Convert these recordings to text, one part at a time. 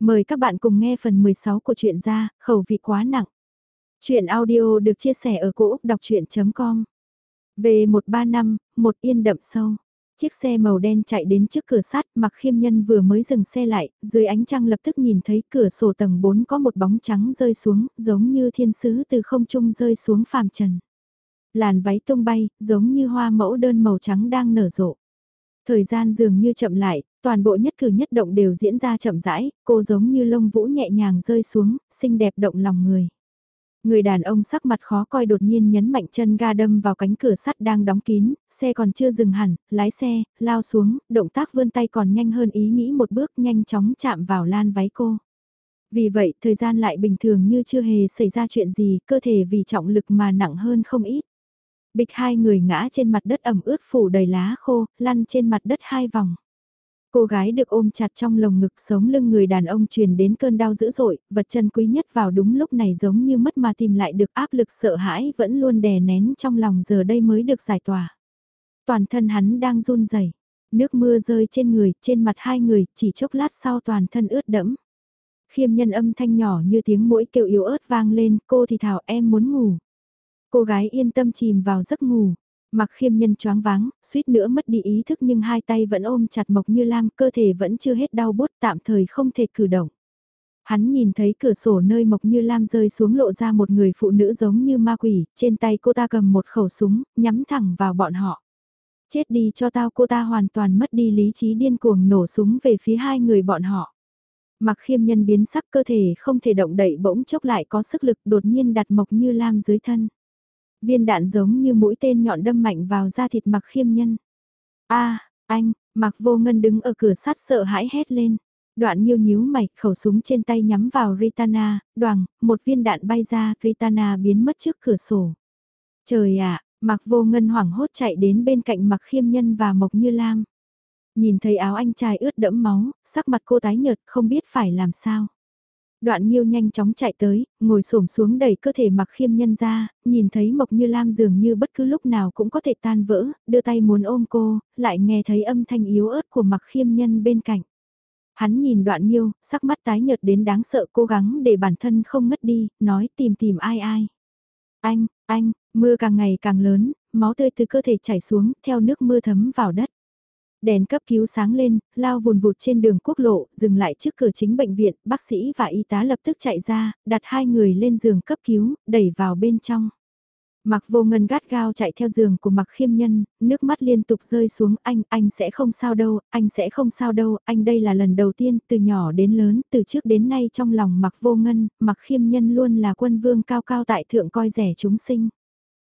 Mời các bạn cùng nghe phần 16 của truyện ra, khẩu vị quá nặng. Chuyện audio được chia sẻ ở cỗ đọc chuyện.com Về 135, một yên đậm sâu. Chiếc xe màu đen chạy đến trước cửa sắt, mặc khiêm nhân vừa mới dừng xe lại, dưới ánh trăng lập tức nhìn thấy cửa sổ tầng 4 có một bóng trắng rơi xuống, giống như thiên sứ từ không trung rơi xuống phàm trần. Làn váy tung bay, giống như hoa mẫu đơn màu trắng đang nở rộ. Thời gian dường như chậm lại, toàn bộ nhất cử nhất động đều diễn ra chậm rãi, cô giống như lông vũ nhẹ nhàng rơi xuống, xinh đẹp động lòng người. Người đàn ông sắc mặt khó coi đột nhiên nhấn mạnh chân ga đâm vào cánh cửa sắt đang đóng kín, xe còn chưa dừng hẳn, lái xe, lao xuống, động tác vươn tay còn nhanh hơn ý nghĩ một bước nhanh chóng chạm vào lan váy cô. Vì vậy, thời gian lại bình thường như chưa hề xảy ra chuyện gì, cơ thể vì trọng lực mà nặng hơn không ít. Bịch hai người ngã trên mặt đất ẩm ướt phủ đầy lá khô, lăn trên mặt đất hai vòng. Cô gái được ôm chặt trong lồng ngực sống lưng người đàn ông truyền đến cơn đau dữ dội, vật chân quý nhất vào đúng lúc này giống như mất mà tìm lại được áp lực sợ hãi vẫn luôn đè nén trong lòng giờ đây mới được giải tỏa. Toàn thân hắn đang run rẩy nước mưa rơi trên người, trên mặt hai người, chỉ chốc lát sau toàn thân ướt đẫm. Khiêm nhân âm thanh nhỏ như tiếng mũi kêu yếu ớt vang lên, cô thì thảo em muốn ngủ. Cô gái yên tâm chìm vào giấc ngủ. Mặc khiêm nhân choáng váng, suýt nữa mất đi ý thức nhưng hai tay vẫn ôm chặt Mộc Như Lam, cơ thể vẫn chưa hết đau bút tạm thời không thể cử động. Hắn nhìn thấy cửa sổ nơi Mộc Như Lam rơi xuống lộ ra một người phụ nữ giống như ma quỷ, trên tay cô ta cầm một khẩu súng, nhắm thẳng vào bọn họ. Chết đi cho tao cô ta hoàn toàn mất đi lý trí điên cuồng nổ súng về phía hai người bọn họ. Mặc khiêm nhân biến sắc cơ thể không thể động đậy bỗng chốc lại có sức lực đột nhiên đặt Mộc Như Lam dưới thân. Viên đạn giống như mũi tên nhọn đâm mạnh vào da thịt mặc khiêm nhân. a anh, mặc vô ngân đứng ở cửa sắt sợ hãi hét lên. Đoạn nhiêu nhíu mày, khẩu súng trên tay nhắm vào Ritana, đoàn, một viên đạn bay ra, Ritana biến mất trước cửa sổ. Trời ạ, mặc vô ngân hoảng hốt chạy đến bên cạnh mặc khiêm nhân và mộc như lam. Nhìn thấy áo anh trai ướt đẫm máu, sắc mặt cô tái nhợt không biết phải làm sao. Đoạn Nhiêu nhanh chóng chạy tới, ngồi xổm xuống đẩy cơ thể mặc khiêm nhân ra, nhìn thấy Mộc Như Lam dường như bất cứ lúc nào cũng có thể tan vỡ, đưa tay muốn ôm cô, lại nghe thấy âm thanh yếu ớt của mặc khiêm nhân bên cạnh. Hắn nhìn đoạn Nhiêu, sắc mắt tái nhợt đến đáng sợ cố gắng để bản thân không ngất đi, nói tìm tìm ai ai. Anh, anh, mưa càng ngày càng lớn, máu tươi từ cơ thể chảy xuống, theo nước mưa thấm vào đất. Đèn cấp cứu sáng lên, lao vùn vụt trên đường quốc lộ, dừng lại trước cửa chính bệnh viện, bác sĩ và y tá lập tức chạy ra, đặt hai người lên giường cấp cứu, đẩy vào bên trong. Mặc vô ngân gắt gao chạy theo giường của mặc khiêm nhân, nước mắt liên tục rơi xuống anh, anh sẽ không sao đâu, anh sẽ không sao đâu, anh đây là lần đầu tiên, từ nhỏ đến lớn, từ trước đến nay trong lòng mặc vô ngân, mặc khiêm nhân luôn là quân vương cao cao tại thượng coi rẻ chúng sinh.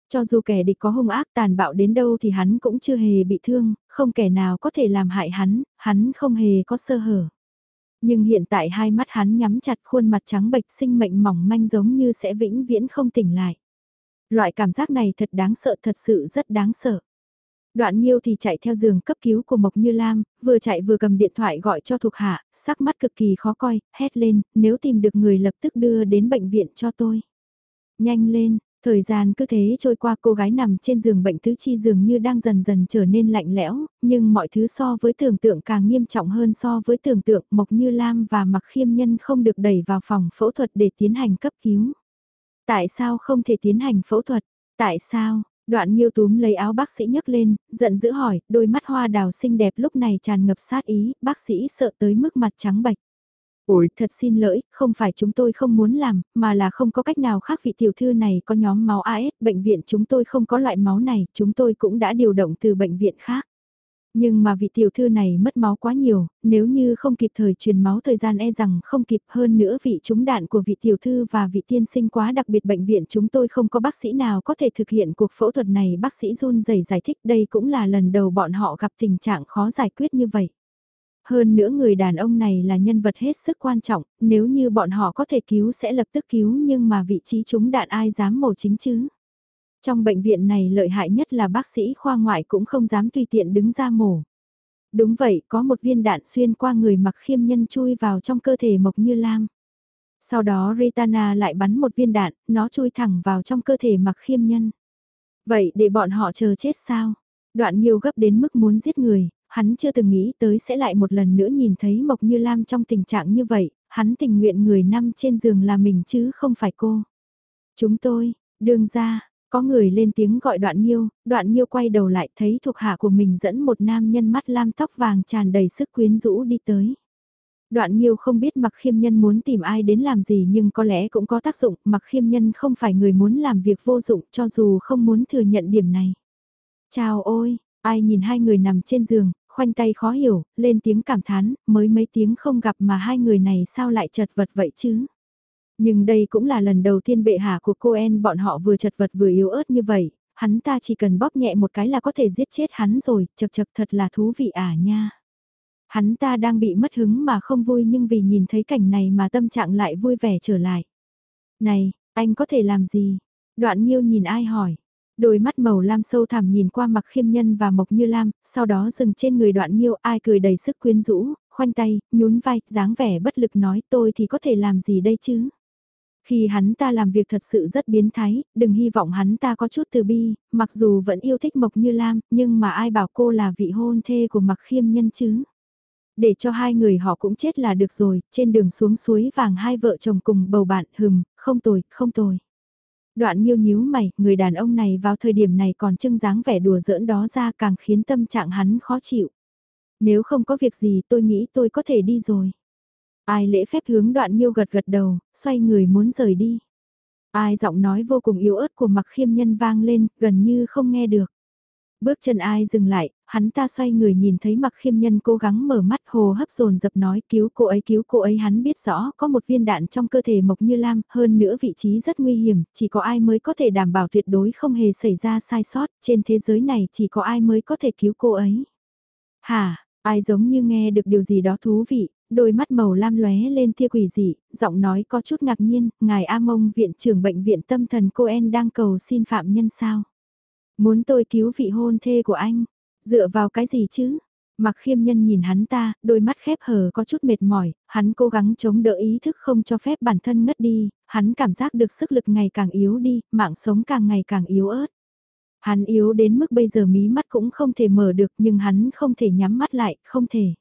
Cho dù kẻ địch có hung ác tàn bạo đến đâu thì hắn cũng chưa hề bị thương, không kẻ nào có thể làm hại hắn, hắn không hề có sơ hở. Nhưng hiện tại hai mắt hắn nhắm chặt khuôn mặt trắng bệch sinh mệnh mỏng manh giống như sẽ vĩnh viễn không tỉnh lại. Loại cảm giác này thật đáng sợ thật sự rất đáng sợ. Đoạn Nhiêu thì chạy theo giường cấp cứu của Mộc Như Lam, vừa chạy vừa cầm điện thoại gọi cho thuộc hạ, sắc mắt cực kỳ khó coi, hét lên, nếu tìm được người lập tức đưa đến bệnh viện cho tôi. Nhanh lên, Thời gian cứ thế trôi qua cô gái nằm trên giường bệnh tứ chi dường như đang dần dần trở nên lạnh lẽo, nhưng mọi thứ so với tưởng tượng càng nghiêm trọng hơn so với tưởng tượng Mộc Như Lam và Mặc Khiêm Nhân không được đẩy vào phòng phẫu thuật để tiến hành cấp cứu. Tại sao không thể tiến hành phẫu thuật? Tại sao? Đoạn Nhiêu túm lấy áo bác sĩ nhấc lên, giận dữ hỏi, đôi mắt hoa đào xinh đẹp lúc này tràn ngập sát ý, bác sĩ sợ tới mức mặt trắng bệch. Ôi, thật xin lỗi, không phải chúng tôi không muốn làm, mà là không có cách nào khác vị tiểu thư này có nhóm máu AS, bệnh viện chúng tôi không có loại máu này, chúng tôi cũng đã điều động từ bệnh viện khác. Nhưng mà vị tiểu thư này mất máu quá nhiều, nếu như không kịp thời truyền máu thời gian e rằng không kịp hơn nữa vị trúng đạn của vị tiểu thư và vị tiên sinh quá đặc biệt bệnh viện chúng tôi không có bác sĩ nào có thể thực hiện cuộc phẫu thuật này bác sĩ run rẩy giải thích đây cũng là lần đầu bọn họ gặp tình trạng khó giải quyết như vậy. Hơn nữa người đàn ông này là nhân vật hết sức quan trọng, nếu như bọn họ có thể cứu sẽ lập tức cứu nhưng mà vị trí chúng đạn ai dám mổ chính chứ. Trong bệnh viện này lợi hại nhất là bác sĩ khoa ngoại cũng không dám tùy tiện đứng ra mổ. Đúng vậy, có một viên đạn xuyên qua người mặc khiêm nhân chui vào trong cơ thể Mộc Như Lam. Sau đó Ritana lại bắn một viên đạn, nó chui thẳng vào trong cơ thể mặc khiêm nhân. Vậy để bọn họ chờ chết sao? Đoạn nhiều gấp đến mức muốn giết người, hắn chưa từng nghĩ tới sẽ lại một lần nữa nhìn thấy Mộc Như Lam trong tình trạng như vậy, hắn tình nguyện người nằm trên giường là mình chứ không phải cô. Chúng tôi, đương ra, có người lên tiếng gọi đoạn nhiêu, đoạn nhiêu quay đầu lại thấy thuộc hạ của mình dẫn một nam nhân mắt lam tóc vàng tràn đầy sức quyến rũ đi tới. Đoạn nhiêu không biết mặc khiêm nhân muốn tìm ai đến làm gì nhưng có lẽ cũng có tác dụng, mặc khiêm nhân không phải người muốn làm việc vô dụng cho dù không muốn thừa nhận điểm này. Chào ôi, ai nhìn hai người nằm trên giường, khoanh tay khó hiểu, lên tiếng cảm thán, mới mấy tiếng không gặp mà hai người này sao lại chật vật vậy chứ? Nhưng đây cũng là lần đầu tiên bệ hạ của cô En bọn họ vừa chật vật vừa yếu ớt như vậy, hắn ta chỉ cần bóp nhẹ một cái là có thể giết chết hắn rồi, chật chật thật là thú vị à nha. Hắn ta đang bị mất hứng mà không vui nhưng vì nhìn thấy cảnh này mà tâm trạng lại vui vẻ trở lại. Này, anh có thể làm gì? Đoạn Nhiêu nhìn ai hỏi. Đôi mắt màu lam sâu thẳm nhìn qua mặc khiêm nhân và mộc như lam, sau đó dừng trên người đoạn nghiêu ai cười đầy sức quyến rũ, khoanh tay, nhún vai, dáng vẻ bất lực nói tôi thì có thể làm gì đây chứ? Khi hắn ta làm việc thật sự rất biến thái, đừng hy vọng hắn ta có chút từ bi, mặc dù vẫn yêu thích Mộc Như Lam, nhưng mà ai bảo cô là vị hôn thê của Mặc Khiêm Nhân chứ? Để cho hai người họ cũng chết là được rồi, trên đường xuống suối vàng hai vợ chồng cùng bầu bạn hừm, không tồi, không tồi. Đoạn nhiêu nhíu mày, người đàn ông này vào thời điểm này còn trưng dáng vẻ đùa giỡn đó ra càng khiến tâm trạng hắn khó chịu. Nếu không có việc gì tôi nghĩ tôi có thể đi rồi. Ai lễ phép hướng đoạn nhiêu gật gật đầu, xoay người muốn rời đi. Ai giọng nói vô cùng yếu ớt của mặc khiêm nhân vang lên, gần như không nghe được. Bước chân ai dừng lại, hắn ta xoay người nhìn thấy mặc khiêm nhân cố gắng mở mắt hồ hấp dồn dập nói cứu cô ấy cứu cô ấy hắn biết rõ có một viên đạn trong cơ thể mộc như lam, hơn nữa vị trí rất nguy hiểm, chỉ có ai mới có thể đảm bảo tuyệt đối không hề xảy ra sai sót, trên thế giới này chỉ có ai mới có thể cứu cô ấy. Hả, ai giống như nghe được điều gì đó thú vị, đôi mắt màu lam lóe lên tia quỷ dị, giọng nói có chút ngạc nhiên, ngài A Mông viện trưởng bệnh viện tâm thần cô En đang cầu xin phạm nhân sao? Muốn tôi cứu vị hôn thê của anh, dựa vào cái gì chứ? Mặc khiêm nhân nhìn hắn ta, đôi mắt khép hờ có chút mệt mỏi, hắn cố gắng chống đỡ ý thức không cho phép bản thân ngất đi, hắn cảm giác được sức lực ngày càng yếu đi, mạng sống càng ngày càng yếu ớt. Hắn yếu đến mức bây giờ mí mắt cũng không thể mở được nhưng hắn không thể nhắm mắt lại, không thể.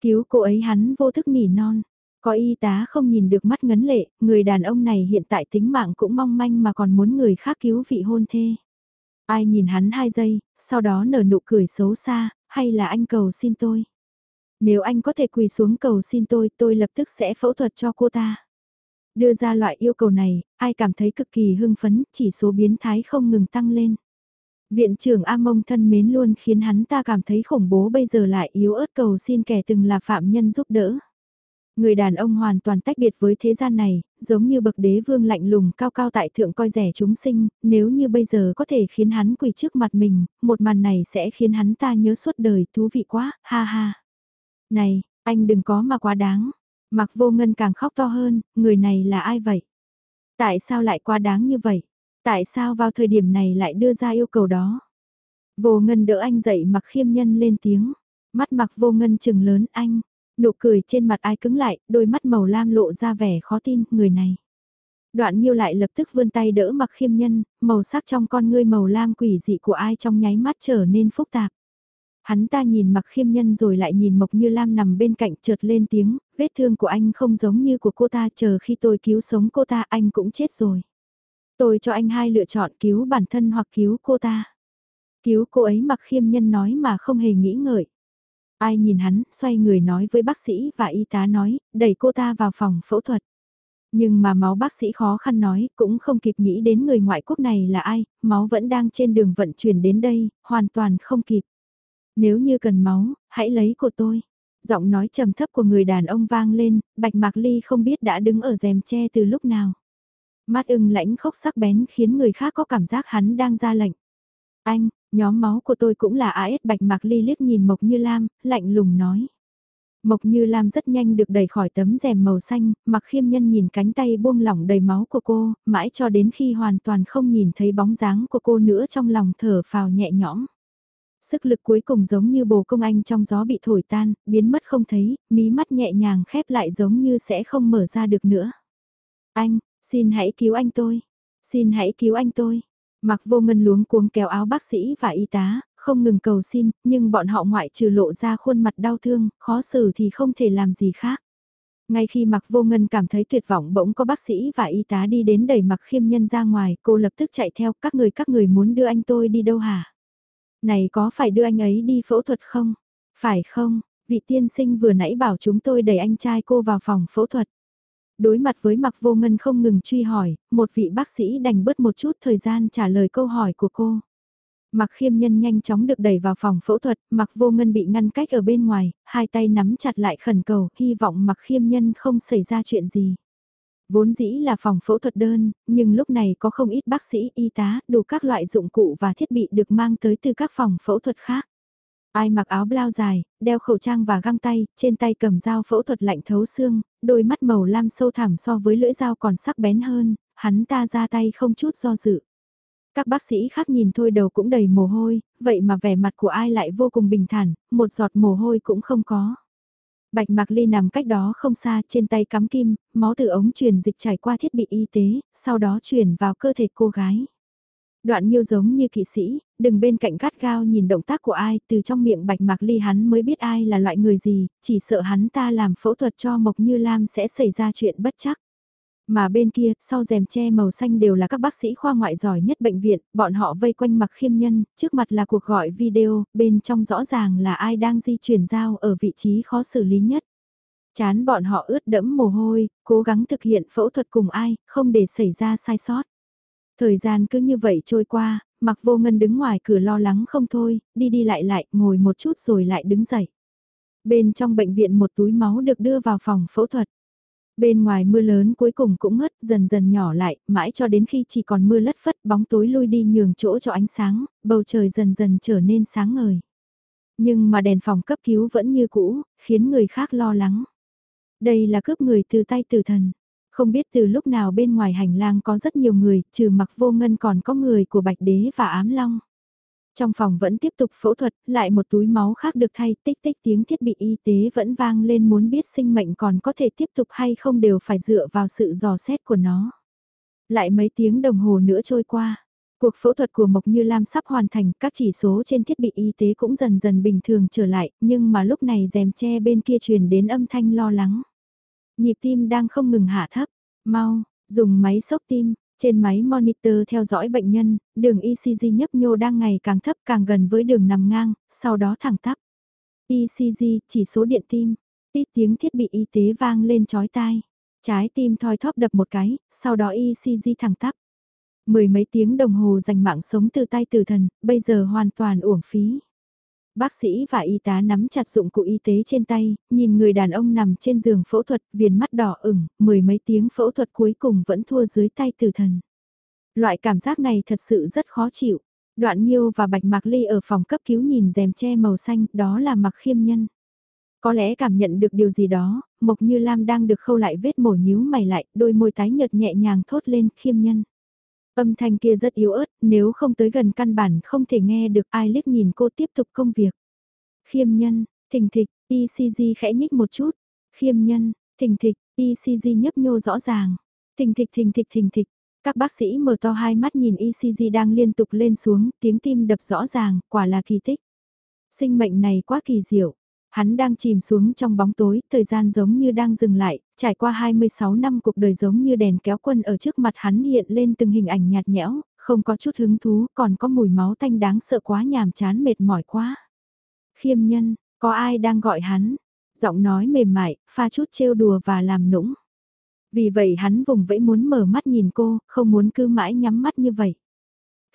Cứu cô ấy hắn vô thức nỉ non. Có y tá không nhìn được mắt ngấn lệ, người đàn ông này hiện tại tính mạng cũng mong manh mà còn muốn người khác cứu vị hôn thê. Ai nhìn hắn hai giây, sau đó nở nụ cười xấu xa, hay là anh cầu xin tôi. Nếu anh có thể quỳ xuống cầu xin tôi, tôi lập tức sẽ phẫu thuật cho cô ta. Đưa ra loại yêu cầu này, ai cảm thấy cực kỳ hưng phấn, chỉ số biến thái không ngừng tăng lên. Viện trưởng A Mông thân mến luôn khiến hắn ta cảm thấy khủng bố bây giờ lại yếu ớt cầu xin kẻ từng là phạm nhân giúp đỡ. Người đàn ông hoàn toàn tách biệt với thế gian này, giống như bậc đế vương lạnh lùng cao cao tại thượng coi rẻ chúng sinh, nếu như bây giờ có thể khiến hắn quỳ trước mặt mình, một màn này sẽ khiến hắn ta nhớ suốt đời thú vị quá, ha ha. Này, anh đừng có mà quá đáng. Mặc vô ngân càng khóc to hơn, người này là ai vậy? Tại sao lại quá đáng như vậy? Tại sao vào thời điểm này lại đưa ra yêu cầu đó? Vô ngân đỡ anh dậy mặc khiêm nhân lên tiếng. Mắt mặc vô ngân chừng lớn anh. Nụ cười trên mặt ai cứng lại, đôi mắt màu lam lộ ra vẻ khó tin, người này. Đoạn nhiêu lại lập tức vươn tay đỡ mặc khiêm nhân, màu sắc trong con ngươi màu lam quỷ dị của ai trong nháy mắt trở nên phức tạp. Hắn ta nhìn mặc khiêm nhân rồi lại nhìn Mộc Như Lam nằm bên cạnh trượt lên tiếng, vết thương của anh không giống như của cô ta chờ khi tôi cứu sống cô ta anh cũng chết rồi. Tôi cho anh hai lựa chọn cứu bản thân hoặc cứu cô ta. Cứu cô ấy mặc khiêm nhân nói mà không hề nghĩ ngợi. Ai nhìn hắn, xoay người nói với bác sĩ và y tá nói, đẩy cô ta vào phòng phẫu thuật. Nhưng mà máu bác sĩ khó khăn nói, cũng không kịp nghĩ đến người ngoại quốc này là ai, máu vẫn đang trên đường vận chuyển đến đây, hoàn toàn không kịp. Nếu như cần máu, hãy lấy của tôi. Giọng nói trầm thấp của người đàn ông vang lên, Bạch Mạc Ly không biết đã đứng ở rèm tre từ lúc nào. Mắt ưng lãnh khốc sắc bén khiến người khác có cảm giác hắn đang ra lệnh. Anh, nhóm máu của tôi cũng là AS Bạch Mạc Ly liếc nhìn Mộc Như Lam, lạnh lùng nói. Mộc Như Lam rất nhanh được đẩy khỏi tấm rèm màu xanh, mặc khiêm nhân nhìn cánh tay buông lỏng đầy máu của cô, mãi cho đến khi hoàn toàn không nhìn thấy bóng dáng của cô nữa trong lòng thở phào nhẹ nhõm. Sức lực cuối cùng giống như bồ công anh trong gió bị thổi tan, biến mất không thấy, mí mắt nhẹ nhàng khép lại giống như sẽ không mở ra được nữa. Anh, Xin hãy cứu anh tôi. Xin hãy cứu anh tôi. Mặc vô ngân luống cuống kéo áo bác sĩ và y tá, không ngừng cầu xin, nhưng bọn họ ngoại trừ lộ ra khuôn mặt đau thương, khó xử thì không thể làm gì khác. Ngay khi Mạc Vô Ngân cảm thấy tuyệt vọng bỗng có bác sĩ và y tá đi đến đẩy Mạc Khiêm Nhân ra ngoài, cô lập tức chạy theo, các người các người muốn đưa anh tôi đi đâu hả? Này có phải đưa anh ấy đi phẫu thuật không? Phải không? Vị tiên sinh vừa nãy bảo chúng tôi đẩy anh trai cô vào phòng phẫu thuật. Đối mặt với mặc Vô Ngân không ngừng truy hỏi, một vị bác sĩ đành bớt một chút thời gian trả lời câu hỏi của cô. Mặc khiêm nhân nhanh chóng được đẩy vào phòng phẫu thuật, mặc vô ngân bị ngăn cách ở bên ngoài, hai tay nắm chặt lại khẩn cầu, hy vọng mặc khiêm nhân không xảy ra chuyện gì. Vốn dĩ là phòng phẫu thuật đơn, nhưng lúc này có không ít bác sĩ, y tá, đủ các loại dụng cụ và thiết bị được mang tới từ các phòng phẫu thuật khác. Ai mặc áo blau dài, đeo khẩu trang và găng tay, trên tay cầm dao phẫu thuật lạnh thấu xương, đôi mắt màu lam sâu thẳm so với lưỡi dao còn sắc bén hơn, hắn ta ra tay không chút do dự. Các bác sĩ khác nhìn thôi đầu cũng đầy mồ hôi, vậy mà vẻ mặt của ai lại vô cùng bình thản, một giọt mồ hôi cũng không có. Bạch Mạc Ly nằm cách đó không xa trên tay cắm kim, máu từ ống truyền dịch chảy qua thiết bị y tế, sau đó truyền vào cơ thể cô gái. Đoạn nhiêu giống như kỵ sĩ, đừng bên cạnh gắt gao nhìn động tác của ai, từ trong miệng Bạch Mạc Ly hắn mới biết ai là loại người gì, chỉ sợ hắn ta làm phẫu thuật cho Mộc Như Lam sẽ xảy ra chuyện bất chắc. Mà bên kia, sau rèm che màu xanh đều là các bác sĩ khoa ngoại giỏi nhất bệnh viện, bọn họ vây quanh mặc khiêm nhân, trước mặt là cuộc gọi video, bên trong rõ ràng là ai đang di chuyển dao ở vị trí khó xử lý nhất. Chán bọn họ ướt đẫm mồ hôi, cố gắng thực hiện phẫu thuật cùng ai, không để xảy ra sai sót. Thời gian cứ như vậy trôi qua, mặc vô ngân đứng ngoài cửa lo lắng không thôi, đi đi lại lại, ngồi một chút rồi lại đứng dậy. Bên trong bệnh viện một túi máu được đưa vào phòng phẫu thuật. Bên ngoài mưa lớn cuối cùng cũng ngất dần dần nhỏ lại, mãi cho đến khi chỉ còn mưa lất phất bóng tối lui đi nhường chỗ cho ánh sáng, bầu trời dần dần trở nên sáng ngời. Nhưng mà đèn phòng cấp cứu vẫn như cũ, khiến người khác lo lắng. Đây là cướp người từ tay tử thần. Không biết từ lúc nào bên ngoài hành lang có rất nhiều người, trừ mặc vô ngân còn có người của Bạch Đế và Ám Long. Trong phòng vẫn tiếp tục phẫu thuật, lại một túi máu khác được thay tích tích tiếng thiết bị y tế vẫn vang lên muốn biết sinh mệnh còn có thể tiếp tục hay không đều phải dựa vào sự dò xét của nó. Lại mấy tiếng đồng hồ nữa trôi qua. Cuộc phẫu thuật của Mộc Như Lam sắp hoàn thành, các chỉ số trên thiết bị y tế cũng dần dần bình thường trở lại, nhưng mà lúc này rèm che bên kia truyền đến âm thanh lo lắng. Nhịp tim đang không ngừng hạ thấp, mau, dùng máy sốc tim, trên máy monitor theo dõi bệnh nhân, đường ECG nhấp nhô đang ngày càng thấp càng gần với đường nằm ngang, sau đó thẳng tắp. ECG, chỉ số điện tim, tít tiếng thiết bị y tế vang lên chói tai. Trái tim thoi thóp đập một cái, sau đó ECG thẳng tắp. Mười mấy tiếng đồng hồ dành mạng sống từ tay tử thần, bây giờ hoàn toàn uổng phí. Bác sĩ và y tá nắm chặt dụng cụ y tế trên tay, nhìn người đàn ông nằm trên giường phẫu thuật, viền mắt đỏ ửng, mười mấy tiếng phẫu thuật cuối cùng vẫn thua dưới tay tử thần. Loại cảm giác này thật sự rất khó chịu. Đoạn Nhiêu và Bạch Mạc Ly ở phòng cấp cứu nhìn rèm che màu xanh, đó là Mạc Khiêm Nhân. Có lẽ cảm nhận được điều gì đó, Mộc Như Lam đang được khâu lại vết mổ nhíu mày lại, đôi môi tái nhợt nhẹ nhàng thốt lên Khiêm Nhân. Âm thanh kia rất yếu ớt, nếu không tới gần căn bản không thể nghe được ai liếc nhìn cô tiếp tục công việc. Khiêm nhân, thình thịch, ECG khẽ nhích một chút. Khiêm nhân, thình thịch, ECG nhấp nhô rõ ràng. Thình thịch thình thịch thình thịch. Các bác sĩ mở to hai mắt nhìn ECG đang liên tục lên xuống, tiếng tim đập rõ ràng, quả là kỳ tích. Sinh mệnh này quá kỳ diệu. Hắn đang chìm xuống trong bóng tối, thời gian giống như đang dừng lại, trải qua 26 năm cuộc đời giống như đèn kéo quân ở trước mặt hắn hiện lên từng hình ảnh nhạt nhẽo, không có chút hứng thú, còn có mùi máu tanh đáng sợ quá nhàm chán mệt mỏi quá. Khiêm nhân, có ai đang gọi hắn? Giọng nói mềm mại, pha chút trêu đùa và làm nũng. Vì vậy hắn vùng vẫy muốn mở mắt nhìn cô, không muốn cứ mãi nhắm mắt như vậy.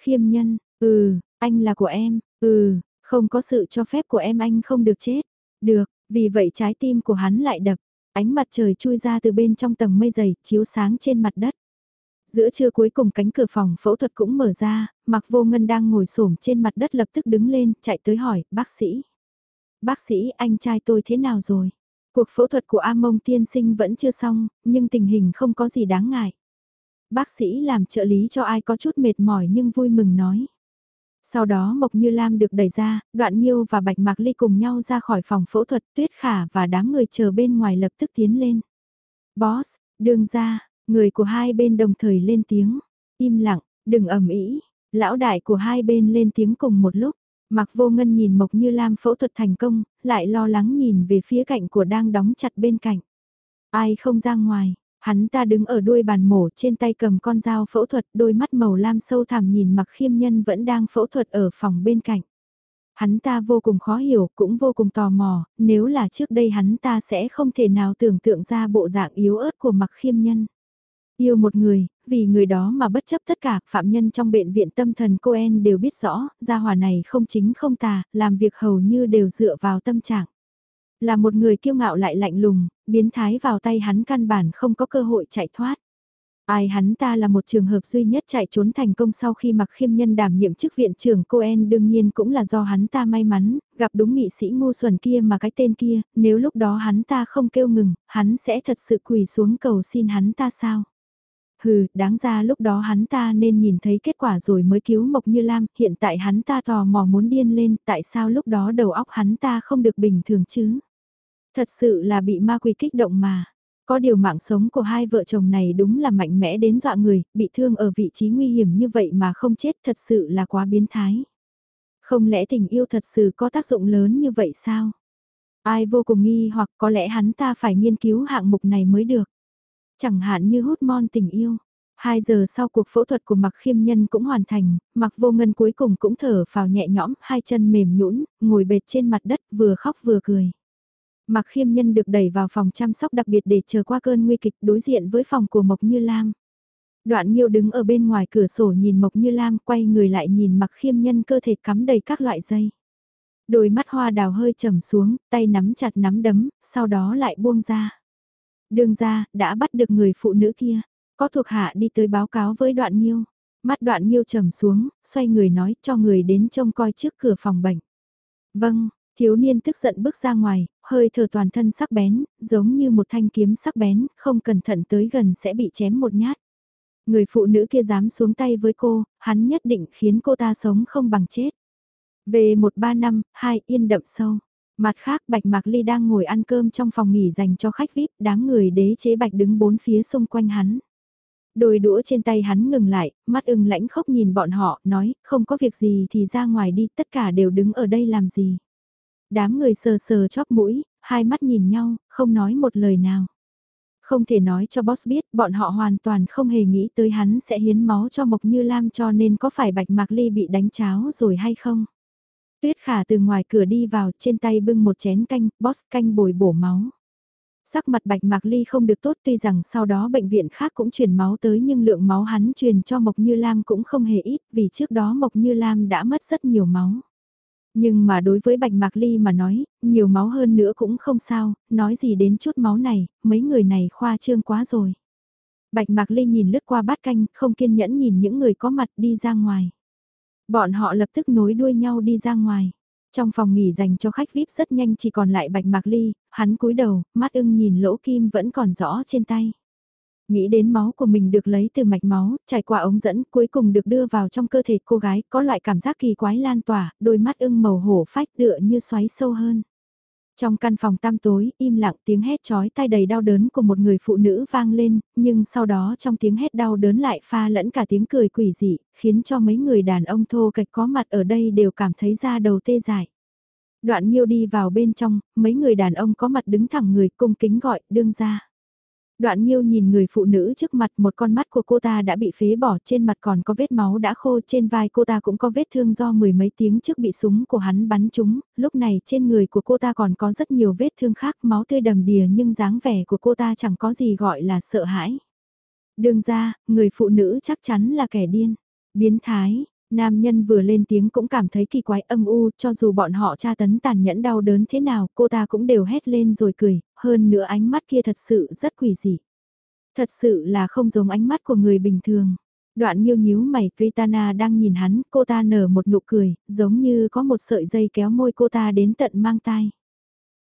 Khiêm nhân, ừ, anh là của em, ừ, không có sự cho phép của em anh không được chết. Được, vì vậy trái tim của hắn lại đập, ánh mặt trời chui ra từ bên trong tầng mây dày, chiếu sáng trên mặt đất. Giữa trưa cuối cùng cánh cửa phòng phẫu thuật cũng mở ra, mặc vô ngân đang ngồi xổm trên mặt đất lập tức đứng lên, chạy tới hỏi, bác sĩ. Bác sĩ, anh trai tôi thế nào rồi? Cuộc phẫu thuật của A Mông tiên sinh vẫn chưa xong, nhưng tình hình không có gì đáng ngại. Bác sĩ làm trợ lý cho ai có chút mệt mỏi nhưng vui mừng nói. Sau đó Mộc Như Lam được đẩy ra, Đoạn Nhiêu và Bạch Mạc Ly cùng nhau ra khỏi phòng phẫu thuật Tuyết Khả và đám người chờ bên ngoài lập tức tiến lên. Boss, đường ra, người của hai bên đồng thời lên tiếng. Im lặng, đừng ầm ĩ. Lão đại của hai bên lên tiếng cùng một lúc. Mạc Vô Ngân nhìn Mộc Như Lam phẫu thuật thành công, lại lo lắng nhìn về phía cạnh của đang đóng chặt bên cạnh. Ai không ra ngoài, hắn ta đứng ở đuôi bàn mổ trên tay cầm con dao phẫu thuật đôi mắt màu lam sâu thẳm nhìn mặc khiêm nhân vẫn đang phẫu thuật ở phòng bên cạnh. Hắn ta vô cùng khó hiểu, cũng vô cùng tò mò, nếu là trước đây hắn ta sẽ không thể nào tưởng tượng ra bộ dạng yếu ớt của mặc khiêm nhân. Yêu một người, vì người đó mà bất chấp tất cả, phạm nhân trong bệnh viện tâm thần Coen đều biết rõ, gia hòa này không chính không tà, làm việc hầu như đều dựa vào tâm trạng. Là một người kiêu ngạo lại lạnh lùng, biến thái vào tay hắn căn bản không có cơ hội chạy thoát. Ai hắn ta là một trường hợp duy nhất chạy trốn thành công sau khi mặc khiêm nhân đảm nhiệm chức viện trưởng Coen đương nhiên cũng là do hắn ta may mắn, gặp đúng nghị sĩ ngu xuẩn kia mà cái tên kia, nếu lúc đó hắn ta không kêu ngừng, hắn sẽ thật sự quỳ xuống cầu xin hắn ta sao? Hừ, đáng ra lúc đó hắn ta nên nhìn thấy kết quả rồi mới cứu Mộc Như Lam, hiện tại hắn ta tò mò muốn điên lên, tại sao lúc đó đầu óc hắn ta không được bình thường chứ? Thật sự là bị ma quỷ kích động mà. Có điều mạng sống của hai vợ chồng này đúng là mạnh mẽ đến dọa người, bị thương ở vị trí nguy hiểm như vậy mà không chết thật sự là quá biến thái. Không lẽ tình yêu thật sự có tác dụng lớn như vậy sao? Ai vô cùng nghi hoặc có lẽ hắn ta phải nghiên cứu hạng mục này mới được. Chẳng hạn như hút mon tình yêu. Hai giờ sau cuộc phẫu thuật của Mặc Khiêm Nhân cũng hoàn thành, Mặc Vô Ngân cuối cùng cũng thở vào nhẹ nhõm, hai chân mềm nhũn, ngồi bệt trên mặt đất vừa khóc vừa cười. Mặc khiêm nhân được đẩy vào phòng chăm sóc đặc biệt để chờ qua cơn nguy kịch đối diện với phòng của Mộc Như Lam. Đoạn Nhiêu đứng ở bên ngoài cửa sổ nhìn Mộc Như Lam quay người lại nhìn mặc khiêm nhân cơ thể cắm đầy các loại dây. Đôi mắt hoa đào hơi trầm xuống, tay nắm chặt nắm đấm, sau đó lại buông ra. Đường ra, đã bắt được người phụ nữ kia. Có thuộc hạ đi tới báo cáo với đoạn Nhiêu. Mắt đoạn Nhiêu trầm xuống, xoay người nói cho người đến trông coi trước cửa phòng bệnh. Vâng, Thiếu niên tức giận bước ra ngoài, hơi thở toàn thân sắc bén, giống như một thanh kiếm sắc bén, không cẩn thận tới gần sẽ bị chém một nhát. Người phụ nữ kia dám xuống tay với cô, hắn nhất định khiến cô ta sống không bằng chết. Về 135, 2 yên đậm sâu. Mặt khác Bạch Mạc Ly đang ngồi ăn cơm trong phòng nghỉ dành cho khách VIP, đám người đế chế Bạch đứng bốn phía xung quanh hắn. Đôi đũa trên tay hắn ngừng lại, mắt ưng lãnh khốc nhìn bọn họ, nói, không có việc gì thì ra ngoài đi, tất cả đều đứng ở đây làm gì. Đám người sờ sờ chóp mũi, hai mắt nhìn nhau, không nói một lời nào. Không thể nói cho boss biết, bọn họ hoàn toàn không hề nghĩ tới hắn sẽ hiến máu cho Mộc Như Lam cho nên có phải Bạch Mạc Ly bị đánh cháo rồi hay không? Tuyết khả từ ngoài cửa đi vào, trên tay bưng một chén canh, boss canh bồi bổ máu. Sắc mặt Bạch Mạc Ly không được tốt tuy rằng sau đó bệnh viện khác cũng truyền máu tới nhưng lượng máu hắn truyền cho Mộc Như Lam cũng không hề ít vì trước đó Mộc Như Lam đã mất rất nhiều máu. Nhưng mà đối với Bạch Mạc Ly mà nói, nhiều máu hơn nữa cũng không sao, nói gì đến chút máu này, mấy người này khoa trương quá rồi. Bạch Mạc Ly nhìn lướt qua bát canh, không kiên nhẫn nhìn những người có mặt đi ra ngoài. Bọn họ lập tức nối đuôi nhau đi ra ngoài. Trong phòng nghỉ dành cho khách VIP rất nhanh chỉ còn lại Bạch Mạc Ly, hắn cúi đầu, mắt ưng nhìn lỗ kim vẫn còn rõ trên tay. Nghĩ đến máu của mình được lấy từ mạch máu, trải qua ống dẫn cuối cùng được đưa vào trong cơ thể cô gái có loại cảm giác kỳ quái lan tỏa, đôi mắt ưng màu hổ phách tựa như xoáy sâu hơn. Trong căn phòng tam tối, im lặng tiếng hét chói tai đầy đau đớn của một người phụ nữ vang lên, nhưng sau đó trong tiếng hét đau đớn lại pha lẫn cả tiếng cười quỷ dị, khiến cho mấy người đàn ông thô kệch có mặt ở đây đều cảm thấy da đầu tê dại. Đoạn Nhiêu đi vào bên trong, mấy người đàn ông có mặt đứng thẳng người cung kính gọi, đương ra. Đoạn Nhiêu nhìn người phụ nữ trước mặt một con mắt của cô ta đã bị phế bỏ trên mặt còn có vết máu đã khô trên vai cô ta cũng có vết thương do mười mấy tiếng trước bị súng của hắn bắn trúng, lúc này trên người của cô ta còn có rất nhiều vết thương khác máu tươi đầm đìa nhưng dáng vẻ của cô ta chẳng có gì gọi là sợ hãi. Đường ra, người phụ nữ chắc chắn là kẻ điên, biến thái, Nam nhân vừa lên tiếng cũng cảm thấy kỳ quái âm u, cho dù bọn họ tra tấn tàn nhẫn đau đớn thế nào, cô ta cũng đều hét lên rồi cười, hơn nữa ánh mắt kia thật sự rất quỷ dị. Thật sự là không giống ánh mắt của người bình thường. Đoạn nhiêu nhíu mày, Ritana đang nhìn hắn, cô ta nở một nụ cười, giống như có một sợi dây kéo môi cô ta đến tận mang tai.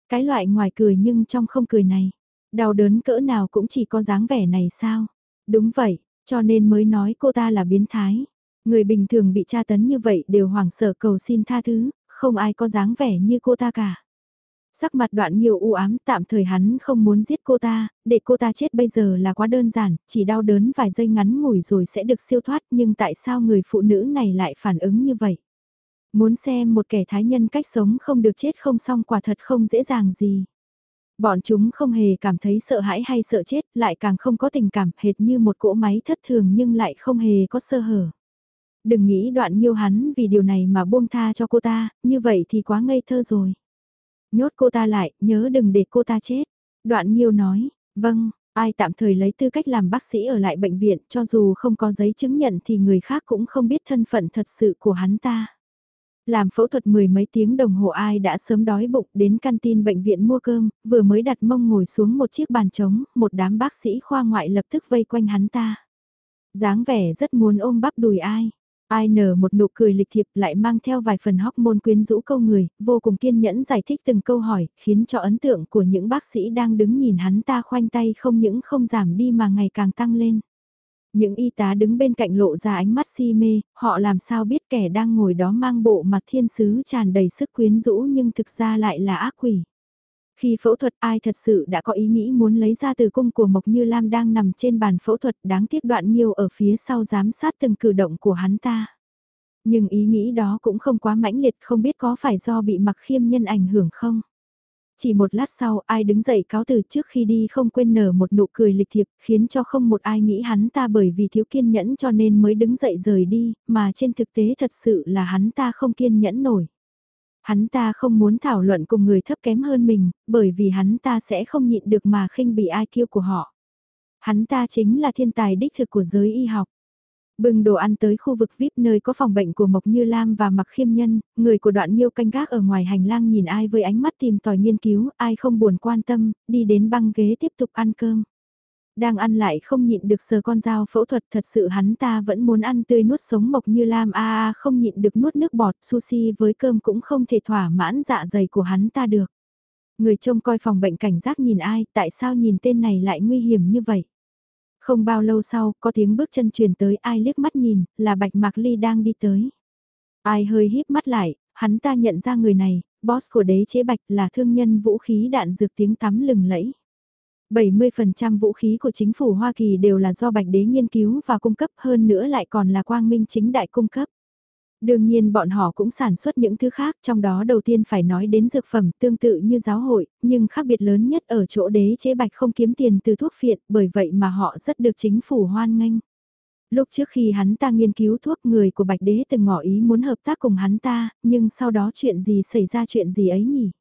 Cái loại ngoài cười nhưng trong không cười này, đau đớn cỡ nào cũng chỉ có dáng vẻ này sao? Đúng vậy, cho nên mới nói cô ta là biến thái. Người bình thường bị tra tấn như vậy đều hoảng sợ cầu xin tha thứ, không ai có dáng vẻ như cô ta cả. Sắc mặt đoạn nhiều u ám tạm thời hắn không muốn giết cô ta, để cô ta chết bây giờ là quá đơn giản, chỉ đau đớn vài giây ngắn ngủi rồi sẽ được siêu thoát nhưng tại sao người phụ nữ này lại phản ứng như vậy? Muốn xem một kẻ thái nhân cách sống không được chết không xong quả thật không dễ dàng gì. Bọn chúng không hề cảm thấy sợ hãi hay sợ chết, lại càng không có tình cảm hệt như một cỗ máy thất thường nhưng lại không hề có sơ hở. Đừng nghĩ đoạn nhiêu hắn vì điều này mà buông tha cho cô ta, như vậy thì quá ngây thơ rồi. Nhốt cô ta lại, nhớ đừng để cô ta chết. Đoạn nhiêu nói, vâng, ai tạm thời lấy tư cách làm bác sĩ ở lại bệnh viện cho dù không có giấy chứng nhận thì người khác cũng không biết thân phận thật sự của hắn ta. Làm phẫu thuật mười mấy tiếng đồng hồ ai đã sớm đói bụng đến canteen bệnh viện mua cơm, vừa mới đặt mông ngồi xuống một chiếc bàn trống, một đám bác sĩ khoa ngoại lập tức vây quanh hắn ta. dáng vẻ rất muốn ôm bắp đùi ai. Ai nở một nụ cười lịch thiệp lại mang theo vài phần hóc môn quyến rũ câu người, vô cùng kiên nhẫn giải thích từng câu hỏi, khiến cho ấn tượng của những bác sĩ đang đứng nhìn hắn ta khoanh tay không những không giảm đi mà ngày càng tăng lên. Những y tá đứng bên cạnh lộ ra ánh mắt si mê, họ làm sao biết kẻ đang ngồi đó mang bộ mặt thiên sứ tràn đầy sức quyến rũ nhưng thực ra lại là ác quỷ. Khi phẫu thuật ai thật sự đã có ý nghĩ muốn lấy ra từ cung của Mộc Như Lam đang nằm trên bàn phẫu thuật đáng tiếc đoạn nhiêu ở phía sau giám sát từng cử động của hắn ta. Nhưng ý nghĩ đó cũng không quá mãnh liệt không biết có phải do bị mặc khiêm nhân ảnh hưởng không. Chỉ một lát sau ai đứng dậy cáo từ trước khi đi không quên nở một nụ cười lịch thiệp khiến cho không một ai nghĩ hắn ta bởi vì thiếu kiên nhẫn cho nên mới đứng dậy rời đi, mà trên thực tế thật sự là hắn ta không kiên nhẫn nổi. Hắn ta không muốn thảo luận cùng người thấp kém hơn mình, bởi vì hắn ta sẽ không nhịn được mà khinh bị ai kiêu của họ. Hắn ta chính là thiên tài đích thực của giới y học. Bưng đồ ăn tới khu vực VIP nơi có phòng bệnh của Mộc Như Lam và Mặc Khiêm Nhân, người của đoạn nhiêu canh gác ở ngoài hành lang nhìn ai với ánh mắt tìm tòi nghiên cứu, ai không buồn quan tâm, đi đến băng ghế tiếp tục ăn cơm. Đang ăn lại không nhịn được sờ con dao phẫu thuật thật sự hắn ta vẫn muốn ăn tươi nuốt sống Mộc Như Lam a a không nhịn được nuốt nước bọt sushi với cơm cũng không thể thỏa mãn dạ dày của hắn ta được. Người trông coi phòng bệnh cảnh giác nhìn ai, tại sao nhìn tên này lại nguy hiểm như vậy? Không bao lâu sau, có tiếng bước chân truyền tới ai liếc mắt nhìn, là Bạch Mạc Ly đang đi tới. Ai hơi híp mắt lại, hắn ta nhận ra người này, boss của đế chế Bạch là thương nhân vũ khí đạn dược tiếng tắm lừng lẫy. 70% vũ khí của chính phủ Hoa Kỳ đều là do Bạch Đế nghiên cứu và cung cấp hơn nữa lại còn là quang minh chính đại cung cấp. Đương nhiên bọn họ cũng sản xuất những thứ khác, trong đó đầu tiên phải nói đến dược phẩm tương tự như giáo hội, nhưng khác biệt lớn nhất ở chỗ đế chế bạch không kiếm tiền từ thuốc phiện, bởi vậy mà họ rất được chính phủ hoan nghênh. Lúc trước khi hắn ta nghiên cứu thuốc người của bạch đế từng ngỏ ý muốn hợp tác cùng hắn ta, nhưng sau đó chuyện gì xảy ra chuyện gì ấy nhỉ?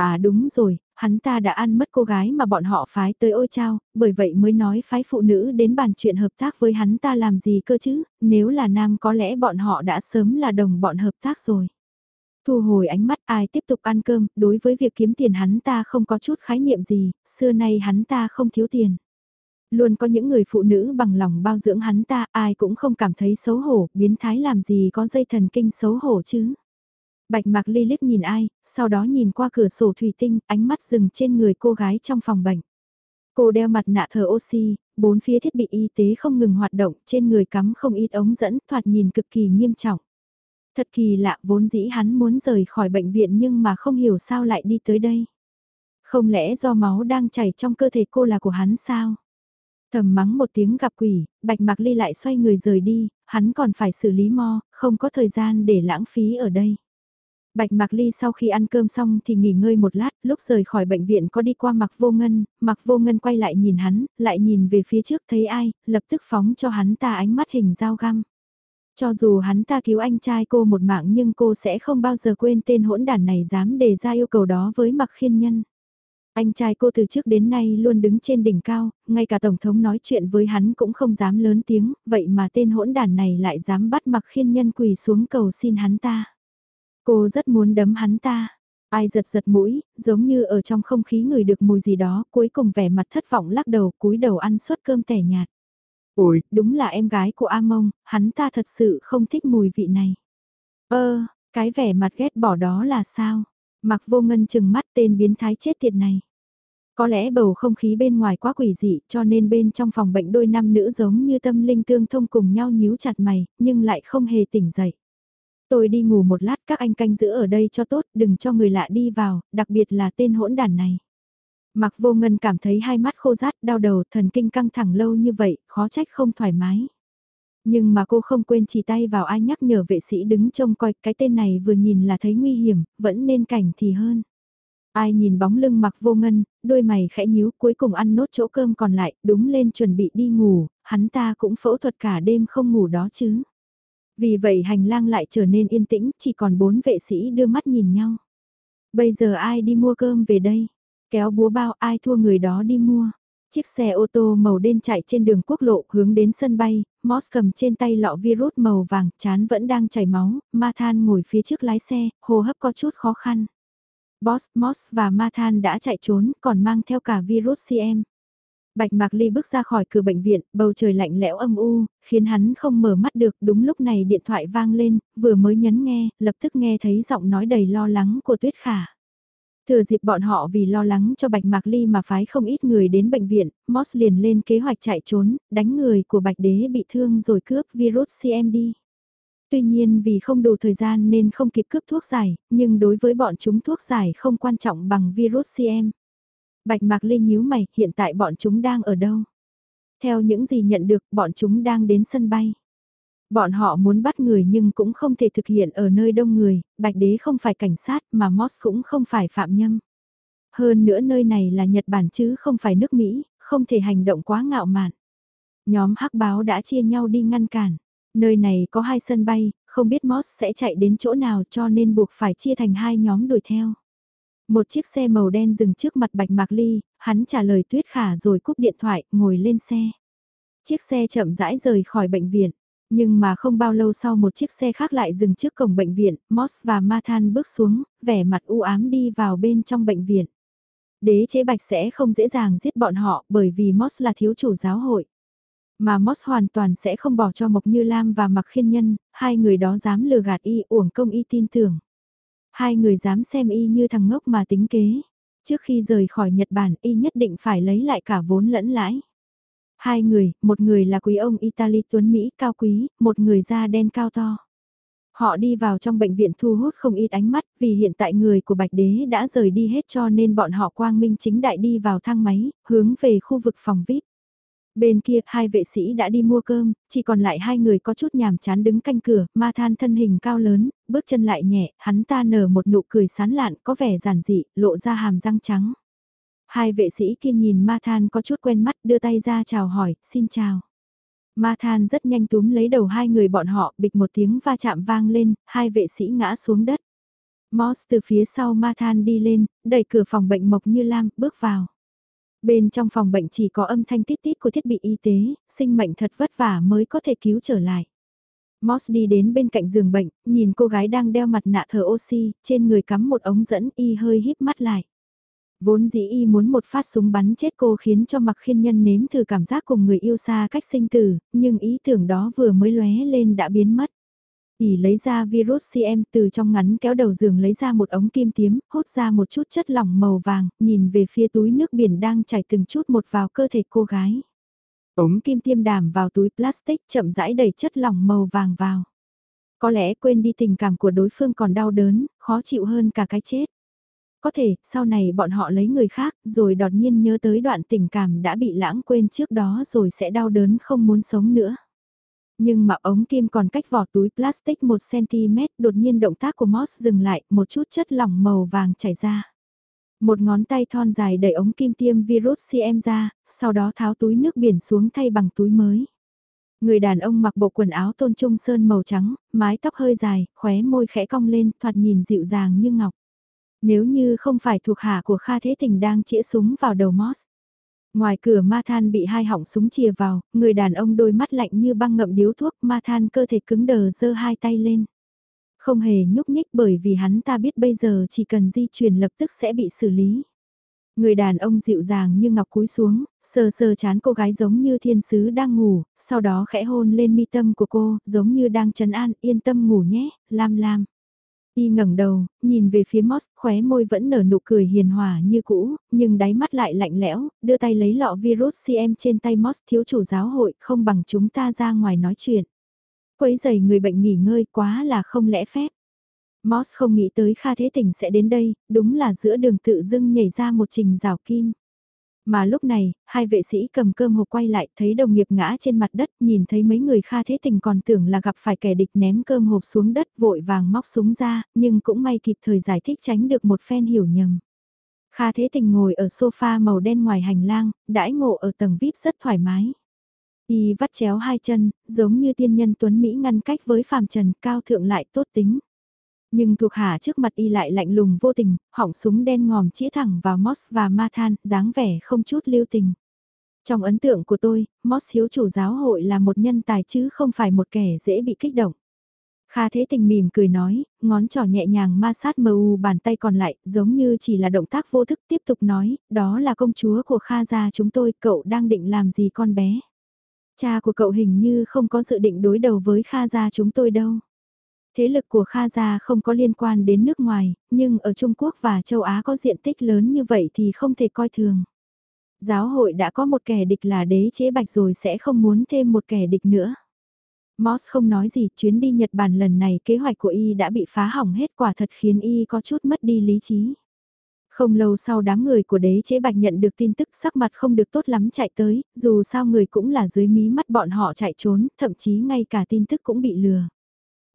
À đúng rồi, hắn ta đã ăn mất cô gái mà bọn họ phái tới ôi trao, bởi vậy mới nói phái phụ nữ đến bàn chuyện hợp tác với hắn ta làm gì cơ chứ, nếu là nam có lẽ bọn họ đã sớm là đồng bọn hợp tác rồi. Thu hồi ánh mắt ai tiếp tục ăn cơm, đối với việc kiếm tiền hắn ta không có chút khái niệm gì, xưa nay hắn ta không thiếu tiền. Luôn có những người phụ nữ bằng lòng bao dưỡng hắn ta, ai cũng không cảm thấy xấu hổ, biến thái làm gì có dây thần kinh xấu hổ chứ. Bạch Mạc Ly liếc nhìn ai, sau đó nhìn qua cửa sổ thủy tinh, ánh mắt dừng trên người cô gái trong phòng bệnh. Cô đeo mặt nạ thở oxy, bốn phía thiết bị y tế không ngừng hoạt động, trên người cắm không ít ống dẫn, thoạt nhìn cực kỳ nghiêm trọng. Thật kỳ lạ, vốn dĩ hắn muốn rời khỏi bệnh viện nhưng mà không hiểu sao lại đi tới đây. Không lẽ do máu đang chảy trong cơ thể cô là của hắn sao? Thầm mắng một tiếng gặp quỷ, Bạch Mạc Ly lại xoay người rời đi, hắn còn phải xử lý mo, không có thời gian để lãng phí ở đây. Bạch Mạc Ly sau khi ăn cơm xong thì nghỉ ngơi một lát, lúc rời khỏi bệnh viện có đi qua Mạc Vô Ngân, Mạc Vô Ngân quay lại nhìn hắn, lại nhìn về phía trước thấy ai, lập tức phóng cho hắn ta ánh mắt hình dao găm. Cho dù hắn ta cứu anh trai cô một mạng nhưng cô sẽ không bao giờ quên tên hỗn đản này dám đề ra yêu cầu đó với Mạc Khiên Nhân. Anh trai cô từ trước đến nay luôn đứng trên đỉnh cao, ngay cả Tổng thống nói chuyện với hắn cũng không dám lớn tiếng, vậy mà tên hỗn đản này lại dám bắt Mạc Khiên Nhân quỳ xuống cầu xin hắn ta. Cô rất muốn đấm hắn ta. Ai giật giật mũi, giống như ở trong không khí người được mùi gì đó, cuối cùng vẻ mặt thất vọng lắc đầu cúi đầu ăn suất cơm tẻ nhạt. Ôi, đúng là em gái của A Mông, hắn ta thật sự không thích mùi vị này. Ơ, cái vẻ mặt ghét bỏ đó là sao? Mặc vô ngân chừng mắt tên biến thái chết tiệt này. Có lẽ bầu không khí bên ngoài quá quỷ dị cho nên bên trong phòng bệnh đôi nam nữ giống như tâm linh tương thông cùng nhau nhíu chặt mày, nhưng lại không hề tỉnh dậy. Tôi đi ngủ một lát các anh canh giữ ở đây cho tốt, đừng cho người lạ đi vào, đặc biệt là tên hỗn đàn này. Mặc vô ngân cảm thấy hai mắt khô rát, đau đầu, thần kinh căng thẳng lâu như vậy, khó trách không thoải mái. Nhưng mà cô không quên chỉ tay vào ai nhắc nhở vệ sĩ đứng trông coi cái tên này vừa nhìn là thấy nguy hiểm, vẫn nên cảnh thì hơn. Ai nhìn bóng lưng mặc vô ngân, đôi mày khẽ nhíu cuối cùng ăn nốt chỗ cơm còn lại, đúng lên chuẩn bị đi ngủ, hắn ta cũng phẫu thuật cả đêm không ngủ đó chứ. Vì vậy hành lang lại trở nên yên tĩnh, chỉ còn bốn vệ sĩ đưa mắt nhìn nhau. Bây giờ ai đi mua cơm về đây? Kéo búa bao ai thua người đó đi mua? Chiếc xe ô tô màu đen chạy trên đường quốc lộ hướng đến sân bay, Moss cầm trên tay lọ virus màu vàng, chán vẫn đang chảy máu, Mathan ngồi phía trước lái xe, hô hấp có chút khó khăn. Boss, Moss và Mathan đã chạy trốn, còn mang theo cả virus CM. Bạch Mạc Ly bước ra khỏi cửa bệnh viện, bầu trời lạnh lẽo âm u, khiến hắn không mở mắt được. Đúng lúc này điện thoại vang lên, vừa mới nhấn nghe, lập tức nghe thấy giọng nói đầy lo lắng của Tuyết Khả. Thừa dịp bọn họ vì lo lắng cho Bạch Mạc Ly mà phái không ít người đến bệnh viện, Moss liền lên kế hoạch chạy trốn, đánh người của Bạch Đế bị thương rồi cướp virus CMD. Tuy nhiên vì không đủ thời gian nên không kịp cướp thuốc giải, nhưng đối với bọn chúng thuốc giải không quan trọng bằng virus CM. Bạch Mạc Ly nhíu mày, hiện tại bọn chúng đang ở đâu? Theo những gì nhận được, bọn chúng đang đến sân bay. Bọn họ muốn bắt người nhưng cũng không thể thực hiện ở nơi đông người, Bạch Đế không phải cảnh sát mà Moss cũng không phải phạm nhân. Hơn nữa nơi này là Nhật Bản chứ không phải nước Mỹ, không thể hành động quá ngạo mạn. Nhóm hắc báo đã chia nhau đi ngăn cản. Nơi này có hai sân bay, không biết Moss sẽ chạy đến chỗ nào cho nên buộc phải chia thành hai nhóm đuổi theo. Một chiếc xe màu đen dừng trước mặt Bạch Mạc Ly, hắn trả lời Tuyết Khả rồi cúp điện thoại, ngồi lên xe. Chiếc xe chậm rãi rời khỏi bệnh viện. Nhưng mà không bao lâu sau một chiếc xe khác lại dừng trước cổng bệnh viện, Moss và Mathan bước xuống, vẻ mặt u ám đi vào bên trong bệnh viện. Đế chế bạch sẽ không dễ dàng giết bọn họ bởi vì Moss là thiếu chủ giáo hội. Mà Moss hoàn toàn sẽ không bỏ cho Mộc Như Lam và Mặc Khiên Nhân, hai người đó dám lừa gạt y uổng công y tin tưởng. Hai người dám xem y như thằng ngốc mà tính kế. Trước khi rời khỏi Nhật Bản y nhất định phải lấy lại cả vốn lẫn lãi. Hai người, một người là quý ông Italy tuấn Mỹ cao quý, một người da đen cao to. Họ đi vào trong bệnh viện thu hút không ít ánh mắt vì hiện tại người của Bạch Đế đã rời đi hết cho nên bọn họ quang minh chính đại đi vào thang máy, hướng về khu vực phòng VIP. Bên kia, hai vệ sĩ đã đi mua cơm, chỉ còn lại hai người có chút nhàm chán đứng canh cửa, ma than thân hình cao lớn, bước chân lại nhẹ, hắn ta nở một nụ cười sán lạn, có vẻ giản dị, lộ ra hàm răng trắng. Hai vệ sĩ kia nhìn ma than có chút quen mắt, đưa tay ra chào hỏi, xin chào. Ma than rất nhanh túm lấy đầu hai người bọn họ, bịch một tiếng va chạm vang lên, hai vệ sĩ ngã xuống đất. Moss từ phía sau ma than đi lên, đẩy cửa phòng bệnh mộc như lam, bước vào. Bên trong phòng bệnh chỉ có âm thanh tít tít của thiết bị y tế, sinh mệnh thật vất vả mới có thể cứu trở lại. Moss đi đến bên cạnh giường bệnh, nhìn cô gái đang đeo mặt nạ thở oxy, trên người cắm một ống dẫn y hơi híp mắt lại. Vốn dĩ y muốn một phát súng bắn chết cô khiến cho mặc khiên nhân nếm thử cảm giác cùng người yêu xa cách sinh tử, nhưng ý tưởng đó vừa mới lóe lên đã biến mất ỉ lấy ra virus CM từ trong ngắn kéo đầu giường lấy ra một ống kim tiếm, hốt ra một chút chất lỏng màu vàng, nhìn về phía túi nước biển đang chảy từng chút một vào cơ thể cô gái. Ống kim tiêm đàm vào túi plastic chậm rãi đầy chất lỏng màu vàng vào. Có lẽ quên đi tình cảm của đối phương còn đau đớn, khó chịu hơn cả cái chết. Có thể, sau này bọn họ lấy người khác, rồi đột nhiên nhớ tới đoạn tình cảm đã bị lãng quên trước đó rồi sẽ đau đớn không muốn sống nữa. Nhưng mà ống kim còn cách vỏ túi plastic 1cm, đột nhiên động tác của Moss dừng lại, một chút chất lỏng màu vàng chảy ra. Một ngón tay thon dài đẩy ống kim tiêm virus CM ra, sau đó tháo túi nước biển xuống thay bằng túi mới. Người đàn ông mặc bộ quần áo tôn trung sơn màu trắng, mái tóc hơi dài, khóe môi khẽ cong lên, thoạt nhìn dịu dàng như ngọc. Nếu như không phải thuộc hạ của Kha Thế Tình đang chĩa súng vào đầu Moss. Ngoài cửa ma than bị hai họng súng chìa vào, người đàn ông đôi mắt lạnh như băng ngậm điếu thuốc ma than cơ thể cứng đờ giơ hai tay lên. Không hề nhúc nhích bởi vì hắn ta biết bây giờ chỉ cần di chuyển lập tức sẽ bị xử lý. Người đàn ông dịu dàng như ngọc cúi xuống, sờ sờ chán cô gái giống như thiên sứ đang ngủ, sau đó khẽ hôn lên mi tâm của cô, giống như đang trấn an, yên tâm ngủ nhé, lam lam. Y ngẩng đầu, nhìn về phía Moss, khóe môi vẫn nở nụ cười hiền hòa như cũ, nhưng đáy mắt lại lạnh lẽo, đưa tay lấy lọ virus CM trên tay Moss thiếu chủ giáo hội, không bằng chúng ta ra ngoài nói chuyện. Quấy giày người bệnh nghỉ ngơi quá là không lẽ phép. Moss không nghĩ tới Kha Thế Tình sẽ đến đây, đúng là giữa đường tự dưng nhảy ra một trình rào kim. Mà lúc này, hai vệ sĩ cầm cơm hộp quay lại thấy đồng nghiệp ngã trên mặt đất nhìn thấy mấy người kha thế tình còn tưởng là gặp phải kẻ địch ném cơm hộp xuống đất vội vàng móc súng ra, nhưng cũng may kịp thời giải thích tránh được một phen hiểu nhầm. Kha Thế Tình ngồi ở sofa màu đen ngoài hành lang, đãi ngộ ở tầng VIP rất thoải mái. Y vắt chéo hai chân, giống như tiên nhân tuấn Mỹ ngăn cách với phàm trần cao thượng lại tốt tính. Nhưng thuộc hạ trước mặt y lại lạnh lùng vô tình, hỏng súng đen ngòm chĩa thẳng vào Moss và Mathan, dáng vẻ không chút lưu tình. Trong ấn tượng của tôi, Moss hiếu chủ giáo hội là một nhân tài chứ không phải một kẻ dễ bị kích động. Kha Thế Tình mỉm cười nói, ngón trỏ nhẹ nhàng ma sát mờ u bàn tay còn lại, giống như chỉ là động tác vô thức tiếp tục nói, đó là công chúa của Kha gia chúng tôi, cậu đang định làm gì con bé. Cha của cậu hình như không có dự định đối đầu với Kha gia chúng tôi đâu. Thế lực của Kha gia không có liên quan đến nước ngoài, nhưng ở Trung Quốc và châu Á có diện tích lớn như vậy thì không thể coi thường. Giáo hội đã có một kẻ địch là đế chế bạch rồi sẽ không muốn thêm một kẻ địch nữa. Moss không nói gì, chuyến đi Nhật Bản lần này kế hoạch của y đã bị phá hỏng hết quả thật khiến y có chút mất đi lý trí. Không lâu sau đám người của đế chế bạch nhận được tin tức sắc mặt không được tốt lắm chạy tới, dù sao người cũng là dưới mí mắt bọn họ chạy trốn, thậm chí ngay cả tin tức cũng bị lừa.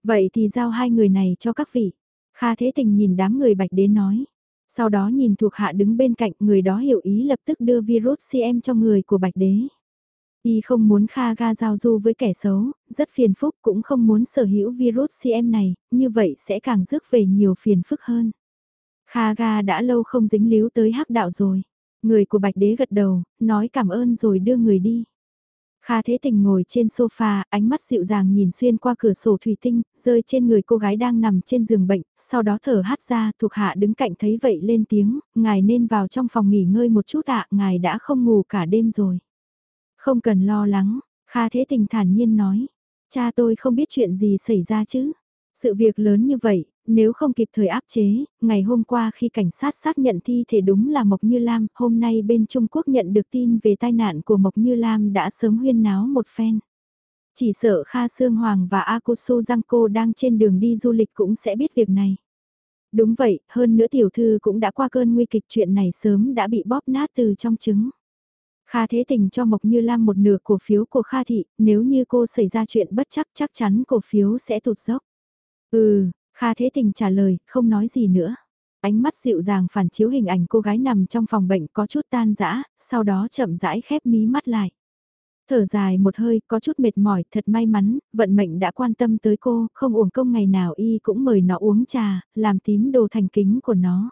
Vậy thì giao hai người này cho các vị. Kha Thế Tình nhìn đám người bạch đế nói. Sau đó nhìn thuộc hạ đứng bên cạnh người đó hiểu ý lập tức đưa virus CM cho người của bạch đế. Y không muốn Kha Ga giao du với kẻ xấu, rất phiền phức cũng không muốn sở hữu virus CM này, như vậy sẽ càng rước về nhiều phiền phức hơn. Kha Ga đã lâu không dính líu tới hắc đạo rồi. Người của Bạch Đế gật đầu, nói cảm ơn rồi đưa người đi. Kha Thế Tình ngồi trên sofa, ánh mắt dịu dàng nhìn xuyên qua cửa sổ thủy tinh, rơi trên người cô gái đang nằm trên giường bệnh, sau đó thở hắt ra, thuộc hạ đứng cạnh thấy vậy lên tiếng, ngài nên vào trong phòng nghỉ ngơi một chút ạ, ngài đã không ngủ cả đêm rồi. Không cần lo lắng, Kha Thế Tình thản nhiên nói, cha tôi không biết chuyện gì xảy ra chứ. Sự việc lớn như vậy, nếu không kịp thời áp chế, ngày hôm qua khi cảnh sát xác nhận thi thể đúng là Mộc Như Lam, hôm nay bên Trung Quốc nhận được tin về tai nạn của Mộc Như Lam đã sớm huyên náo một phen. Chỉ sợ Kha Sương Hoàng và Akusu Giangco đang trên đường đi du lịch cũng sẽ biết việc này. Đúng vậy, hơn nữa tiểu thư cũng đã qua cơn nguy kịch chuyện này sớm đã bị bóp nát từ trong trứng. Kha Thế Tình cho Mộc Như Lam một nửa cổ phiếu của Kha Thị, nếu như cô xảy ra chuyện bất chắc chắc chắn cổ phiếu sẽ tụt dốc. Ừ, Kha Thế Tình trả lời, không nói gì nữa. Ánh mắt dịu dàng phản chiếu hình ảnh cô gái nằm trong phòng bệnh có chút tan dã, sau đó chậm rãi khép mí mắt lại. Thở dài một hơi, có chút mệt mỏi, thật may mắn, vận mệnh đã quan tâm tới cô, không uổng công ngày nào y cũng mời nó uống trà, làm tím đồ thành kính của nó.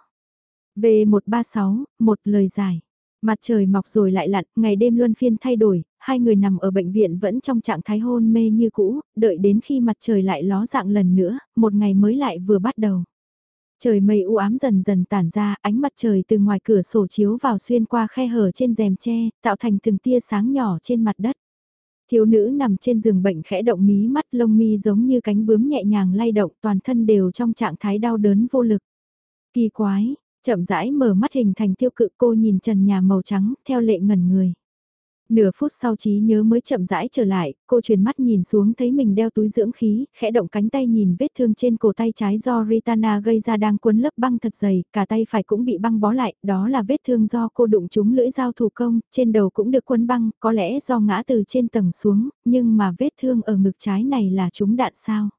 V136, một lời giải. Mặt trời mọc rồi lại lặn, ngày đêm luân phiên thay đổi, hai người nằm ở bệnh viện vẫn trong trạng thái hôn mê như cũ, đợi đến khi mặt trời lại ló dạng lần nữa, một ngày mới lại vừa bắt đầu. Trời mây u ám dần dần tản ra, ánh mặt trời từ ngoài cửa sổ chiếu vào xuyên qua khe hở trên rèm tre, tạo thành từng tia sáng nhỏ trên mặt đất. Thiếu nữ nằm trên giường bệnh khẽ động mí mắt lông mi giống như cánh bướm nhẹ nhàng lay động toàn thân đều trong trạng thái đau đớn vô lực. Kỳ quái, Chậm rãi mở mắt hình thành tiêu cự cô nhìn trần nhà màu trắng, theo lệ ngẩn người. Nửa phút sau trí nhớ mới chậm rãi trở lại, cô chuyển mắt nhìn xuống thấy mình đeo túi dưỡng khí, khẽ động cánh tay nhìn vết thương trên cổ tay trái do Ritana gây ra đang cuốn lớp băng thật dày, cả tay phải cũng bị băng bó lại, đó là vết thương do cô đụng trúng lưỡi dao thủ công, trên đầu cũng được cuốn băng, có lẽ do ngã từ trên tầng xuống, nhưng mà vết thương ở ngực trái này là trúng đạn sao.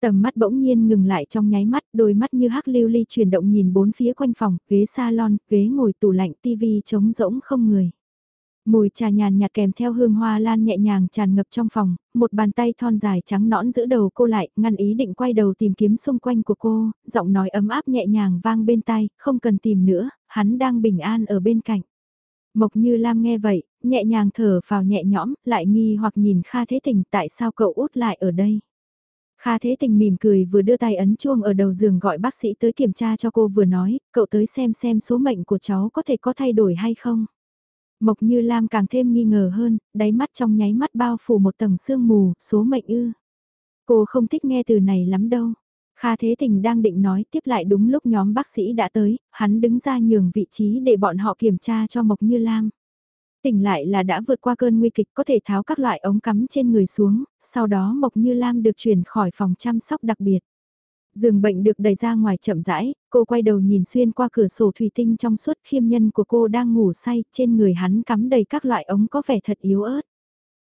Tầm mắt bỗng nhiên ngừng lại trong nháy mắt, đôi mắt như hắc lưu ly chuyển động nhìn bốn phía quanh phòng, ghế salon, ghế ngồi tủ lạnh, tivi trống rỗng không người. Mùi trà nhàn nhạt kèm theo hương hoa lan nhẹ nhàng tràn ngập trong phòng, một bàn tay thon dài trắng nõn giữ đầu cô lại, ngăn ý định quay đầu tìm kiếm xung quanh của cô, giọng nói ấm áp nhẹ nhàng vang bên tai, không cần tìm nữa, hắn đang bình an ở bên cạnh. Mộc như Lam nghe vậy, nhẹ nhàng thở vào nhẹ nhõm, lại nghi hoặc nhìn Kha Thế Tình tại sao cậu út lại ở đây. Kha Thế Tình mỉm cười vừa đưa tay ấn chuông ở đầu giường gọi bác sĩ tới kiểm tra cho cô vừa nói, cậu tới xem xem số mệnh của cháu có thể có thay đổi hay không. Mộc Như Lam càng thêm nghi ngờ hơn, đáy mắt trong nháy mắt bao phủ một tầng sương mù, số mệnh ư. Cô không thích nghe từ này lắm đâu. Kha Thế Tình đang định nói tiếp lại đúng lúc nhóm bác sĩ đã tới, hắn đứng ra nhường vị trí để bọn họ kiểm tra cho Mộc Như Lam. Tỉnh lại là đã vượt qua cơn nguy kịch có thể tháo các loại ống cắm trên người xuống, sau đó Mộc Như Lam được chuyển khỏi phòng chăm sóc đặc biệt. Giường bệnh được đẩy ra ngoài chậm rãi, cô quay đầu nhìn xuyên qua cửa sổ thủy tinh trong suốt khiêm nhân của cô đang ngủ say, trên người hắn cắm đầy các loại ống có vẻ thật yếu ớt.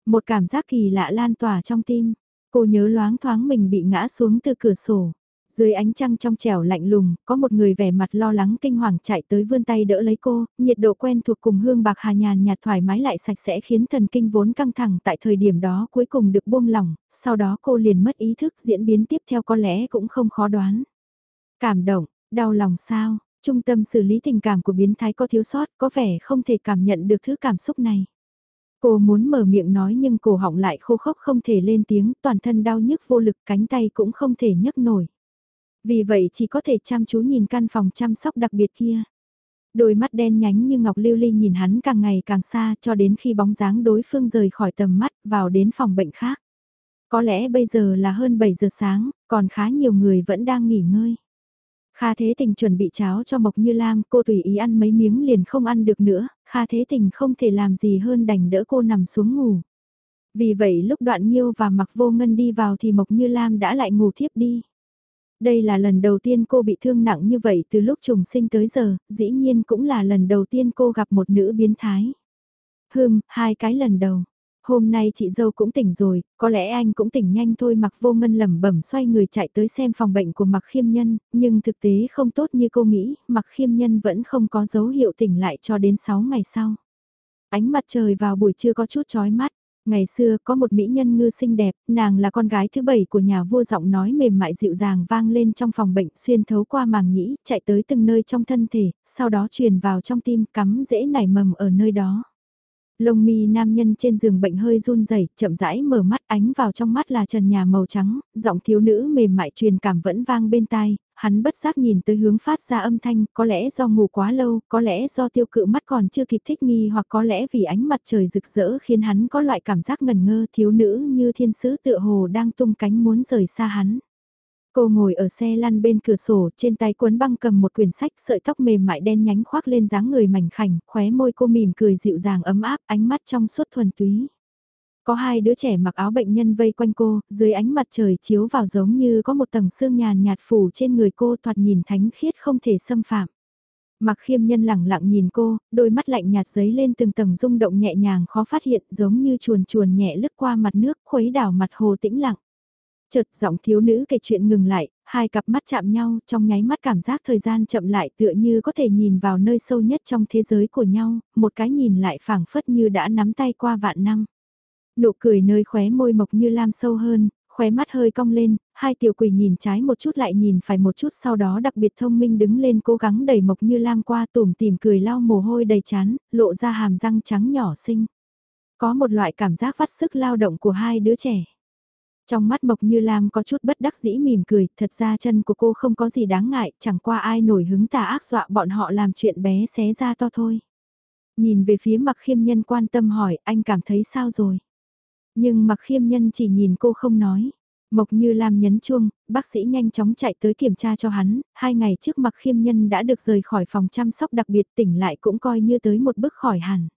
Một cảm giác kỳ lạ lan tỏa trong tim, cô nhớ loáng thoáng mình bị ngã xuống từ cửa sổ. Dưới ánh trăng trong trẻo lạnh lùng, có một người vẻ mặt lo lắng kinh hoàng chạy tới vươn tay đỡ lấy cô, nhiệt độ quen thuộc cùng hương bạc hà nhàn nhạt thoải mái lại sạch sẽ khiến thần kinh vốn căng thẳng tại thời điểm đó cuối cùng được buông lỏng, sau đó cô liền mất ý thức diễn biến tiếp theo có lẽ cũng không khó đoán. Cảm động, đau lòng sao, trung tâm xử lý tình cảm của biến thái có thiếu sót có vẻ không thể cảm nhận được thứ cảm xúc này. Cô muốn mở miệng nói nhưng cổ họng lại khô khốc không thể lên tiếng, toàn thân đau nhức vô lực cánh tay cũng không thể nhấc nổi. Vì vậy chỉ có thể chăm chú nhìn căn phòng chăm sóc đặc biệt kia. Đôi mắt đen nhánh như ngọc lưu ly nhìn hắn càng ngày càng xa cho đến khi bóng dáng đối phương rời khỏi tầm mắt vào đến phòng bệnh khác. Có lẽ bây giờ là hơn 7 giờ sáng, còn khá nhiều người vẫn đang nghỉ ngơi. Kha Thế Tình chuẩn bị cháo cho Mộc Như Lam, cô tùy ý ăn mấy miếng liền không ăn được nữa, Kha Thế Tình không thể làm gì hơn đành đỡ cô nằm xuống ngủ. Vì vậy lúc đoạn Nhiêu và Mặc Vô Ngân đi vào thì Mộc Như Lam đã lại ngủ thiếp đi. Đây là lần đầu tiên cô bị thương nặng như vậy từ lúc trùng sinh tới giờ, dĩ nhiên cũng là lần đầu tiên cô gặp một nữ biến thái. Hừm, hai cái lần đầu. Hôm nay chị dâu cũng tỉnh rồi, có lẽ anh cũng tỉnh nhanh thôi mặc vô ngân lẩm bẩm xoay người chạy tới xem phòng bệnh của mặc khiêm nhân, nhưng thực tế không tốt như cô nghĩ, mặc khiêm nhân vẫn không có dấu hiệu tỉnh lại cho đến 6 ngày sau. Ánh mặt trời vào buổi trưa có chút chói mắt, Ngày xưa có một mỹ nhân ngư xinh đẹp, nàng là con gái thứ bảy của nhà vua giọng nói mềm mại dịu dàng vang lên trong phòng bệnh xuyên thấu qua màng nhĩ, chạy tới từng nơi trong thân thể, sau đó truyền vào trong tim cắm dễ nảy mầm ở nơi đó. Lông mi nam nhân trên giường bệnh hơi run rẩy, chậm rãi mở mắt ánh vào trong mắt là trần nhà màu trắng, giọng thiếu nữ mềm mại truyền cảm vẫn vang bên tai, hắn bất giác nhìn tới hướng phát ra âm thanh, có lẽ do ngủ quá lâu, có lẽ do tiêu cự mắt còn chưa kịp thích nghi hoặc có lẽ vì ánh mặt trời rực rỡ khiến hắn có loại cảm giác ngần ngơ thiếu nữ như thiên sứ tựa hồ đang tung cánh muốn rời xa hắn. Cô ngồi ở xe lăn bên cửa sổ, trên tay cuốn băng cầm một quyển sách, sợi tóc mềm mại đen nhánh khoác lên dáng người mảnh khảnh, khóe môi cô mỉm cười dịu dàng ấm áp, ánh mắt trong suốt thuần túy. Có hai đứa trẻ mặc áo bệnh nhân vây quanh cô, dưới ánh mặt trời chiếu vào giống như có một tầng sương nhàn nhạt phủ trên người cô thoạt nhìn thánh khiết không thể xâm phạm. Mặc khiêm nhân lẳng lặng nhìn cô, đôi mắt lạnh nhạt giấy lên từng tầng rung động nhẹ nhàng khó phát hiện giống như chuồn chuồn nhẹ lướt qua mặt nước khuấy đảo mặt hồ tĩnh lặng. Chợt giọng thiếu nữ kể chuyện ngừng lại, hai cặp mắt chạm nhau trong nháy mắt cảm giác thời gian chậm lại tựa như có thể nhìn vào nơi sâu nhất trong thế giới của nhau, một cái nhìn lại phảng phất như đã nắm tay qua vạn năm. Nụ cười nơi khóe môi mộc như lam sâu hơn, khóe mắt hơi cong lên, hai tiểu quỷ nhìn trái một chút lại nhìn phải một chút sau đó đặc biệt thông minh đứng lên cố gắng đẩy mộc như lam qua tủm tìm cười lau mồ hôi đầy chán, lộ ra hàm răng trắng nhỏ xinh. Có một loại cảm giác vắt sức lao động của hai đứa trẻ. Trong mắt Mộc Như Lam có chút bất đắc dĩ mỉm cười, thật ra chân của cô không có gì đáng ngại, chẳng qua ai nổi hứng tà ác dọa bọn họ làm chuyện bé xé ra to thôi. Nhìn về phía mặc khiêm nhân quan tâm hỏi, anh cảm thấy sao rồi? Nhưng mặc khiêm nhân chỉ nhìn cô không nói. Mộc Như Lam nhấn chuông, bác sĩ nhanh chóng chạy tới kiểm tra cho hắn, hai ngày trước mặc khiêm nhân đã được rời khỏi phòng chăm sóc đặc biệt tỉnh lại cũng coi như tới một bước khỏi hẳn.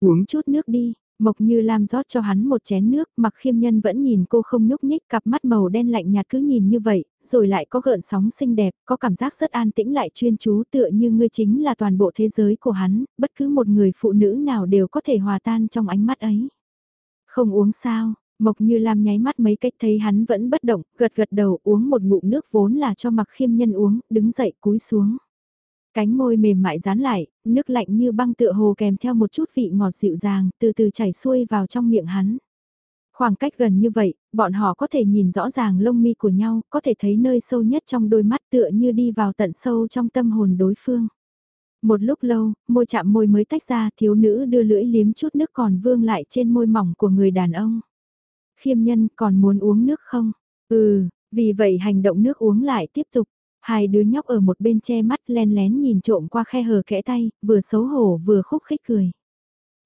Uống chút nước đi, Mộc Như Lam rót cho hắn một chén nước, mặc khiêm nhân vẫn nhìn cô không nhúc nhích, cặp mắt màu đen lạnh nhạt cứ nhìn như vậy, rồi lại có gợn sóng xinh đẹp, có cảm giác rất an tĩnh lại chuyên chú tựa như ngươi chính là toàn bộ thế giới của hắn, bất cứ một người phụ nữ nào đều có thể hòa tan trong ánh mắt ấy. Không uống sao, Mộc Như Lam nháy mắt mấy cách thấy hắn vẫn bất động, gật gật đầu uống một ngụm nước vốn là cho mặc khiêm nhân uống, đứng dậy cúi xuống. Cánh môi mềm mại dán lại, nước lạnh như băng tựa hồ kèm theo một chút vị ngọt dịu dàng, từ từ chảy xuôi vào trong miệng hắn. Khoảng cách gần như vậy, bọn họ có thể nhìn rõ ràng lông mi của nhau, có thể thấy nơi sâu nhất trong đôi mắt tựa như đi vào tận sâu trong tâm hồn đối phương. Một lúc lâu, môi chạm môi mới tách ra thiếu nữ đưa lưỡi liếm chút nước còn vương lại trên môi mỏng của người đàn ông. Khiêm nhân còn muốn uống nước không? Ừ, vì vậy hành động nước uống lại tiếp tục. Hai đứa nhóc ở một bên che mắt len lén nhìn trộm qua khe hở kẽ tay, vừa xấu hổ vừa khúc khích cười.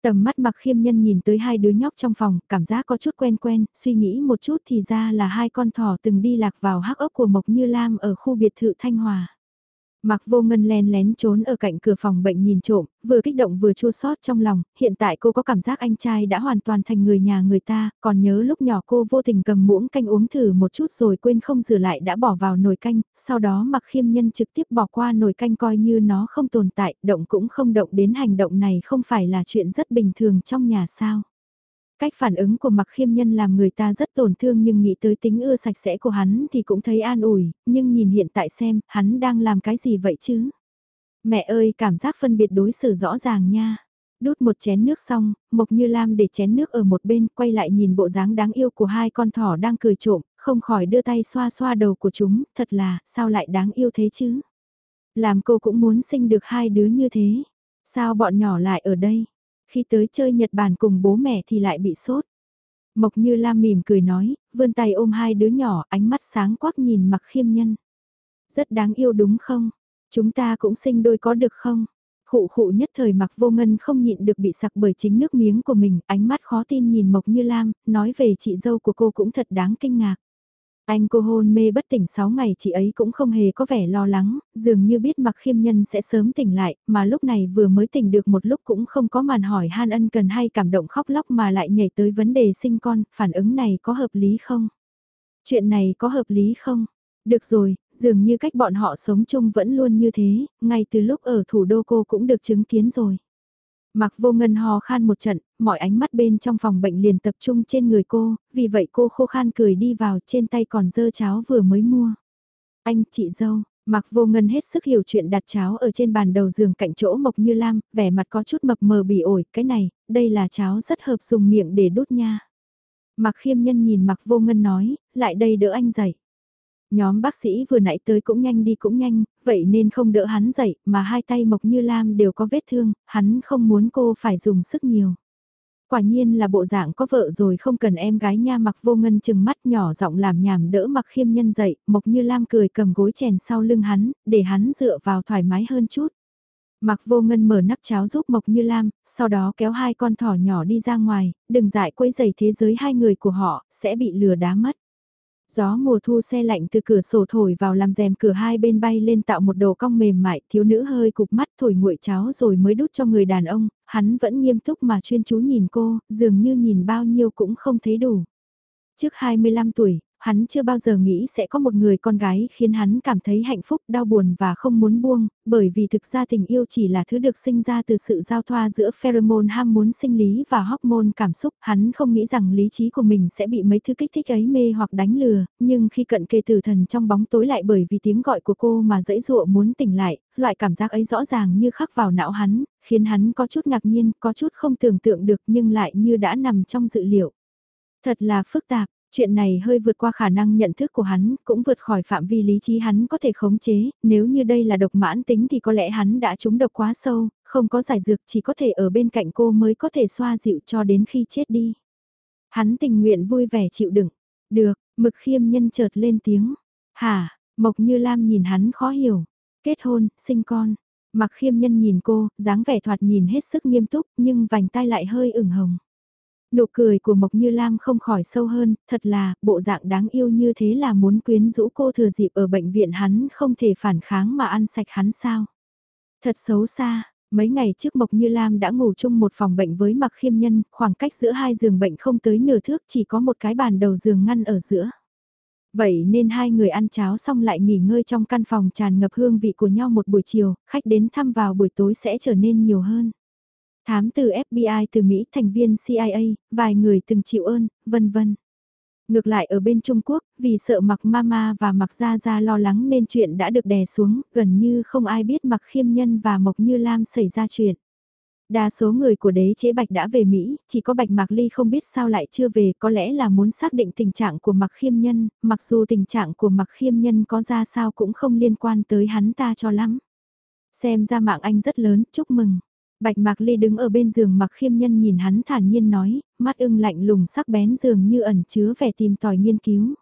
Tầm mắt mặc khiêm nhân nhìn tới hai đứa nhóc trong phòng, cảm giác có chút quen quen, suy nghĩ một chút thì ra là hai con thỏ từng đi lạc vào hắc ốc của Mộc Như Lam ở khu biệt thự Thanh Hòa. Mặc vô ngân len lén trốn ở cạnh cửa phòng bệnh nhìn trộm, vừa kích động vừa chua xót trong lòng, hiện tại cô có cảm giác anh trai đã hoàn toàn thành người nhà người ta, còn nhớ lúc nhỏ cô vô tình cầm muỗng canh uống thử một chút rồi quên không rửa lại đã bỏ vào nồi canh, sau đó mặc khiêm nhân trực tiếp bỏ qua nồi canh coi như nó không tồn tại, động cũng không động đến hành động này không phải là chuyện rất bình thường trong nhà sao. Cách phản ứng của mặc khiêm nhân làm người ta rất tổn thương nhưng nghĩ tới tính ưa sạch sẽ của hắn thì cũng thấy an ủi, nhưng nhìn hiện tại xem, hắn đang làm cái gì vậy chứ? Mẹ ơi, cảm giác phân biệt đối xử rõ ràng nha. Đút một chén nước xong, Mộc Như Lam để chén nước ở một bên, quay lại nhìn bộ dáng đáng yêu của hai con thỏ đang cười trộm, không khỏi đưa tay xoa xoa đầu của chúng, thật là, sao lại đáng yêu thế chứ? Làm cô cũng muốn sinh được hai đứa như thế. Sao bọn nhỏ lại ở đây? Khi tới chơi Nhật Bản cùng bố mẹ thì lại bị sốt. Mộc Như Lam mỉm cười nói, vươn tay ôm hai đứa nhỏ, ánh mắt sáng quắc nhìn mặc khiêm nhân. Rất đáng yêu đúng không? Chúng ta cũng sinh đôi có được không? Khụ khụ nhất thời mặc vô ngân không nhịn được bị sặc bởi chính nước miếng của mình, ánh mắt khó tin nhìn Mộc Như Lam, nói về chị dâu của cô cũng thật đáng kinh ngạc. Anh cô hôn mê bất tỉnh 6 ngày chị ấy cũng không hề có vẻ lo lắng, dường như biết mặc khiêm nhân sẽ sớm tỉnh lại, mà lúc này vừa mới tỉnh được một lúc cũng không có màn hỏi han ân cần hay cảm động khóc lóc mà lại nhảy tới vấn đề sinh con, phản ứng này có hợp lý không? Chuyện này có hợp lý không? Được rồi, dường như cách bọn họ sống chung vẫn luôn như thế, ngay từ lúc ở thủ đô cô cũng được chứng kiến rồi. Mặc vô ngân hò khan một trận, mọi ánh mắt bên trong phòng bệnh liền tập trung trên người cô, vì vậy cô khô khan cười đi vào trên tay còn dơ cháo vừa mới mua. Anh, chị dâu, mặc vô ngân hết sức hiểu chuyện đặt cháo ở trên bàn đầu giường cạnh chỗ mộc như lam, vẻ mặt có chút mập mờ bị ổi, cái này, đây là cháo rất hợp dùng miệng để đút nha. Mặc khiêm nhân nhìn mặc vô ngân nói, lại đây đỡ anh dậy. Nhóm bác sĩ vừa nãy tới cũng nhanh đi cũng nhanh, vậy nên không đỡ hắn dậy, mà hai tay Mộc Như Lam đều có vết thương, hắn không muốn cô phải dùng sức nhiều. Quả nhiên là bộ dạng có vợ rồi không cần em gái nha mặc vô ngân chừng mắt nhỏ giọng làm nhảm đỡ mặc khiêm nhân dậy, Mộc Như Lam cười cầm gối chèn sau lưng hắn, để hắn dựa vào thoải mái hơn chút. Mặc vô ngân mở nắp cháo giúp Mộc Như Lam, sau đó kéo hai con thỏ nhỏ đi ra ngoài, đừng dại quấy giày thế giới hai người của họ, sẽ bị lừa đá mất. Gió mùa thu xe lạnh từ cửa sổ thổi vào làm rèm cửa hai bên bay lên tạo một đồ cong mềm mại, thiếu nữ hơi cục mắt thổi nguội cháo rồi mới đút cho người đàn ông, hắn vẫn nghiêm túc mà chuyên chú nhìn cô, dường như nhìn bao nhiêu cũng không thấy đủ. Trước 25 tuổi, hắn chưa bao giờ nghĩ sẽ có một người con gái khiến hắn cảm thấy hạnh phúc, đau buồn và không muốn buông, bởi vì thực ra tình yêu chỉ là thứ được sinh ra từ sự giao thoa giữa pheromone ham muốn sinh lý và hormone cảm xúc. Hắn không nghĩ rằng lý trí của mình sẽ bị mấy thứ kích thích ấy mê hoặc đánh lừa, nhưng khi cận kề tử thần trong bóng tối lại bởi vì tiếng gọi của cô mà dãy dụa muốn tỉnh lại, loại cảm giác ấy rõ ràng như khắc vào não hắn, khiến hắn có chút ngạc nhiên, có chút không tưởng tượng được nhưng lại như đã nằm trong dự liệu. Thật là phức tạp, Chuyện này hơi vượt qua khả năng nhận thức của hắn, cũng vượt khỏi phạm vi lý trí hắn có thể khống chế, nếu như đây là độc mãn tính thì có lẽ hắn đã trúng độc quá sâu, không có giải dược chỉ có thể ở bên cạnh cô mới có thể xoa dịu cho đến khi chết đi. Hắn tình nguyện vui vẻ chịu đựng. Được, mực khiêm nhân chợt lên tiếng. Hả, Mộc Như Lam nhìn hắn khó hiểu. Kết hôn, sinh con. Mặc khiêm nhân nhìn cô, dáng vẻ thoạt nhìn hết sức nghiêm túc nhưng vành tai lại hơi ửng hồng. Nụ cười của Mộc Như Lam không khỏi sâu hơn, thật là, bộ dạng đáng yêu như thế là muốn quyến rũ cô thừa dịp ở bệnh viện hắn không thể phản kháng mà ăn sạch hắn sao. Thật xấu xa, mấy ngày trước Mộc Như Lam đã ngủ chung một phòng bệnh với Mặc Khiêm Nhân, khoảng cách giữa hai giường bệnh không tới nửa thước chỉ có một cái bàn đầu giường ngăn ở giữa. Vậy nên hai người ăn cháo xong lại nghỉ ngơi trong căn phòng tràn ngập hương vị của nhau một buổi chiều, khách đến thăm vào buổi tối sẽ trở nên nhiều hơn. Thám từ FBI từ Mỹ thành viên CIA, vài người từng chịu ơn, vân vân. Ngược lại ở bên Trung Quốc, vì sợ mặc mama và mặc gia gia lo lắng nên chuyện đã được đè xuống, gần như không ai biết mặc khiêm nhân và mộc như lam xảy ra chuyện. Đa số người của đế chế Bạch đã về Mỹ, chỉ có Bạch Mạc Ly không biết sao lại chưa về, có lẽ là muốn xác định tình trạng của Mạc Khiêm Nhân, mặc dù tình trạng của Mạc Khiêm Nhân có ra sao cũng không liên quan tới hắn ta cho lắm. Xem ra mạng anh rất lớn, chúc mừng. Bạch Mạc Ly đứng ở bên giường mặc khiêm nhân nhìn hắn thản nhiên nói, mắt ưng lạnh lùng sắc bén dường như ẩn chứa vẻ tìm tòi nghiên cứu.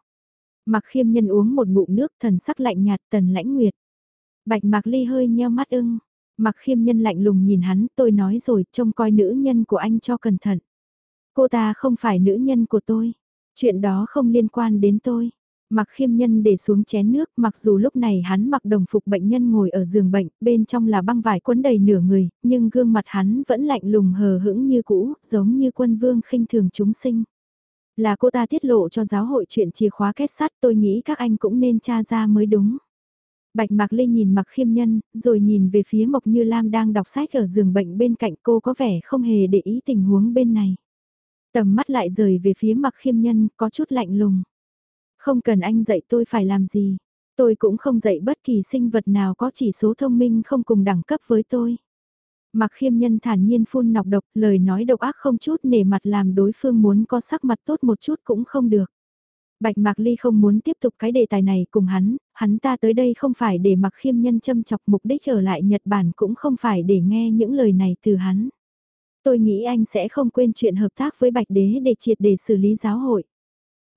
Mặc khiêm nhân uống một ngụm nước thần sắc lạnh nhạt tần lãnh nguyệt. Bạch Mạc Ly hơi nheo mắt ưng. Mặc khiêm nhân lạnh lùng nhìn hắn, tôi nói rồi, trông coi nữ nhân của anh cho cẩn thận. Cô ta không phải nữ nhân của tôi. Chuyện đó không liên quan đến tôi. Mặc khiêm nhân để xuống chén nước mặc dù lúc này hắn mặc đồng phục bệnh nhân ngồi ở giường bệnh, bên trong là băng vải quấn đầy nửa người, nhưng gương mặt hắn vẫn lạnh lùng hờ hững như cũ, giống như quân vương khinh thường chúng sinh. Là cô ta tiết lộ cho giáo hội chuyện chìa khóa kết sắt tôi nghĩ các anh cũng nên tra ra mới đúng. Bạch Mạc Linh nhìn mặc khiêm nhân, rồi nhìn về phía Mộc Như Lam đang đọc sách ở giường bệnh bên cạnh cô có vẻ không hề để ý tình huống bên này. Tầm mắt lại rời về phía mặc khiêm nhân, có chút lạnh lùng. Không cần anh dạy tôi phải làm gì. Tôi cũng không dạy bất kỳ sinh vật nào có chỉ số thông minh không cùng đẳng cấp với tôi. Mặc khiêm nhân thản nhiên phun nọc độc, lời nói độc ác không chút nể mặt làm đối phương muốn có sắc mặt tốt một chút cũng không được. Bạch Mạc Ly không muốn tiếp tục cái đề tài này cùng hắn, hắn ta tới đây không phải để mặc khiêm nhân châm chọc mục đích ở lại Nhật Bản cũng không phải để nghe những lời này từ hắn. Tôi nghĩ anh sẽ không quên chuyện hợp tác với Bạch Đế để triệt để xử lý giáo hội.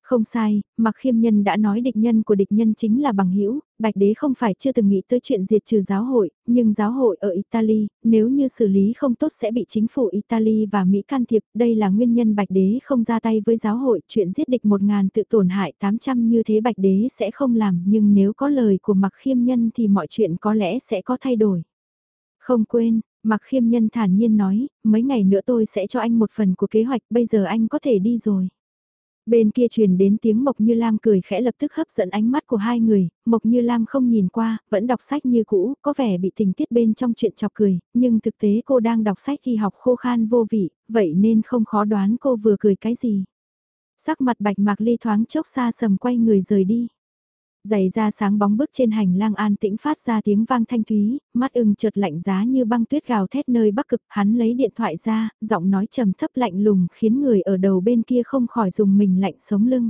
Không sai, mặc khiêm nhân đã nói địch nhân của địch nhân chính là bằng hữu bạch đế không phải chưa từng nghĩ tới chuyện diệt trừ giáo hội, nhưng giáo hội ở Italy, nếu như xử lý không tốt sẽ bị chính phủ Italy và Mỹ can thiệp, đây là nguyên nhân bạch đế không ra tay với giáo hội, chuyện giết địch 1.000 tự tổn hại 800 như thế bạch đế sẽ không làm, nhưng nếu có lời của mặc khiêm nhân thì mọi chuyện có lẽ sẽ có thay đổi. Không quên, mặc khiêm nhân thản nhiên nói, mấy ngày nữa tôi sẽ cho anh một phần của kế hoạch, bây giờ anh có thể đi rồi. Bên kia truyền đến tiếng Mộc Như Lam cười khẽ lập tức hấp dẫn ánh mắt của hai người, Mộc Như Lam không nhìn qua, vẫn đọc sách như cũ, có vẻ bị tình tiết bên trong chuyện chọc cười, nhưng thực tế cô đang đọc sách thì học khô khan vô vị, vậy nên không khó đoán cô vừa cười cái gì. Sắc mặt bạch mạc ly thoáng chốc xa sầm quay người rời đi giày da sáng bóng bước trên hành lang an tĩnh phát ra tiếng vang thanh thúy, mắt ưng chợt lạnh giá như băng tuyết gào thét nơi bắc cực, hắn lấy điện thoại ra, giọng nói trầm thấp lạnh lùng khiến người ở đầu bên kia không khỏi dùng mình lạnh sống lưng.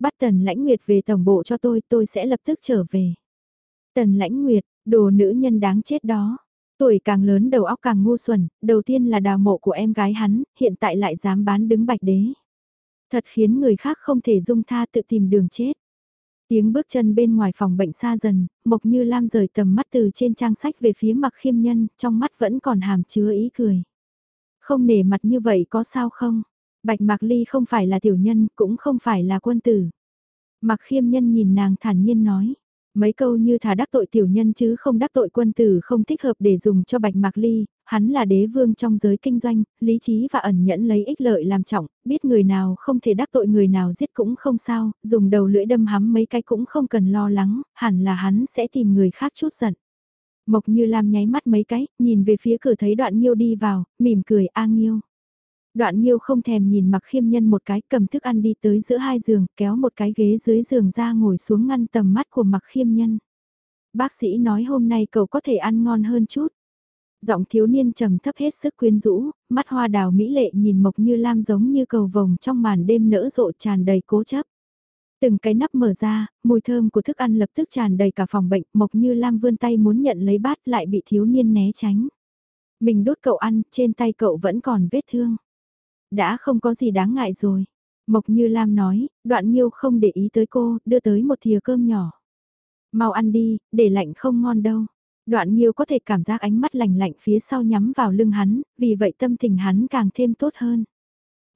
Bắt tần lãnh nguyệt về tổng bộ cho tôi, tôi sẽ lập tức trở về. Tần lãnh nguyệt, đồ nữ nhân đáng chết đó. Tuổi càng lớn đầu óc càng ngu xuẩn, đầu tiên là đào mộ của em gái hắn, hiện tại lại dám bán đứng bạch đế. Thật khiến người khác không thể dung tha tự tìm đường chết. Tiếng bước chân bên ngoài phòng bệnh xa dần, Mộc Như Lam rời tầm mắt từ trên trang sách về phía mặc khiêm nhân, trong mắt vẫn còn hàm chứa ý cười. Không nể mặt như vậy có sao không? Bạch Mạc Ly không phải là tiểu nhân, cũng không phải là quân tử. Mặc khiêm nhân nhìn nàng thản nhiên nói. Mấy câu như thả đắc tội tiểu nhân chứ không đắc tội quân tử không thích hợp để dùng cho Bạch Mạc Ly, hắn là đế vương trong giới kinh doanh, lý trí và ẩn nhẫn lấy ích lợi làm trọng, biết người nào không thể đắc tội người nào giết cũng không sao, dùng đầu lưỡi đâm hắm mấy cái cũng không cần lo lắng, hẳn là hắn sẽ tìm người khác chút giận. Mộc như làm nháy mắt mấy cái, nhìn về phía cửa thấy đoạn nghiêu đi vào, mỉm cười a nghiêu. Đoạn nghiêu không thèm nhìn mặc khiêm nhân một cái cầm thức ăn đi tới giữa hai giường, kéo một cái ghế dưới giường ra ngồi xuống ngăn tầm mắt của mặc khiêm nhân. Bác sĩ nói hôm nay cậu có thể ăn ngon hơn chút. Giọng thiếu niên trầm thấp hết sức quyến rũ, mắt hoa đào mỹ lệ nhìn mộc như lam giống như cầu vồng trong màn đêm nỡ rộ tràn đầy cố chấp. Từng cái nắp mở ra, mùi thơm của thức ăn lập tức tràn đầy cả phòng bệnh, mộc như lam vươn tay muốn nhận lấy bát lại bị thiếu niên né tránh. Mình đốt cậu ăn, trên tay cậu vẫn còn vết thương. Đã không có gì đáng ngại rồi. Mộc như Lam nói, đoạn nghiêu không để ý tới cô, đưa tới một thìa cơm nhỏ. Mau ăn đi, để lạnh không ngon đâu. Đoạn nghiêu có thể cảm giác ánh mắt lạnh lạnh phía sau nhắm vào lưng hắn, vì vậy tâm tình hắn càng thêm tốt hơn.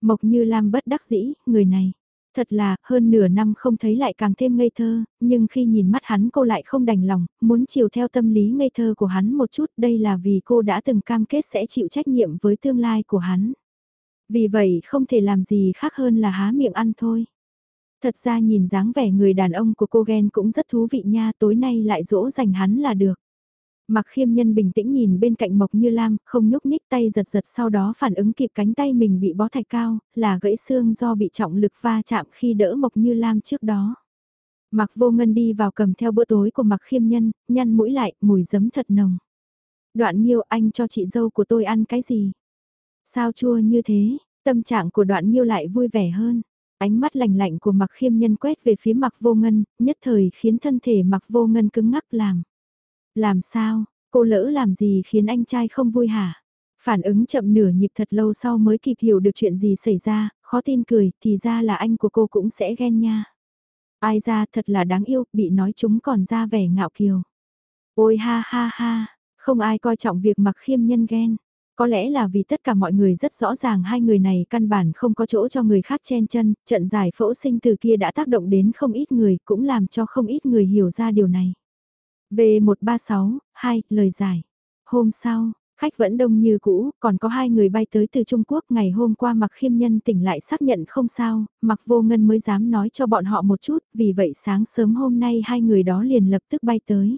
Mộc Như Lam bất đắc dĩ, người này. Thật là, hơn nửa năm không thấy lại càng thêm ngây thơ, nhưng khi nhìn mắt hắn cô lại không đành lòng, muốn chiều theo tâm lý ngây thơ của hắn một chút, đây là vì cô đã từng cam kết sẽ chịu trách nhiệm với tương lai của hắn. Vì vậy không thể làm gì khác hơn là há miệng ăn thôi. Thật ra nhìn dáng vẻ người đàn ông của cô ghen cũng rất thú vị nha, tối nay lại dỗ dành hắn là được. Mặc khiêm nhân bình tĩnh nhìn bên cạnh Mộc Như Lam, không nhúc nhích tay giật giật sau đó phản ứng kịp cánh tay mình bị bó thạch cao, là gãy xương do bị trọng lực va chạm khi đỡ Mộc Như Lam trước đó. Mặc vô ngân đi vào cầm theo bữa tối của mặc khiêm nhân, nhăn mũi lại, mùi giấm thật nồng. Đoạn nhiêu anh cho chị dâu của tôi ăn cái gì? Sao chua như thế, tâm trạng của đoạn nhiêu lại vui vẻ hơn. Ánh mắt lạnh lạnh của mặc khiêm nhân quét về phía mặc vô ngân, nhất thời khiến thân thể mặc vô ngân cứng ngắc làm. Làm sao, cô lỡ làm gì khiến anh trai không vui hả? Phản ứng chậm nửa nhịp thật lâu sau mới kịp hiểu được chuyện gì xảy ra, khó tin cười, thì ra là anh của cô cũng sẽ ghen nha. Ai ra thật là đáng yêu, bị nói chúng còn ra vẻ ngạo kiều. Ôi ha ha ha, không ai coi trọng việc mặc khiêm nhân ghen. Có lẽ là vì tất cả mọi người rất rõ ràng hai người này căn bản không có chỗ cho người khác chen chân, trận giải phẫu sinh từ kia đã tác động đến không ít người, cũng làm cho không ít người hiểu ra điều này. V136, 2, lời giải. Hôm sau, khách vẫn đông như cũ, còn có hai người bay tới từ Trung Quốc ngày hôm qua mặc khiêm nhân tỉnh lại xác nhận không sao, mặc vô ngân mới dám nói cho bọn họ một chút, vì vậy sáng sớm hôm nay hai người đó liền lập tức bay tới.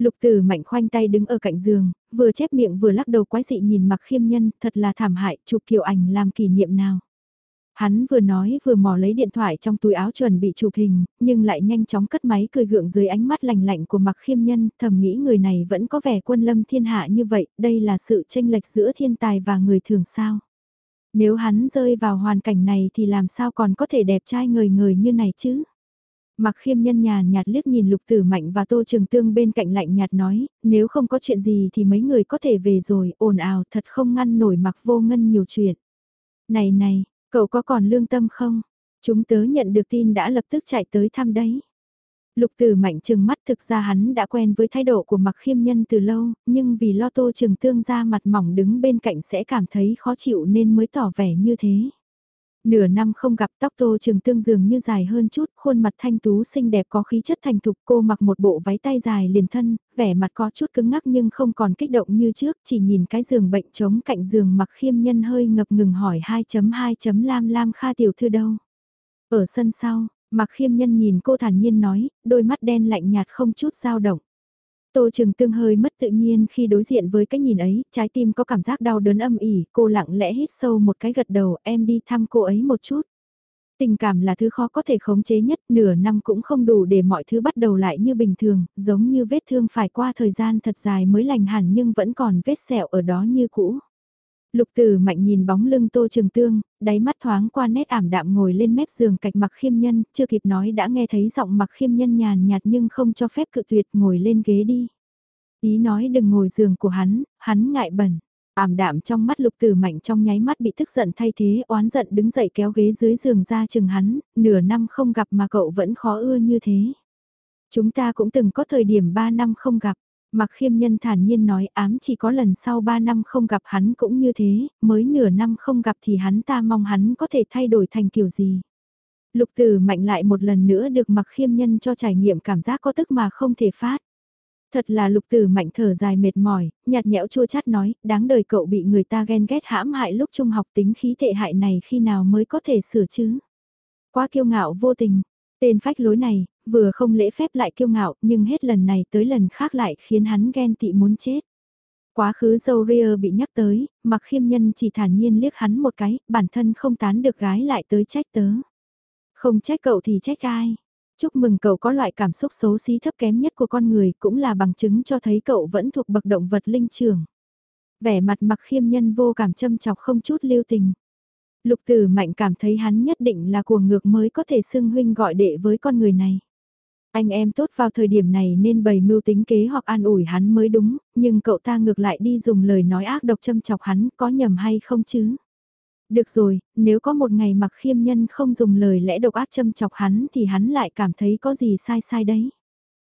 Lục tử mạnh khoanh tay đứng ở cạnh giường, vừa chép miệng vừa lắc đầu quái dị nhìn mặc khiêm nhân, thật là thảm hại, chụp kiểu ảnh làm kỷ niệm nào. Hắn vừa nói vừa mò lấy điện thoại trong túi áo chuẩn bị chụp hình, nhưng lại nhanh chóng cất máy cười gượng dưới ánh mắt lạnh lạnh của mặc khiêm nhân, thầm nghĩ người này vẫn có vẻ quân lâm thiên hạ như vậy, đây là sự tranh lệch giữa thiên tài và người thường sao. Nếu hắn rơi vào hoàn cảnh này thì làm sao còn có thể đẹp trai người người như này chứ? Mặc khiêm nhân nhàn nhạt liếc nhìn lục tử mạnh và tô trường tương bên cạnh lạnh nhạt nói, nếu không có chuyện gì thì mấy người có thể về rồi, ồn ào thật không ngăn nổi mặc vô ngân nhiều chuyện. Này này, cậu có còn lương tâm không? Chúng tớ nhận được tin đã lập tức chạy tới thăm đấy. Lục tử mạnh trừng mắt thực ra hắn đã quen với thái độ của mặc khiêm nhân từ lâu, nhưng vì lo tô trường tương ra mặt mỏng đứng bên cạnh sẽ cảm thấy khó chịu nên mới tỏ vẻ như thế. Nửa năm không gặp tóc tô trường tương dường như dài hơn chút, khuôn mặt thanh tú xinh đẹp có khí chất thành thục cô mặc một bộ váy tay dài liền thân, vẻ mặt có chút cứng ngắc nhưng không còn kích động như trước, chỉ nhìn cái giường bệnh trống cạnh giường mặc khiêm nhân hơi ngập ngừng hỏi 2.2. lam lam kha tiểu thư đâu. Ở sân sau, mặc khiêm nhân nhìn cô thản nhiên nói, đôi mắt đen lạnh nhạt không chút dao động. Tô Trường Tương hơi mất tự nhiên khi đối diện với cái nhìn ấy, trái tim có cảm giác đau đớn âm ỉ, cô lặng lẽ hít sâu một cái gật đầu, em đi thăm cô ấy một chút. Tình cảm là thứ khó có thể khống chế nhất, nửa năm cũng không đủ để mọi thứ bắt đầu lại như bình thường, giống như vết thương phải qua thời gian thật dài mới lành hẳn nhưng vẫn còn vết sẹo ở đó như cũ. Lục tử mạnh nhìn bóng lưng tô trường tương, đáy mắt thoáng qua nét ảm đạm ngồi lên mép giường cạnh mặc khiêm nhân, chưa kịp nói đã nghe thấy giọng mặc khiêm nhân nhàn nhạt nhưng không cho phép cự tuyệt ngồi lên ghế đi. Ý nói đừng ngồi giường của hắn, hắn ngại bẩn. Ảm đạm trong mắt lục tử mạnh trong nháy mắt bị tức giận thay thế oán giận đứng dậy kéo ghế dưới giường ra chừng hắn, nửa năm không gặp mà cậu vẫn khó ưa như thế. Chúng ta cũng từng có thời điểm ba năm không gặp, Mặc khiêm nhân thản nhiên nói ám chỉ có lần sau 3 năm không gặp hắn cũng như thế, mới nửa năm không gặp thì hắn ta mong hắn có thể thay đổi thành kiểu gì. Lục tử mạnh lại một lần nữa được mặc khiêm nhân cho trải nghiệm cảm giác có tức mà không thể phát. Thật là lục tử mạnh thở dài mệt mỏi, nhạt nhẽo chua chát nói, đáng đời cậu bị người ta ghen ghét hãm hại lúc trung học tính khí tệ hại này khi nào mới có thể sửa chứ. Quá kiêu ngạo vô tình, tên phách lối này, vừa không lễ phép lại kiêu ngạo, nhưng hết lần này tới lần khác lại khiến hắn ghen tị muốn chết. Quá khứ dâu ria bị nhắc tới, mặc khiêm nhân chỉ thản nhiên liếc hắn một cái, bản thân không tán được gái lại tới trách tớ. Không trách cậu thì trách ai. Chúc mừng cậu có loại cảm xúc xấu xí thấp kém nhất của con người cũng là bằng chứng cho thấy cậu vẫn thuộc bậc động vật linh trưởng. Vẻ mặt mặc khiêm nhân vô cảm châm chọc không chút lưu tình. Lục tử mạnh cảm thấy hắn nhất định là cuồng ngược mới có thể xưng huynh gọi đệ với con người này. Anh em tốt vào thời điểm này nên bày mưu tính kế hoặc an ủi hắn mới đúng, nhưng cậu ta ngược lại đi dùng lời nói ác độc châm chọc hắn có nhầm hay không chứ? Được rồi, nếu có một ngày mặc khiêm nhân không dùng lời lẽ độc ác châm chọc hắn thì hắn lại cảm thấy có gì sai sai đấy.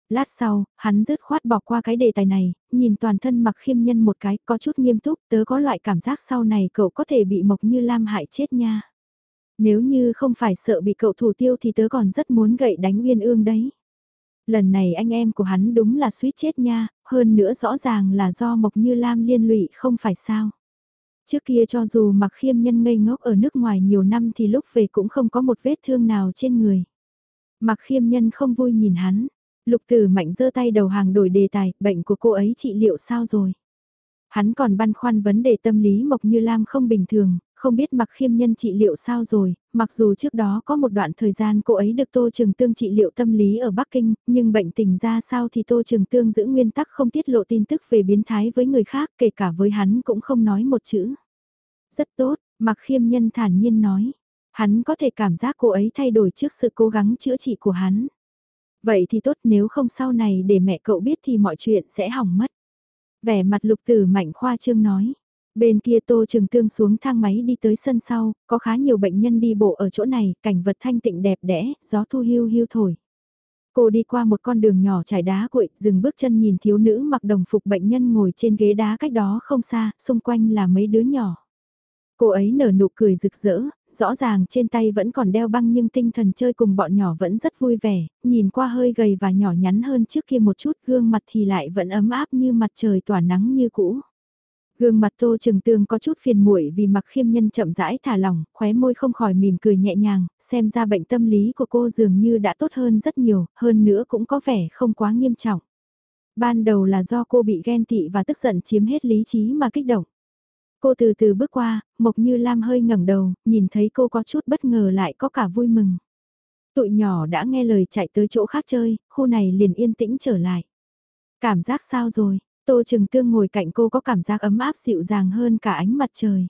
Lát sau, hắn rứt khoát bỏ qua cái đề tài này, nhìn toàn thân mặc khiêm nhân một cái có chút nghiêm túc tớ có loại cảm giác sau này cậu có thể bị mộc như lam hại chết nha. Nếu như không phải sợ bị cậu thủ tiêu thì tớ còn rất muốn gậy đánh uyên ương đấy. Lần này anh em của hắn đúng là suýt chết nha, hơn nữa rõ ràng là do Mộc Như Lam liên lụy không phải sao. Trước kia cho dù mặc khiêm nhân ngây ngốc ở nước ngoài nhiều năm thì lúc về cũng không có một vết thương nào trên người. Mặc khiêm nhân không vui nhìn hắn, lục tử mạnh giơ tay đầu hàng đổi đề tài, bệnh của cô ấy trị liệu sao rồi. Hắn còn băn khoăn vấn đề tâm lý Mộc Như Lam không bình thường, không biết mặc khiêm nhân trị liệu sao rồi, mặc dù trước đó có một đoạn thời gian cô ấy được Tô Trường Tương trị liệu tâm lý ở Bắc Kinh, nhưng bệnh tình ra sao thì Tô Trường Tương giữ nguyên tắc không tiết lộ tin tức về biến thái với người khác, kể cả với hắn cũng không nói một chữ. Rất tốt, mặc khiêm nhân thản nhiên nói. Hắn có thể cảm giác cô ấy thay đổi trước sự cố gắng chữa trị của hắn. Vậy thì tốt nếu không sau này để mẹ cậu biết thì mọi chuyện sẽ hỏng mất. Vẻ mặt lục tử mạnh khoa trương nói. Bên kia Tô Trường Tương xuống thang máy đi tới sân sau, có khá nhiều bệnh nhân đi bộ ở chỗ này, cảnh vật thanh tịnh đẹp đẽ, gió thu hưu hưu thổi. Cô đi qua một con đường nhỏ trải đá cuội, dừng bước chân nhìn thiếu nữ mặc đồng phục bệnh nhân ngồi trên ghế đá cách đó không xa, xung quanh là mấy đứa nhỏ. Cô ấy nở nụ cười rực rỡ, rõ ràng trên tay vẫn còn đeo băng nhưng tinh thần chơi cùng bọn nhỏ vẫn rất vui vẻ, nhìn qua hơi gầy và nhỏ nhắn hơn trước kia một chút, gương mặt thì lại vẫn ấm áp như mặt trời tỏa nắng như cũ. Gương mặt Tô Trừng Tương có chút phiền muội vì mặc khiêm nhân chậm rãi thả lỏng, khóe môi không khỏi mỉm cười nhẹ nhàng, xem ra bệnh tâm lý của cô dường như đã tốt hơn rất nhiều, hơn nữa cũng có vẻ không quá nghiêm trọng. Ban đầu là do cô bị ghen tị và tức giận chiếm hết lý trí mà kích động. Cô từ từ bước qua, Mộc Như Lam hơi ngẩng đầu, nhìn thấy cô có chút bất ngờ lại có cả vui mừng. Tụi nhỏ đã nghe lời chạy tới chỗ khác chơi, khu này liền yên tĩnh trở lại. Cảm giác sao rồi? Tô Trừng Tương ngồi cạnh cô có cảm giác ấm áp dịu dàng hơn cả ánh mặt trời.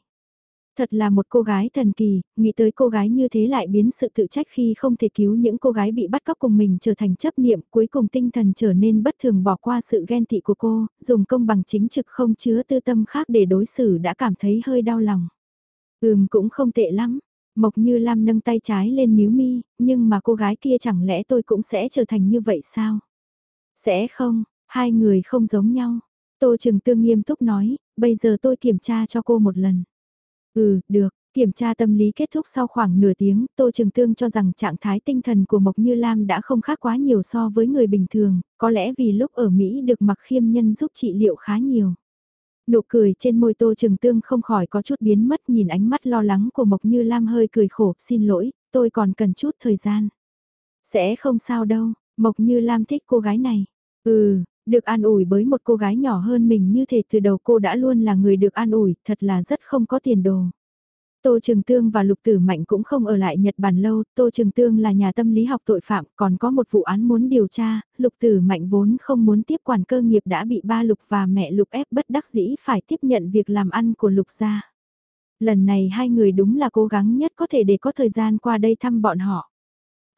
Thật là một cô gái thần kỳ, nghĩ tới cô gái như thế lại biến sự tự trách khi không thể cứu những cô gái bị bắt cóc cùng mình trở thành chấp niệm, cuối cùng tinh thần trở nên bất thường bỏ qua sự ghen tị của cô, dùng công bằng chính trực không chứa tư tâm khác để đối xử đã cảm thấy hơi đau lòng. Ừm cũng không tệ lắm, Mộc Như Lam nâng tay trái lên níu mi, nhưng mà cô gái kia chẳng lẽ tôi cũng sẽ trở thành như vậy sao? Sẽ không, hai người không giống nhau. Tô Trừng Tương nghiêm túc nói, bây giờ tôi kiểm tra cho cô một lần. Ừ, được. Kiểm tra tâm lý kết thúc sau khoảng nửa tiếng, Tô Trường Tương cho rằng trạng thái tinh thần của Mộc Như Lam đã không khác quá nhiều so với người bình thường, có lẽ vì lúc ở Mỹ được mặc khiêm nhân giúp trị liệu khá nhiều. Nụ cười trên môi Tô Trường Tương không khỏi có chút biến mất nhìn ánh mắt lo lắng của Mộc Như Lam hơi cười khổ, xin lỗi, tôi còn cần chút thời gian. Sẽ không sao đâu, Mộc Như Lam thích cô gái này. Ừ, được an ủi bởi một cô gái nhỏ hơn mình như thể từ đầu cô đã luôn là người được an ủi, thật là rất không có tiền đồ. Tô Trường Tương và Lục Tử Mạnh cũng không ở lại Nhật Bản lâu, Tô Trường Tương là nhà tâm lý học tội phạm, còn có một vụ án muốn điều tra, Lục Tử Mạnh vốn không muốn tiếp quản cơ nghiệp đã bị ba Lục và mẹ Lục ép bất đắc dĩ phải tiếp nhận việc làm ăn của Lục gia. Lần này hai người đúng là cố gắng nhất có thể để có thời gian qua đây thăm bọn họ.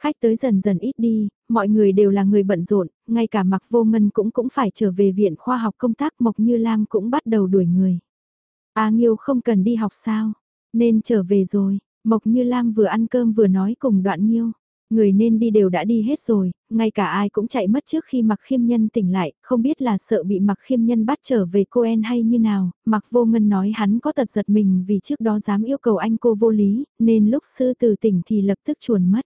Khách tới dần dần ít đi, mọi người đều là người bận rộn, ngay cả mặc vô ngân cũng cũng phải trở về viện khoa học công tác Mộc Như Lam cũng bắt đầu đuổi người. A Nghiêu không cần đi học sao, nên trở về rồi, Mộc Như Lam vừa ăn cơm vừa nói cùng đoạn Nghiêu. Người nên đi đều đã đi hết rồi, ngay cả ai cũng chạy mất trước khi mặc khiêm nhân tỉnh lại, không biết là sợ bị mặc khiêm nhân bắt trở về cô En hay như nào, mặc vô ngân nói hắn có tật giật mình vì trước đó dám yêu cầu anh cô vô lý, nên lúc sư từ tỉnh thì lập tức chuồn mất.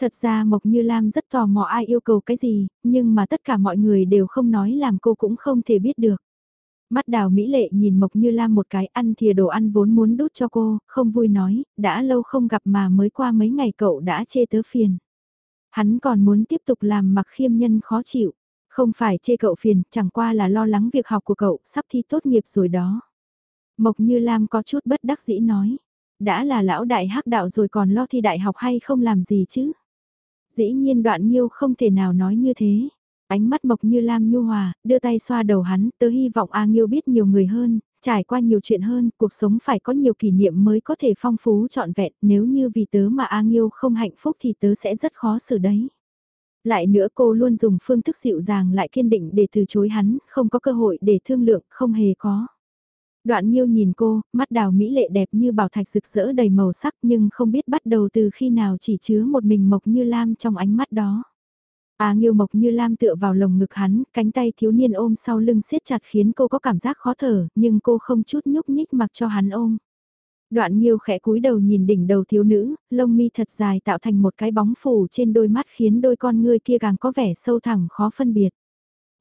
Thật ra Mộc Như Lam rất tò mò ai yêu cầu cái gì, nhưng mà tất cả mọi người đều không nói làm cô cũng không thể biết được. Mắt đào Mỹ Lệ nhìn Mộc Như Lam một cái ăn thìa đồ ăn vốn muốn đút cho cô, không vui nói, đã lâu không gặp mà mới qua mấy ngày cậu đã chê tớ phiền. Hắn còn muốn tiếp tục làm mặc khiêm nhân khó chịu, không phải chê cậu phiền, chẳng qua là lo lắng việc học của cậu sắp thi tốt nghiệp rồi đó. Mộc Như Lam có chút bất đắc dĩ nói, đã là lão đại hắc đạo rồi còn lo thi đại học hay không làm gì chứ? Dĩ nhiên đoạn nghiêu không thể nào nói như thế. Ánh mắt mộc như lam nhu hòa, đưa tay xoa đầu hắn, tớ hy vọng A Nghiêu biết nhiều người hơn, trải qua nhiều chuyện hơn, cuộc sống phải có nhiều kỷ niệm mới có thể phong phú trọn vẹn, nếu như vì tớ mà A Nghiêu không hạnh phúc thì tớ sẽ rất khó xử đấy. Lại nữa cô luôn dùng phương thức dịu dàng lại kiên định để từ chối hắn, không có cơ hội để thương lượng, không hề có. Đoạn Nhiêu nhìn cô, mắt đào mỹ lệ đẹp như bảo thạch rực rỡ đầy màu sắc nhưng không biết bắt đầu từ khi nào chỉ chứa một mình Mộc Như Lam trong ánh mắt đó. À Nghiêu Mộc Như Lam tựa vào lồng ngực hắn, cánh tay thiếu niên ôm sau lưng siết chặt khiến cô có cảm giác khó thở, nhưng cô không chút nhúc nhích mặc cho hắn ôm. Đoạn Nghiêu khẽ cúi đầu nhìn đỉnh đầu thiếu nữ, lông mi thật dài tạo thành một cái bóng phủ trên đôi mắt khiến đôi con ngươi kia càng có vẻ sâu thẳm khó phân biệt.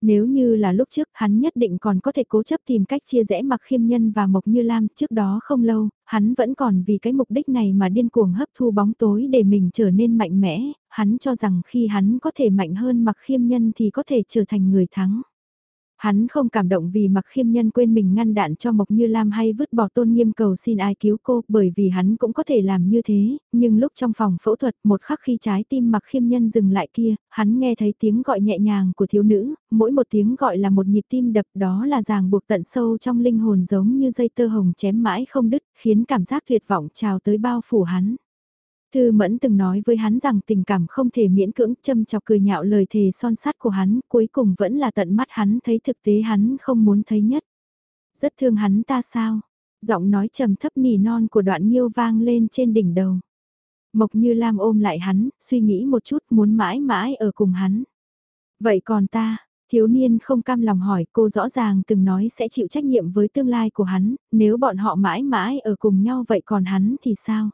Nếu như là lúc trước hắn nhất định còn có thể cố chấp tìm cách chia rẽ mặc khiêm nhân và Mộc Như Lam trước đó không lâu, hắn vẫn còn vì cái mục đích này mà điên cuồng hấp thu bóng tối để mình trở nên mạnh mẽ, hắn cho rằng khi hắn có thể mạnh hơn mặc khiêm nhân thì có thể trở thành người thắng. Hắn không cảm động vì mặc khiêm nhân quên mình ngăn đạn cho Mộc Như Lam hay vứt bỏ tôn nghiêm cầu xin ai cứu cô bởi vì hắn cũng có thể làm như thế, nhưng lúc trong phòng phẫu thuật một khắc khi trái tim mặc khiêm nhân dừng lại kia, hắn nghe thấy tiếng gọi nhẹ nhàng của thiếu nữ, mỗi một tiếng gọi là một nhịp tim đập đó là ràng buộc tận sâu trong linh hồn giống như dây tơ hồng chém mãi không đứt, khiến cảm giác tuyệt vọng trào tới bao phủ hắn. Thư Mẫn từng nói với hắn rằng tình cảm không thể miễn cưỡng châm chọc cười nhạo lời thề son sắt của hắn, cuối cùng vẫn là tận mắt hắn thấy thực tế hắn không muốn thấy nhất. Rất thương hắn ta sao? Giọng nói trầm thấp nỉ non của đoạn nghiêu vang lên trên đỉnh đầu. Mộc như Lam ôm lại hắn, suy nghĩ một chút muốn mãi mãi ở cùng hắn. Vậy còn ta, thiếu niên không cam lòng hỏi cô rõ ràng từng nói sẽ chịu trách nhiệm với tương lai của hắn, nếu bọn họ mãi mãi ở cùng nhau vậy còn hắn thì sao?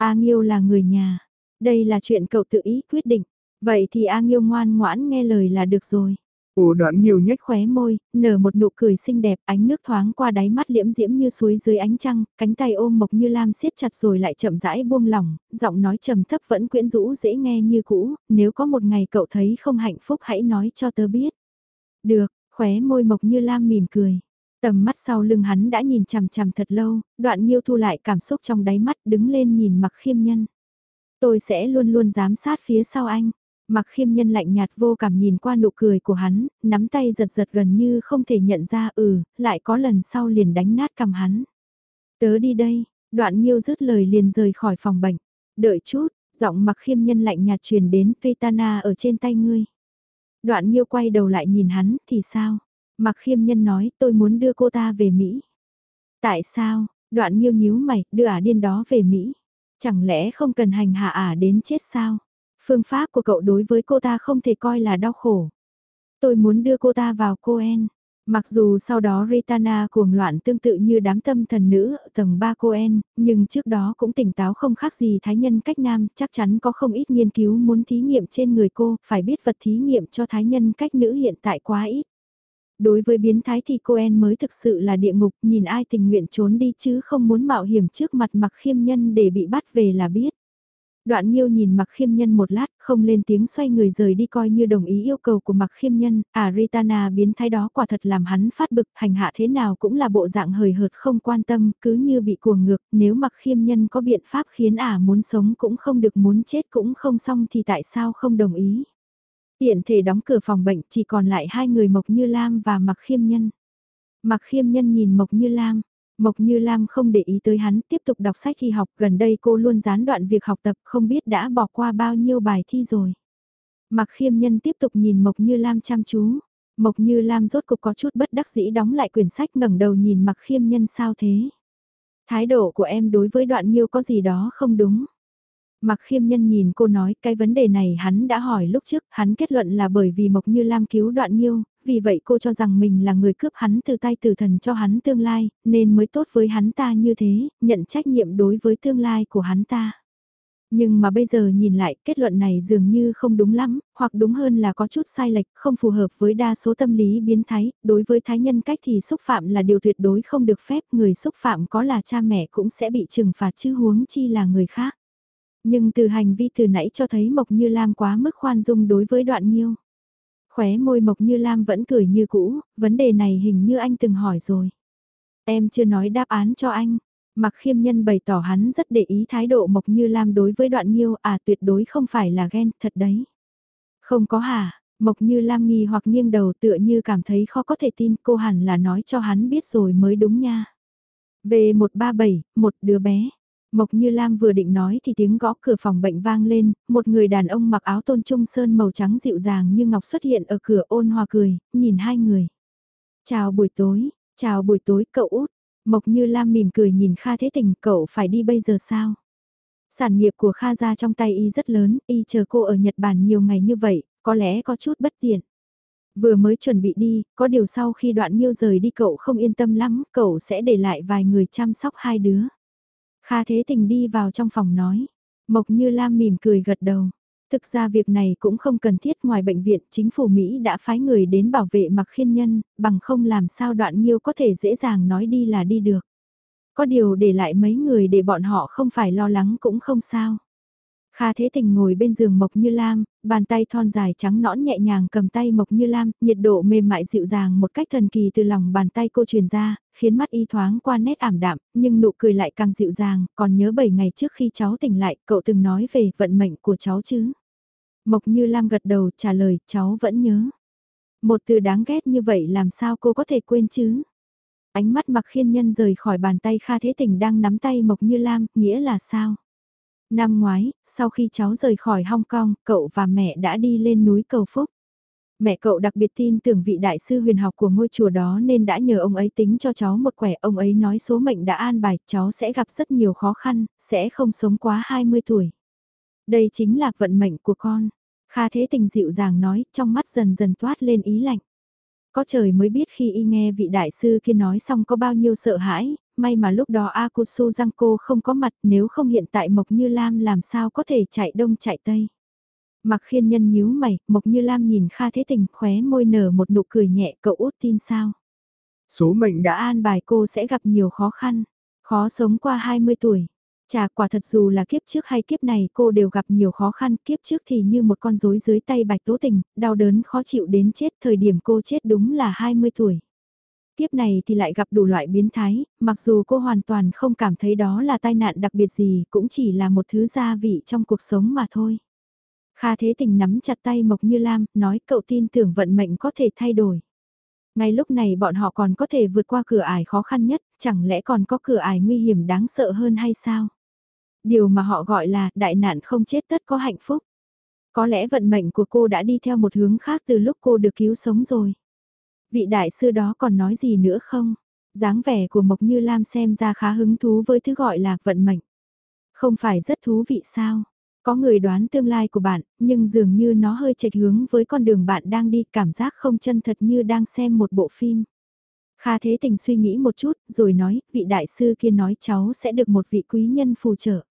A Nghiêu là người nhà. Đây là chuyện cậu tự ý quyết định. Vậy thì A Nghiêu ngoan ngoãn nghe lời là được rồi. Ồ đoạn Nghiêu nhếch khóe môi, nở một nụ cười xinh đẹp, ánh nước thoáng qua đáy mắt liễm diễm như suối dưới ánh trăng, cánh tay ôm Mộc Như Lam siết chặt rồi lại chậm rãi buông lỏng, giọng nói trầm thấp vẫn quyến rũ dễ nghe như cũ, nếu có một ngày cậu thấy không hạnh phúc hãy nói cho tớ biết. Được, khóe môi Mộc Như Lam mỉm cười. Tầm mắt sau lưng hắn đã nhìn chằm chằm thật lâu, đoạn nghiêu thu lại cảm xúc trong đáy mắt đứng lên nhìn mặc khiêm nhân. Tôi sẽ luôn luôn giám sát phía sau anh. Mặc khiêm nhân lạnh nhạt vô cảm nhìn qua nụ cười của hắn, nắm tay giật giật gần như không thể nhận ra ừ, lại có lần sau liền đánh nát cầm hắn. Tớ đi đây, đoạn nghiêu dứt lời liền rời khỏi phòng bệnh. Đợi chút, giọng mặc khiêm nhân lạnh nhạt truyền đến Pritana ở trên tay ngươi. Đoạn nghiêu quay đầu lại nhìn hắn, thì sao? Mặc khiêm nhân nói tôi muốn đưa cô ta về Mỹ. Tại sao? Đoạn nghiêu nhíu mày, đưa ả điên đó về Mỹ. Chẳng lẽ không cần hành hạ ả đến chết sao? Phương pháp của cậu đối với cô ta không thể coi là đau khổ. Tôi muốn đưa cô ta vào Coen. Mặc dù sau đó Ritana cuồng loạn tương tự như đám tâm thần nữ ở tầng 3 Coen, nhưng trước đó cũng tỉnh táo không khác gì thái nhân cách nam, chắc chắn có không ít nghiên cứu muốn thí nghiệm trên người cô, phải biết vật thí nghiệm cho thái nhân cách nữ hiện tại quá ít. Đối với biến thái thì Coen mới thực sự là địa ngục, nhìn ai tình nguyện trốn đi chứ không muốn mạo hiểm trước mặt mặc khiêm nhân để bị bắt về là biết. Đoạn Nhiêu nhìn Mặc Khiêm Nhân một lát, không lên tiếng xoay người rời đi coi như đồng ý yêu cầu của Mặc Khiêm Nhân, à Ritana biến thái đó quả thật làm hắn phát bực, hành hạ thế nào cũng là bộ dạng hời hợt không quan tâm, cứ như bị cuồng ngược, nếu Mặc Khiêm Nhân có biện pháp khiến ả à muốn sống cũng không được muốn chết cũng không xong thì tại sao không đồng ý. Tiện thể đóng cửa phòng bệnh chỉ còn lại hai người Mộc Như Lam và Mặc Khiêm Nhân. Mặc Khiêm Nhân nhìn Mộc Như Lam, Mộc Như Lam không để ý tới hắn, tiếp tục đọc sách thi học, gần đây cô luôn gián đoạn việc học tập, không biết đã bỏ qua bao nhiêu bài thi rồi. Mặc khiêm nhân tiếp tục nhìn Mộc Như Lam chăm chú. Mộc Như Lam rốt cục có chút bất đắc dĩ đóng lại quyển sách ngẩng đầu nhìn mặc khiêm nhân sao thế. Thái độ của em đối với đoạn nghiêu có gì đó không đúng. Mặc khiêm nhân nhìn cô nói cái vấn đề này hắn đã hỏi lúc trước, hắn kết luận là bởi vì Mộc Như Lam cứu đoạn nghiêu, vì vậy cô cho rằng mình là người cướp hắn từ tay tử thần cho hắn tương lai, nên mới tốt với hắn ta như thế, nhận trách nhiệm đối với tương lai của hắn ta. Nhưng mà bây giờ nhìn lại kết luận này dường như không đúng lắm, hoặc đúng hơn là có chút sai lệch, không phù hợp với đa số tâm lý biến thái, đối với thái nhân cách thì xúc phạm là điều tuyệt đối không được phép, người xúc phạm có là cha mẹ cũng sẽ bị trừng phạt chứ huống chi là người khác. Nhưng từ hành vi từ nãy cho thấy Mộc Như Lam quá mức khoan dung đối với đoạn nhiêu. Khóe môi Mộc Như Lam vẫn cười như cũ, vấn đề này hình như anh từng hỏi rồi. Em chưa nói đáp án cho anh. Mặc khiêm nhân bày tỏ hắn rất để ý thái độ Mộc Như Lam đối với đoạn nhiêu à tuyệt đối không phải là ghen, thật đấy. Không có hả, Mộc Như Lam nghi hoặc nghiêng đầu tựa như cảm thấy khó có thể tin cô hẳn là nói cho hắn biết rồi mới đúng nha. Về 137, một đứa bé. Mộc Như Lam vừa định nói thì tiếng gõ cửa phòng bệnh vang lên, một người đàn ông mặc áo tôn trung sơn màu trắng dịu dàng như ngọc xuất hiện ở cửa ôn hòa cười, nhìn hai người. Chào buổi tối, chào buổi tối cậu út. Mộc Như Lam mỉm cười nhìn Kha Thế Tình, cậu phải đi bây giờ sao? Sản nghiệp của Kha ra trong tay y rất lớn, y chờ cô ở Nhật Bản nhiều ngày như vậy, có lẽ có chút bất tiện. Vừa mới chuẩn bị đi, có điều sau khi đoạn nhiêu rời đi cậu không yên tâm lắm, cậu sẽ để lại vài người chăm sóc hai đứa. Kha Thế Tình đi vào trong phòng nói. Mộc Như Lam mỉm cười gật đầu. Thực ra việc này cũng không cần thiết ngoài bệnh viện, chính phủ Mỹ đã phái người đến bảo vệ mặc khiên nhân, bằng không làm sao đoạn nhiêu có thể dễ dàng nói đi là đi được. Có điều để lại mấy người để bọn họ không phải lo lắng cũng không sao. Kha Thế Tình ngồi bên giường Mộc Như Lam, bàn tay thon dài trắng nõn nhẹ nhàng cầm tay Mộc Như Lam, nhiệt độ mềm mại dịu dàng một cách thần kỳ từ lòng bàn tay cô truyền ra, khiến mắt y thoáng qua nét ảm đạm, nhưng nụ cười lại càng dịu dàng, còn nhớ 7 ngày trước khi cháu tỉnh lại, cậu từng nói về vận mệnh của cháu chứ. Mộc Như Lam gật đầu trả lời, cháu vẫn nhớ. Một từ đáng ghét như vậy làm sao cô có thể quên chứ? Ánh mắt mặc khiên nhân rời khỏi bàn tay Kha Thế Tình đang nắm tay Mộc Như Lam, nghĩa là sao? Năm ngoái, sau khi cháu rời khỏi Hong Kong, cậu và mẹ đã đi lên núi Cầu Phúc. Mẹ cậu đặc biệt tin tưởng vị đại sư huyền học của ngôi chùa đó nên đã nhờ ông ấy tính cho cháu một quẻ. Ông ấy nói số mệnh đã an bài, cháu sẽ gặp rất nhiều khó khăn, sẽ không sống quá 20 tuổi. Đây chính là vận mệnh của con. Kha Thế Tình dịu dàng nói, trong mắt dần dần toát lên ý lạnh. Có trời mới biết khi y nghe vị đại sư kia nói xong có bao nhiêu sợ hãi, may mà lúc đó Akusu Giangco không có mặt nếu không hiện tại Mộc Như Lam làm sao có thể chạy đông chạy tây. Mặc khiên nhân nhíu mày, Mộc Như Lam nhìn Kha Thế Tình khóe môi nở một nụ cười nhẹ cậu út tin sao. Số mệnh đã an bài cô sẽ gặp nhiều khó khăn, khó sống qua 20 tuổi. Chà quả thật dù là kiếp trước hay kiếp này cô đều gặp nhiều khó khăn, kiếp trước thì như một con rối dưới tay bạch tố tình, đau đớn khó chịu đến chết, thời điểm cô chết đúng là 20 tuổi. Kiếp này thì lại gặp đủ loại biến thái, mặc dù cô hoàn toàn không cảm thấy đó là tai nạn đặc biệt gì, cũng chỉ là một thứ gia vị trong cuộc sống mà thôi. Kha Thế Tình nắm chặt tay Mộc Như Lam, nói cậu tin tưởng vận mệnh có thể thay đổi. Ngay lúc này bọn họ còn có thể vượt qua cửa ải khó khăn nhất, chẳng lẽ còn có cửa ải nguy hiểm đáng sợ hơn hay sao? Điều mà họ gọi là đại nạn không chết tất có hạnh phúc. Có lẽ vận mệnh của cô đã đi theo một hướng khác từ lúc cô được cứu sống rồi. Vị đại sư đó còn nói gì nữa không? dáng vẻ của Mộc Như Lam xem ra khá hứng thú với thứ gọi là vận mệnh. Không phải rất thú vị sao? Có người đoán tương lai của bạn, nhưng dường như nó hơi chệch hướng với con đường bạn đang đi, cảm giác không chân thật như đang xem một bộ phim. Kha Thế Tình suy nghĩ một chút, rồi nói, vị đại sư kia nói cháu sẽ được một vị quý nhân phù trợ.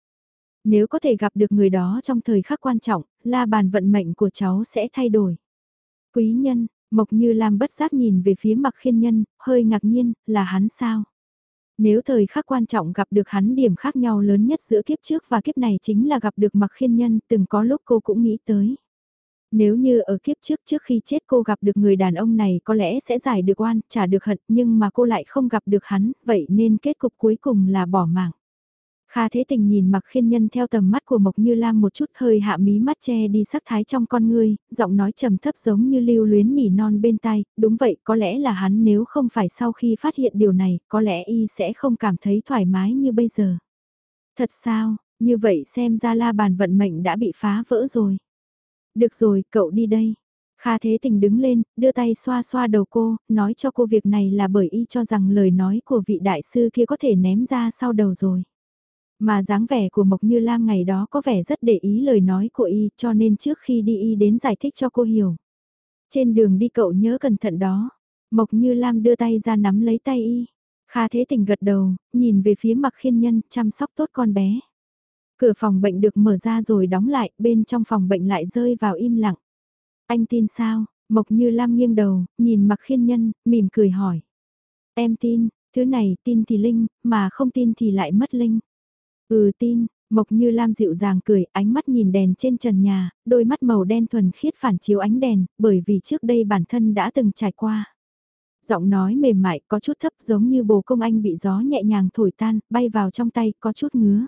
Nếu có thể gặp được người đó trong thời khắc quan trọng, la bàn vận mệnh của cháu sẽ thay đổi. Quý nhân, Mộc Như Lam bất giác nhìn về phía mặc khiên nhân, hơi ngạc nhiên, là hắn sao? Nếu thời khắc quan trọng gặp được hắn điểm khác nhau lớn nhất giữa kiếp trước và kiếp này chính là gặp được mặc khiên nhân, từng có lúc cô cũng nghĩ tới. Nếu như ở kiếp trước trước khi chết cô gặp được người đàn ông này có lẽ sẽ giải được oan, trả được hận, nhưng mà cô lại không gặp được hắn, vậy nên kết cục cuối cùng là bỏ mạng. Kha Thế Tình nhìn mặc khiên nhân theo tầm mắt của Mộc Như Lam một chút hơi hạ mí mắt che đi sắc thái trong con ngươi, giọng nói trầm thấp giống như lưu luyến nỉ non bên tai, đúng vậy có lẽ là hắn nếu không phải sau khi phát hiện điều này, có lẽ y sẽ không cảm thấy thoải mái như bây giờ. Thật sao, như vậy xem ra la bàn vận mệnh đã bị phá vỡ rồi. Được rồi, cậu đi đây. Kha Thế Tình đứng lên, đưa tay xoa xoa đầu cô, nói cho cô việc này là bởi y cho rằng lời nói của vị đại sư kia có thể ném ra sau đầu rồi. Mà dáng vẻ của Mộc Như Lam ngày đó có vẻ rất để ý lời nói của y cho nên trước khi đi y đến giải thích cho cô hiểu. Trên đường đi cậu nhớ cẩn thận đó. Mộc Như Lam đưa tay ra nắm lấy tay y. Kha Thế Tình gật đầu, nhìn về phía mặc khiên nhân chăm sóc tốt con bé. Cửa phòng bệnh được mở ra rồi đóng lại, bên trong phòng bệnh lại rơi vào im lặng. Anh tin sao? Mộc Như Lam nghiêng đầu, nhìn mặc khiên nhân, mỉm cười hỏi. Em tin, thứ này tin thì linh, mà không tin thì lại mất linh. Ừ tin, Mộc Như Lam dịu dàng cười, ánh mắt nhìn đèn trên trần nhà, đôi mắt màu đen thuần khiết phản chiếu ánh đèn, bởi vì trước đây bản thân đã từng trải qua. Giọng nói mềm mại, có chút thấp giống như bồ công anh bị gió nhẹ nhàng thổi tan, bay vào trong tay, có chút ngứa.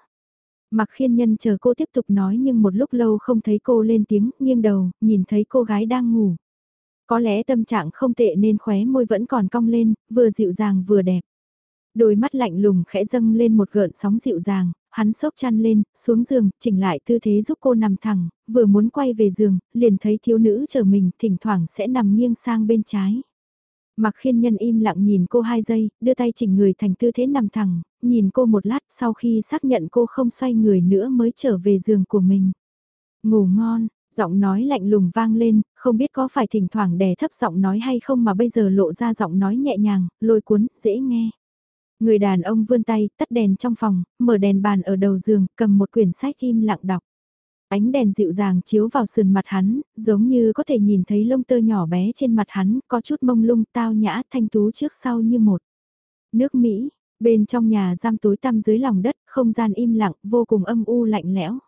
Mặc khiên nhân chờ cô tiếp tục nói nhưng một lúc lâu không thấy cô lên tiếng, nghiêng đầu, nhìn thấy cô gái đang ngủ. Có lẽ tâm trạng không tệ nên khóe môi vẫn còn cong lên, vừa dịu dàng vừa đẹp. Đôi mắt lạnh lùng khẽ dâng lên một gợn sóng dịu dàng, hắn sốc chăn lên, xuống giường, chỉnh lại tư thế giúp cô nằm thẳng, vừa muốn quay về giường, liền thấy thiếu nữ chờ mình, thỉnh thoảng sẽ nằm nghiêng sang bên trái. Mặc khiên nhân im lặng nhìn cô hai giây, đưa tay chỉnh người thành tư thế nằm thẳng, nhìn cô một lát sau khi xác nhận cô không xoay người nữa mới trở về giường của mình. Ngủ ngon, giọng nói lạnh lùng vang lên, không biết có phải thỉnh thoảng đè thấp giọng nói hay không mà bây giờ lộ ra giọng nói nhẹ nhàng, lôi cuốn, dễ nghe. Người đàn ông vươn tay, tắt đèn trong phòng, mở đèn bàn ở đầu giường, cầm một quyển sách im lặng đọc. Ánh đèn dịu dàng chiếu vào sườn mặt hắn, giống như có thể nhìn thấy lông tơ nhỏ bé trên mặt hắn, có chút mông lung tao nhã thanh tú trước sau như một. Nước Mỹ, bên trong nhà giam tối tăm dưới lòng đất, không gian im lặng, vô cùng âm u lạnh lẽo.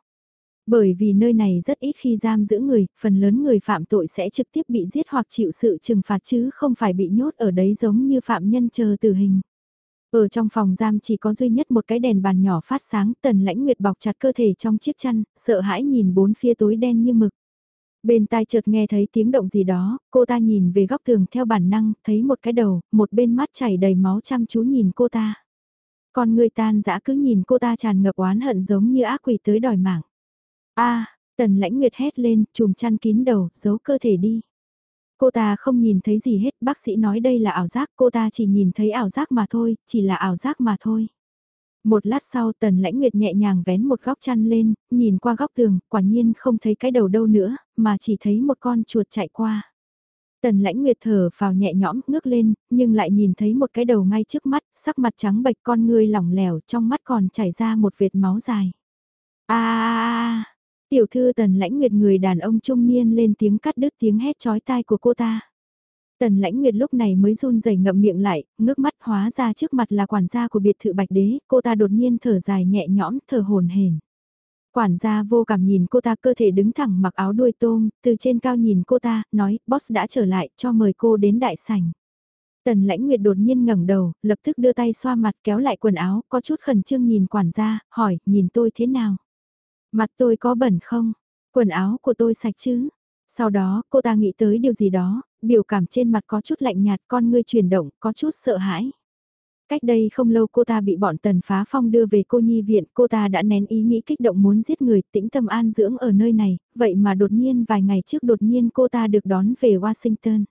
Bởi vì nơi này rất ít khi giam giữ người, phần lớn người phạm tội sẽ trực tiếp bị giết hoặc chịu sự trừng phạt chứ không phải bị nhốt ở đấy giống như phạm nhân chờ tử hình. Ở trong phòng giam chỉ có duy nhất một cái đèn bàn nhỏ phát sáng, tần lãnh nguyệt bọc chặt cơ thể trong chiếc chăn, sợ hãi nhìn bốn phía tối đen như mực. Bên tai chợt nghe thấy tiếng động gì đó, cô ta nhìn về góc tường theo bản năng, thấy một cái đầu, một bên mắt chảy đầy máu chăm chú nhìn cô ta. Còn người tan dã cứ nhìn cô ta tràn ngập oán hận giống như ác quỷ tới đòi mạng. a tần lãnh nguyệt hét lên, chùm chăn kín đầu, giấu cơ thể đi. Cô ta không nhìn thấy gì hết, bác sĩ nói đây là ảo giác, cô ta chỉ nhìn thấy ảo giác mà thôi, chỉ là ảo giác mà thôi. Một lát sau tần lãnh nguyệt nhẹ nhàng vén một góc chăn lên, nhìn qua góc tường, quả nhiên không thấy cái đầu đâu nữa, mà chỉ thấy một con chuột chạy qua. Tần lãnh nguyệt thở vào nhẹ nhõm, ngước lên, nhưng lại nhìn thấy một cái đầu ngay trước mắt, sắc mặt trắng bệch con người lỏng lẻo, trong mắt còn chảy ra một vệt máu dài. a Tiểu thư tần lãnh nguyệt người đàn ông trung niên lên tiếng cắt đứt tiếng hét chói tai của cô ta. Tần lãnh nguyệt lúc này mới run rẩy ngậm miệng lại, ngước mắt hóa ra trước mặt là quản gia của biệt thự bạch đế, cô ta đột nhiên thở dài nhẹ nhõm, thở hồn hển. Quản gia vô cảm nhìn cô ta cơ thể đứng thẳng mặc áo đuôi tôm, từ trên cao nhìn cô ta, nói, boss đã trở lại, cho mời cô đến đại sảnh. Tần lãnh nguyệt đột nhiên ngẩng đầu, lập tức đưa tay xoa mặt kéo lại quần áo, có chút khẩn trương nhìn quản gia, hỏi, nhìn tôi thế nào? Mặt tôi có bẩn không? Quần áo của tôi sạch chứ? Sau đó, cô ta nghĩ tới điều gì đó, biểu cảm trên mặt có chút lạnh nhạt, con ngươi chuyển động, có chút sợ hãi. Cách đây không lâu cô ta bị bọn tần phá phong đưa về cô nhi viện, cô ta đã nén ý nghĩ kích động muốn giết người tĩnh tâm an dưỡng ở nơi này, vậy mà đột nhiên vài ngày trước đột nhiên cô ta được đón về Washington.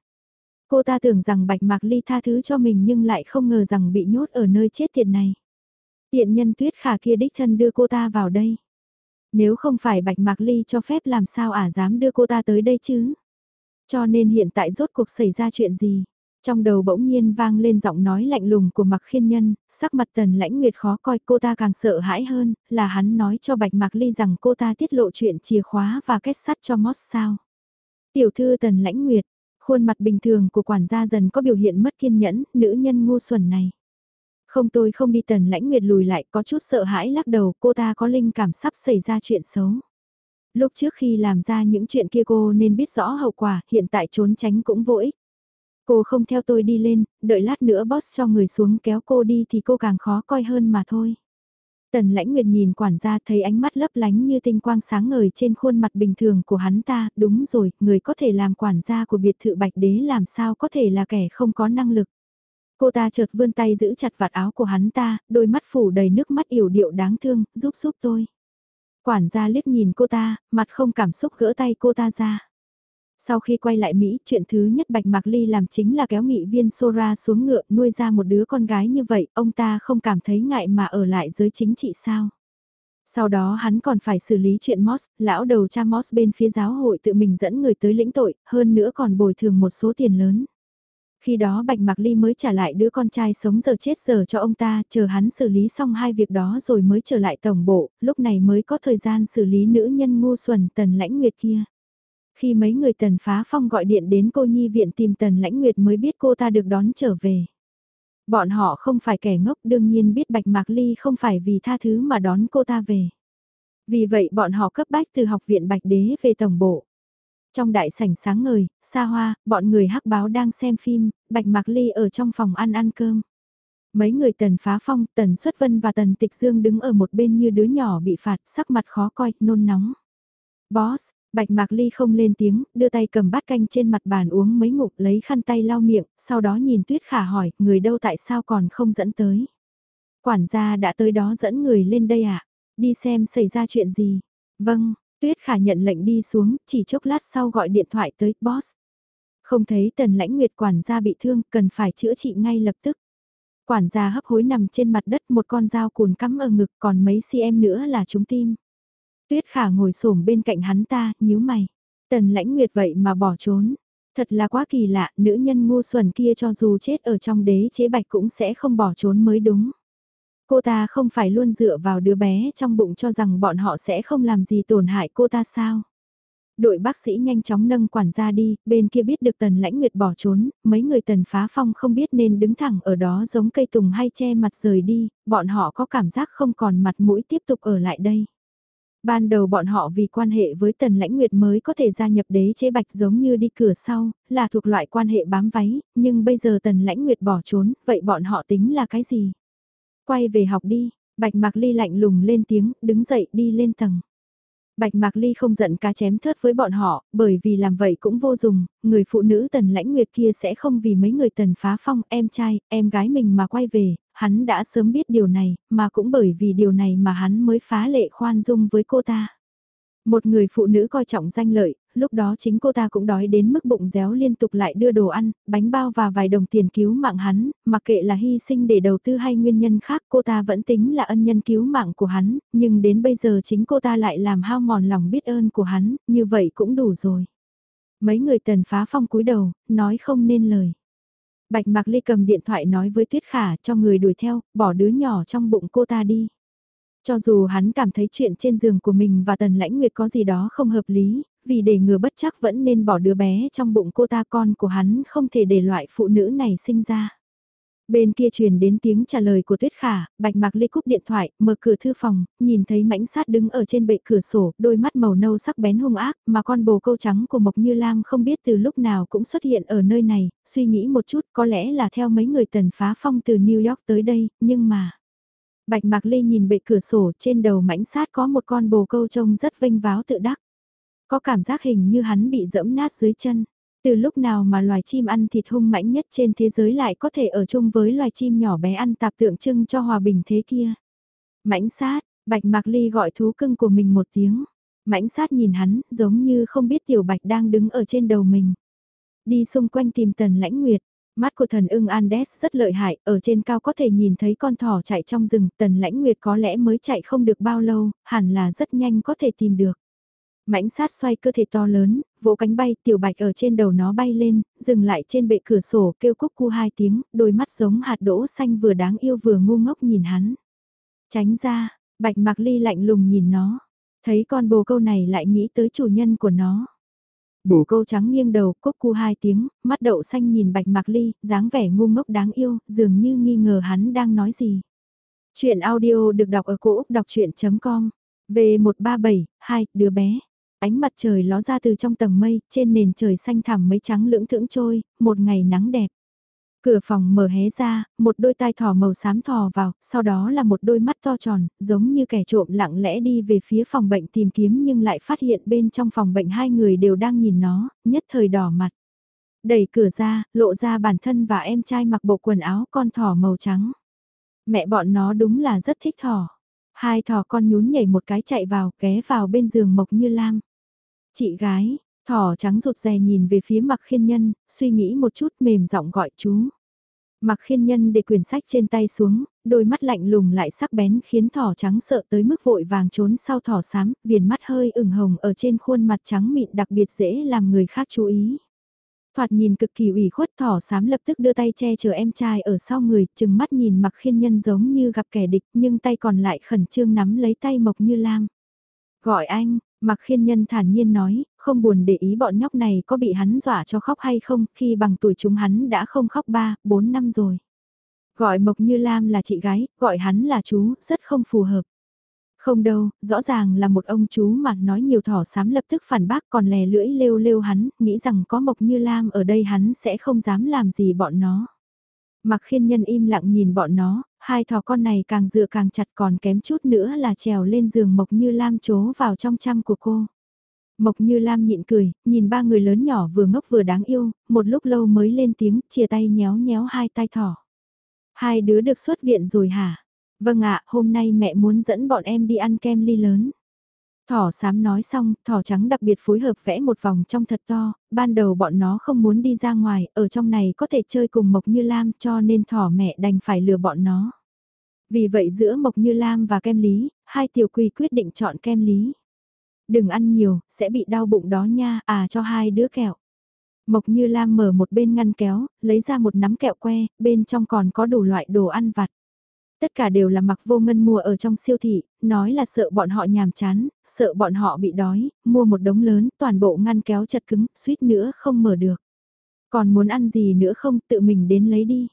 Cô ta tưởng rằng Bạch Mạc Ly tha thứ cho mình nhưng lại không ngờ rằng bị nhốt ở nơi chết tiệt này. Tiện nhân tuyết khả kia đích thân đưa cô ta vào đây. Nếu không phải Bạch Mạc Ly cho phép làm sao ả dám đưa cô ta tới đây chứ? Cho nên hiện tại rốt cuộc xảy ra chuyện gì? Trong đầu bỗng nhiên vang lên giọng nói lạnh lùng của Mạc Khiên Nhân, sắc mặt Tần Lãnh Nguyệt khó coi cô ta càng sợ hãi hơn, là hắn nói cho Bạch Mạc Ly rằng cô ta tiết lộ chuyện chìa khóa và kết sắt cho Moss sao. Tiểu thư Tần Lãnh Nguyệt, khuôn mặt bình thường của quản gia dần có biểu hiện mất kiên nhẫn, nữ nhân ngu xuẩn này. Không tôi không đi Tần Lãnh Nguyệt lùi lại có chút sợ hãi lắc đầu cô ta có linh cảm sắp xảy ra chuyện xấu. Lúc trước khi làm ra những chuyện kia cô nên biết rõ hậu quả, hiện tại trốn tránh cũng vô ích. Cô không theo tôi đi lên, đợi lát nữa boss cho người xuống kéo cô đi thì cô càng khó coi hơn mà thôi. Tần lãnh nguyệt nhìn quản gia thấy ánh mắt lấp lánh như tinh quang sáng ngời trên khuôn mặt bình thường của hắn ta, đúng rồi, người có thể làm quản gia của biệt thự bạch đế làm sao có thể là kẻ không có năng lực. Cô ta chợt vươn tay giữ chặt vạt áo của hắn ta, đôi mắt phủ đầy nước mắt yểu điệu đáng thương, giúp giúp tôi. Quản gia liếc nhìn cô ta, mặt không cảm xúc gỡ tay cô ta ra. Sau khi quay lại Mỹ, chuyện thứ nhất Bạch Mạc Ly làm chính là kéo nghị viên Sora xuống ngựa nuôi ra một đứa con gái như vậy, ông ta không cảm thấy ngại mà ở lại giới chính trị sao. Sau đó hắn còn phải xử lý chuyện Moss, lão đầu cha Moss bên phía giáo hội tự mình dẫn người tới lĩnh tội, hơn nữa còn bồi thường một số tiền lớn. Khi đó Bạch Mạc Ly mới trả lại đứa con trai sống giờ chết giờ cho ông ta, chờ hắn xử lý xong hai việc đó rồi mới trở lại tổng bộ, lúc này mới có thời gian xử lý nữ nhân ngu xuẩn tần lãnh nguyệt kia. Khi mấy người tần phá phong gọi điện đến cô nhi viện tìm tần lãnh nguyệt mới biết cô ta được đón trở về. Bọn họ không phải kẻ ngốc đương nhiên biết Bạch Mạc Ly không phải vì tha thứ mà đón cô ta về. Vì vậy bọn họ cấp bách từ học viện Bạch Đế về tổng bộ. Trong đại sảnh sáng ngời, xa hoa, bọn người hắc báo đang xem phim, Bạch Mạc Ly ở trong phòng ăn ăn cơm. Mấy người tần phá phong, tần xuất vân và tần tịch dương đứng ở một bên như đứa nhỏ bị phạt, sắc mặt khó coi, nôn nóng. Boss, Bạch Mạc Ly không lên tiếng, đưa tay cầm bát canh trên mặt bàn uống mấy ngụm lấy khăn tay lau miệng, sau đó nhìn Tuyết Khả hỏi, người đâu tại sao còn không dẫn tới. Quản gia đã tới đó dẫn người lên đây à? Đi xem xảy ra chuyện gì? Vâng, Tuyết Khả nhận lệnh đi xuống, chỉ chốc lát sau gọi điện thoại tới boss. Không thấy tần lãnh nguyệt quản gia bị thương, cần phải chữa trị ngay lập tức. Quản gia hấp hối nằm trên mặt đất một con dao cùn cắm ở ngực còn mấy cm nữa là trúng tim. Tuyết khả ngồi xổm bên cạnh hắn ta, nhíu mày. Tần lãnh nguyệt vậy mà bỏ trốn. Thật là quá kỳ lạ, nữ nhân ngu xuẩn kia cho dù chết ở trong đế chế bạch cũng sẽ không bỏ trốn mới đúng. Cô ta không phải luôn dựa vào đứa bé trong bụng cho rằng bọn họ sẽ không làm gì tổn hại cô ta sao? Đội bác sĩ nhanh chóng nâng quản gia đi, bên kia biết được tần lãnh nguyệt bỏ trốn, mấy người tần phá phong không biết nên đứng thẳng ở đó giống cây tùng hay che mặt rời đi, bọn họ có cảm giác không còn mặt mũi tiếp tục ở lại đây. Ban đầu bọn họ vì quan hệ với tần lãnh nguyệt mới có thể gia nhập đế chế bạch giống như đi cửa sau, là thuộc loại quan hệ bám váy, nhưng bây giờ tần lãnh nguyệt bỏ trốn, vậy bọn họ tính là cái gì? Quay về học đi, bạch mạc ly lạnh lùng lên tiếng, đứng dậy đi lên tầng. Bạch Mạc Ly không giận cá chém thớt với bọn họ, bởi vì làm vậy cũng vô dụng, người phụ nữ tần lãnh nguyệt kia sẽ không vì mấy người tần phá phong em trai, em gái mình mà quay về, hắn đã sớm biết điều này, mà cũng bởi vì điều này mà hắn mới phá lệ khoan dung với cô ta. Một người phụ nữ coi trọng danh lợi, lúc đó chính cô ta cũng đói đến mức bụng réo liên tục lại đưa đồ ăn, bánh bao và vài đồng tiền cứu mạng hắn, mặc kệ là hy sinh để đầu tư hay nguyên nhân khác cô ta vẫn tính là ân nhân cứu mạng của hắn, nhưng đến bây giờ chính cô ta lại làm hao mòn lòng biết ơn của hắn, như vậy cũng đủ rồi. Mấy người tần phá phong cúi đầu, nói không nên lời. Bạch Mạc Ly cầm điện thoại nói với Tuyết Khả cho người đuổi theo, bỏ đứa nhỏ trong bụng cô ta đi. Cho dù hắn cảm thấy chuyện trên giường của mình và Tần Lãnh Nguyệt có gì đó không hợp lý, vì để ngừa bất chắc vẫn nên bỏ đứa bé trong bụng cô ta con của hắn không thể để loại phụ nữ này sinh ra. Bên kia truyền đến tiếng trả lời của Tuyết Khả, Bạch Mạc Ly cúp điện thoại, mở cửa thư phòng, nhìn thấy mãnh sát đứng ở trên bệ cửa sổ, đôi mắt màu nâu sắc bén hung ác, mà con bồ câu trắng của Mộc Như Lam không biết từ lúc nào cũng xuất hiện ở nơi này, suy nghĩ một chút có lẽ là theo mấy người tần phá phong từ New York tới đây, nhưng mà... Bạch Mạc Ly nhìn bệ cửa sổ trên đầu mãnh sát có một con bồ câu trông rất vinh váo tự đắc. Có cảm giác hình như hắn bị dẫm nát dưới chân. Từ lúc nào mà loài chim ăn thịt hung mãnh nhất trên thế giới lại có thể ở chung với loài chim nhỏ bé ăn tạp tượng trưng cho hòa bình thế kia. Mãnh sát, Bạch Mạc Ly gọi thú cưng của mình một tiếng. Mãnh sát nhìn hắn, giống như không biết tiểu bạch đang đứng ở trên đầu mình. Đi xung quanh tìm tần lãnh nguyệt, mắt của thần ưng Andes rất lợi hại, ở trên cao có thể nhìn thấy con thỏ chạy trong rừng, tần lãnh nguyệt có lẽ mới chạy không được bao lâu, hẳn là rất nhanh có thể tìm được. Mãnh sát xoay cơ thể to lớn, vỗ cánh bay, tiểu bạch ở trên đầu nó bay lên, dừng lại trên bệ cửa sổ kêu cúc cu hai tiếng, đôi mắt giống hạt đỗ xanh vừa đáng yêu vừa ngu ngốc nhìn hắn. Tránh ra, bạch mặc ly lạnh lùng nhìn nó, thấy con bồ câu này lại nghĩ tới chủ nhân của nó. Bồ câu trắng nghiêng đầu, cúc cu hai tiếng, mắt đậu xanh nhìn bạch mặc ly, dáng vẻ ngu ngốc đáng yêu, dường như nghi ngờ hắn đang nói gì. Chuyện audio được đọc ở cổ Úc đọc chuyện.com, V137, 2, đứa bé. Ánh mặt trời ló ra từ trong tầng mây, trên nền trời xanh thẳm mấy trắng lưỡng thưỡng trôi, một ngày nắng đẹp. Cửa phòng mở hé ra, một đôi tai thỏ màu xám thò vào, sau đó là một đôi mắt to tròn, giống như kẻ trộm lặng lẽ đi về phía phòng bệnh tìm kiếm nhưng lại phát hiện bên trong phòng bệnh hai người đều đang nhìn nó, nhất thời đỏ mặt. Đẩy cửa ra, lộ ra bản thân và em trai mặc bộ quần áo con thỏ màu trắng. Mẹ bọn nó đúng là rất thích thỏ. Hai thỏ con nhún nhảy một cái chạy vào, ghé vào bên giường Mộc Như Lam. Chị gái, thỏ trắng rụt rè nhìn về phía mặc khiên nhân, suy nghĩ một chút mềm giọng gọi chú. Mặc khiên nhân để quyển sách trên tay xuống, đôi mắt lạnh lùng lại sắc bén khiến thỏ trắng sợ tới mức vội vàng trốn sau thỏ xám, viền mắt hơi ửng hồng ở trên khuôn mặt trắng mịn đặc biệt dễ làm người khác chú ý. Thoạt nhìn cực kỳ ủy khuất thỏ xám lập tức đưa tay che chở em trai ở sau người, chừng mắt nhìn mặc khiên nhân giống như gặp kẻ địch nhưng tay còn lại khẩn trương nắm lấy tay mộc như lam. Gọi anh, Mặc khiên nhân thản nhiên nói, không buồn để ý bọn nhóc này có bị hắn dọa cho khóc hay không, khi bằng tuổi chúng hắn đã không khóc 3, 4 năm rồi. Gọi Mộc Như Lam là chị gái, gọi hắn là chú, rất không phù hợp. Không đâu, rõ ràng là một ông chú mà nói nhiều thỏ sám lập tức phản bác còn lè lưỡi lêu lêu hắn, nghĩ rằng có Mộc Như Lam ở đây hắn sẽ không dám làm gì bọn nó. Mặc khiên nhân im lặng nhìn bọn nó, hai thỏ con này càng dựa càng chặt còn kém chút nữa là trèo lên giường Mộc Như Lam chố vào trong chăm của cô. Mộc Như Lam nhịn cười, nhìn ba người lớn nhỏ vừa ngốc vừa đáng yêu, một lúc lâu mới lên tiếng chia tay nhéo nhéo hai tay thỏ. Hai đứa được xuất viện rồi hả? Vâng ạ, hôm nay mẹ muốn dẫn bọn em đi ăn kem ly lớn. Thỏ xám nói xong, thỏ trắng đặc biệt phối hợp vẽ một vòng trong thật to, ban đầu bọn nó không muốn đi ra ngoài, ở trong này có thể chơi cùng Mộc Như Lam cho nên thỏ mẹ đành phải lừa bọn nó. Vì vậy giữa Mộc Như Lam và kem lý, hai tiểu quỳ quyết định chọn kem lý. Đừng ăn nhiều, sẽ bị đau bụng đó nha, à cho hai đứa kẹo. Mộc Như Lam mở một bên ngăn kéo, lấy ra một nắm kẹo que, bên trong còn có đủ loại đồ ăn vặt. Tất cả đều là mặc vô ngân mua ở trong siêu thị, nói là sợ bọn họ nhàm chán, sợ bọn họ bị đói, mua một đống lớn, toàn bộ ngăn kéo chật cứng, suýt nữa không mở được. Còn muốn ăn gì nữa không, tự mình đến lấy đi.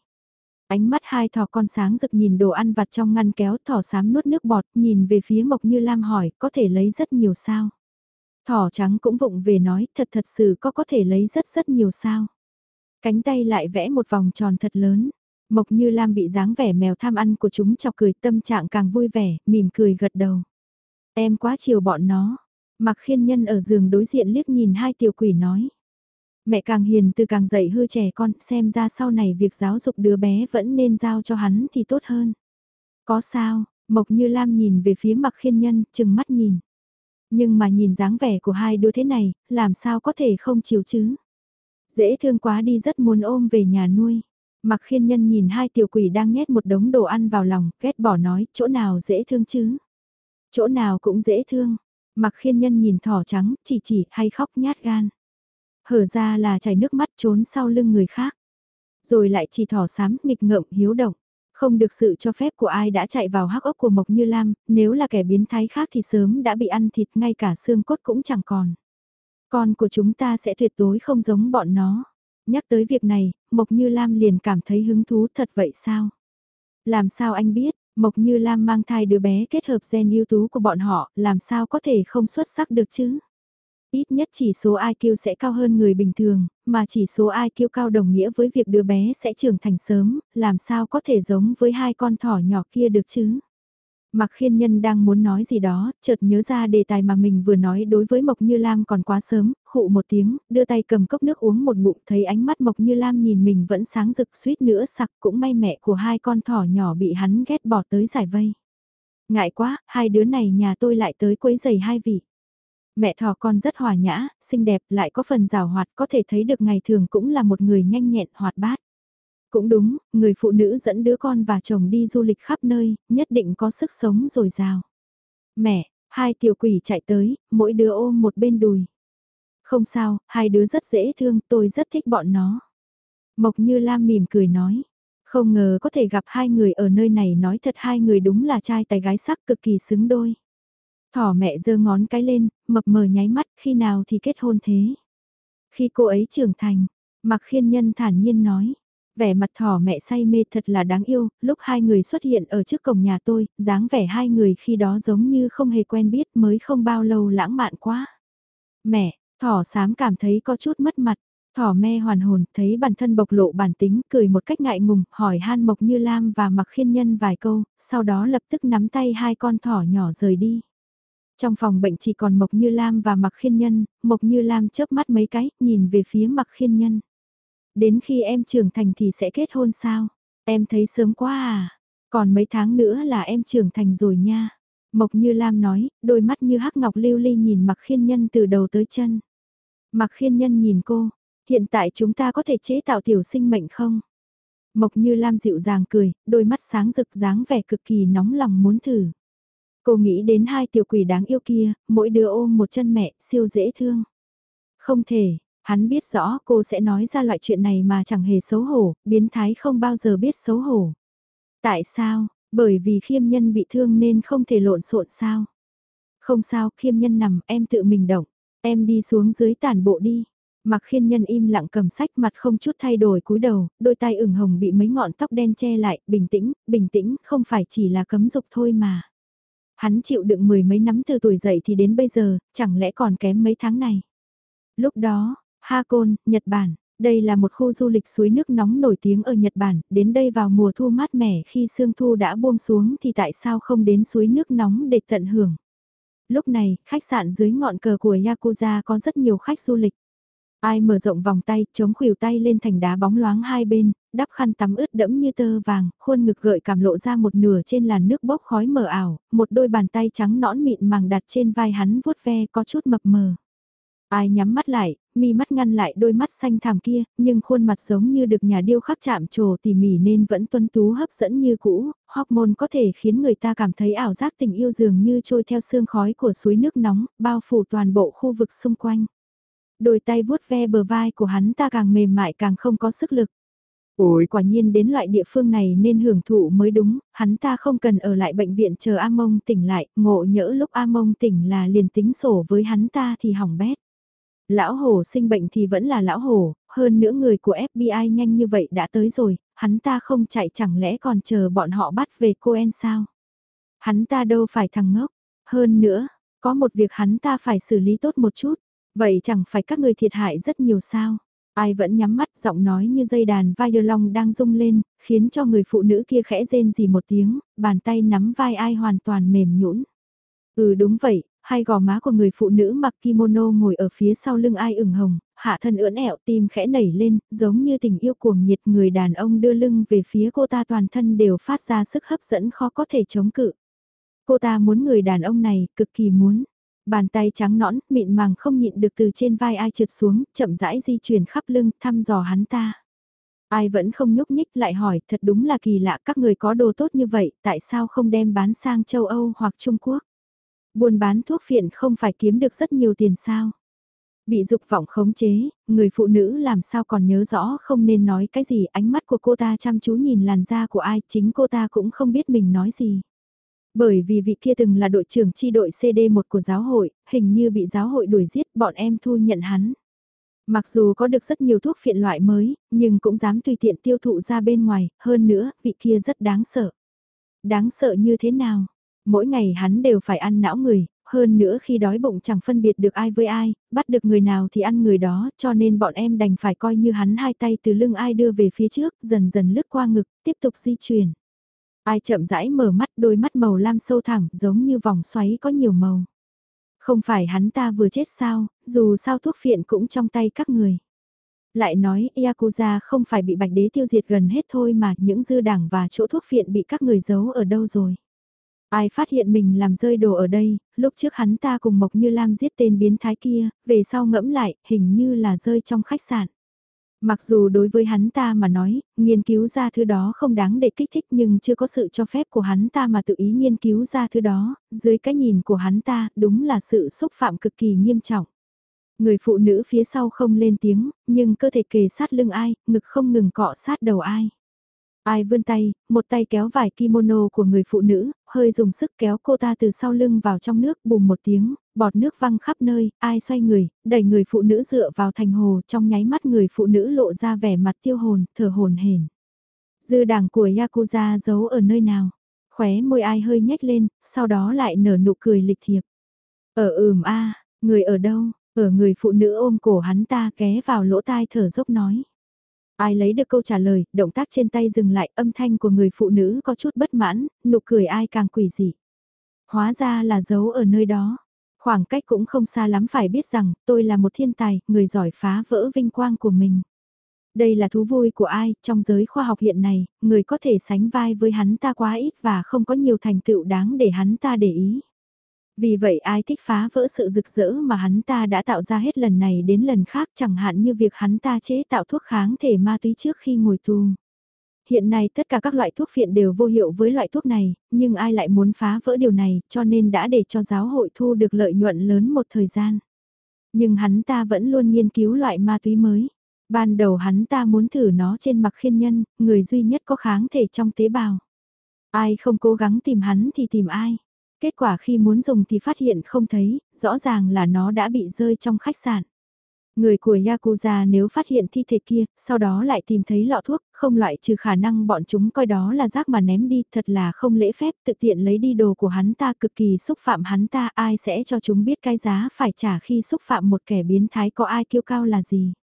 Ánh mắt hai thỏ con sáng rực nhìn đồ ăn vặt trong ngăn kéo thỏ sám nuốt nước bọt, nhìn về phía Mộc Như Lam hỏi, có thể lấy rất nhiều sao? Thỏ trắng cũng vụng về nói, thật thật sự có có thể lấy rất rất nhiều sao? Cánh tay lại vẽ một vòng tròn thật lớn. Mộc Như Lam bị dáng vẻ mèo tham ăn của chúng chọc cười tâm trạng càng vui vẻ, mỉm cười gật đầu. Em quá chiều bọn nó. Mặc khiên nhân ở giường đối diện liếc nhìn hai tiểu quỷ nói. Mẹ càng hiền từ càng dạy hư trẻ con, xem ra sau này việc giáo dục đứa bé vẫn nên giao cho hắn thì tốt hơn. Có sao, Mộc Như Lam nhìn về phía mặc khiên nhân, chừng mắt nhìn. Nhưng mà nhìn dáng vẻ của hai đứa thế này, làm sao có thể không chiều chứ? Dễ thương quá đi rất muốn ôm về nhà nuôi. Mặc khiên nhân nhìn hai tiểu quỷ đang nhét một đống đồ ăn vào lòng, ghét bỏ nói, chỗ nào dễ thương chứ? Chỗ nào cũng dễ thương. Mặc khiên nhân nhìn thỏ trắng, chỉ chỉ hay khóc nhát gan. Hở ra là chảy nước mắt trốn sau lưng người khác. Rồi lại chỉ thỏ sám, nghịch ngợm, hiếu động. Không được sự cho phép của ai đã chạy vào hắc ốc của Mộc Như Lam, nếu là kẻ biến thái khác thì sớm đã bị ăn thịt ngay cả xương cốt cũng chẳng còn. Con của chúng ta sẽ tuyệt đối không giống bọn nó. Nhắc tới việc này, Mộc Như Lam liền cảm thấy hứng thú thật vậy sao? Làm sao anh biết, Mộc Như Lam mang thai đứa bé kết hợp gen ưu tú của bọn họ, làm sao có thể không xuất sắc được chứ? Ít nhất chỉ số IQ sẽ cao hơn người bình thường, mà chỉ số IQ cao đồng nghĩa với việc đứa bé sẽ trưởng thành sớm, làm sao có thể giống với hai con thỏ nhỏ kia được chứ? Mặc khiên nhân đang muốn nói gì đó, chợt nhớ ra đề tài mà mình vừa nói đối với Mộc Như Lam còn quá sớm, khụ một tiếng, đưa tay cầm cốc nước uống một bụng thấy ánh mắt Mộc Như Lam nhìn mình vẫn sáng rực suýt nữa sặc cũng may mẹ của hai con thỏ nhỏ bị hắn ghét bỏ tới giải vây. Ngại quá, hai đứa này nhà tôi lại tới quấy giày hai vị. Mẹ thỏ con rất hòa nhã, xinh đẹp lại có phần rào hoạt có thể thấy được ngày thường cũng là một người nhanh nhẹn hoạt bát. Cũng đúng, người phụ nữ dẫn đứa con và chồng đi du lịch khắp nơi, nhất định có sức sống dồi dào. Mẹ, hai tiểu quỷ chạy tới, mỗi đứa ôm một bên đùi. Không sao, hai đứa rất dễ thương, tôi rất thích bọn nó. Mộc Như Lam mỉm cười nói. Không ngờ có thể gặp hai người ở nơi này nói thật hai người đúng là trai tài gái sắc cực kỳ xứng đôi. Thỏ mẹ giơ ngón cái lên, mập mờ nháy mắt khi nào thì kết hôn thế. Khi cô ấy trưởng thành, Mặc khiên nhân thản nhiên nói, vẻ mặt thỏ mẹ say mê thật là đáng yêu, lúc hai người xuất hiện ở trước cổng nhà tôi, dáng vẻ hai người khi đó giống như không hề quen biết mới không bao lâu lãng mạn quá. Mẹ, thỏ sám cảm thấy có chút mất mặt, thỏ me hoàn hồn thấy bản thân bộc lộ bản tính cười một cách ngại ngùng, hỏi han mộc như lam và mặc khiên nhân vài câu, sau đó lập tức nắm tay hai con thỏ nhỏ rời đi. Trong phòng bệnh chỉ còn Mộc Như Lam và Mặc Khiên Nhân, Mộc Như Lam chớp mắt mấy cái, nhìn về phía Mặc Khiên Nhân. Đến khi em trưởng thành thì sẽ kết hôn sao? Em thấy sớm quá à? Còn mấy tháng nữa là em trưởng thành rồi nha. Mộc Như Lam nói, đôi mắt như hắc ngọc lưu ly nhìn Mặc Khiên Nhân từ đầu tới chân. Mặc Khiên Nhân nhìn cô, hiện tại chúng ta có thể chế tạo tiểu sinh mệnh không? Mộc Như Lam dịu dàng cười, đôi mắt sáng rực dáng vẻ cực kỳ nóng lòng muốn thử. Cô nghĩ đến hai tiểu quỷ đáng yêu kia, mỗi đứa ôm một chân mẹ, siêu dễ thương. Không thể, hắn biết rõ cô sẽ nói ra loại chuyện này mà chẳng hề xấu hổ, biến thái không bao giờ biết xấu hổ. Tại sao? Bởi vì khiêm nhân bị thương nên không thể lộn xộn sao? Không sao, khiêm nhân nằm, em tự mình động. Em đi xuống dưới tàn bộ đi. Mặc khiên nhân im lặng cầm sách mặt không chút thay đổi cúi đầu, đôi tay ửng hồng bị mấy ngọn tóc đen che lại, bình tĩnh, bình tĩnh, không phải chỉ là cấm dục thôi mà. Hắn chịu đựng mười mấy năm từ tuổi dậy thì đến bây giờ, chẳng lẽ còn kém mấy tháng này. Lúc đó, Hakon, Nhật Bản, đây là một khu du lịch suối nước nóng nổi tiếng ở Nhật Bản, đến đây vào mùa thu mát mẻ khi sương thu đã buông xuống thì tại sao không đến suối nước nóng để tận hưởng. Lúc này, khách sạn dưới ngọn cờ của Yakuza có rất nhiều khách du lịch. Ai mở rộng vòng tay, chống khuỷu tay lên thành đá bóng loáng hai bên, đắp khăn tắm ướt đẫm như tơ vàng, khuôn ngực gợi cảm lộ ra một nửa trên làn nước bốc khói mờ ảo, một đôi bàn tay trắng nõn mịn màng đặt trên vai hắn vuốt ve có chút mập mờ. Ai nhắm mắt lại, mi mắt ngăn lại đôi mắt xanh thảm kia, nhưng khuôn mặt giống như được nhà điêu khắc chạm trồ tỉ mỉ nên vẫn tuân tú hấp dẫn như cũ, hormone có thể khiến người ta cảm thấy ảo giác tình yêu dường như trôi theo sương khói của suối nước nóng, bao phủ toàn bộ khu vực xung quanh. Đôi tay vuốt ve bờ vai của hắn ta càng mềm mại càng không có sức lực. Ôi quả nhiên đến loại địa phương này nên hưởng thụ mới đúng, hắn ta không cần ở lại bệnh viện chờ A Mông tỉnh lại, ngộ nhỡ lúc A Mông tỉnh là liền tính sổ với hắn ta thì hỏng bét. Lão hổ sinh bệnh thì vẫn là lão hổ, hơn nữa người của FBI nhanh như vậy đã tới rồi, hắn ta không chạy chẳng lẽ còn chờ bọn họ bắt về cô En sao? Hắn ta đâu phải thằng ngốc, hơn nữa, có một việc hắn ta phải xử lý tốt một chút, vậy chẳng phải các người thiệt hại rất nhiều sao? Ai vẫn nhắm mắt giọng nói như dây đàn violon đang rung lên, khiến cho người phụ nữ kia khẽ rên gì một tiếng, bàn tay nắm vai ai hoàn toàn mềm nhũn. Ừ đúng vậy, hai gò má của người phụ nữ mặc kimono ngồi ở phía sau lưng ai ửng hồng, hạ thân ưỡn ẹo tim khẽ nảy lên, giống như tình yêu cuồng nhiệt người đàn ông đưa lưng về phía cô ta toàn thân đều phát ra sức hấp dẫn khó có thể chống cự. Cô ta muốn người đàn ông này, cực kỳ muốn. Bàn tay trắng nõn, mịn màng không nhịn được từ trên vai ai trượt xuống, chậm rãi di chuyển khắp lưng, thăm dò hắn ta. Ai vẫn không nhúc nhích lại hỏi, thật đúng là kỳ lạ các người có đồ tốt như vậy, tại sao không đem bán sang châu Âu hoặc Trung Quốc? Buôn bán thuốc phiện không phải kiếm được rất nhiều tiền sao? Bị dục vọng khống chế, người phụ nữ làm sao còn nhớ rõ không nên nói cái gì ánh mắt của cô ta chăm chú nhìn làn da của ai chính cô ta cũng không biết mình nói gì. Bởi vì vị kia từng là đội trưởng chi đội CD1 của giáo hội, hình như bị giáo hội đuổi giết bọn em thu nhận hắn. Mặc dù có được rất nhiều thuốc phiện loại mới, nhưng cũng dám tùy tiện tiêu thụ ra bên ngoài, hơn nữa, vị kia rất đáng sợ. Đáng sợ như thế nào? Mỗi ngày hắn đều phải ăn não người, hơn nữa khi đói bụng chẳng phân biệt được ai với ai, bắt được người nào thì ăn người đó, cho nên bọn em đành phải coi như hắn hai tay từ lưng ai đưa về phía trước, dần dần lướt qua ngực, tiếp tục di chuyển. Ai chậm rãi mở mắt đôi mắt màu lam sâu thẳm giống như vòng xoáy có nhiều màu. Không phải hắn ta vừa chết sao, dù sao thuốc phiện cũng trong tay các người. Lại nói, Yakuza không phải bị bạch đế tiêu diệt gần hết thôi mà những dư đảng và chỗ thuốc phiện bị các người giấu ở đâu rồi. Ai phát hiện mình làm rơi đồ ở đây, lúc trước hắn ta cùng Mộc Như Lam giết tên biến thái kia, về sau ngẫm lại, hình như là rơi trong khách sạn. Mặc dù đối với hắn ta mà nói, nghiên cứu ra thứ đó không đáng để kích thích nhưng chưa có sự cho phép của hắn ta mà tự ý nghiên cứu ra thứ đó, dưới cái nhìn của hắn ta đúng là sự xúc phạm cực kỳ nghiêm trọng. Người phụ nữ phía sau không lên tiếng, nhưng cơ thể kề sát lưng ai, ngực không ngừng cọ sát đầu ai. Ai vươn tay, một tay kéo vải kimono của người phụ nữ, hơi dùng sức kéo cô ta từ sau lưng vào trong nước bùm một tiếng, bọt nước văng khắp nơi, ai xoay người, đẩy người phụ nữ dựa vào thành hồ trong nháy mắt người phụ nữ lộ ra vẻ mặt tiêu hồn, thở hồn hển. Dư đảng của Yakuza giấu ở nơi nào? Khóe môi ai hơi nhếch lên, sau đó lại nở nụ cười lịch thiệp. Ở ừm a, người ở đâu? Ở người phụ nữ ôm cổ hắn ta ké vào lỗ tai thở dốc nói. Ai lấy được câu trả lời, động tác trên tay dừng lại âm thanh của người phụ nữ có chút bất mãn, nụ cười ai càng quỷ dị. Hóa ra là giấu ở nơi đó. Khoảng cách cũng không xa lắm phải biết rằng tôi là một thiên tài, người giỏi phá vỡ vinh quang của mình. Đây là thú vui của ai, trong giới khoa học hiện này, người có thể sánh vai với hắn ta quá ít và không có nhiều thành tựu đáng để hắn ta để ý. Vì vậy ai thích phá vỡ sự rực rỡ mà hắn ta đã tạo ra hết lần này đến lần khác chẳng hạn như việc hắn ta chế tạo thuốc kháng thể ma túy trước khi ngồi tù. Hiện nay tất cả các loại thuốc phiện đều vô hiệu với loại thuốc này, nhưng ai lại muốn phá vỡ điều này cho nên đã để cho giáo hội thu được lợi nhuận lớn một thời gian. Nhưng hắn ta vẫn luôn nghiên cứu loại ma túy mới. Ban đầu hắn ta muốn thử nó trên mặt khiên nhân, người duy nhất có kháng thể trong tế bào. Ai không cố gắng tìm hắn thì tìm ai. Kết quả khi muốn dùng thì phát hiện không thấy, rõ ràng là nó đã bị rơi trong khách sạn. Người của Yakuza nếu phát hiện thi thể kia, sau đó lại tìm thấy lọ thuốc, không loại trừ khả năng bọn chúng coi đó là rác mà ném đi, thật là không lễ phép, tự tiện lấy đi đồ của hắn ta cực kỳ xúc phạm hắn ta, ai sẽ cho chúng biết cái giá phải trả khi xúc phạm một kẻ biến thái có ai kiêu cao là gì.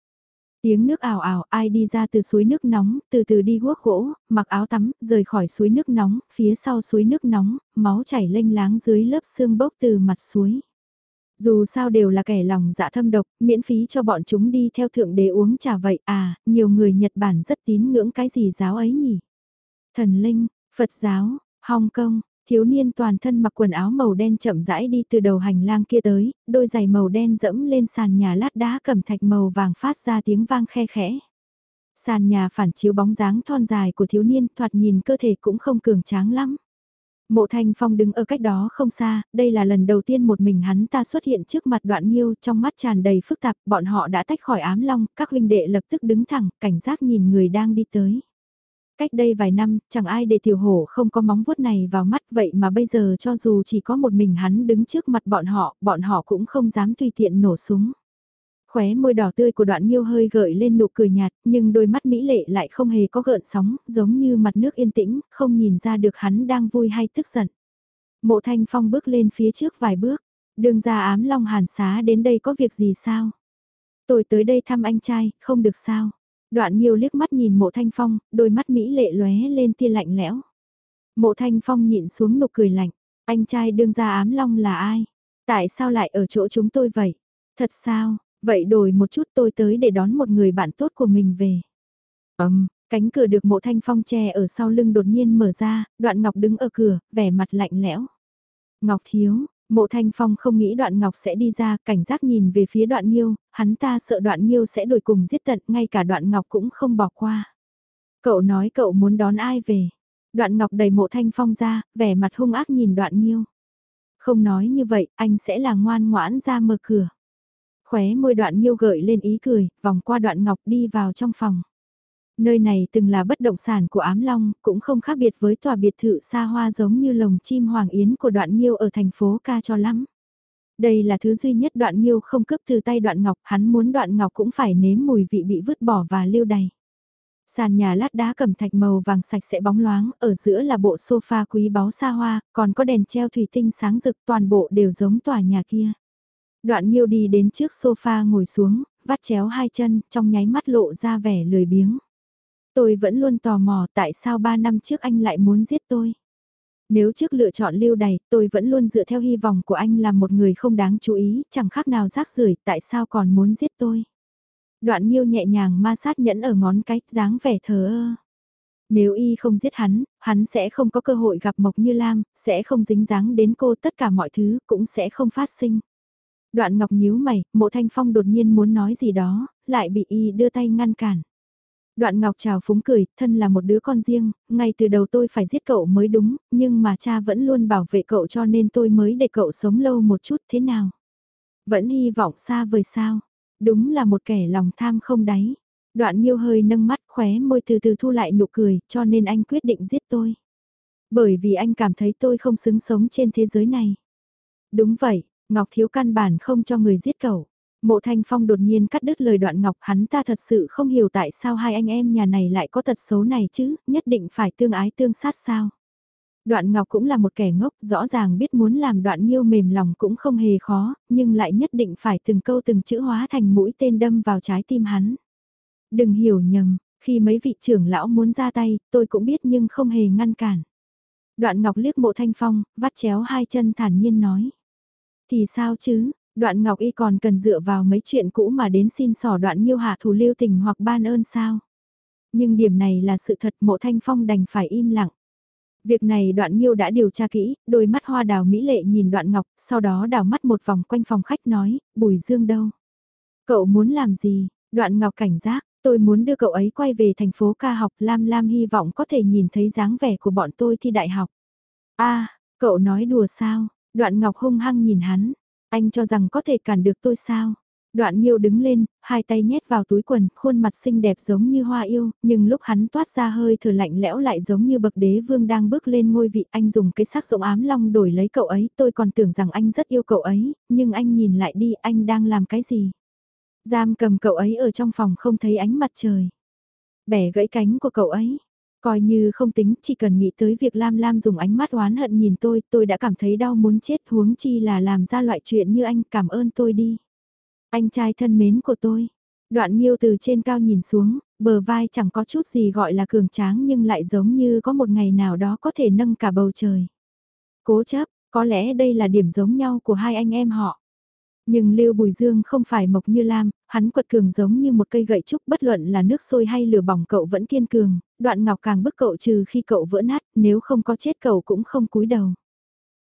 Tiếng nước ảo ảo, ai đi ra từ suối nước nóng, từ từ đi guốc gỗ, mặc áo tắm, rời khỏi suối nước nóng, phía sau suối nước nóng, máu chảy lênh láng dưới lớp xương bốc từ mặt suối. Dù sao đều là kẻ lòng dạ thâm độc, miễn phí cho bọn chúng đi theo thượng đế uống trà vậy à, nhiều người Nhật Bản rất tín ngưỡng cái gì giáo ấy nhỉ? Thần linh, Phật giáo, Hong Kong, Thiếu niên toàn thân mặc quần áo màu đen chậm rãi đi từ đầu hành lang kia tới, đôi giày màu đen dẫm lên sàn nhà lát đá cẩm thạch màu vàng phát ra tiếng vang khe khẽ. Sàn nhà phản chiếu bóng dáng thon dài của thiếu niên thoạt nhìn cơ thể cũng không cường tráng lắm. Mộ Thanh Phong đứng ở cách đó không xa, đây là lần đầu tiên một mình hắn ta xuất hiện trước mặt đoạn nghiêu trong mắt tràn đầy phức tạp, bọn họ đã tách khỏi ám long, các huynh đệ lập tức đứng thẳng, cảnh giác nhìn người đang đi tới. Cách đây vài năm, chẳng ai để tiểu hổ không có móng vuốt này vào mắt vậy mà bây giờ cho dù chỉ có một mình hắn đứng trước mặt bọn họ, bọn họ cũng không dám tùy tiện nổ súng. Khóe môi đỏ tươi của đoạn nghiêu hơi gợi lên nụ cười nhạt, nhưng đôi mắt mỹ lệ lại không hề có gợn sóng, giống như mặt nước yên tĩnh, không nhìn ra được hắn đang vui hay tức giận. Mộ thanh phong bước lên phía trước vài bước, đường ra ám long hàn xá đến đây có việc gì sao? Tôi tới đây thăm anh trai, không được sao? Đoạn Nhiêu liếc mắt nhìn mộ thanh phong, đôi mắt Mỹ lệ lóe lên tia lạnh lẽo. Mộ thanh phong nhịn xuống nụ cười lạnh, anh trai đương ra ám long là ai? Tại sao lại ở chỗ chúng tôi vậy? Thật sao, vậy đổi một chút tôi tới để đón một người bạn tốt của mình về. Ấm, cánh cửa được mộ thanh phong che ở sau lưng đột nhiên mở ra, đoạn ngọc đứng ở cửa, vẻ mặt lạnh lẽo. Ngọc thiếu, Mộ Thanh Phong không nghĩ đoạn ngọc sẽ đi ra, cảnh giác nhìn về phía đoạn nghiêu, hắn ta sợ đoạn nghiêu sẽ đuổi cùng giết tận, ngay cả đoạn ngọc cũng không bỏ qua. Cậu nói cậu muốn đón ai về. Đoạn ngọc đầy mộ Thanh Phong ra, vẻ mặt hung ác nhìn đoạn nghiêu. Không nói như vậy, anh sẽ là ngoan ngoãn ra mở cửa. Khóe môi đoạn nghiêu gợi lên ý cười, vòng qua đoạn ngọc đi vào trong phòng. Nơi này từng là bất động sản của Ám Long, cũng không khác biệt với tòa biệt thự xa hoa giống như lồng chim hoàng yến của đoạn nhiêu ở thành phố ca cho lắm. Đây là thứ duy nhất đoạn nhiêu không cướp từ tay đoạn ngọc, hắn muốn đoạn ngọc cũng phải nếm mùi vị bị vứt bỏ và lưu đầy. Sàn nhà lát đá cẩm thạch màu vàng sạch sẽ bóng loáng, ở giữa là bộ sofa quý báu xa hoa, còn có đèn treo thủy tinh sáng rực toàn bộ đều giống tòa nhà kia. Đoạn nghiêu đi đến trước sofa ngồi xuống, vắt chéo hai chân, trong nháy mắt lộ ra vẻ lười biếng. Tôi vẫn luôn tò mò tại sao ba năm trước anh lại muốn giết tôi. Nếu trước lựa chọn lưu đày, tôi vẫn luôn dựa theo hy vọng của anh là một người không đáng chú ý, chẳng khác nào rác rưởi tại sao còn muốn giết tôi. Đoạn Nhiêu nhẹ nhàng ma sát nhẫn ở ngón cái, dáng vẻ thờ ơ. Nếu y không giết hắn, hắn sẽ không có cơ hội gặp Mộc Như Lam, sẽ không dính dáng đến cô tất cả mọi thứ cũng sẽ không phát sinh. Đoạn Ngọc nhíu mày, mộ thanh phong đột nhiên muốn nói gì đó, lại bị y đưa tay ngăn cản. Đoạn Ngọc chào phúng cười, thân là một đứa con riêng, ngay từ đầu tôi phải giết cậu mới đúng, nhưng mà cha vẫn luôn bảo vệ cậu cho nên tôi mới để cậu sống lâu một chút thế nào. Vẫn hy vọng xa vời sao, đúng là một kẻ lòng tham không đáy. Đoạn Nhiêu hơi nâng mắt khóe môi từ từ thu lại nụ cười, cho nên anh quyết định giết tôi. Bởi vì anh cảm thấy tôi không xứng sống trên thế giới này. Đúng vậy, Ngọc Thiếu căn bản không cho người giết cậu. Mộ Thanh Phong đột nhiên cắt đứt lời đoạn Ngọc hắn ta thật sự không hiểu tại sao hai anh em nhà này lại có tật xấu này chứ, nhất định phải tương ái tương sát sao. Đoạn Ngọc cũng là một kẻ ngốc, rõ ràng biết muốn làm đoạn nghiêu mềm lòng cũng không hề khó, nhưng lại nhất định phải từng câu từng chữ hóa thành mũi tên đâm vào trái tim hắn. Đừng hiểu nhầm, khi mấy vị trưởng lão muốn ra tay, tôi cũng biết nhưng không hề ngăn cản. Đoạn Ngọc liếc mộ thanh phong, vắt chéo hai chân thản nhiên nói. Thì sao chứ, đoạn Ngọc Y còn cần dựa vào mấy chuyện cũ mà đến xin sỏ đoạn nhiêu hạ thủ lưu tình hoặc ban ơn sao? Nhưng điểm này là sự thật mộ thanh phong đành phải im lặng. Việc này đoạn nhiêu đã điều tra kỹ, đôi mắt hoa đào mỹ lệ nhìn đoạn ngọc, sau đó đào mắt một vòng quanh phòng khách nói, bùi dương đâu? Cậu muốn làm gì? Đoạn ngọc cảnh giác, tôi muốn đưa cậu ấy quay về thành phố ca học, Lam Lam hy vọng có thể nhìn thấy dáng vẻ của bọn tôi thi đại học. a cậu nói đùa sao? Đoạn ngọc hung hăng nhìn hắn, anh cho rằng có thể cản được tôi sao? Đoạn Nhiêu đứng lên, hai tay nhét vào túi quần, khuôn mặt xinh đẹp giống như hoa yêu, nhưng lúc hắn toát ra hơi thở lạnh lẽo lại giống như bậc đế vương đang bước lên ngôi vị. Anh dùng cái sắc rộng ám long đổi lấy cậu ấy, tôi còn tưởng rằng anh rất yêu cậu ấy, nhưng anh nhìn lại đi, anh đang làm cái gì? Giam cầm cậu ấy ở trong phòng không thấy ánh mặt trời. Bẻ gãy cánh của cậu ấy. Coi như không tính, chỉ cần nghĩ tới việc Lam Lam dùng ánh mắt oán hận nhìn tôi, tôi đã cảm thấy đau muốn chết huống chi là làm ra loại chuyện như anh cảm ơn tôi đi. Anh trai thân mến của tôi. Đoạn nghiêu từ trên cao nhìn xuống, bờ vai chẳng có chút gì gọi là cường tráng nhưng lại giống như có một ngày nào đó có thể nâng cả bầu trời. Cố chấp, có lẽ đây là điểm giống nhau của hai anh em họ. Nhưng Lưu Bùi Dương không phải mộc như Lam, hắn quật cường giống như một cây gậy trúc bất luận là nước sôi hay lửa bỏng cậu vẫn kiên cường, đoạn ngọc càng bức cậu trừ khi cậu vỡ nát, nếu không có chết cậu cũng không cúi đầu.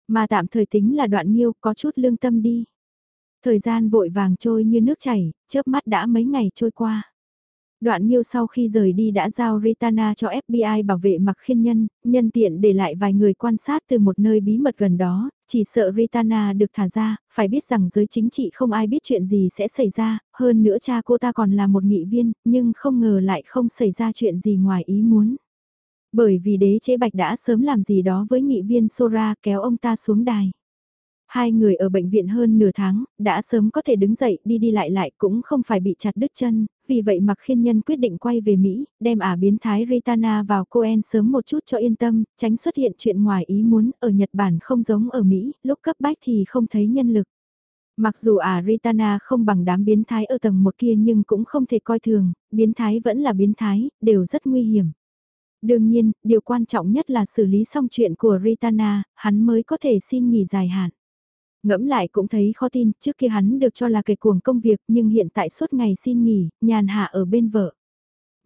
Mà tạm thời tính là đoạn nhiêu có chút lương tâm đi. Thời gian vội vàng trôi như nước chảy, chớp mắt đã mấy ngày trôi qua. Đoạn Nhiêu sau khi rời đi đã giao Ritana cho FBI bảo vệ mặc khiên nhân, nhân tiện để lại vài người quan sát từ một nơi bí mật gần đó, chỉ sợ Ritana được thả ra, phải biết rằng giới chính trị không ai biết chuyện gì sẽ xảy ra, hơn nữa cha cô ta còn là một nghị viên, nhưng không ngờ lại không xảy ra chuyện gì ngoài ý muốn. Bởi vì đế chế bạch đã sớm làm gì đó với nghị viên Sora kéo ông ta xuống đài. Hai người ở bệnh viện hơn nửa tháng, đã sớm có thể đứng dậy đi đi lại lại cũng không phải bị chặt đứt chân, vì vậy mặc khiên nhân quyết định quay về Mỹ, đem ả biến thái Ritana vào Coen sớm một chút cho yên tâm, tránh xuất hiện chuyện ngoài ý muốn ở Nhật Bản không giống ở Mỹ, lúc cấp bách thì không thấy nhân lực. Mặc dù ả Ritana không bằng đám biến thái ở tầng một kia nhưng cũng không thể coi thường, biến thái vẫn là biến thái, đều rất nguy hiểm. Đương nhiên, điều quan trọng nhất là xử lý xong chuyện của Ritana, hắn mới có thể xin nghỉ dài hạn. Ngẫm lại cũng thấy khó tin, trước kia hắn được cho là kẻ cuồng công việc nhưng hiện tại suốt ngày xin nghỉ, nhàn hạ ở bên vợ.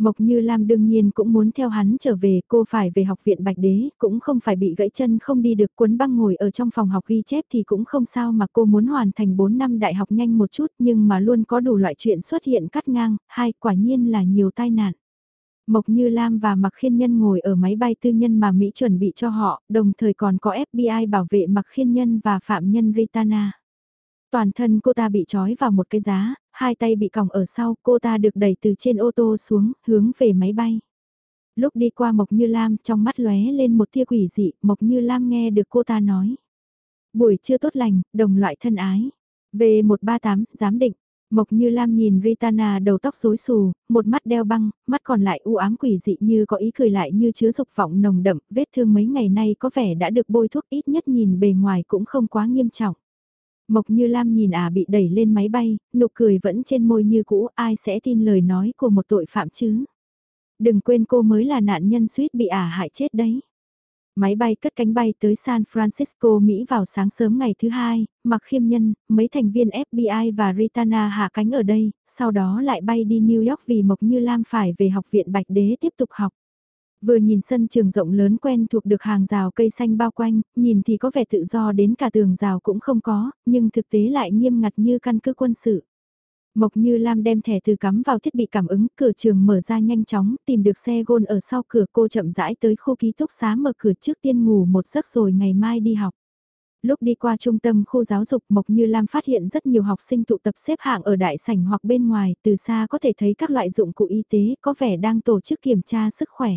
Mộc Như Lam đương nhiên cũng muốn theo hắn trở về, cô phải về học viện Bạch Đế, cũng không phải bị gãy chân không đi được cuốn băng ngồi ở trong phòng học ghi chép thì cũng không sao mà cô muốn hoàn thành 4 năm đại học nhanh một chút nhưng mà luôn có đủ loại chuyện xuất hiện cắt ngang, hai quả nhiên là nhiều tai nạn. Mộc Như Lam và Mặc Khiên Nhân ngồi ở máy bay tư nhân mà Mỹ chuẩn bị cho họ, đồng thời còn có FBI bảo vệ Mặc Khiên Nhân và phạm nhân Ritana. Toàn thân cô ta bị trói vào một cái giá, hai tay bị còng ở sau, cô ta được đẩy từ trên ô tô xuống, hướng về máy bay. Lúc đi qua Mộc Như Lam, trong mắt lóe lên một tia quỷ dị, Mộc Như Lam nghe được cô ta nói. Buổi trưa tốt lành, đồng loại thân ái. V138, giám định. Mộc Như Lam nhìn Ritana đầu tóc rối xù, một mắt đeo băng, mắt còn lại u ám quỷ dị như có ý cười lại như chứa dục vọng nồng đậm, vết thương mấy ngày nay có vẻ đã được bôi thuốc ít nhất nhìn bề ngoài cũng không quá nghiêm trọng. Mộc Như Lam nhìn à bị đẩy lên máy bay, nụ cười vẫn trên môi như cũ, ai sẽ tin lời nói của một tội phạm chứ? Đừng quên cô mới là nạn nhân suýt bị à hại chết đấy. Máy bay cất cánh bay tới San Francisco, Mỹ vào sáng sớm ngày thứ hai, mặc khiêm nhân, mấy thành viên FBI và Ritana hạ cánh ở đây, sau đó lại bay đi New York vì Mộc Như Lam phải về học viện Bạch Đế tiếp tục học. Vừa nhìn sân trường rộng lớn quen thuộc được hàng rào cây xanh bao quanh, nhìn thì có vẻ tự do đến cả tường rào cũng không có, nhưng thực tế lại nghiêm ngặt như căn cứ quân sự. Mộc Như Lam đem thẻ từ cắm vào thiết bị cảm ứng, cửa trường mở ra nhanh chóng, tìm được xe gôn ở sau cửa cô chậm rãi tới khu ký túc xá mở cửa trước tiên ngủ một giấc rồi ngày mai đi học. Lúc đi qua trung tâm khu giáo dục Mộc Như Lam phát hiện rất nhiều học sinh tụ tập xếp hạng ở đại sảnh hoặc bên ngoài, từ xa có thể thấy các loại dụng cụ y tế có vẻ đang tổ chức kiểm tra sức khỏe.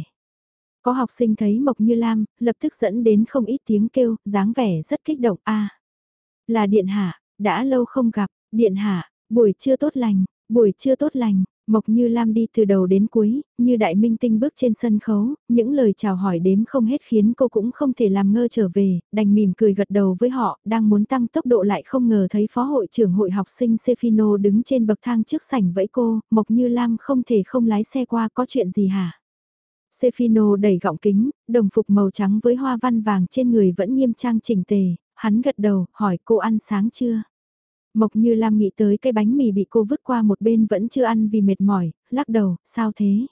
Có học sinh thấy Mộc Như Lam, lập tức dẫn đến không ít tiếng kêu, dáng vẻ rất kích động a Là Điện Hạ, đã lâu không gặp, Điện Hạ, buổi trưa tốt lành, buổi trưa tốt lành, Mộc Như Lam đi từ đầu đến cuối, như đại minh tinh bước trên sân khấu, những lời chào hỏi đếm không hết khiến cô cũng không thể làm ngơ trở về, đành mỉm cười gật đầu với họ, đang muốn tăng tốc độ lại không ngờ thấy phó hội trưởng hội học sinh Sefino đứng trên bậc thang trước sảnh vẫy cô, Mộc Như Lam không thể không lái xe qua có chuyện gì hả? Sefino đẩy gọng kính, đồng phục màu trắng với hoa văn vàng trên người vẫn nghiêm trang chỉnh tề, hắn gật đầu, hỏi cô ăn sáng chưa? Mộc như Lam nghĩ tới cái bánh mì bị cô vứt qua một bên vẫn chưa ăn vì mệt mỏi, lắc đầu, sao thế?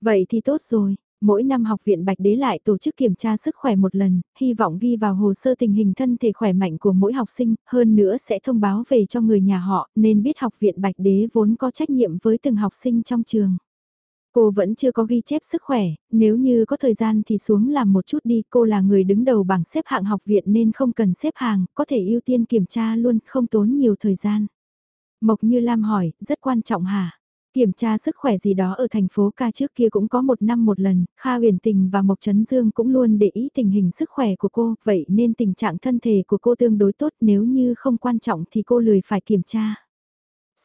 Vậy thì tốt rồi, mỗi năm học viện Bạch Đế lại tổ chức kiểm tra sức khỏe một lần, hy vọng ghi vào hồ sơ tình hình thân thể khỏe mạnh của mỗi học sinh, hơn nữa sẽ thông báo về cho người nhà họ, nên biết học viện Bạch Đế vốn có trách nhiệm với từng học sinh trong trường. Cô vẫn chưa có ghi chép sức khỏe, nếu như có thời gian thì xuống làm một chút đi, cô là người đứng đầu bảng xếp hạng học viện nên không cần xếp hàng, có thể ưu tiên kiểm tra luôn, không tốn nhiều thời gian. Mộc Như Lam hỏi, rất quan trọng hả? Kiểm tra sức khỏe gì đó ở thành phố ca trước kia cũng có một năm một lần, Kha huyền tình và Mộc Trấn Dương cũng luôn để ý tình hình sức khỏe của cô, vậy nên tình trạng thân thể của cô tương đối tốt nếu như không quan trọng thì cô lười phải kiểm tra.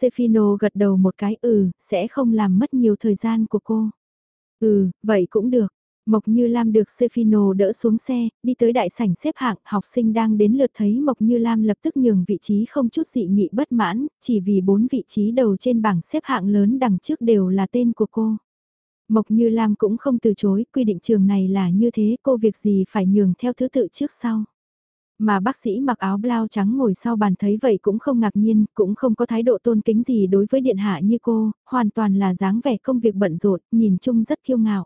Sefino gật đầu một cái ừ, sẽ không làm mất nhiều thời gian của cô. Ừ, vậy cũng được. Mộc Như Lam được Sefino đỡ xuống xe, đi tới đại sảnh xếp hạng, học sinh đang đến lượt thấy Mộc Như Lam lập tức nhường vị trí không chút dị nghị bất mãn, chỉ vì bốn vị trí đầu trên bảng xếp hạng lớn đằng trước đều là tên của cô. Mộc Như Lam cũng không từ chối, quy định trường này là như thế, cô việc gì phải nhường theo thứ tự trước sau. Mà bác sĩ mặc áo blau trắng ngồi sau bàn thấy vậy cũng không ngạc nhiên, cũng không có thái độ tôn kính gì đối với điện hạ như cô, hoàn toàn là dáng vẻ công việc bận rộn, nhìn chung rất kiêu ngạo.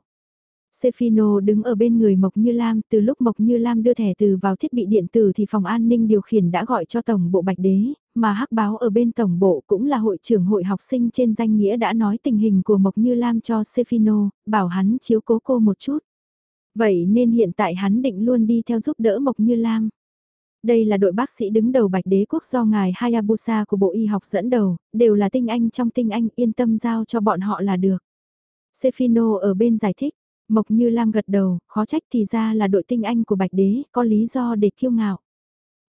Sefino đứng ở bên người Mộc Như Lam, từ lúc Mộc Như Lam đưa thẻ từ vào thiết bị điện tử thì phòng an ninh điều khiển đã gọi cho Tổng bộ Bạch Đế, mà hắc báo ở bên Tổng bộ cũng là hội trưởng hội học sinh trên danh nghĩa đã nói tình hình của Mộc Như Lam cho Sefino, bảo hắn chiếu cố cô một chút. Vậy nên hiện tại hắn định luôn đi theo giúp đỡ Mộc Như Lam. Đây là đội bác sĩ đứng đầu Bạch Đế quốc do ngài Hayabusa của Bộ Y học dẫn đầu, đều là tinh anh trong tinh anh yên tâm giao cho bọn họ là được. Sefino ở bên giải thích, Mộc Như Lam gật đầu, khó trách thì ra là đội tinh anh của Bạch Đế, có lý do để kiêu ngạo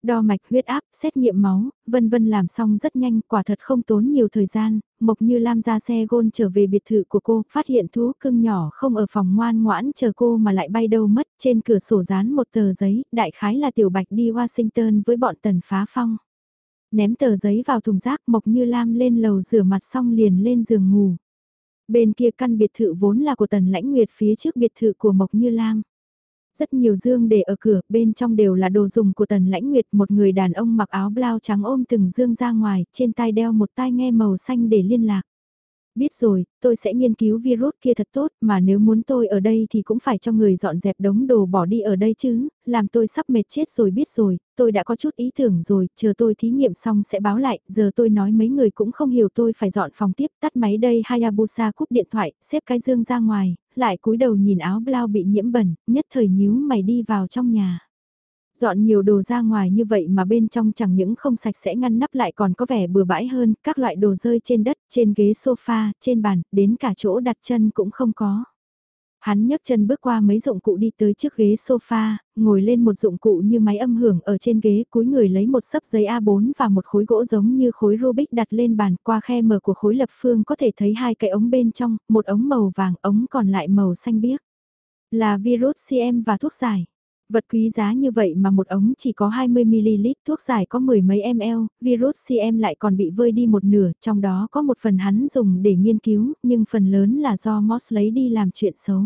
đo mạch huyết áp, xét nghiệm máu, vân vân làm xong rất nhanh, quả thật không tốn nhiều thời gian, Mộc Như Lam ra xe gôn trở về biệt thự của cô, phát hiện thú cưng nhỏ không ở phòng ngoan ngoãn chờ cô mà lại bay đâu mất, trên cửa sổ dán một tờ giấy, đại khái là tiểu bạch đi Washington với bọn tần phá phong. Ném tờ giấy vào thùng rác Mộc Như Lam lên lầu rửa mặt xong liền lên giường ngủ. Bên kia căn biệt thự vốn là của tần lãnh nguyệt phía trước biệt thự của Mộc Như Lam. Rất nhiều dương để ở cửa, bên trong đều là đồ dùng của Tần Lãnh Nguyệt, một người đàn ông mặc áo blau trắng ôm từng dương ra ngoài, trên tai đeo một tai nghe màu xanh để liên lạc. Biết rồi, tôi sẽ nghiên cứu virus kia thật tốt, mà nếu muốn tôi ở đây thì cũng phải cho người dọn dẹp đống đồ bỏ đi ở đây chứ, làm tôi sắp mệt chết rồi biết rồi, tôi đã có chút ý tưởng rồi, chờ tôi thí nghiệm xong sẽ báo lại, giờ tôi nói mấy người cũng không hiểu tôi phải dọn phòng tiếp, tắt máy đây Hayabusa cúp điện thoại, xếp cái dương ra ngoài, lại cúi đầu nhìn áo blau bị nhiễm bẩn, nhất thời nhíu mày đi vào trong nhà. Dọn nhiều đồ ra ngoài như vậy mà bên trong chẳng những không sạch sẽ ngăn nắp lại còn có vẻ bừa bãi hơn, các loại đồ rơi trên đất, trên ghế sofa, trên bàn, đến cả chỗ đặt chân cũng không có. Hắn nhấc chân bước qua mấy dụng cụ đi tới trước ghế sofa, ngồi lên một dụng cụ như máy âm hưởng ở trên ghế, cúi người lấy một sấp giấy A4 và một khối gỗ giống như khối Rubik đặt lên bàn qua khe mở của khối lập phương có thể thấy hai cái ống bên trong, một ống màu vàng, ống còn lại màu xanh biếc. Là virus CM và thuốc giải. Vật quý giá như vậy mà một ống chỉ có 20ml, thuốc giải có mười mấy ml, virus CM lại còn bị vơi đi một nửa, trong đó có một phần hắn dùng để nghiên cứu, nhưng phần lớn là do Moss lấy đi làm chuyện xấu.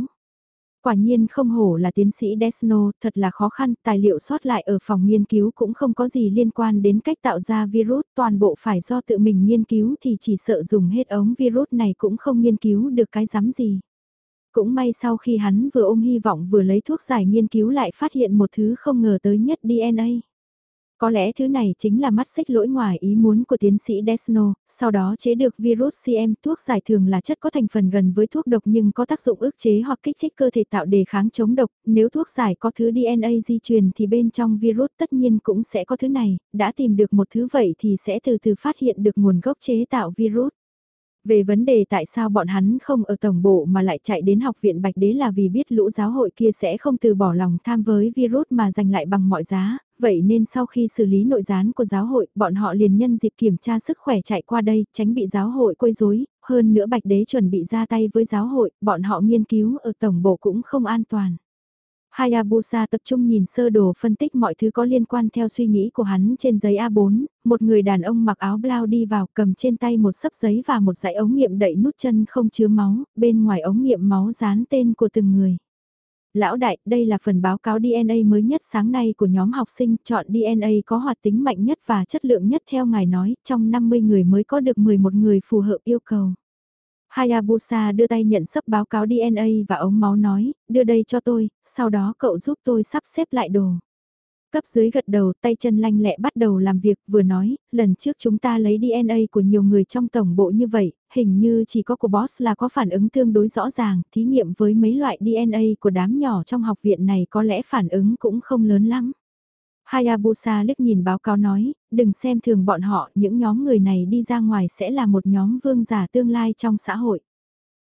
Quả nhiên không hổ là tiến sĩ Desno, thật là khó khăn, tài liệu sót lại ở phòng nghiên cứu cũng không có gì liên quan đến cách tạo ra virus, toàn bộ phải do tự mình nghiên cứu thì chỉ sợ dùng hết ống virus này cũng không nghiên cứu được cái giám gì. Cũng may sau khi hắn vừa ôm hy vọng vừa lấy thuốc giải nghiên cứu lại phát hiện một thứ không ngờ tới nhất DNA. Có lẽ thứ này chính là mắt xích lỗi ngoài ý muốn của tiến sĩ Desno, sau đó chế được virus CM thuốc giải thường là chất có thành phần gần với thuốc độc nhưng có tác dụng ức chế hoặc kích thích cơ thể tạo đề kháng chống độc, nếu thuốc giải có thứ DNA di truyền thì bên trong virus tất nhiên cũng sẽ có thứ này, đã tìm được một thứ vậy thì sẽ từ từ phát hiện được nguồn gốc chế tạo virus. Về vấn đề tại sao bọn hắn không ở tổng bộ mà lại chạy đến học viện Bạch Đế là vì biết lũ giáo hội kia sẽ không từ bỏ lòng tham với virus mà giành lại bằng mọi giá, vậy nên sau khi xử lý nội gián của giáo hội, bọn họ liền nhân dịp kiểm tra sức khỏe chạy qua đây, tránh bị giáo hội quấy rối, hơn nữa Bạch Đế chuẩn bị ra tay với giáo hội, bọn họ nghiên cứu ở tổng bộ cũng không an toàn. Hayabusa tập trung nhìn sơ đồ phân tích mọi thứ có liên quan theo suy nghĩ của hắn trên giấy A4, một người đàn ông mặc áo blau đi vào cầm trên tay một sấp giấy và một dãy ống nghiệm đậy nút chân không chứa máu, bên ngoài ống nghiệm máu dán tên của từng người. Lão đại, đây là phần báo cáo DNA mới nhất sáng nay của nhóm học sinh, chọn DNA có hoạt tính mạnh nhất và chất lượng nhất theo ngài nói, trong 50 người mới có được 11 người phù hợp yêu cầu. Hayabusa đưa tay nhận sấp báo cáo DNA và ống máu nói, đưa đây cho tôi, sau đó cậu giúp tôi sắp xếp lại đồ. Cấp dưới gật đầu tay chân lanh lẹ bắt đầu làm việc vừa nói, lần trước chúng ta lấy DNA của nhiều người trong tổng bộ như vậy, hình như chỉ có của boss là có phản ứng tương đối rõ ràng, thí nghiệm với mấy loại DNA của đám nhỏ trong học viện này có lẽ phản ứng cũng không lớn lắm. Hayabusa liếc nhìn báo cáo nói, đừng xem thường bọn họ, những nhóm người này đi ra ngoài sẽ là một nhóm vương giả tương lai trong xã hội.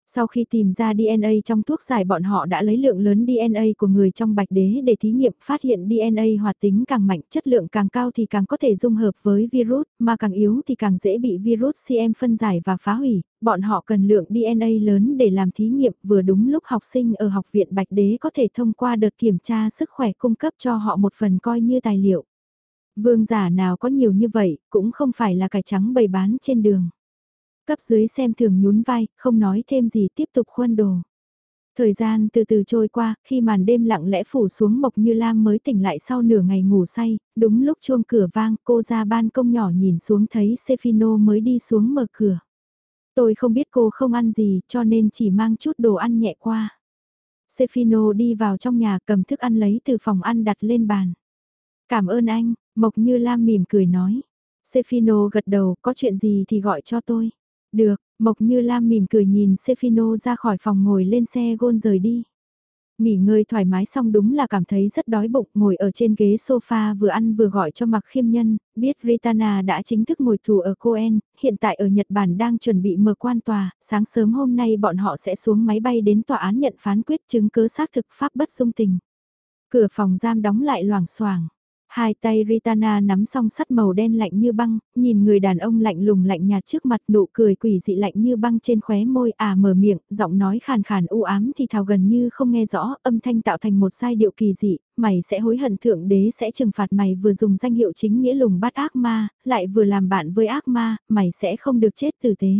Sau khi tìm ra DNA trong thuốc giải bọn họ đã lấy lượng lớn DNA của người trong bạch đế để thí nghiệm phát hiện DNA hoạt tính càng mạnh, chất lượng càng cao thì càng có thể dung hợp với virus, mà càng yếu thì càng dễ bị virus CM phân giải và phá hủy. Bọn họ cần lượng DNA lớn để làm thí nghiệm vừa đúng lúc học sinh ở học viện bạch đế có thể thông qua đợt kiểm tra sức khỏe cung cấp cho họ một phần coi như tài liệu. Vương giả nào có nhiều như vậy, cũng không phải là cải trắng bày bán trên đường. Cấp dưới xem thường nhún vai, không nói thêm gì tiếp tục khuân đồ. Thời gian từ từ trôi qua, khi màn đêm lặng lẽ phủ xuống Mộc Như Lam mới tỉnh lại sau nửa ngày ngủ say, đúng lúc chuông cửa vang cô ra ban công nhỏ nhìn xuống thấy Sefino mới đi xuống mở cửa. Tôi không biết cô không ăn gì cho nên chỉ mang chút đồ ăn nhẹ qua. Sefino đi vào trong nhà cầm thức ăn lấy từ phòng ăn đặt lên bàn. Cảm ơn anh, Mộc Như Lam mỉm cười nói. Sefino gật đầu, có chuyện gì thì gọi cho tôi. Được, Mộc Như Lam mỉm cười nhìn Sefino ra khỏi phòng ngồi lên xe gôn rời đi. Nghỉ ngơi thoải mái xong đúng là cảm thấy rất đói bụng, ngồi ở trên ghế sofa vừa ăn vừa gọi cho Mạc Khiêm Nhân, biết Ritana đã chính thức ngồi tù ở Coen, hiện tại ở Nhật Bản đang chuẩn bị mở quan tòa, sáng sớm hôm nay bọn họ sẽ xuống máy bay đến tòa án nhận phán quyết chứng cứ xác thực pháp bất dung tình. Cửa phòng giam đóng lại loảng xoảng Hai tay Ritana nắm song sắt màu đen lạnh như băng, nhìn người đàn ông lạnh lùng lạnh nhạt trước mặt nụ cười quỷ dị lạnh như băng trên khóe môi à mở miệng, giọng nói khàn khàn u ám thì thào gần như không nghe rõ, âm thanh tạo thành một sai điệu kỳ dị, mày sẽ hối hận thượng đế sẽ trừng phạt mày vừa dùng danh hiệu chính nghĩa lùng bắt ác ma, lại vừa làm bạn với ác ma, mày sẽ không được chết tử tế.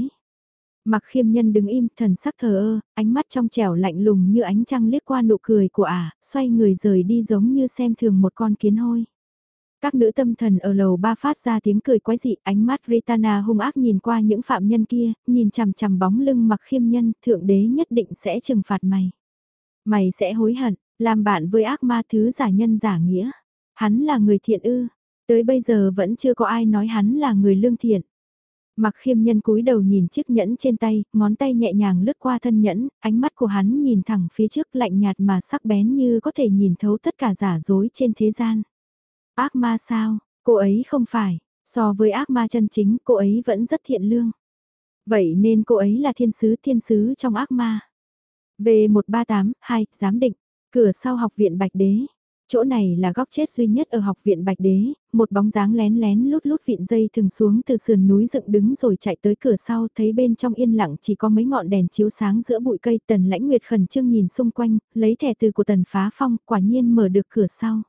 Mặc khiêm nhân đứng im, thần sắc thờ ơ, ánh mắt trong trẻo lạnh lùng như ánh trăng liếc qua nụ cười của ả, xoay người rời đi giống như xem thường một con kiến hôi. Các nữ tâm thần ở lầu ba phát ra tiếng cười quái dị, ánh mắt Ritana hung ác nhìn qua những phạm nhân kia, nhìn chằm chằm bóng lưng mặc khiêm nhân, thượng đế nhất định sẽ trừng phạt mày. Mày sẽ hối hận, làm bạn với ác ma thứ giả nhân giả nghĩa. Hắn là người thiện ư, tới bây giờ vẫn chưa có ai nói hắn là người lương thiện. Mặc khiêm nhân cúi đầu nhìn chiếc nhẫn trên tay, ngón tay nhẹ nhàng lướt qua thân nhẫn, ánh mắt của hắn nhìn thẳng phía trước lạnh nhạt mà sắc bén như có thể nhìn thấu tất cả giả dối trên thế gian. Ác ma sao, cô ấy không phải, so với ác ma chân chính cô ấy vẫn rất thiện lương. Vậy nên cô ấy là thiên sứ thiên sứ trong ác ma. V1382, giám định, cửa sau học viện Bạch Đế. Chỗ này là góc chết duy nhất ở học viện Bạch Đế, một bóng dáng lén lén lút lút vịn dây thường xuống từ sườn núi dựng đứng rồi chạy tới cửa sau thấy bên trong yên lặng chỉ có mấy ngọn đèn chiếu sáng giữa bụi cây tần lãnh nguyệt khẩn trương nhìn xung quanh, lấy thẻ từ của tần phá phong quả nhiên mở được cửa sau.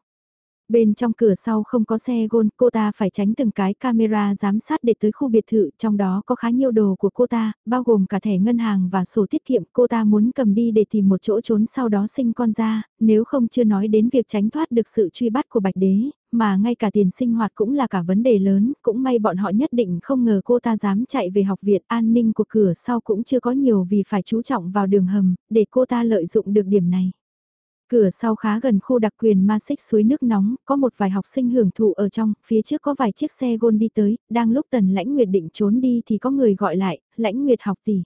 Bên trong cửa sau không có xe gôn, cô ta phải tránh từng cái camera giám sát để tới khu biệt thự, trong đó có khá nhiều đồ của cô ta, bao gồm cả thẻ ngân hàng và sổ tiết kiệm cô ta muốn cầm đi để tìm một chỗ trốn sau đó sinh con ra, nếu không chưa nói đến việc tránh thoát được sự truy bắt của Bạch Đế, mà ngay cả tiền sinh hoạt cũng là cả vấn đề lớn, cũng may bọn họ nhất định không ngờ cô ta dám chạy về học viện an ninh của cửa sau cũng chưa có nhiều vì phải chú trọng vào đường hầm, để cô ta lợi dụng được điểm này. Cửa sau khá gần khu đặc quyền ma xích suối nước nóng, có một vài học sinh hưởng thụ ở trong, phía trước có vài chiếc xe gôn đi tới, đang lúc tần lãnh nguyệt định trốn đi thì có người gọi lại, lãnh nguyệt học tỷ.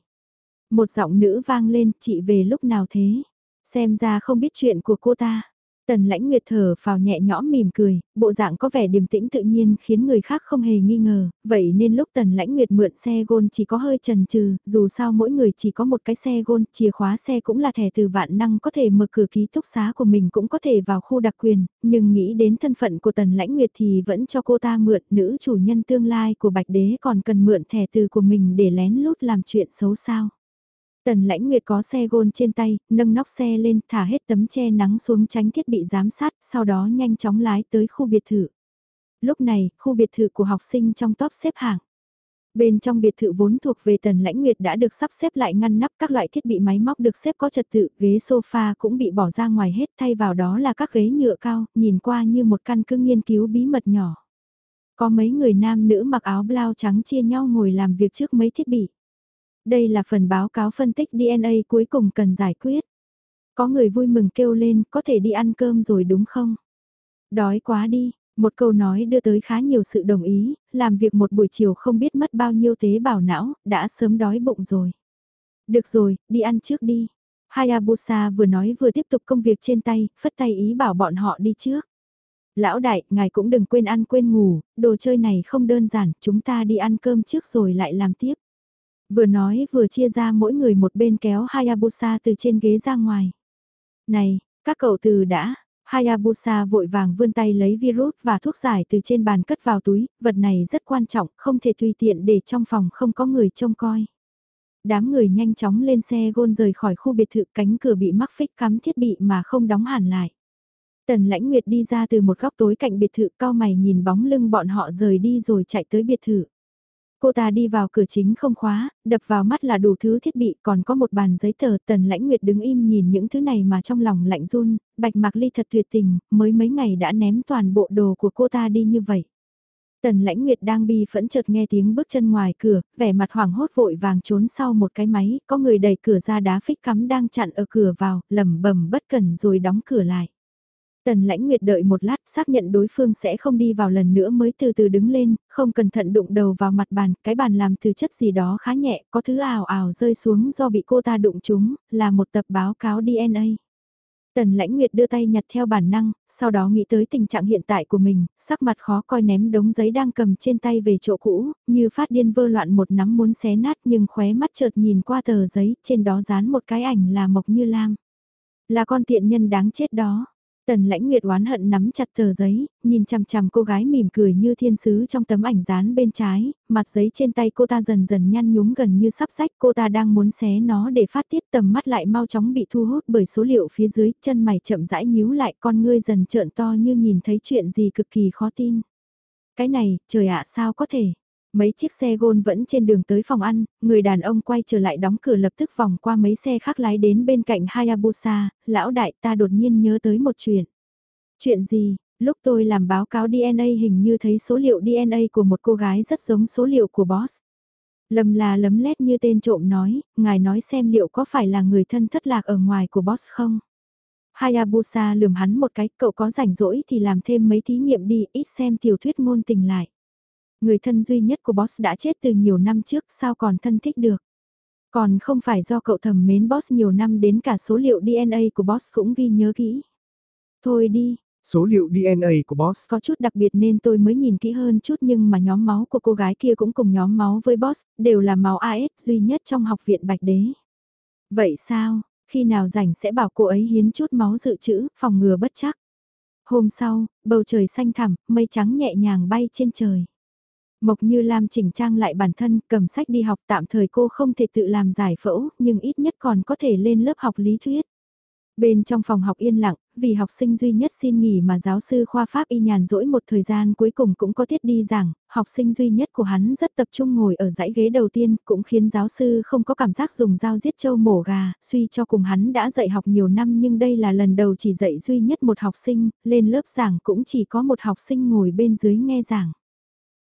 Một giọng nữ vang lên, chị về lúc nào thế? Xem ra không biết chuyện của cô ta. Tần lãnh nguyệt thở vào nhẹ nhõm mỉm cười, bộ dạng có vẻ điềm tĩnh tự nhiên khiến người khác không hề nghi ngờ, vậy nên lúc tần lãnh nguyệt mượn xe gôn chỉ có hơi trần trừ, dù sao mỗi người chỉ có một cái xe gôn, chìa khóa xe cũng là thẻ từ vạn năng có thể mở cửa ký túc xá của mình cũng có thể vào khu đặc quyền, nhưng nghĩ đến thân phận của tần lãnh nguyệt thì vẫn cho cô ta mượn nữ chủ nhân tương lai của bạch đế còn cần mượn thẻ từ của mình để lén lút làm chuyện xấu sao. Tần lãnh nguyệt có xe gôn trên tay, nâng nóc xe lên thả hết tấm che nắng xuống tránh thiết bị giám sát, sau đó nhanh chóng lái tới khu biệt thự. Lúc này, khu biệt thự của học sinh trong top xếp hạng. Bên trong biệt thự vốn thuộc về tần lãnh nguyệt đã được sắp xếp lại ngăn nắp các loại thiết bị máy móc được xếp có trật tự, ghế sofa cũng bị bỏ ra ngoài hết thay vào đó là các ghế nhựa cao, nhìn qua như một căn cứ nghiên cứu bí mật nhỏ. Có mấy người nam nữ mặc áo blau trắng chia nhau ngồi làm việc trước mấy thiết bị. Đây là phần báo cáo phân tích DNA cuối cùng cần giải quyết. Có người vui mừng kêu lên, có thể đi ăn cơm rồi đúng không? Đói quá đi, một câu nói đưa tới khá nhiều sự đồng ý, làm việc một buổi chiều không biết mất bao nhiêu tế bào não, đã sớm đói bụng rồi. Được rồi, đi ăn trước đi. Hayabusa vừa nói vừa tiếp tục công việc trên tay, phất tay ý bảo bọn họ đi trước. Lão đại, ngài cũng đừng quên ăn quên ngủ, đồ chơi này không đơn giản, chúng ta đi ăn cơm trước rồi lại làm tiếp. Vừa nói vừa chia ra mỗi người một bên kéo Hayabusa từ trên ghế ra ngoài. Này, các cậu từ đã, Hayabusa vội vàng vươn tay lấy virus và thuốc giải từ trên bàn cất vào túi, vật này rất quan trọng, không thể tùy tiện để trong phòng không có người trông coi. Đám người nhanh chóng lên xe gôn rời khỏi khu biệt thự cánh cửa bị mắc phích cắm thiết bị mà không đóng hẳn lại. Tần lãnh nguyệt đi ra từ một góc tối cạnh biệt thự cao mày nhìn bóng lưng bọn họ rời đi rồi chạy tới biệt thự. Cô ta đi vào cửa chính không khóa, đập vào mắt là đủ thứ thiết bị còn có một bàn giấy tờ tần lãnh nguyệt đứng im nhìn những thứ này mà trong lòng lạnh run, bạch mạc ly thật tuyệt tình, mới mấy ngày đã ném toàn bộ đồ của cô ta đi như vậy. Tần lãnh nguyệt đang bi phẫn chợt nghe tiếng bước chân ngoài cửa, vẻ mặt hoảng hốt vội vàng trốn sau một cái máy, có người đẩy cửa ra đá phích cắm đang chặn ở cửa vào, lầm bầm bất cần rồi đóng cửa lại. Tần lãnh nguyệt đợi một lát xác nhận đối phương sẽ không đi vào lần nữa mới từ từ đứng lên, không cẩn thận đụng đầu vào mặt bàn, cái bàn làm từ chất gì đó khá nhẹ, có thứ ảo ảo rơi xuống do bị cô ta đụng chúng, là một tập báo cáo DNA. Tần lãnh nguyệt đưa tay nhặt theo bản năng, sau đó nghĩ tới tình trạng hiện tại của mình, sắc mặt khó coi ném đống giấy đang cầm trên tay về chỗ cũ, như phát điên vơ loạn một nắm muốn xé nát nhưng khóe mắt chợt nhìn qua tờ giấy, trên đó dán một cái ảnh là Mộc Như Lam. Là con tiện nhân đáng chết đó. Tần lãnh nguyệt oán hận nắm chặt tờ giấy, nhìn chằm chằm cô gái mỉm cười như thiên sứ trong tấm ảnh dán bên trái, mặt giấy trên tay cô ta dần dần nhăn nhúm gần như sắp sách cô ta đang muốn xé nó để phát tiết tầm mắt lại mau chóng bị thu hút bởi số liệu phía dưới, chân mày chậm rãi nhíu lại con ngươi dần trợn to như nhìn thấy chuyện gì cực kỳ khó tin. Cái này, trời ạ sao có thể, Mấy chiếc xe gôn vẫn trên đường tới phòng ăn, người đàn ông quay trở lại đóng cửa lập tức vòng qua mấy xe khác lái đến bên cạnh Hayabusa, lão đại ta đột nhiên nhớ tới một chuyện. Chuyện gì, lúc tôi làm báo cáo DNA hình như thấy số liệu DNA của một cô gái rất giống số liệu của boss. Lầm là lấm lét như tên trộm nói, ngài nói xem liệu có phải là người thân thất lạc ở ngoài của boss không? Hayabusa lườm hắn một cái, cậu có rảnh rỗi thì làm thêm mấy thí nghiệm đi, ít xem tiểu thuyết ngôn tình lại. Người thân duy nhất của boss đã chết từ nhiều năm trước sao còn thân thích được. Còn không phải do cậu thầm mến boss nhiều năm đến cả số liệu DNA của boss cũng ghi nhớ kỹ. Thôi đi, Số liệu DNA của boss có chút đặc biệt nên tôi mới nhìn kỹ hơn chút nhưng mà nhóm máu của cô gái kia cũng cùng nhóm máu với boss, đều là máu AS duy nhất trong học viện Bạch Đế. Vậy sao, Khi nào rảnh sẽ bảo cô ấy hiến chút máu dự trữ, phòng ngừa bất chắc. Hôm sau, bầu trời xanh thẳm, mây trắng nhẹ nhàng bay trên trời. Mộc Như Lam chỉnh trang lại bản thân, cầm sách đi học tạm thời cô không thể tự làm giải phẫu, nhưng ít nhất còn có thể lên lớp học lý thuyết. Bên trong phòng học yên lặng, vì học sinh duy nhất xin nghỉ mà giáo sư khoa Pháp y nhàn rỗi một thời gian cuối cùng cũng có tiết đi giảng, học sinh duy nhất của hắn rất tập trung ngồi ở dãy ghế đầu tiên, cũng khiến giáo sư không có cảm giác dùng dao giết trâu mổ gà, suy cho cùng hắn đã dạy học nhiều năm nhưng đây là lần đầu chỉ dạy duy nhất một học sinh, lên lớp giảng cũng chỉ có một học sinh ngồi bên dưới nghe giảng.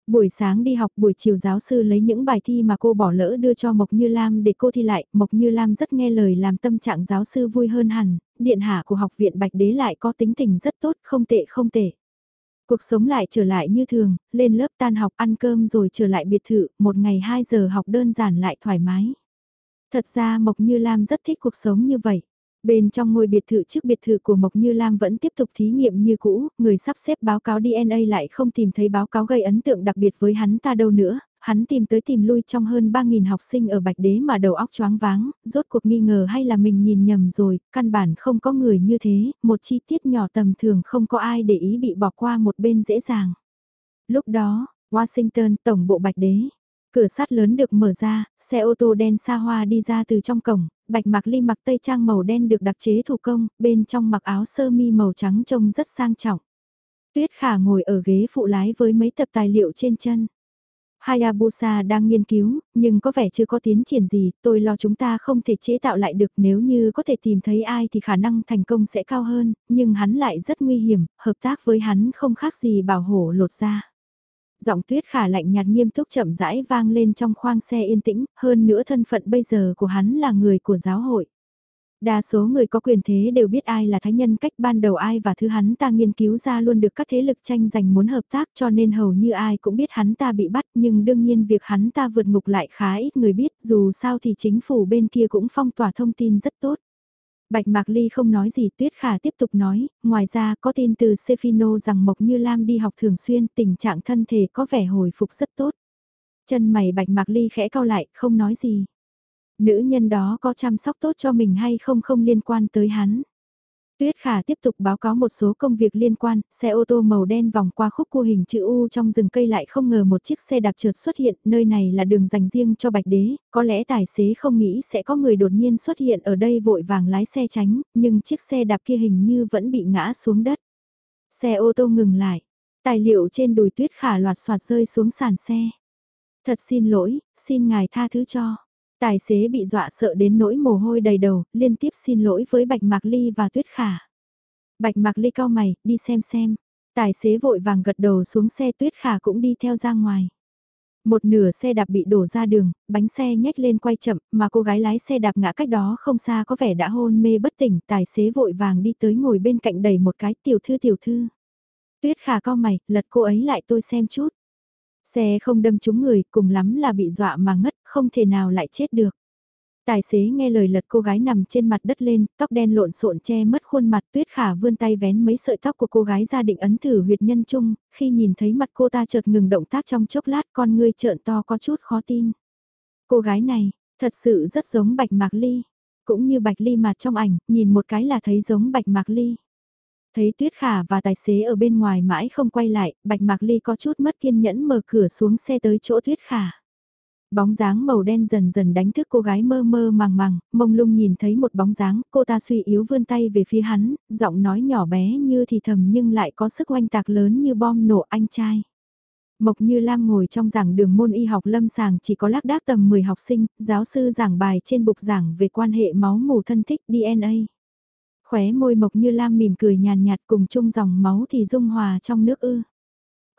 Buổi sáng đi học buổi chiều giáo sư lấy những bài thi mà cô bỏ lỡ đưa cho Mộc Như Lam để cô thi lại, Mộc Như Lam rất nghe lời làm tâm trạng giáo sư vui hơn hẳn, điện hạ của học viện Bạch Đế lại có tính tình rất tốt, không tệ không tệ. Cuộc sống lại trở lại như thường, lên lớp tan học ăn cơm rồi trở lại biệt thự, một ngày 2 giờ học đơn giản lại thoải mái. Thật ra Mộc Như Lam rất thích cuộc sống như vậy. Bên trong ngôi biệt thự trước biệt thự của Mộc Như Lam vẫn tiếp tục thí nghiệm như cũ, người sắp xếp báo cáo DNA lại không tìm thấy báo cáo gây ấn tượng đặc biệt với hắn ta đâu nữa, hắn tìm tới tìm lui trong hơn 3.000 học sinh ở Bạch Đế mà đầu óc choáng váng, rốt cuộc nghi ngờ hay là mình nhìn nhầm rồi, căn bản không có người như thế, một chi tiết nhỏ tầm thường không có ai để ý bị bỏ qua một bên dễ dàng. Lúc đó, Washington, tổng bộ Bạch Đế, Cửa sắt lớn được mở ra, xe ô tô đen xa hoa đi ra từ trong cổng, bạch mạc ly mặc tây trang màu đen được đặc chế thủ công, bên trong mặc áo sơ mi màu trắng trông rất sang trọng. Tuyết khả ngồi ở ghế phụ lái với mấy tập tài liệu trên chân. Hayabusa đang nghiên cứu, nhưng có vẻ chưa có tiến triển gì, tôi lo chúng ta không thể chế tạo lại được nếu như có thể tìm thấy ai thì khả năng thành công sẽ cao hơn, nhưng hắn lại rất nguy hiểm, hợp tác với hắn không khác gì bảo hộ lột ra giọng tuyết khả lạnh nhạt nghiêm túc chậm rãi vang lên trong khoang xe yên tĩnh, hơn nữa thân phận bây giờ của hắn là người của giáo hội. Đa số người có quyền thế đều biết ai là thái nhân cách ban đầu ai và thứ hắn ta nghiên cứu ra luôn được các thế lực tranh giành muốn hợp tác cho nên hầu như ai cũng biết hắn ta bị bắt nhưng đương nhiên việc hắn ta vượt ngục lại khá ít người biết dù sao thì chính phủ bên kia cũng phong tỏa thông tin rất tốt. Bạch Mạc Ly không nói gì Tuyết Khả tiếp tục nói, ngoài ra có tin từ Sefino rằng Mộc Như Lam đi học thường xuyên tình trạng thân thể có vẻ hồi phục rất tốt. Chân mày Bạch Mạc Ly khẽ cau lại, không nói gì. Nữ nhân đó có chăm sóc tốt cho mình hay không không liên quan tới hắn. Tuyết Khả tiếp tục báo cáo một số công việc liên quan, xe ô tô màu đen vòng qua khúc cua hình chữ U trong rừng cây lại không ngờ một chiếc xe đạp trượt xuất hiện, nơi này là đường dành riêng cho Bạch Đế, có lẽ tài xế không nghĩ sẽ có người đột nhiên xuất hiện ở đây vội vàng lái xe tránh, nhưng chiếc xe đạp kia hình như vẫn bị ngã xuống đất. Xe ô tô ngừng lại, tài liệu trên đùi Tuyết Khả loạt soạt rơi xuống sàn xe. Thật xin lỗi, xin ngài tha thứ cho. Tài xế bị dọa sợ đến nỗi mồ hôi đầy đầu, liên tiếp xin lỗi với Bạch Mạc Ly và Tuyết Khả. Bạch Mạc Ly cao mày, đi xem xem. Tài xế vội vàng gật đầu xuống xe Tuyết Khả cũng đi theo ra ngoài. Một nửa xe đạp bị đổ ra đường, bánh xe nhếch lên quay chậm, mà cô gái lái xe đạp ngã cách đó không xa có vẻ đã hôn mê bất tỉnh, tài xế vội vàng đi tới ngồi bên cạnh đầy một cái tiểu thư tiểu thư. Tuyết khả cao mày, lật cô ấy lại tôi xem chút. Xe không đâm trúng người, cùng lắm là bị dọa mà ngất, không thể nào lại chết được. Tài xế nghe lời lật cô gái nằm trên mặt đất lên, tóc đen lộn xộn che mất khuôn mặt tuyết khả vươn tay vén mấy sợi tóc của cô gái ra định ấn thử huyệt nhân chung, khi nhìn thấy mặt cô ta chợt ngừng động tác trong chốc lát con ngươi trợn to có chút khó tin. Cô gái này, thật sự rất giống bạch mạc ly, cũng như bạch ly mặt trong ảnh, nhìn một cái là thấy giống bạch mạc ly. Thấy Tuyết Khả và tài xế ở bên ngoài mãi không quay lại, Bạch Mạc Ly có chút mất kiên nhẫn mở cửa xuống xe tới chỗ Tuyết Khả. Bóng dáng màu đen dần dần đánh thức cô gái mơ mơ màng màng, mông lung nhìn thấy một bóng dáng, cô ta suy yếu vươn tay về phía hắn, giọng nói nhỏ bé như thì thầm nhưng lại có sức oanh tạc lớn như bom nổ anh trai. Mộc Như Lam ngồi trong giảng đường môn y học lâm sàng chỉ có lác đác tầm 10 học sinh, giáo sư giảng bài trên bục giảng về quan hệ máu mù thân thích DNA. Khóe môi Mộc Như Lam mỉm cười nhàn nhạt cùng chung dòng máu thì dung hòa trong nước ư.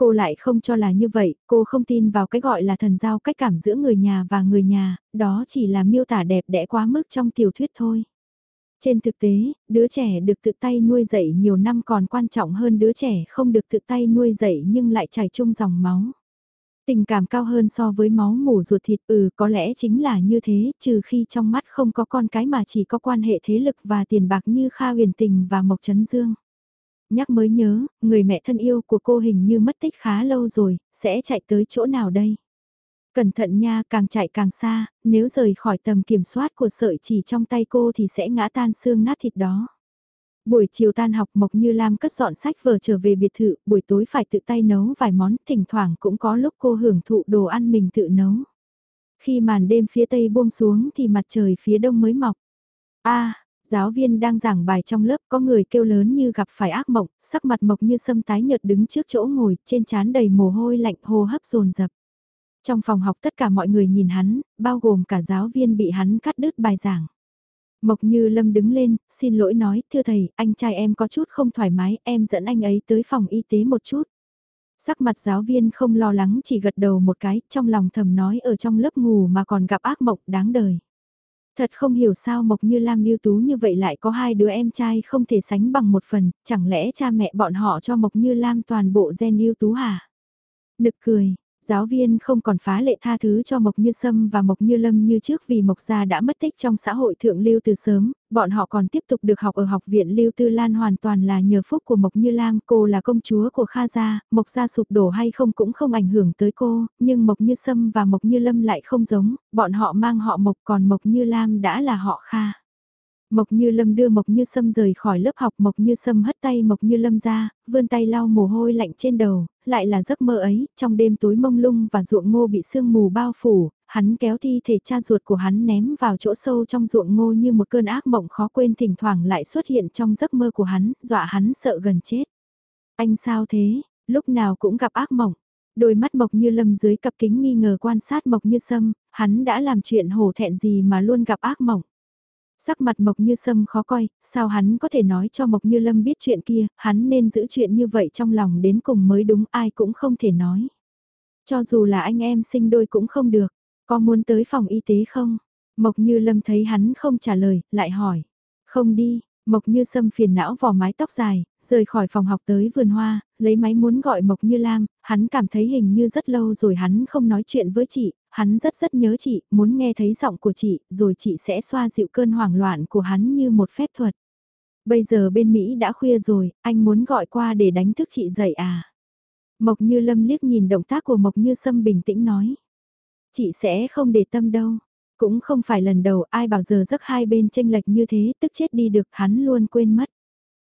Cô lại không cho là như vậy, cô không tin vào cái gọi là thần giao cách cảm giữa người nhà và người nhà, đó chỉ là miêu tả đẹp đẽ quá mức trong tiểu thuyết thôi. Trên thực tế, đứa trẻ được tự tay nuôi dạy nhiều năm còn quan trọng hơn đứa trẻ không được tự tay nuôi dạy nhưng lại chảy chung dòng máu. Tình cảm cao hơn so với máu mủ ruột thịt ừ có lẽ chính là như thế, trừ khi trong mắt không có con cái mà chỉ có quan hệ thế lực và tiền bạc như Kha huyền tình và Mộc Trấn Dương. Nhắc mới nhớ, người mẹ thân yêu của cô hình như mất tích khá lâu rồi, sẽ chạy tới chỗ nào đây? Cẩn thận nha, càng chạy càng xa, nếu rời khỏi tầm kiểm soát của sợi chỉ trong tay cô thì sẽ ngã tan xương nát thịt đó. Buổi chiều tan học Mộc Như Lam cất dọn sách vở trở về biệt thự, buổi tối phải tự tay nấu vài món, thỉnh thoảng cũng có lúc cô hưởng thụ đồ ăn mình tự nấu. Khi màn đêm phía tây buông xuống thì mặt trời phía đông mới mọc. a giáo viên đang giảng bài trong lớp có người kêu lớn như gặp phải ác mộng, sắc mặt Mộc Như Sâm tái nhợt đứng trước chỗ ngồi, trên trán đầy mồ hôi lạnh hô hấp dồn dập. Trong phòng học tất cả mọi người nhìn hắn, bao gồm cả giáo viên bị hắn cắt đứt bài giảng. Mộc Như Lâm đứng lên, xin lỗi nói, thưa thầy, anh trai em có chút không thoải mái, em dẫn anh ấy tới phòng y tế một chút. Sắc mặt giáo viên không lo lắng chỉ gật đầu một cái, trong lòng thầm nói ở trong lớp ngủ mà còn gặp ác mộng đáng đời. Thật không hiểu sao Mộc Như Lam ưu tú như vậy lại có hai đứa em trai không thể sánh bằng một phần, chẳng lẽ cha mẹ bọn họ cho Mộc Như Lam toàn bộ gen ưu tú hả? Nực cười, Giáo viên không còn phá lệ tha thứ cho Mộc Như Sâm và Mộc Như Lâm như trước vì Mộc Gia đã mất tích trong xã hội thượng lưu từ sớm, bọn họ còn tiếp tục được học ở học viện Lưu Tư Lan hoàn toàn là nhờ phúc của Mộc Như Lam, cô là công chúa của Kha Gia, Mộc Gia sụp đổ hay không cũng không ảnh hưởng tới cô, nhưng Mộc Như Sâm và Mộc Như Lâm lại không giống, bọn họ mang họ Mộc còn Mộc Như Lam đã là họ Kha. Mộc Như Lâm đưa Mộc Như Sâm rời khỏi lớp học Mộc Như Sâm hất tay Mộc Như Lâm ra, vươn tay lau mồ hôi lạnh trên đầu, lại là giấc mơ ấy, trong đêm tối mông lung và ruộng ngô bị sương mù bao phủ, hắn kéo thi thể cha ruột của hắn ném vào chỗ sâu trong ruộng ngô như một cơn ác mộng khó quên thỉnh thoảng lại xuất hiện trong giấc mơ của hắn, dọa hắn sợ gần chết. Anh sao thế, lúc nào cũng gặp ác mộng. Đôi mắt Mộc Như Lâm dưới cặp kính nghi ngờ quan sát Mộc Như Sâm, hắn đã làm chuyện hổ thẹn gì mà luôn gặp ác mộng. Sắc mặt Mộc Như Sâm khó coi, sao hắn có thể nói cho Mộc Như Lâm biết chuyện kia, hắn nên giữ chuyện như vậy trong lòng đến cùng mới đúng ai cũng không thể nói. Cho dù là anh em sinh đôi cũng không được, có muốn tới phòng y tế không? Mộc Như Lâm thấy hắn không trả lời, lại hỏi. Không đi, Mộc Như Sâm phiền não vò mái tóc dài, rời khỏi phòng học tới vườn hoa, lấy máy muốn gọi Mộc Như Lam, hắn cảm thấy hình như rất lâu rồi hắn không nói chuyện với chị, hắn rất rất nhớ chị, muốn nghe thấy giọng của chị, rồi chị sẽ xoa dịu cơn hoảng loạn của hắn như một phép thuật. Bây giờ bên Mỹ đã khuya rồi, anh muốn gọi qua để đánh thức chị dậy à? Mộc Như Lâm liếc nhìn động tác của Mộc Như Sâm bình tĩnh nói. Chị sẽ không để tâm đâu. Cũng không phải lần đầu ai bảo giờ giấc hai bên tranh lệch như thế tức chết đi được hắn luôn quên mất.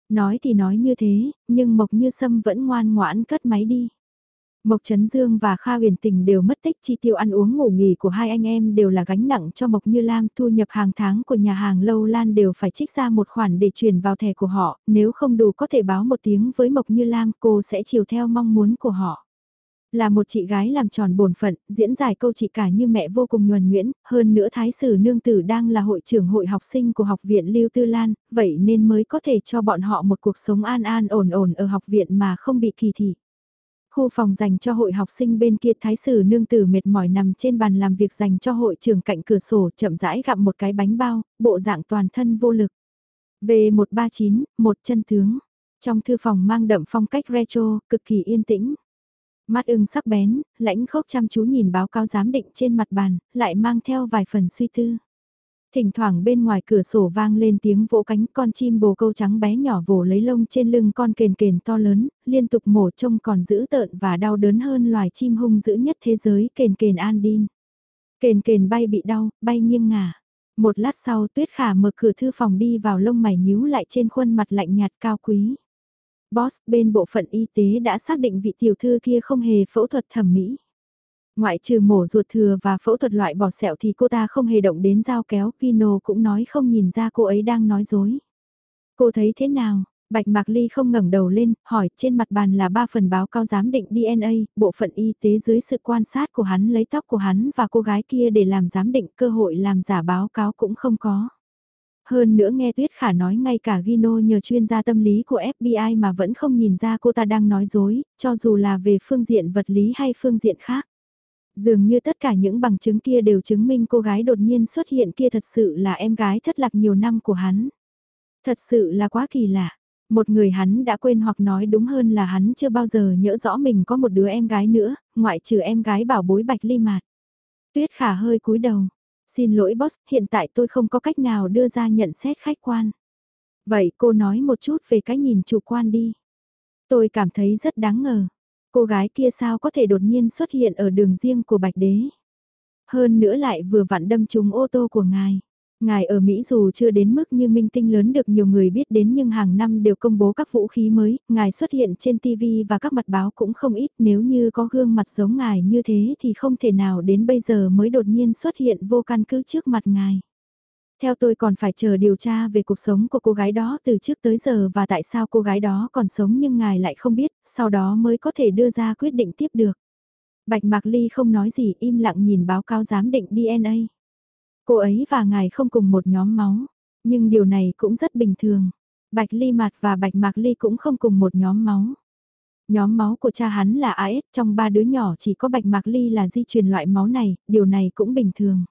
Nói thì nói như thế, nhưng Mộc Như Sâm vẫn ngoan ngoãn cất máy đi. Mộc Trấn Dương và Kha huyền tình đều mất tích chi tiêu ăn uống ngủ nghỉ của hai anh em đều là gánh nặng cho Mộc Như Lam thu nhập hàng tháng của nhà hàng Lâu Lan đều phải trích ra một khoản để chuyển vào thẻ của họ, nếu không đủ có thể báo một tiếng với Mộc Như Lam cô sẽ chiều theo mong muốn của họ. Là một chị gái làm tròn bổn phận, diễn giải câu chị cả như mẹ vô cùng nhuần nhuyễn, hơn nữa Thái sử Nương Tử đang là hội trưởng hội học sinh của học viện Lưu Tư Lan, vậy nên mới có thể cho bọn họ một cuộc sống an an ổn ổn ở học viện mà không bị kỳ thị. Khu phòng dành cho hội học sinh bên kia thái sử nương tử mệt mỏi nằm trên bàn làm việc dành cho hội trưởng cạnh cửa sổ chậm rãi gặm một cái bánh bao, bộ dạng toàn thân vô lực. V139, một chân tướng. Trong thư phòng mang đậm phong cách retro, cực kỳ yên tĩnh. Mắt ưng sắc bén, lãnh khốc chăm chú nhìn báo cáo giám định trên mặt bàn, lại mang theo vài phần suy tư. Thỉnh thoảng bên ngoài cửa sổ vang lên tiếng vỗ cánh con chim bồ câu trắng bé nhỏ vồ lấy lông trên lưng con kền kền to lớn, liên tục mổ trông còn dữ tợn và đau đớn hơn loài chim hung dữ nhất thế giới kền kền an đin. Kền kền bay bị đau, bay nghiêng ngả. Một lát sau tuyết khả mở cửa thư phòng đi vào lông mày nhíu lại trên khuôn mặt lạnh nhạt cao quý. Boss bên bộ phận y tế đã xác định vị tiểu thư kia không hề phẫu thuật thẩm mỹ. Ngoại trừ mổ ruột thừa và phẫu thuật loại bỏ sẹo thì cô ta không hề động đến dao kéo, Kino cũng nói không nhìn ra cô ấy đang nói dối. Cô thấy thế nào? Bạch Mạc Ly không ngẩng đầu lên, hỏi trên mặt bàn là ba phần báo cáo giám định DNA, bộ phận y tế dưới sự quan sát của hắn lấy tóc của hắn và cô gái kia để làm giám định cơ hội làm giả báo cáo cũng không có. Hơn nữa nghe Tuyết Khả nói ngay cả Gino nhờ chuyên gia tâm lý của FBI mà vẫn không nhìn ra cô ta đang nói dối, cho dù là về phương diện vật lý hay phương diện khác. Dường như tất cả những bằng chứng kia đều chứng minh cô gái đột nhiên xuất hiện kia thật sự là em gái thất lạc nhiều năm của hắn. Thật sự là quá kỳ lạ. Một người hắn đã quên hoặc nói đúng hơn là hắn chưa bao giờ nhớ rõ mình có một đứa em gái nữa, ngoại trừ em gái bảo bối bạch ly mạt. Tuyết khả hơi cúi đầu. Xin lỗi boss, hiện tại tôi không có cách nào đưa ra nhận xét khách quan. Vậy cô nói một chút về cái nhìn chủ quan đi. Tôi cảm thấy rất đáng ngờ. Cô gái kia sao có thể đột nhiên xuất hiện ở đường riêng của Bạch Đế? Hơn nữa lại vừa vặn đâm trúng ô tô của ngài. Ngài ở Mỹ dù chưa đến mức như minh tinh lớn được nhiều người biết đến nhưng hàng năm đều công bố các vũ khí mới, ngài xuất hiện trên TV và các mặt báo cũng không ít nếu như có gương mặt giống ngài như thế thì không thể nào đến bây giờ mới đột nhiên xuất hiện vô căn cứ trước mặt ngài. Theo tôi còn phải chờ điều tra về cuộc sống của cô gái đó từ trước tới giờ và tại sao cô gái đó còn sống nhưng ngài lại không biết, sau đó mới có thể đưa ra quyết định tiếp được. Bạch Mạc Ly không nói gì im lặng nhìn báo cáo giám định DNA. Cô ấy và ngài không cùng một nhóm máu, nhưng điều này cũng rất bình thường. Bạch Ly Mạt và Bạch Mạc Ly cũng không cùng một nhóm máu. Nhóm máu của cha hắn là AS, trong ba đứa nhỏ chỉ có Bạch Mạc Ly là di truyền loại máu này, điều này cũng bình thường.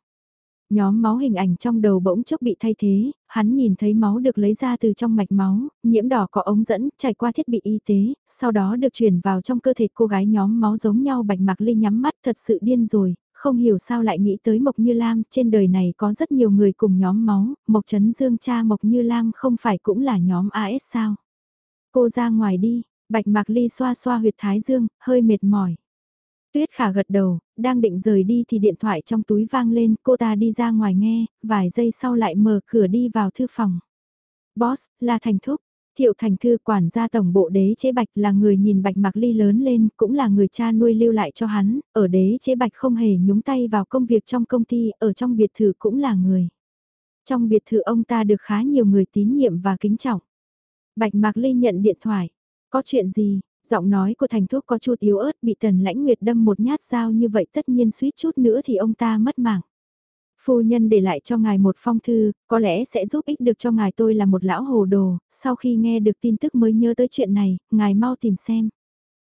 Nhóm máu hình ảnh trong đầu bỗng chốc bị thay thế, hắn nhìn thấy máu được lấy ra từ trong mạch máu, nhiễm đỏ có ống dẫn, trải qua thiết bị y tế, sau đó được chuyển vào trong cơ thể cô gái nhóm máu giống nhau bạch mạc ly nhắm mắt thật sự điên rồi, không hiểu sao lại nghĩ tới Mộc Như Lam, trên đời này có rất nhiều người cùng nhóm máu, Mộc Trấn Dương cha Mộc Như Lam không phải cũng là nhóm AS sao. Cô ra ngoài đi, bạch mạc ly xoa xoa huyệt thái dương, hơi mệt mỏi. Tuyết khả gật đầu, đang định rời đi thì điện thoại trong túi vang lên, cô ta đi ra ngoài nghe, vài giây sau lại mở cửa đi vào thư phòng. Boss, là Thành Thúc. Thiệu Thành Thư quản gia tổng bộ đế chế bạch là người nhìn bạch mặc ly lớn lên, cũng là người cha nuôi lưu lại cho hắn, ở đế chế bạch không hề nhúng tay vào công việc trong công ty, ở trong biệt thự cũng là người. Trong biệt thự ông ta được khá nhiều người tín nhiệm và kính trọng. Bạch Mạc Ly nhận điện thoại. Có chuyện gì? Giọng nói của Thành Thúc có chút yếu ớt bị Tần Lãnh Nguyệt đâm một nhát dao như vậy tất nhiên suýt chút nữa thì ông ta mất mạng. Phu nhân để lại cho ngài một phong thư, có lẽ sẽ giúp ích được cho ngài tôi là một lão hồ đồ, sau khi nghe được tin tức mới nhớ tới chuyện này, ngài mau tìm xem.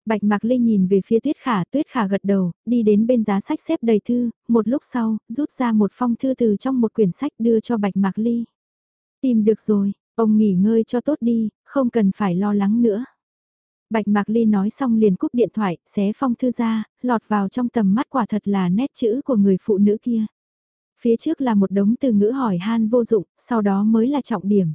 Bạch Mạc Linh nhìn về phía Tuyết Khả, Tuyết Khả gật đầu, đi đến bên giá sách xếp đầy thư, một lúc sau, rút ra một phong thư từ trong một quyển sách đưa cho Bạch Mạc Ly. Tìm được rồi, ông nghỉ ngơi cho tốt đi, không cần phải lo lắng nữa. Bạch Mạc Ly nói xong liền cúp điện thoại, xé phong thư ra, lọt vào trong tầm mắt quả thật là nét chữ của người phụ nữ kia. Phía trước là một đống từ ngữ hỏi han vô dụng, sau đó mới là trọng điểm.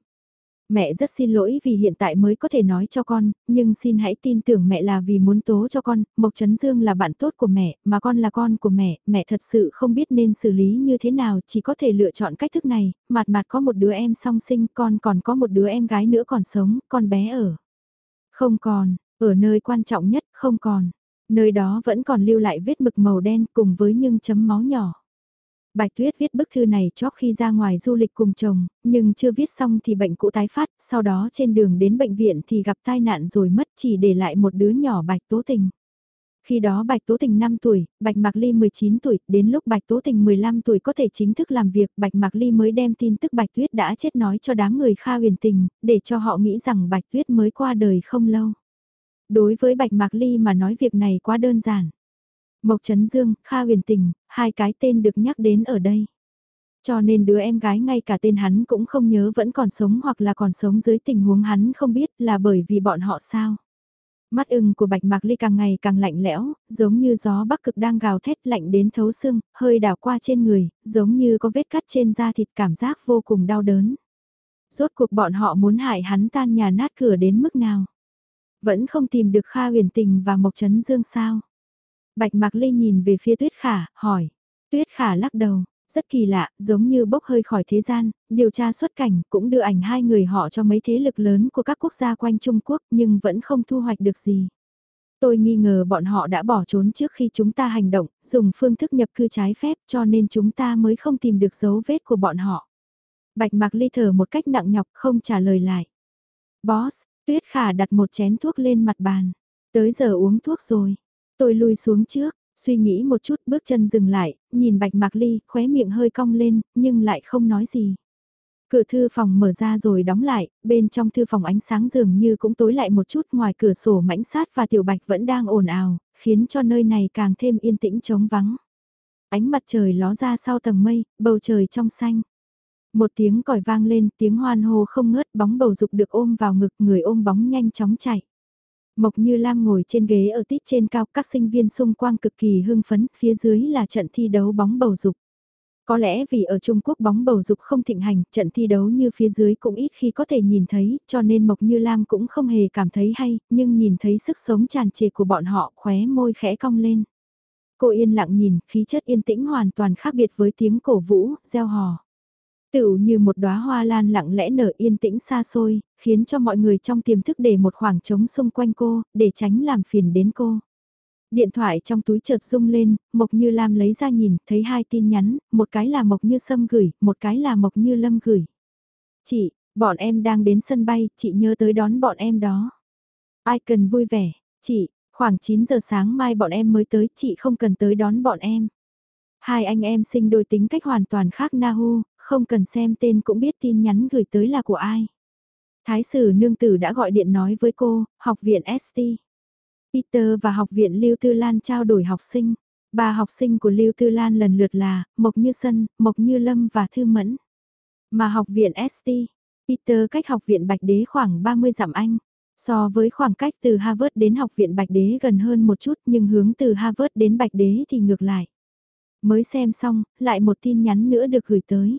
Mẹ rất xin lỗi vì hiện tại mới có thể nói cho con, nhưng xin hãy tin tưởng mẹ là vì muốn tố cho con, Mộc Trấn Dương là bạn tốt của mẹ, mà con là con của mẹ, mẹ thật sự không biết nên xử lý như thế nào, chỉ có thể lựa chọn cách thức này, mặt mặt có một đứa em song sinh, con còn có một đứa em gái nữa còn sống, con bé ở. Không còn, ở nơi quan trọng nhất không còn, nơi đó vẫn còn lưu lại vết mực màu đen cùng với những chấm máu nhỏ. Bạch Tuyết viết bức thư này cho khi ra ngoài du lịch cùng chồng, nhưng chưa viết xong thì bệnh cũ tái phát, sau đó trên đường đến bệnh viện thì gặp tai nạn rồi mất chỉ để lại một đứa nhỏ Bạch Tố Tình. Khi đó Bạch Tố Tình 5 tuổi, Bạch Mạc Ly 19 tuổi, đến lúc Bạch Tố Tình 15 tuổi có thể chính thức làm việc, Bạch Mạc Ly mới đem tin tức Bạch Tuyết đã chết nói cho đám người Kha huyền tình, để cho họ nghĩ rằng Bạch Tuyết mới qua đời không lâu. Đối với Bạch Mạc Ly mà nói việc này quá đơn giản. Mộc Trấn Dương, Kha huyền tình, hai cái tên được nhắc đến ở đây. Cho nên đứa em gái ngay cả tên hắn cũng không nhớ vẫn còn sống hoặc là còn sống dưới tình huống hắn không biết là bởi vì bọn họ sao. Mắt ưng của bạch mạc ly càng ngày càng lạnh lẽo, giống như gió bắc cực đang gào thét lạnh đến thấu xương, hơi đảo qua trên người, giống như có vết cắt trên da thịt cảm giác vô cùng đau đớn. Rốt cuộc bọn họ muốn hại hắn tan nhà nát cửa đến mức nào. Vẫn không tìm được Kha huyền tình và Mộc Trấn Dương sao. Bạch Mạc Ly nhìn về phía Tuyết Khả, hỏi. Tuyết Khả lắc đầu, rất kỳ lạ, giống như bốc hơi khỏi thế gian, điều tra xuất cảnh cũng đưa ảnh hai người họ cho mấy thế lực lớn của các quốc gia quanh Trung Quốc nhưng vẫn không thu hoạch được gì. Tôi nghi ngờ bọn họ đã bỏ trốn trước khi chúng ta hành động, dùng phương thức nhập cư trái phép cho nên chúng ta mới không tìm được dấu vết của bọn họ. Bạch Mạc Ly thở một cách nặng nhọc không trả lời lại. Boss, Tuyết Khả đặt một chén thuốc lên mặt bàn. Tới giờ uống thuốc rồi. Tôi lui xuống trước, suy nghĩ một chút bước chân dừng lại, nhìn bạch mạc ly, khóe miệng hơi cong lên, nhưng lại không nói gì. Cửa thư phòng mở ra rồi đóng lại, bên trong thư phòng ánh sáng dường như cũng tối lại một chút ngoài cửa sổ mảnh sát và tiểu bạch vẫn đang ồn ào, khiến cho nơi này càng thêm yên tĩnh trống vắng. Ánh mặt trời ló ra sau tầng mây, bầu trời trong xanh. Một tiếng còi vang lên, tiếng hoan hô không ngớt, bóng bầu dục được ôm vào ngực, người ôm bóng nhanh chóng chạy. Mộc Như Lam ngồi trên ghế ở tít trên cao, các sinh viên xung quanh cực kỳ hưng phấn, phía dưới là trận thi đấu bóng bầu dục. Có lẽ vì ở Trung Quốc bóng bầu dục không thịnh hành, trận thi đấu như phía dưới cũng ít khi có thể nhìn thấy, cho nên Mộc Như Lam cũng không hề cảm thấy hay, nhưng nhìn thấy sức sống tràn trề của bọn họ khóe môi khẽ cong lên. Cô yên lặng nhìn, khí chất yên tĩnh hoàn toàn khác biệt với tiếng cổ vũ, gieo hò. Tựu như một đóa hoa lan lặng lẽ nở yên tĩnh xa xôi, khiến cho mọi người trong tiềm thức để một khoảng trống xung quanh cô, để tránh làm phiền đến cô. Điện thoại trong túi chợt rung lên, Mộc Như Lam lấy ra nhìn, thấy hai tin nhắn, một cái là Mộc Như Sâm gửi, một cái là Mộc Như Lâm gửi. Chị, bọn em đang đến sân bay, chị nhớ tới đón bọn em đó. Ai cần vui vẻ, chị, khoảng 9 giờ sáng mai bọn em mới tới, chị không cần tới đón bọn em. Hai anh em sinh đôi tính cách hoàn toàn khác Nahu, không cần xem tên cũng biết tin nhắn gửi tới là của ai. Thái sử nương tử đã gọi điện nói với cô, học viện ST. Peter và học viện Lưu Tư Lan trao đổi học sinh. Ba học sinh của Lưu Tư Lan lần lượt là Mộc Như Sân, Mộc Như Lâm và Thư Mẫn. Mà học viện ST, Peter cách học viện Bạch Đế khoảng 30 dặm Anh. So với khoảng cách từ Harvard đến học viện Bạch Đế gần hơn một chút nhưng hướng từ Harvard đến Bạch Đế thì ngược lại. Mới xem xong, lại một tin nhắn nữa được gửi tới.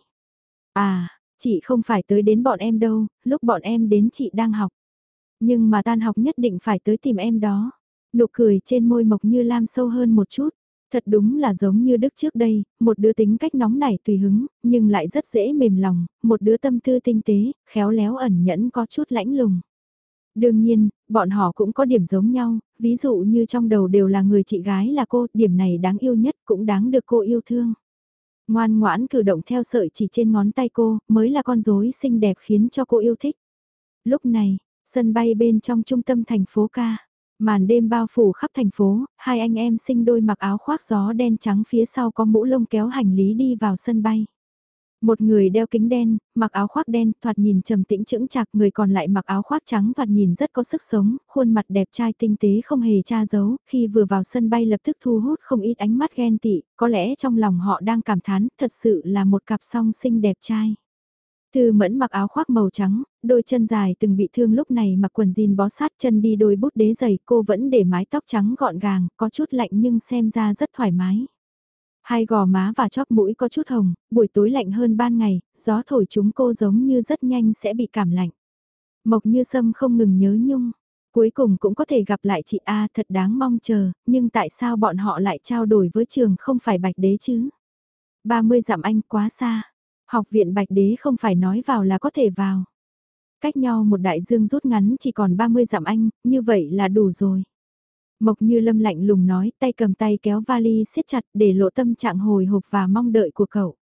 À, chị không phải tới đến bọn em đâu, lúc bọn em đến chị đang học. Nhưng mà tan học nhất định phải tới tìm em đó. Nụ cười trên môi Mộc Như Lam sâu hơn một chút. Thật đúng là giống như Đức trước đây, một đứa tính cách nóng nảy tùy hứng, nhưng lại rất dễ mềm lòng, một đứa tâm tư tinh tế, khéo léo ẩn nhẫn có chút lãnh lùng. Đương nhiên, bọn họ cũng có điểm giống nhau, ví dụ như trong đầu đều là người chị gái là cô, điểm này đáng yêu nhất cũng đáng được cô yêu thương. Ngoan ngoãn cử động theo sợi chỉ trên ngón tay cô, mới là con rối xinh đẹp khiến cho cô yêu thích. Lúc này, sân bay bên trong trung tâm thành phố ca. Màn đêm bao phủ khắp thành phố, hai anh em sinh đôi mặc áo khoác gió đen trắng phía sau có mũ lông kéo hành lý đi vào sân bay. Một người đeo kính đen, mặc áo khoác đen, thoạt nhìn trầm tĩnh chững chạc, người còn lại mặc áo khoác trắng thoạt nhìn rất có sức sống, khuôn mặt đẹp trai tinh tế không hề tra giấu, khi vừa vào sân bay lập tức thu hút không ít ánh mắt ghen tị, có lẽ trong lòng họ đang cảm thán, thật sự là một cặp song sinh đẹp trai. Thư mẫn mặc áo khoác màu trắng, đôi chân dài từng bị thương lúc này mặc quần jean bó sát chân đi đôi bút đế giày cô vẫn để mái tóc trắng gọn gàng, có chút lạnh nhưng xem ra rất thoải mái. Hai gò má và chóp mũi có chút hồng, buổi tối lạnh hơn ban ngày, gió thổi chúng cô giống như rất nhanh sẽ bị cảm lạnh. Mộc như sâm không ngừng nhớ nhung, cuối cùng cũng có thể gặp lại chị A thật đáng mong chờ, nhưng tại sao bọn họ lại trao đổi với trường không phải bạch đế chứ? 30 dặm anh quá xa, học viện bạch đế không phải nói vào là có thể vào. Cách nhau một đại dương rút ngắn chỉ còn 30 dặm anh, như vậy là đủ rồi. Mộc như lâm lạnh lùng nói, tay cầm tay kéo vali siết chặt để lộ tâm trạng hồi hộp và mong đợi của cậu.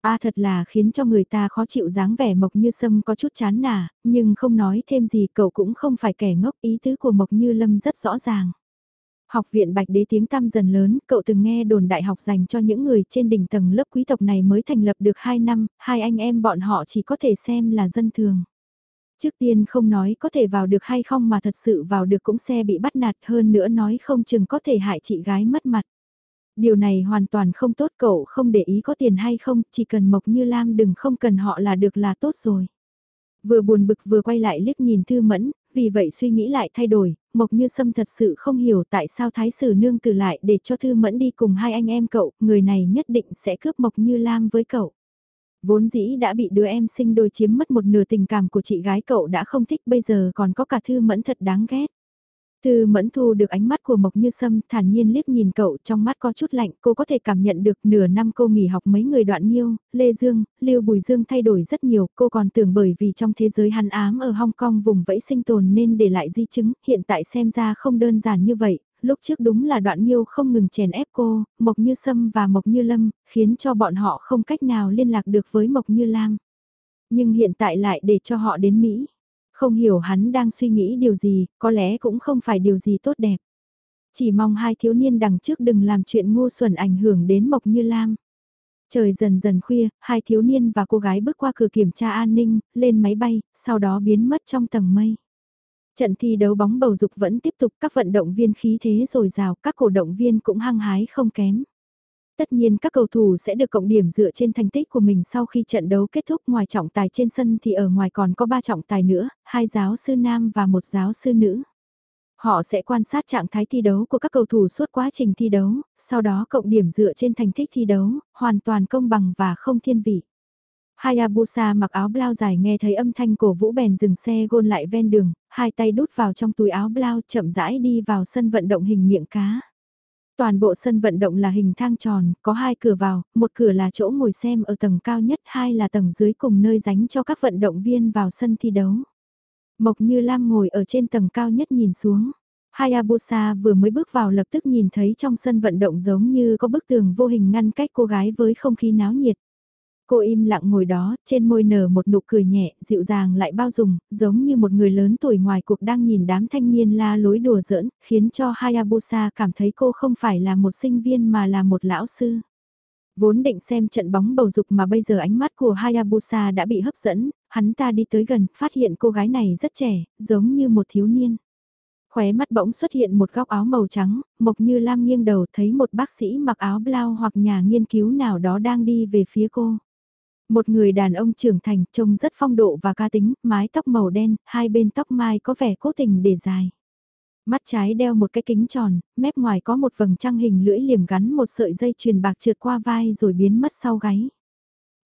A thật là khiến cho người ta khó chịu dáng vẻ Mộc Như Sâm có chút chán nà, nhưng không nói thêm gì cậu cũng không phải kẻ ngốc ý tứ của Mộc Như Lâm rất rõ ràng. Học viện Bạch Đế tiếng tăm dần lớn, cậu từng nghe đồn đại học dành cho những người trên đỉnh tầng lớp quý tộc này mới thành lập được 2 năm, hai anh em bọn họ chỉ có thể xem là dân thường. Trước tiên không nói có thể vào được hay không mà thật sự vào được cũng xe bị bắt nạt hơn nữa nói không chừng có thể hại chị gái mất mặt. Điều này hoàn toàn không tốt cậu không để ý có tiền hay không, chỉ cần Mộc Như Lam đừng không cần họ là được là tốt rồi. Vừa buồn bực vừa quay lại liếc nhìn Thư Mẫn, vì vậy suy nghĩ lại thay đổi, Mộc Như Sâm thật sự không hiểu tại sao Thái Sử Nương từ lại để cho Thư Mẫn đi cùng hai anh em cậu, người này nhất định sẽ cướp Mộc Như Lam với cậu. Vốn dĩ đã bị đứa em sinh đôi chiếm mất một nửa tình cảm của chị gái cậu đã không thích bây giờ còn có cả Thư Mẫn thật đáng ghét. Thư Mẫn thu được ánh mắt của Mộc Như Sâm thản nhiên liếc nhìn cậu trong mắt có chút lạnh cô có thể cảm nhận được nửa năm cô nghỉ học mấy người đoạn nhiêu, Lê Dương, Lưu Bùi Dương thay đổi rất nhiều cô còn tưởng bởi vì trong thế giới hắn ám ở Hong Kong vùng vẫy sinh tồn nên để lại di chứng hiện tại xem ra không đơn giản như vậy, lúc trước đúng là đoạn nhiêu không ngừng chèn ép cô, Mộc Như Sâm và Mộc Như Lâm, khiến cho bọn họ không cách nào liên lạc được với Mộc Như Lam. Nhưng hiện tại lại để cho họ đến Mỹ. Không hiểu hắn đang suy nghĩ điều gì, có lẽ cũng không phải điều gì tốt đẹp. Chỉ mong hai thiếu niên đằng trước đừng làm chuyện ngu xuẩn ảnh hưởng đến Mộc Như Lam. Trời dần dần khuya, hai thiếu niên và cô gái bước qua cửa kiểm tra an ninh, lên máy bay, sau đó biến mất trong tầng mây. Trận thi đấu bóng bầu dục vẫn tiếp tục các vận động viên khí thế rồi rào, các cổ động viên cũng hăng hái không kém. Tất nhiên các cầu thủ sẽ được cộng điểm dựa trên thành tích của mình sau khi trận đấu kết thúc ngoài trọng tài trên sân thì ở ngoài còn có 3 trọng tài nữa, hai giáo sư nam và một giáo sư nữ. Họ sẽ quan sát trạng thái thi đấu của các cầu thủ suốt quá trình thi đấu, sau đó cộng điểm dựa trên thành tích thi đấu, hoàn toàn công bằng và không thiên vị. Hayabusa mặc áo blau dài nghe thấy âm thanh cổ vũ bèn dừng xe gôn lại ven đường, hai tay đút vào trong túi áo blau chậm rãi đi vào sân vận động hình miệng cá. Toàn bộ sân vận động là hình thang tròn, có hai cửa vào, một cửa là chỗ ngồi xem ở tầng cao nhất, hai là tầng dưới cùng nơi dành cho các vận động viên vào sân thi đấu. Mộc Như Lam ngồi ở trên tầng cao nhất nhìn xuống. Hayabusa vừa mới bước vào lập tức nhìn thấy trong sân vận động giống như có bức tường vô hình ngăn cách cô gái với không khí náo nhiệt. Cô im lặng ngồi đó, trên môi nở một nụ cười nhẹ, dịu dàng lại bao dung, giống như một người lớn tuổi ngoài cuộc đang nhìn đám thanh niên la lối đùa giỡn, khiến cho Hayabusa cảm thấy cô không phải là một sinh viên mà là một lão sư. Vốn định xem trận bóng bầu dục mà bây giờ ánh mắt của Hayabusa đã bị hấp dẫn, hắn ta đi tới gần, phát hiện cô gái này rất trẻ, giống như một thiếu niên. Khóe mắt bỗng xuất hiện một góc áo màu trắng, Mộc Như Lam nghiêng đầu thấy một bác sĩ mặc áo blau hoặc nhà nghiên cứu nào đó đang đi về phía cô. Một người đàn ông trưởng thành trông rất phong độ và ca tính, mái tóc màu đen, hai bên tóc mai có vẻ cố tình để dài. Mắt trái đeo một cái kính tròn, mép ngoài có một vầng trăng hình lưỡi liềm gắn một sợi dây chuyền bạc trượt qua vai rồi biến mất sau gáy.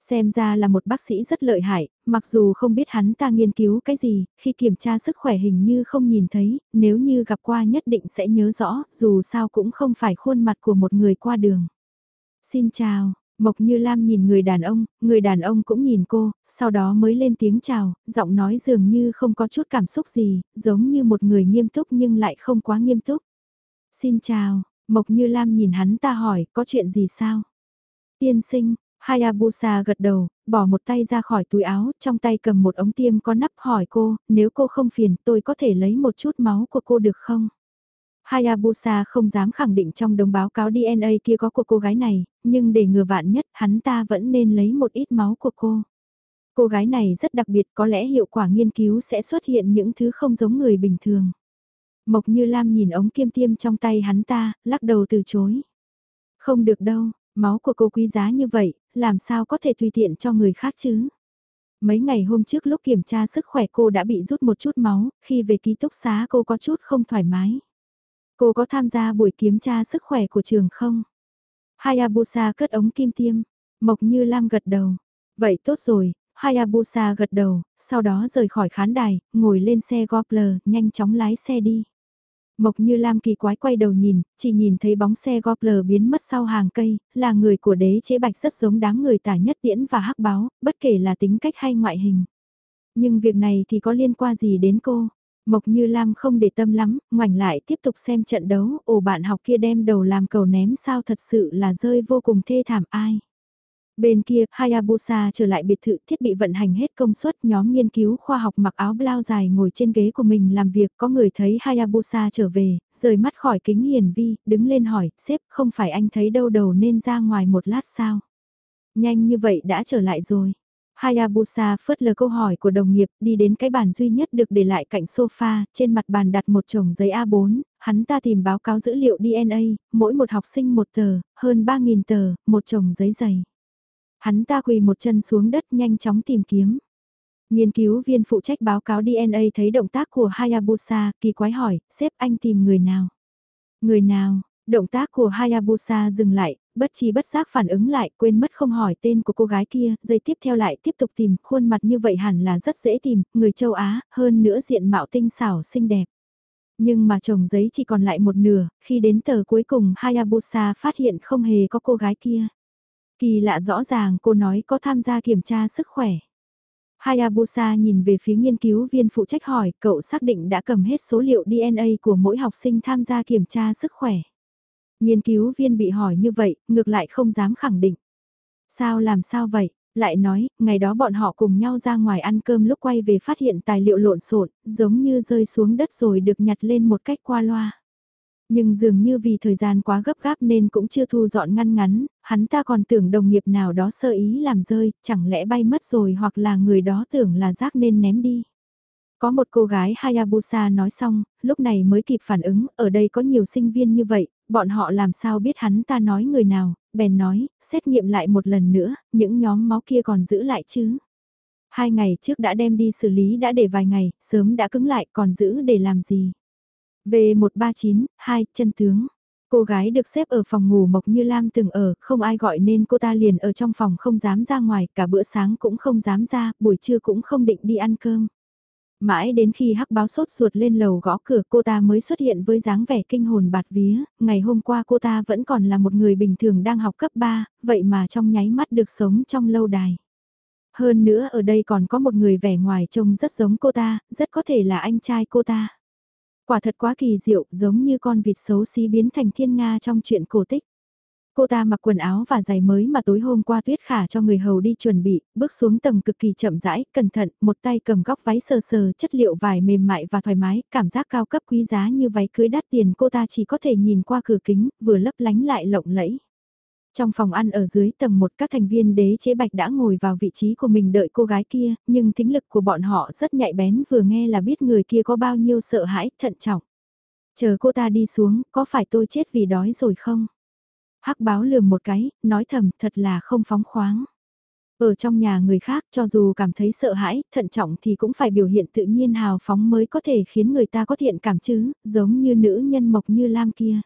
Xem ra là một bác sĩ rất lợi hại, mặc dù không biết hắn ta nghiên cứu cái gì, khi kiểm tra sức khỏe hình như không nhìn thấy, nếu như gặp qua nhất định sẽ nhớ rõ, dù sao cũng không phải khuôn mặt của một người qua đường. Xin chào, Mộc Như Lam nhìn người đàn ông, người đàn ông cũng nhìn cô, sau đó mới lên tiếng chào, giọng nói dường như không có chút cảm xúc gì, giống như một người nghiêm túc nhưng lại không quá nghiêm túc. Xin chào, Mộc Như Lam nhìn hắn ta hỏi, có chuyện gì sao? Tiên sinh, Hayabusa gật đầu, bỏ một tay ra khỏi túi áo, trong tay cầm một ống tiêm có nắp hỏi cô, nếu cô không phiền tôi có thể lấy một chút máu của cô được không? Hayabusa không dám khẳng định trong đồng báo cáo DNA kia có của cô gái này, nhưng để ngừa vạn nhất hắn ta vẫn nên lấy một ít máu của cô. Cô gái này rất đặc biệt có lẽ hiệu quả nghiên cứu sẽ xuất hiện những thứ không giống người bình thường. Mộc Như Lam nhìn ống kiêm tiêm trong tay hắn ta, lắc đầu từ chối. Không được đâu, máu của cô quý giá như vậy, làm sao có thể tùy tiện cho người khác chứ? Mấy ngày hôm trước lúc kiểm tra sức khỏe cô đã bị rút một chút máu, khi về ký túc xá cô có chút không thoải mái. Cô có tham gia buổi kiểm tra sức khỏe của trường không? Hayabusa cất ống kim tiêm. Mộc Như Lam gật đầu. Vậy tốt rồi, Hayabusa gật đầu, sau đó rời khỏi khán đài, ngồi lên xe Gopler, nhanh chóng lái xe đi. Mộc Như Lam kỳ quái quay đầu nhìn, chỉ nhìn thấy bóng xe Gopler biến mất sau hàng cây, là người của đế chế bạch rất giống đám người tả nhất tiễn và hắc báo, bất kể là tính cách hay ngoại hình. Nhưng việc này thì có liên quan gì đến cô? Mộc Như Lam không để tâm lắm, ngoảnh lại tiếp tục xem trận đấu, ồ bạn học kia đem đầu làm cầu ném sao thật sự là rơi vô cùng thê thảm ai. Bên kia, Hayabusa trở lại biệt thự thiết bị vận hành hết công suất nhóm nghiên cứu khoa học mặc áo blau dài ngồi trên ghế của mình làm việc có người thấy Hayabusa trở về, rời mắt khỏi kính hiển vi, đứng lên hỏi, sếp không phải anh thấy đâu đầu nên ra ngoài một lát sao? Nhanh như vậy đã trở lại rồi. Hayabusa phớt lờ câu hỏi của đồng nghiệp đi đến cái bàn duy nhất được để lại cạnh sofa, trên mặt bàn đặt một chồng giấy A4, hắn ta tìm báo cáo dữ liệu DNA, mỗi một học sinh một tờ, hơn 3.000 tờ, một chồng giấy dày. Hắn ta quỳ một chân xuống đất nhanh chóng tìm kiếm. Nghiên cứu viên phụ trách báo cáo DNA thấy động tác của Hayabusa, kỳ quái hỏi, xếp anh tìm người nào? Người nào? Động tác của Hayabusa dừng lại, bất chi bất giác phản ứng lại, quên mất không hỏi tên của cô gái kia, giây tiếp theo lại tiếp tục tìm, khuôn mặt như vậy hẳn là rất dễ tìm, người châu Á, hơn nữa diện mạo tinh xảo xinh đẹp. Nhưng mà chồng giấy chỉ còn lại một nửa, khi đến tờ cuối cùng Hayabusa phát hiện không hề có cô gái kia. Kỳ lạ rõ ràng cô nói có tham gia kiểm tra sức khỏe. Hayabusa nhìn về phía nghiên cứu viên phụ trách hỏi, cậu xác định đã cầm hết số liệu DNA của mỗi học sinh tham gia kiểm tra sức khỏe. Nghiên cứu viên bị hỏi như vậy, ngược lại không dám khẳng định. Sao làm sao vậy? Lại nói, ngày đó bọn họ cùng nhau ra ngoài ăn cơm lúc quay về phát hiện tài liệu lộn xộn, giống như rơi xuống đất rồi được nhặt lên một cách qua loa. Nhưng dường như vì thời gian quá gấp gáp nên cũng chưa thu dọn ngăn ngắn, hắn ta còn tưởng đồng nghiệp nào đó sơ ý làm rơi, chẳng lẽ bay mất rồi hoặc là người đó tưởng là rác nên ném đi. Có một cô gái Hayabusa nói xong, lúc này mới kịp phản ứng, ở đây có nhiều sinh viên như vậy, bọn họ làm sao biết hắn ta nói người nào, bèn nói, xét nghiệm lại một lần nữa, những nhóm máu kia còn giữ lại chứ. Hai ngày trước đã đem đi xử lý đã để vài ngày, sớm đã cứng lại còn giữ để làm gì. V139, 2, chân tướng. Cô gái được xếp ở phòng ngủ Mộc Như Lam từng ở, không ai gọi nên cô ta liền ở trong phòng không dám ra ngoài, cả bữa sáng cũng không dám ra, buổi trưa cũng không định đi ăn cơm. Mãi đến khi hắc báo sốt ruột lên lầu gõ cửa cô ta mới xuất hiện với dáng vẻ kinh hồn bạt vía, ngày hôm qua cô ta vẫn còn là một người bình thường đang học cấp 3, vậy mà trong nháy mắt được sống trong lâu đài. Hơn nữa ở đây còn có một người vẻ ngoài trông rất giống cô ta, rất có thể là anh trai cô ta. Quả thật quá kỳ diệu, giống như con vịt xấu xí biến thành thiên Nga trong chuyện cổ tích. Cô ta mặc quần áo và giày mới mà tối hôm qua Tuyết Khả cho người hầu đi chuẩn bị, bước xuống tầng cực kỳ chậm rãi, cẩn thận, một tay cầm góc váy sờ sờ chất liệu vải mềm mại và thoải mái, cảm giác cao cấp quý giá như váy cưới đắt tiền cô ta chỉ có thể nhìn qua cửa kính, vừa lấp lánh lại lộng lẫy. Trong phòng ăn ở dưới tầng một các thành viên đế chế bạch đã ngồi vào vị trí của mình đợi cô gái kia, nhưng tính lực của bọn họ rất nhạy bén vừa nghe là biết người kia có bao nhiêu sợ hãi, thận trọng. Chờ cô ta đi xuống, có phải tôi chết vì đói rồi không? Hắc báo lườm một cái, nói thầm thật là không phóng khoáng. Ở trong nhà người khác cho dù cảm thấy sợ hãi, thận trọng thì cũng phải biểu hiện tự nhiên hào phóng mới có thể khiến người ta có thiện cảm chứ, giống như nữ nhân mộc như Lam kia.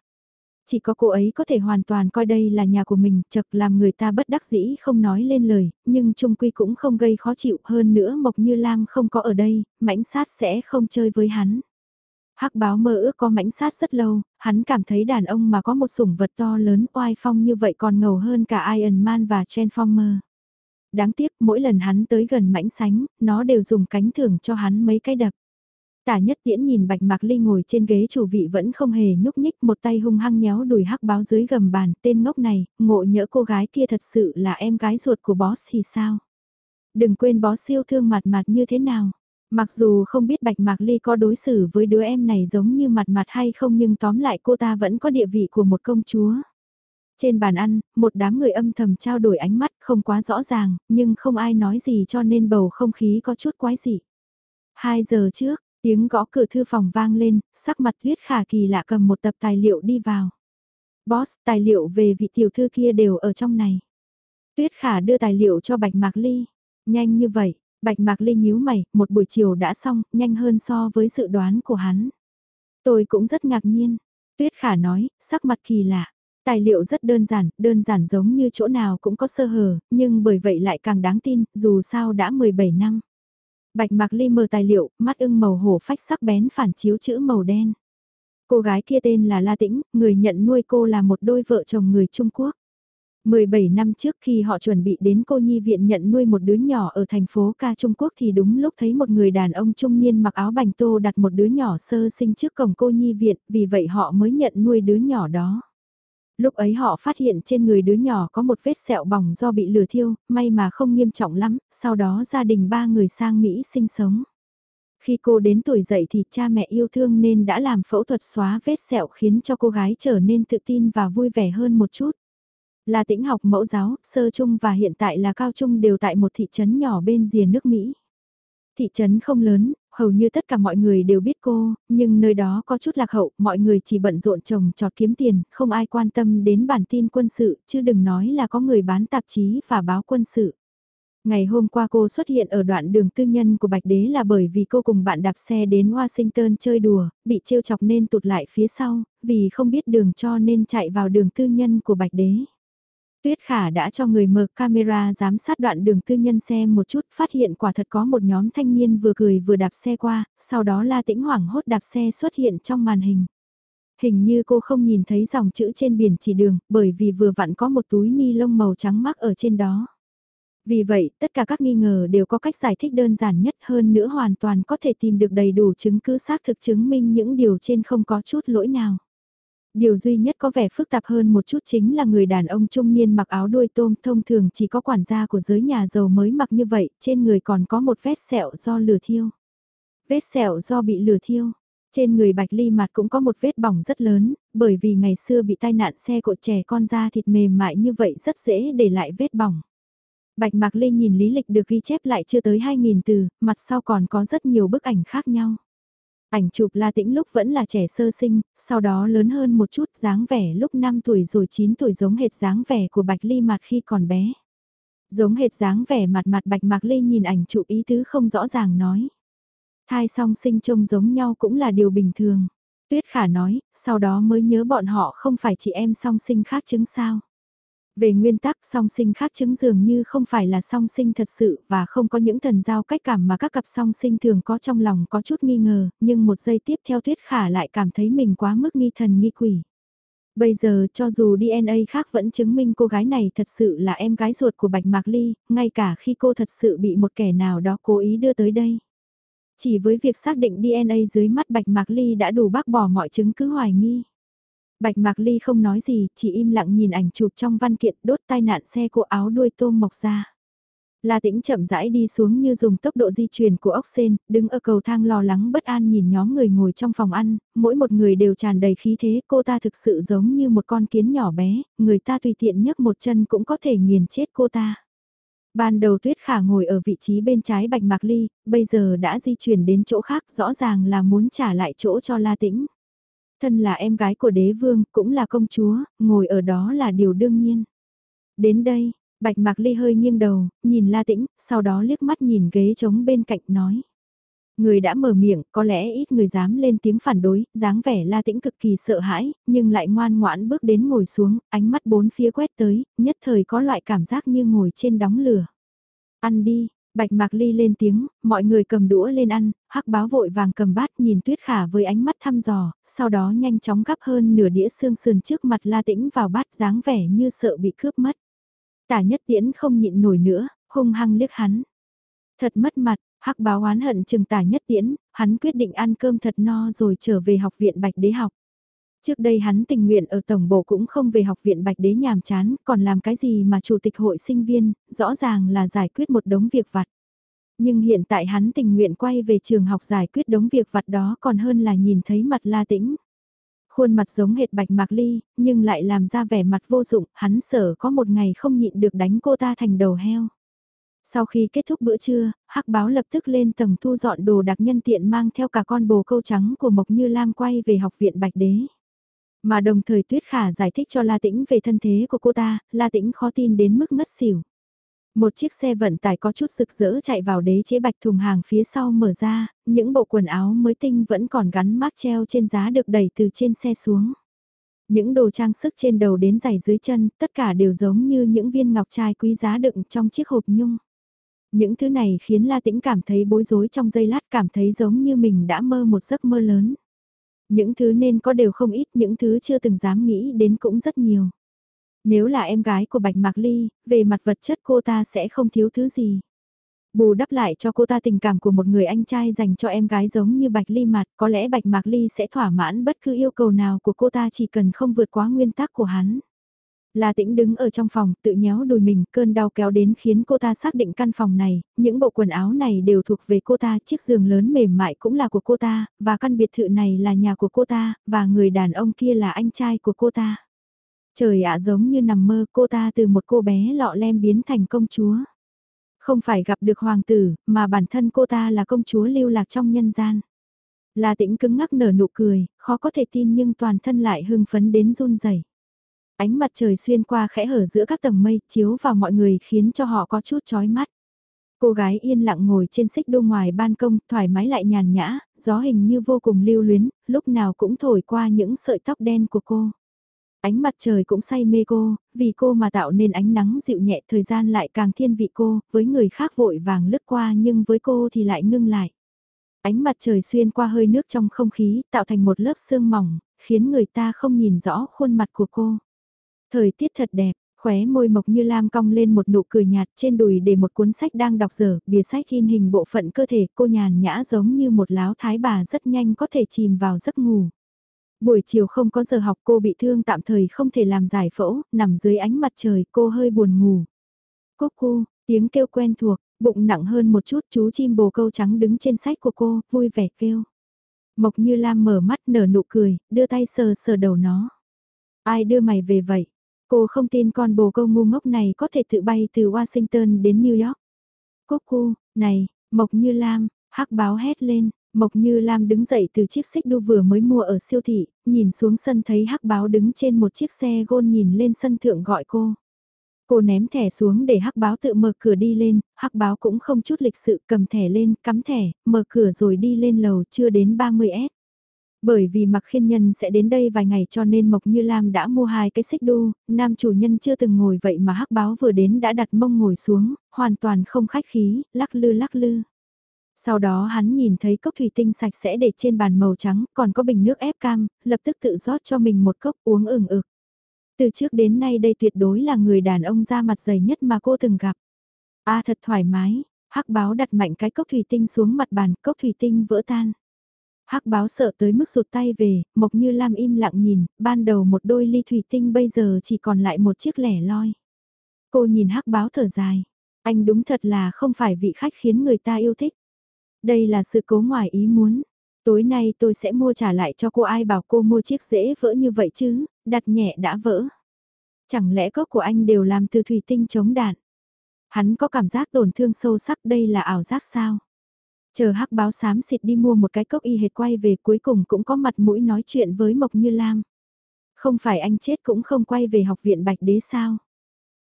Chỉ có cô ấy có thể hoàn toàn coi đây là nhà của mình, chật làm người ta bất đắc dĩ không nói lên lời, nhưng trung quy cũng không gây khó chịu hơn nữa Mộc Như Lam không có ở đây, mãnh sát sẽ không chơi với hắn. Hắc báo mơ ước có mãnh sát rất lâu, hắn cảm thấy đàn ông mà có một sủng vật to lớn oai phong như vậy còn ngầu hơn cả Iron Man và Transformer. Đáng tiếc mỗi lần hắn tới gần mãnh sánh, nó đều dùng cánh thưởng cho hắn mấy cái đập. Tả nhất tiễn nhìn bạch mạc ly ngồi trên ghế chủ vị vẫn không hề nhúc nhích một tay hung hăng nhéo đùi hắc báo dưới gầm bàn tên ngốc này, ngộ nhỡ cô gái kia thật sự là em gái ruột của boss thì sao? Đừng quên boss siêu thương mặt mặt như thế nào? Mặc dù không biết bạch mạc ly có đối xử với đứa em này giống như mặt mặt hay không nhưng tóm lại cô ta vẫn có địa vị của một công chúa. Trên bàn ăn, một đám người âm thầm trao đổi ánh mắt không quá rõ ràng, nhưng không ai nói gì cho nên bầu không khí có chút quái dị. Hai giờ trước, Tiếng gõ cửa thư phòng vang lên, sắc mặt Tuyết Khả kỳ lạ cầm một tập tài liệu đi vào. Boss, tài liệu về vị tiểu thư kia đều ở trong này. Tuyết Khả đưa tài liệu cho Bạch Mạc Ly. Nhanh như vậy, Bạch Mạc Ly nhíu mày, một buổi chiều đã xong, nhanh hơn so với dự đoán của hắn. Tôi cũng rất ngạc nhiên. Tuyết Khả nói, sắc mặt kỳ lạ. Tài liệu rất đơn giản, đơn giản giống như chỗ nào cũng có sơ hở, nhưng bởi vậy lại càng đáng tin, dù sao đã 17 năm. Bạch Mạc Ly mở tài liệu, mắt ưng màu hổ phách sắc bén phản chiếu chữ màu đen. Cô gái kia tên là La Tĩnh, người nhận nuôi cô là một đôi vợ chồng người Trung Quốc. 17 năm trước khi họ chuẩn bị đến cô nhi viện nhận nuôi một đứa nhỏ ở thành phố ca Trung Quốc thì đúng lúc thấy một người đàn ông trung niên mặc áo bành tô đặt một đứa nhỏ sơ sinh trước cổng cô nhi viện, vì vậy họ mới nhận nuôi đứa nhỏ đó. Lúc ấy họ phát hiện trên người đứa nhỏ có một vết sẹo bỏng do bị lửa thiêu, may mà không nghiêm trọng lắm, sau đó gia đình ba người sang Mỹ sinh sống. Khi cô đến tuổi dậy thì cha mẹ yêu thương nên đã làm phẫu thuật xóa vết sẹo khiến cho cô gái trở nên tự tin và vui vẻ hơn một chút. Là tĩnh học mẫu giáo, sơ trung và hiện tại là cao trung đều tại một thị trấn nhỏ bên rìa nước Mỹ. Thị trấn không lớn, hầu như tất cả mọi người đều biết cô, nhưng nơi đó có chút lạc hậu, mọi người chỉ bận rộn trồng trọt kiếm tiền, không ai quan tâm đến bản tin quân sự, chứ đừng nói là có người bán tạp chí và báo quân sự. Ngày hôm qua cô xuất hiện ở đoạn đường tư nhân của Bạch Đế là bởi vì cô cùng bạn đạp xe đến Washington chơi đùa, bị trêu chọc nên tụt lại phía sau, vì không biết đường cho nên chạy vào đường tư nhân của Bạch Đế. Tuyết Khả đã cho người mở camera giám sát đoạn đường tư nhân xe một chút, phát hiện quả thật có một nhóm thanh niên vừa cười vừa đạp xe qua, sau đó La Tĩnh hoảng hốt đạp xe xuất hiện trong màn hình. Hình như cô không nhìn thấy dòng chữ trên biển chỉ đường, bởi vì vừa vặn có một túi ni lông màu trắng mắc ở trên đó. Vì vậy, tất cả các nghi ngờ đều có cách giải thích đơn giản nhất hơn nữa hoàn toàn có thể tìm được đầy đủ chứng cứ xác thực chứng minh những điều trên không có chút lỗi nào. Điều duy nhất có vẻ phức tạp hơn một chút chính là người đàn ông trung niên mặc áo đuôi tôm thông thường chỉ có quản gia của giới nhà giàu mới mặc như vậy, trên người còn có một vết sẹo do lửa thiêu. Vết sẹo do bị lửa thiêu. Trên người Bạch Ly mặt cũng có một vết bỏng rất lớn, bởi vì ngày xưa bị tai nạn xe cộ trẻ con da thịt mềm mại như vậy rất dễ để lại vết bỏng. Bạch Mạc Ly nhìn lý lịch được ghi chép lại chưa tới 2.000 từ, mặt sau còn có rất nhiều bức ảnh khác nhau. Ảnh chụp La Tĩnh lúc vẫn là trẻ sơ sinh, sau đó lớn hơn một chút dáng vẻ lúc 5 tuổi rồi 9 tuổi giống hệt dáng vẻ của Bạch Ly mặt khi còn bé. Giống hệt dáng vẻ mặt mặt Bạch Mạc Ly nhìn ảnh chụp ý tứ không rõ ràng nói. Thai song sinh trông giống nhau cũng là điều bình thường. Tuyết Khả nói, sau đó mới nhớ bọn họ không phải chị em song sinh khác chứng sao. Về nguyên tắc song sinh khác chứng dường như không phải là song sinh thật sự và không có những thần giao cách cảm mà các cặp song sinh thường có trong lòng có chút nghi ngờ, nhưng một giây tiếp theo Tuyết Khả lại cảm thấy mình quá mức nghi thần nghi quỷ. Bây giờ cho dù DNA khác vẫn chứng minh cô gái này thật sự là em gái ruột của Bạch Mạc Ly, ngay cả khi cô thật sự bị một kẻ nào đó cố ý đưa tới đây. Chỉ với việc xác định DNA dưới mắt Bạch Mạc Ly đã đủ bác bỏ mọi chứng cứ hoài nghi. Bạch Mạc Ly không nói gì, chỉ im lặng nhìn ảnh chụp trong văn kiện đốt tai nạn xe của áo đuôi tôm mọc ra. La Tĩnh chậm rãi đi xuống như dùng tốc độ di chuyển của ốc sen, đứng ở cầu thang lo lắng bất an nhìn nhóm người ngồi trong phòng ăn, mỗi một người đều tràn đầy khí thế, cô ta thực sự giống như một con kiến nhỏ bé, người ta tùy tiện nhấc một chân cũng có thể nghiền chết cô ta. Ban đầu Tuyết Khả ngồi ở vị trí bên trái Bạch Mạc Ly, bây giờ đã di chuyển đến chỗ khác rõ ràng là muốn trả lại chỗ cho La Tĩnh. Thân là em gái của đế vương, cũng là công chúa, ngồi ở đó là điều đương nhiên. Đến đây, Bạch Mạc Ly hơi nghiêng đầu, nhìn La Tĩnh, sau đó liếc mắt nhìn ghế trống bên cạnh nói. Người đã mở miệng, có lẽ ít người dám lên tiếng phản đối, dáng vẻ La Tĩnh cực kỳ sợ hãi, nhưng lại ngoan ngoãn bước đến ngồi xuống, ánh mắt bốn phía quét tới, nhất thời có loại cảm giác như ngồi trên đóng lửa. Ăn đi, Bạch Mạc Ly lên tiếng, mọi người cầm đũa lên ăn, hắc báo vội vàng cầm bát nhìn Tuyết Khả với ánh mắt thăm dò, sau đó nhanh chóng gắp hơn nửa đĩa xương sườn trước mặt La Tĩnh vào bát dáng vẻ như sợ bị cướp mất. Tả nhất tiễn không nhịn nổi nữa, hung hăng liếc hắn. Thật mất mặt, hắc báo oán hận chừng tả nhất tiễn, hắn quyết định ăn cơm thật no rồi trở về học viện Bạch Đế học. Trước đây hắn tình nguyện ở tổng bộ cũng không về học viện Bạch Đế nhàm chán, còn làm cái gì mà chủ tịch hội sinh viên, rõ ràng là giải quyết một đống việc vặt. Nhưng hiện tại hắn tình nguyện quay về trường học giải quyết đống việc vặt đó còn hơn là nhìn thấy mặt La Tĩnh. Khuôn mặt giống hệt bạch mạc ly, nhưng lại làm ra vẻ mặt vô dụng, hắn sợ có một ngày không nhịn được đánh cô ta thành đầu heo. Sau khi kết thúc bữa trưa, hắc báo lập tức lên tầng thu dọn đồ đặc nhân tiện mang theo cả con bồ câu trắng của Mộc Như Lam quay về học viện Bạch Đế. Mà đồng thời Tuyết Khả giải thích cho La Tĩnh về thân thế của cô ta, La Tĩnh khó tin đến mức ngất xỉu. Một chiếc xe vận tải có chút rực rỡ chạy vào đế chế bạch thùng hàng phía sau mở ra, những bộ quần áo mới tinh vẫn còn gắn mác treo trên giá được đẩy từ trên xe xuống. Những đồ trang sức trên đầu đến giày dưới chân, tất cả đều giống như những viên ngọc trai quý giá đựng trong chiếc hộp nhung. Những thứ này khiến La Tĩnh cảm thấy bối rối trong giây lát cảm thấy giống như mình đã mơ một giấc mơ lớn. Những thứ nên có đều không ít, những thứ chưa từng dám nghĩ đến cũng rất nhiều. Nếu là em gái của Bạch Mạc Ly, về mặt vật chất cô ta sẽ không thiếu thứ gì. Bù đắp lại cho cô ta tình cảm của một người anh trai dành cho em gái giống như Bạch Ly mặt, có lẽ Bạch Mạc Ly sẽ thỏa mãn bất cứ yêu cầu nào của cô ta chỉ cần không vượt quá nguyên tắc của hắn. La Tĩnh đứng ở trong phòng, tự nhéo đùi mình, cơn đau kéo đến khiến cô ta xác định căn phòng này, những bộ quần áo này đều thuộc về cô ta, chiếc giường lớn mềm mại cũng là của cô ta, và căn biệt thự này là nhà của cô ta, và người đàn ông kia là anh trai của cô ta. Trời ạ giống như nằm mơ cô ta từ một cô bé lọ lem biến thành công chúa. Không phải gặp được hoàng tử, mà bản thân cô ta là công chúa lưu lạc trong nhân gian. La tĩnh cứng ngắc nở nụ cười, khó có thể tin nhưng toàn thân lại hưng phấn đến run rẩy. Ánh mặt trời xuyên qua khẽ hở giữa các tầng mây chiếu vào mọi người khiến cho họ có chút chói mắt. Cô gái yên lặng ngồi trên xích đu ngoài ban công, thoải mái lại nhàn nhã, gió hình như vô cùng lưu luyến, lúc nào cũng thổi qua những sợi tóc đen của cô. Ánh mặt trời cũng say mê cô, vì cô mà tạo nên ánh nắng dịu nhẹ thời gian lại càng thiên vị cô, với người khác vội vàng lướt qua nhưng với cô thì lại ngưng lại. Ánh mặt trời xuyên qua hơi nước trong không khí tạo thành một lớp sương mỏng, khiến người ta không nhìn rõ khuôn mặt của cô. Thời tiết thật đẹp, khóe môi mộc như lam cong lên một nụ cười nhạt trên đùi để một cuốn sách đang đọc dở, bìa sách in hình bộ phận cơ thể cô nhàn nhã giống như một láo thái bà rất nhanh có thể chìm vào giấc ngủ. Buổi chiều không có giờ học cô bị thương tạm thời không thể làm giải phẫu, nằm dưới ánh mặt trời cô hơi buồn ngủ. Cúc cu, tiếng kêu quen thuộc, bụng nặng hơn một chút chú chim bồ câu trắng đứng trên sách của cô, vui vẻ kêu. Mộc như Lam mở mắt nở nụ cười, đưa tay sờ sờ đầu nó. Ai đưa mày về vậy? Cô không tin con bồ câu ngu ngốc này có thể tự bay từ Washington đến New York. Cúc cu, này, Mộc như Lam, hắc báo hét lên, Mộc Như Lam đứng dậy từ chiếc xích đu vừa mới mua ở siêu thị, nhìn xuống sân thấy hắc báo đứng trên một chiếc xe gôn nhìn lên sân thượng gọi cô. Cô ném thẻ xuống để hắc báo tự mở cửa đi lên, hắc báo cũng không chút lịch sự cầm thẻ lên, cắm thẻ, mở cửa rồi đi lên lầu chưa đến 30S. Bởi vì mặc khiên nhân sẽ đến đây vài ngày cho nên Mộc Như Lam đã mua hai cái xích đu, nam chủ nhân chưa từng ngồi vậy mà hắc báo vừa đến đã đặt mông ngồi xuống, hoàn toàn không khách khí, lắc lư lắc lư. Sau đó hắn nhìn thấy cốc thủy tinh sạch sẽ để trên bàn màu trắng, còn có bình nước ép cam, lập tức tự rót cho mình một cốc uống ừng ực. Từ trước đến nay đây tuyệt đối là người đàn ông da mặt dày nhất mà cô từng gặp. a thật thoải mái, hắc báo đặt mạnh cái cốc thủy tinh xuống mặt bàn, cốc thủy tinh vỡ tan. Hắc báo sợ tới mức rụt tay về, Mộc Như Lam im lặng nhìn, ban đầu một đôi ly thủy tinh bây giờ chỉ còn lại một chiếc lẻ loi. Cô nhìn Hắc báo thở dài, anh đúng thật là không phải vị khách khiến người ta yêu thích. Đây là sự cố ngoài ý muốn. Tối nay tôi sẽ mua trả lại cho cô ai bảo cô mua chiếc dễ vỡ như vậy chứ, đặt nhẹ đã vỡ. Chẳng lẽ cốc của anh đều làm từ thủy tinh chống đạn? Hắn có cảm giác tổn thương sâu sắc đây là ảo giác sao? Chờ hắc báo xám xịt đi mua một cái cốc y hệt quay về cuối cùng cũng có mặt mũi nói chuyện với Mộc Như Lam. Không phải anh chết cũng không quay về học viện Bạch Đế sao?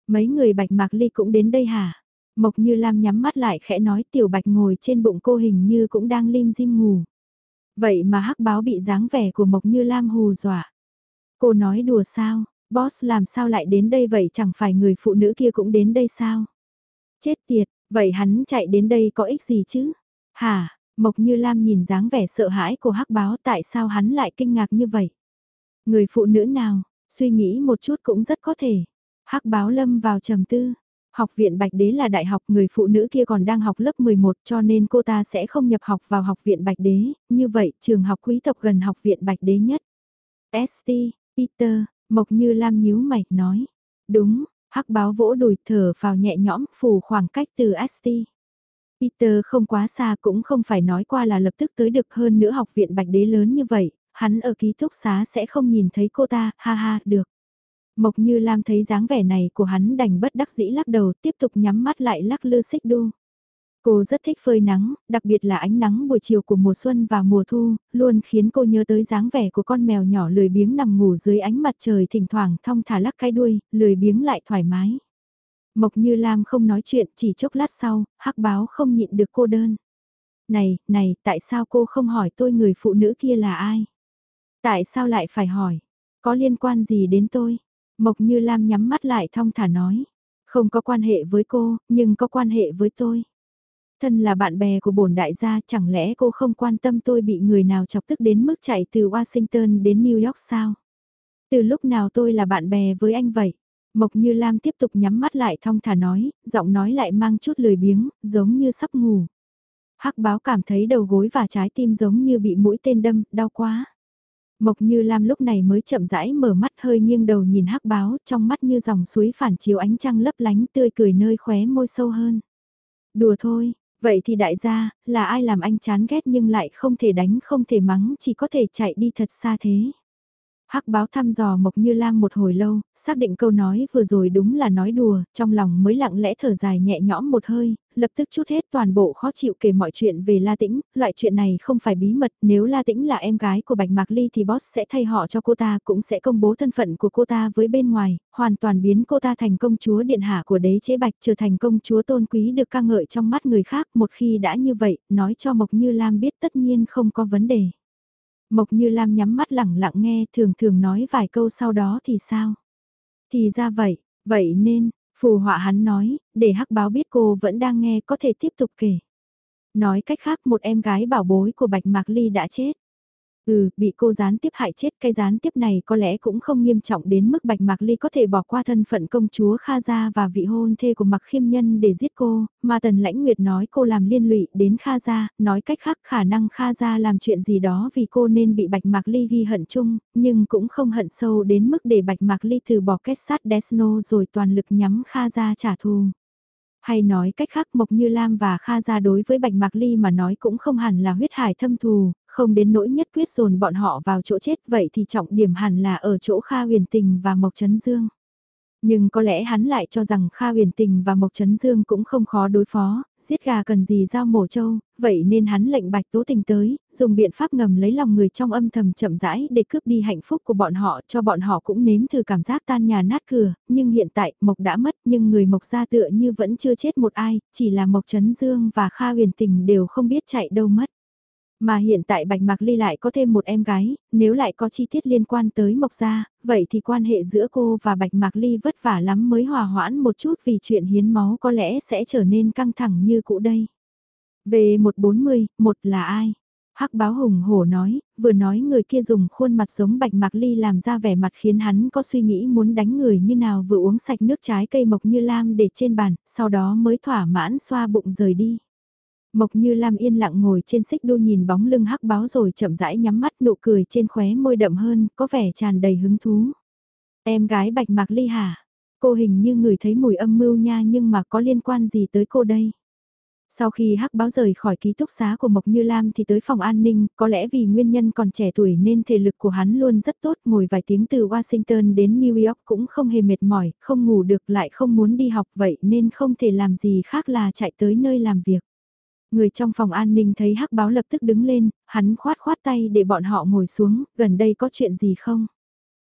Mấy người Bạch Mạc Ly cũng đến đây hả? Mộc Như Lam nhắm mắt lại khẽ nói tiểu Bạch ngồi trên bụng cô hình như cũng đang lim dim ngủ. Vậy mà hắc báo bị dáng vẻ của Mộc Như Lam hù dọa. Cô nói đùa sao, boss làm sao lại đến đây vậy chẳng phải người phụ nữ kia cũng đến đây sao? Chết tiệt, vậy hắn chạy đến đây có ích gì chứ? Hả, Mộc Như Lam nhìn dáng vẻ sợ hãi của hắc báo tại sao hắn lại kinh ngạc như vậy? Người phụ nữ nào, suy nghĩ một chút cũng rất có thể. hắc báo lâm vào trầm tư. Học viện Bạch Đế là đại học người phụ nữ kia còn đang học lớp 11 cho nên cô ta sẽ không nhập học vào học viện Bạch Đế, như vậy trường học quý tộc gần học viện Bạch Đế nhất. ST, Peter, Mộc Như Lam nhíu mày nói. Đúng, hắc báo vỗ đùi thở vào nhẹ nhõm phủ khoảng cách từ ST. Peter không quá xa cũng không phải nói qua là lập tức tới được hơn nữa học viện Bạch Đế lớn như vậy, hắn ở ký túc xá sẽ không nhìn thấy cô ta, ha ha, được. Mộc Như Lam thấy dáng vẻ này của hắn đành bất đắc dĩ lắc đầu tiếp tục nhắm mắt lại lắc lư xích đu. Cô rất thích phơi nắng, đặc biệt là ánh nắng buổi chiều của mùa xuân và mùa thu, luôn khiến cô nhớ tới dáng vẻ của con mèo nhỏ lười biếng nằm ngủ dưới ánh mặt trời thỉnh thoảng thong thả lắc cái đuôi, lười biếng lại thoải mái. Mộc Như Lam không nói chuyện chỉ chốc lát sau, hắc báo không nhịn được cô đơn. Này, này, tại sao cô không hỏi tôi người phụ nữ kia là ai? Tại sao lại phải hỏi? Có liên quan gì đến tôi? Mộc Như Lam nhắm mắt lại thong thả nói. Không có quan hệ với cô, nhưng có quan hệ với tôi. Thân là bạn bè của bổn đại gia chẳng lẽ cô không quan tâm tôi bị người nào chọc tức đến mức chạy từ Washington đến New York sao? Từ lúc nào tôi là bạn bè với anh vậy? Mộc Như Lam tiếp tục nhắm mắt lại thong thả nói, giọng nói lại mang chút lười biếng, giống như sắp ngủ. Hắc báo cảm thấy đầu gối và trái tim giống như bị mũi tên đâm, đau quá. Mộc Như Lam lúc này mới chậm rãi mở mắt hơi nghiêng đầu nhìn hắc báo, trong mắt như dòng suối phản chiếu ánh trăng lấp lánh tươi cười nơi khóe môi sâu hơn. Đùa thôi, vậy thì đại gia, là ai làm anh chán ghét nhưng lại không thể đánh không thể mắng chỉ có thể chạy đi thật xa thế. Hắc báo thăm dò Mộc Như Lam một hồi lâu, xác định câu nói vừa rồi đúng là nói đùa, trong lòng mới lặng lẽ thở dài nhẹ nhõm một hơi, lập tức chút hết toàn bộ khó chịu kể mọi chuyện về La Tĩnh, loại chuyện này không phải bí mật, nếu La Tĩnh là em gái của Bạch Mạc Ly thì boss sẽ thay họ cho cô ta, cũng sẽ công bố thân phận của cô ta với bên ngoài, hoàn toàn biến cô ta thành công chúa điện hạ của đế chế Bạch trở thành công chúa tôn quý được ca ngợi trong mắt người khác, một khi đã như vậy, nói cho Mộc Như Lam biết tất nhiên không có vấn đề. Mộc Như Lam nhắm mắt lẳng lặng nghe thường thường nói vài câu sau đó thì sao? Thì ra vậy, vậy nên, phù họa hắn nói, để hắc báo biết cô vẫn đang nghe có thể tiếp tục kể. Nói cách khác một em gái bảo bối của Bạch Mạc Ly đã chết. Ừ, bị cô gián tiếp hại chết cái gián tiếp này có lẽ cũng không nghiêm trọng đến mức Bạch Mạc Ly có thể bỏ qua thân phận công chúa Kha Gia và vị hôn thê của Mạc Khiêm Nhân để giết cô, mà Tần Lãnh Nguyệt nói cô làm liên lụy đến Kha Gia, nói cách khác khả năng Kha Gia làm chuyện gì đó vì cô nên bị Bạch Mạc Ly ghi hận chung, nhưng cũng không hận sâu đến mức để Bạch Mạc Ly từ bỏ kết sát Desno rồi toàn lực nhắm Kha Gia trả thù. Hay nói cách khác Mộc Như Lam và Kha Gia đối với Bạch Mạc Ly mà nói cũng không hẳn là huyết hải thâm thù, không đến nỗi nhất quyết dồn bọn họ vào chỗ chết vậy thì trọng điểm hẳn là ở chỗ Kha huyền tình và Mộc Trấn Dương. Nhưng có lẽ hắn lại cho rằng Kha huyền tình và Mộc Trấn Dương cũng không khó đối phó, giết gà cần gì giao mổ trâu, vậy nên hắn lệnh bạch tố tình tới, dùng biện pháp ngầm lấy lòng người trong âm thầm chậm rãi để cướp đi hạnh phúc của bọn họ cho bọn họ cũng nếm thử cảm giác tan nhà nát cửa, nhưng hiện tại Mộc đã mất nhưng người Mộc gia tựa như vẫn chưa chết một ai, chỉ là Mộc Trấn Dương và Kha huyền tình đều không biết chạy đâu mất. Mà hiện tại Bạch Mạc Ly lại có thêm một em gái, nếu lại có chi tiết liên quan tới Mộc Gia, vậy thì quan hệ giữa cô và Bạch Mạc Ly vất vả lắm mới hòa hoãn một chút vì chuyện hiến máu có lẽ sẽ trở nên căng thẳng như cũ đây. Về 140, một là ai? Hắc báo hùng hổ nói, vừa nói người kia dùng khuôn mặt giống bạch mạc ly làm ra vẻ mặt khiến hắn có suy nghĩ muốn đánh người như nào vừa uống sạch nước trái cây mộc như lam để trên bàn, sau đó mới thỏa mãn xoa bụng rời đi. Mộc như lam yên lặng ngồi trên xích đu nhìn bóng lưng hắc báo rồi chậm rãi nhắm mắt nụ cười trên khóe môi đậm hơn, có vẻ tràn đầy hứng thú. Em gái bạch mạc ly hả? Cô hình như người thấy mùi âm mưu nha nhưng mà có liên quan gì tới cô đây? Sau khi hắc báo rời khỏi ký túc xá của Mộc Như Lam thì tới phòng an ninh, có lẽ vì nguyên nhân còn trẻ tuổi nên thể lực của hắn luôn rất tốt, ngồi vài tiếng từ Washington đến New York cũng không hề mệt mỏi, không ngủ được lại không muốn đi học vậy nên không thể làm gì khác là chạy tới nơi làm việc. Người trong phòng an ninh thấy hắc báo lập tức đứng lên, hắn khoát khoát tay để bọn họ ngồi xuống, gần đây có chuyện gì không?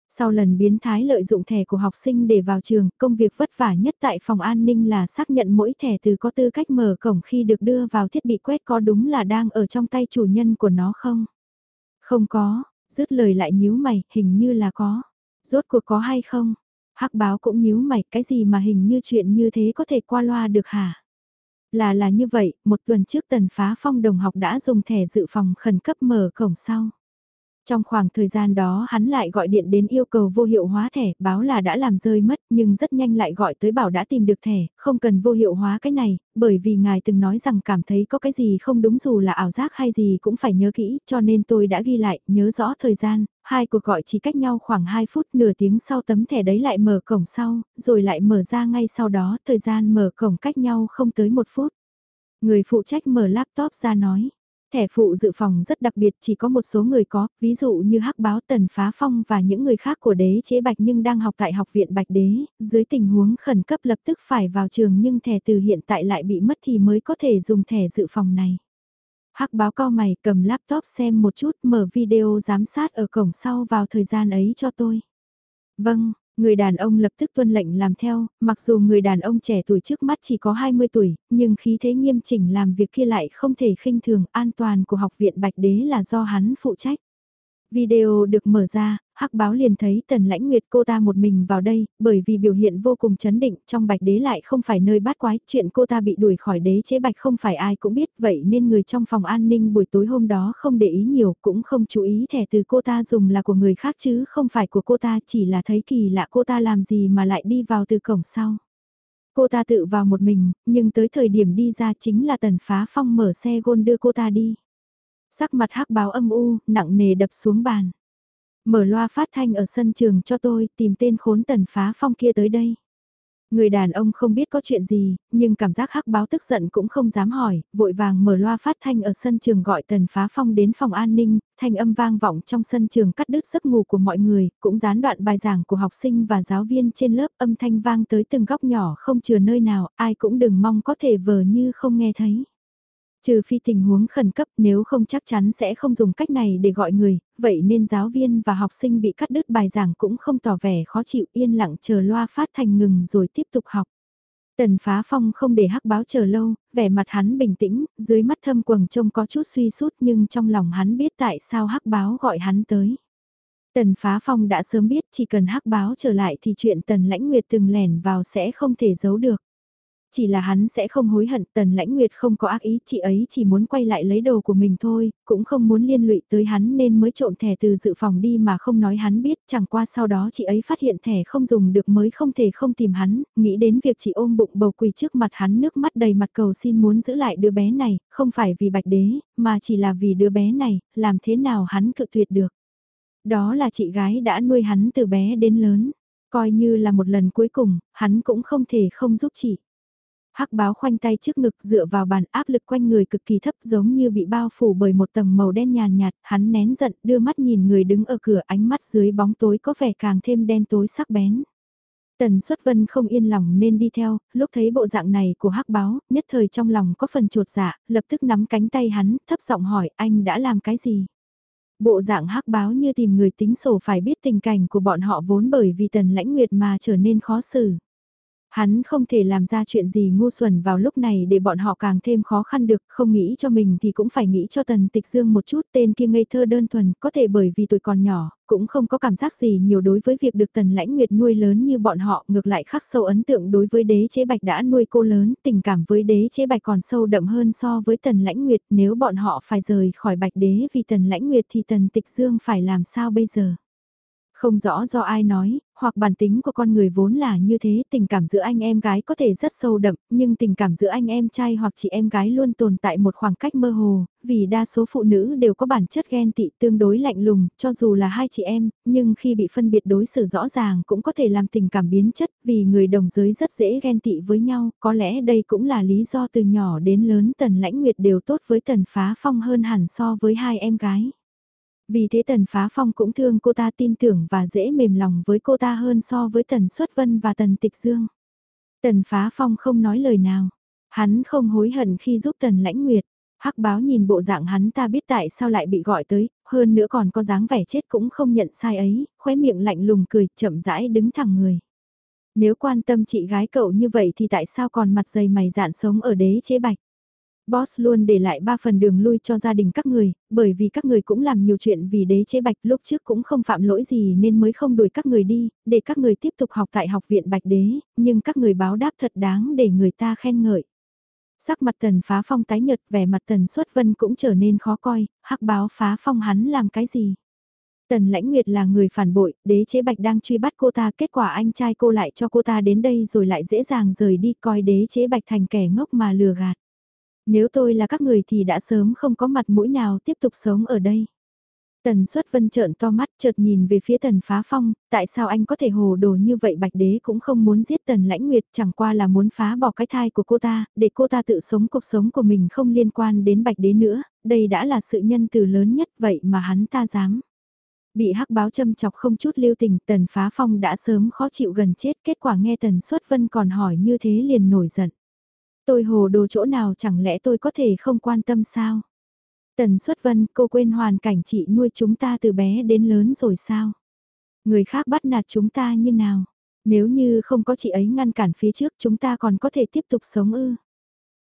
Sau lần biến thái lợi dụng thẻ của học sinh để vào trường, công việc vất vả nhất tại phòng an ninh là xác nhận mỗi thẻ từ có tư cách mở cổng khi được đưa vào thiết bị quét có đúng là đang ở trong tay chủ nhân của nó không? Không có, dứt lời lại nhíu mày, hình như là có. Rốt cuộc có hay không? Hắc báo cũng nhíu mày, cái gì mà hình như chuyện như thế có thể qua loa được hả? Là là như vậy, một tuần trước tần phá phong đồng học đã dùng thẻ dự phòng khẩn cấp mở cổng sau. Trong khoảng thời gian đó hắn lại gọi điện đến yêu cầu vô hiệu hóa thẻ, báo là đã làm rơi mất nhưng rất nhanh lại gọi tới bảo đã tìm được thẻ, không cần vô hiệu hóa cái này, bởi vì ngài từng nói rằng cảm thấy có cái gì không đúng dù là ảo giác hay gì cũng phải nhớ kỹ, cho nên tôi đã ghi lại, nhớ rõ thời gian, hai cuộc gọi chỉ cách nhau khoảng 2 phút nửa tiếng sau tấm thẻ đấy lại mở cổng sau, rồi lại mở ra ngay sau đó, thời gian mở cổng cách nhau không tới một phút. Người phụ trách mở laptop ra nói. Thẻ phụ dự phòng rất đặc biệt chỉ có một số người có, ví dụ như hắc báo tần phá phong và những người khác của đế chế bạch nhưng đang học tại học viện bạch đế, dưới tình huống khẩn cấp lập tức phải vào trường nhưng thẻ từ hiện tại lại bị mất thì mới có thể dùng thẻ dự phòng này. Hắc báo cao mày cầm laptop xem một chút mở video giám sát ở cổng sau vào thời gian ấy cho tôi. Vâng, Người đàn ông lập tức tuân lệnh làm theo, mặc dù người đàn ông trẻ tuổi trước mắt chỉ có 20 tuổi, nhưng khí thế nghiêm chỉnh làm việc kia lại không thể khinh thường an toàn của học viện Bạch Đế là do hắn phụ trách. Video được mở ra, hắc báo liền thấy tần lãnh nguyệt cô ta một mình vào đây, bởi vì biểu hiện vô cùng chấn định, trong bạch đế lại không phải nơi bát quái, chuyện cô ta bị đuổi khỏi đế chế bạch không phải ai cũng biết, vậy nên người trong phòng an ninh buổi tối hôm đó không để ý nhiều, cũng không chú ý thẻ từ cô ta dùng là của người khác chứ không phải của cô ta, chỉ là thấy kỳ lạ cô ta làm gì mà lại đi vào từ cổng sau. Cô ta tự vào một mình, nhưng tới thời điểm đi ra chính là tần phá phong mở xe gôn đưa cô ta đi. Sắc mặt hắc báo âm u, nặng nề đập xuống bàn. Mở loa phát thanh ở sân trường cho tôi, tìm tên khốn tần phá phong kia tới đây. Người đàn ông không biết có chuyện gì, nhưng cảm giác hắc báo tức giận cũng không dám hỏi, vội vàng mở loa phát thanh ở sân trường gọi tần phá phong đến phòng an ninh, thanh âm vang vọng trong sân trường cắt đứt giấc ngủ của mọi người, cũng gián đoạn bài giảng của học sinh và giáo viên trên lớp âm thanh vang tới từng góc nhỏ không chừa nơi nào, ai cũng đừng mong có thể vờ như không nghe thấy. Trừ phi tình huống khẩn cấp nếu không chắc chắn sẽ không dùng cách này để gọi người, vậy nên giáo viên và học sinh bị cắt đứt bài giảng cũng không tỏ vẻ khó chịu yên lặng chờ loa phát thành ngừng rồi tiếp tục học. Tần phá phong không để hắc báo chờ lâu, vẻ mặt hắn bình tĩnh, dưới mắt thâm quầng trông có chút suy sút nhưng trong lòng hắn biết tại sao hắc báo gọi hắn tới. Tần phá phong đã sớm biết chỉ cần hắc báo trở lại thì chuyện tần lãnh nguyệt từng lẻn vào sẽ không thể giấu được. Chỉ là hắn sẽ không hối hận tần lãnh nguyệt không có ác ý chị ấy chỉ muốn quay lại lấy đồ của mình thôi, cũng không muốn liên lụy tới hắn nên mới trộm thẻ từ dự phòng đi mà không nói hắn biết chẳng qua sau đó chị ấy phát hiện thẻ không dùng được mới không thể không tìm hắn, nghĩ đến việc chị ôm bụng bầu quỳ trước mặt hắn nước mắt đầy mặt cầu xin muốn giữ lại đứa bé này, không phải vì bạch đế, mà chỉ là vì đứa bé này, làm thế nào hắn cự tuyệt được. Đó là chị gái đã nuôi hắn từ bé đến lớn, coi như là một lần cuối cùng, hắn cũng không thể không giúp chị. Hắc báo khoanh tay trước ngực dựa vào bàn áp lực quanh người cực kỳ thấp giống như bị bao phủ bởi một tầng màu đen nhàn nhạt, hắn nén giận đưa mắt nhìn người đứng ở cửa ánh mắt dưới bóng tối có vẻ càng thêm đen tối sắc bén. Tần xuất vân không yên lòng nên đi theo, lúc thấy bộ dạng này của hắc báo, nhất thời trong lòng có phần trột dạ, lập tức nắm cánh tay hắn, thấp giọng hỏi anh đã làm cái gì? Bộ dạng hắc báo như tìm người tính sổ phải biết tình cảnh của bọn họ vốn bởi vì tần lãnh nguyệt mà trở nên khó xử. Hắn không thể làm ra chuyện gì ngu xuẩn vào lúc này để bọn họ càng thêm khó khăn được, không nghĩ cho mình thì cũng phải nghĩ cho tần tịch dương một chút tên kia ngây thơ đơn thuần, có thể bởi vì tuổi còn nhỏ, cũng không có cảm giác gì nhiều đối với việc được tần lãnh nguyệt nuôi lớn như bọn họ, ngược lại khắc sâu ấn tượng đối với đế chế bạch đã nuôi cô lớn, tình cảm với đế chế bạch còn sâu đậm hơn so với tần lãnh nguyệt, nếu bọn họ phải rời khỏi bạch đế vì tần lãnh nguyệt thì tần tịch dương phải làm sao bây giờ? Không rõ do ai nói, hoặc bản tính của con người vốn là như thế, tình cảm giữa anh em gái có thể rất sâu đậm, nhưng tình cảm giữa anh em trai hoặc chị em gái luôn tồn tại một khoảng cách mơ hồ, vì đa số phụ nữ đều có bản chất ghen tị tương đối lạnh lùng, cho dù là hai chị em, nhưng khi bị phân biệt đối xử rõ ràng cũng có thể làm tình cảm biến chất, vì người đồng giới rất dễ ghen tị với nhau, có lẽ đây cũng là lý do từ nhỏ đến lớn Tần Lãnh Nguyệt đều tốt với Tần Phá Phong hơn hẳn so với hai em gái. Vì thế Tần Phá Phong cũng thương cô ta tin tưởng và dễ mềm lòng với cô ta hơn so với Tần Xuất Vân và Tần Tịch Dương. Tần Phá Phong không nói lời nào. Hắn không hối hận khi giúp Tần Lãnh Nguyệt. Hắc báo nhìn bộ dạng hắn ta biết tại sao lại bị gọi tới, hơn nữa còn có dáng vẻ chết cũng không nhận sai ấy, khóe miệng lạnh lùng cười, chậm rãi đứng thẳng người. Nếu quan tâm chị gái cậu như vậy thì tại sao còn mặt dày mày dạn sống ở đế chế bạch? Boss luôn để lại ba phần đường lui cho gia đình các người, bởi vì các người cũng làm nhiều chuyện vì đế chế bạch lúc trước cũng không phạm lỗi gì nên mới không đuổi các người đi, để các người tiếp tục học tại học viện bạch đế, nhưng các người báo đáp thật đáng để người ta khen ngợi. Sắc mặt tần phá phong tái nhật vẻ mặt tần xuất vân cũng trở nên khó coi, hắc báo phá phong hắn làm cái gì. Tần lãnh nguyệt là người phản bội, đế chế bạch đang truy bắt cô ta, kết quả anh trai cô lại cho cô ta đến đây rồi lại dễ dàng rời đi coi đế chế bạch thành kẻ ngốc mà lừa gạt. Nếu tôi là các người thì đã sớm không có mặt mũi nào tiếp tục sống ở đây. Tần suất vân trợn to mắt chợt nhìn về phía tần phá phong, tại sao anh có thể hồ đồ như vậy bạch đế cũng không muốn giết tần lãnh nguyệt chẳng qua là muốn phá bỏ cái thai của cô ta, để cô ta tự sống cuộc sống của mình không liên quan đến bạch đế nữa, đây đã là sự nhân từ lớn nhất vậy mà hắn ta dám. Bị hắc báo châm chọc không chút lưu tình tần phá phong đã sớm khó chịu gần chết kết quả nghe tần suất vân còn hỏi như thế liền nổi giận. Tôi hồ đồ chỗ nào chẳng lẽ tôi có thể không quan tâm sao? Tần Xuất Vân, cô quên hoàn cảnh chị nuôi chúng ta từ bé đến lớn rồi sao? Người khác bắt nạt chúng ta như nào? Nếu như không có chị ấy ngăn cản phía trước chúng ta còn có thể tiếp tục sống ư?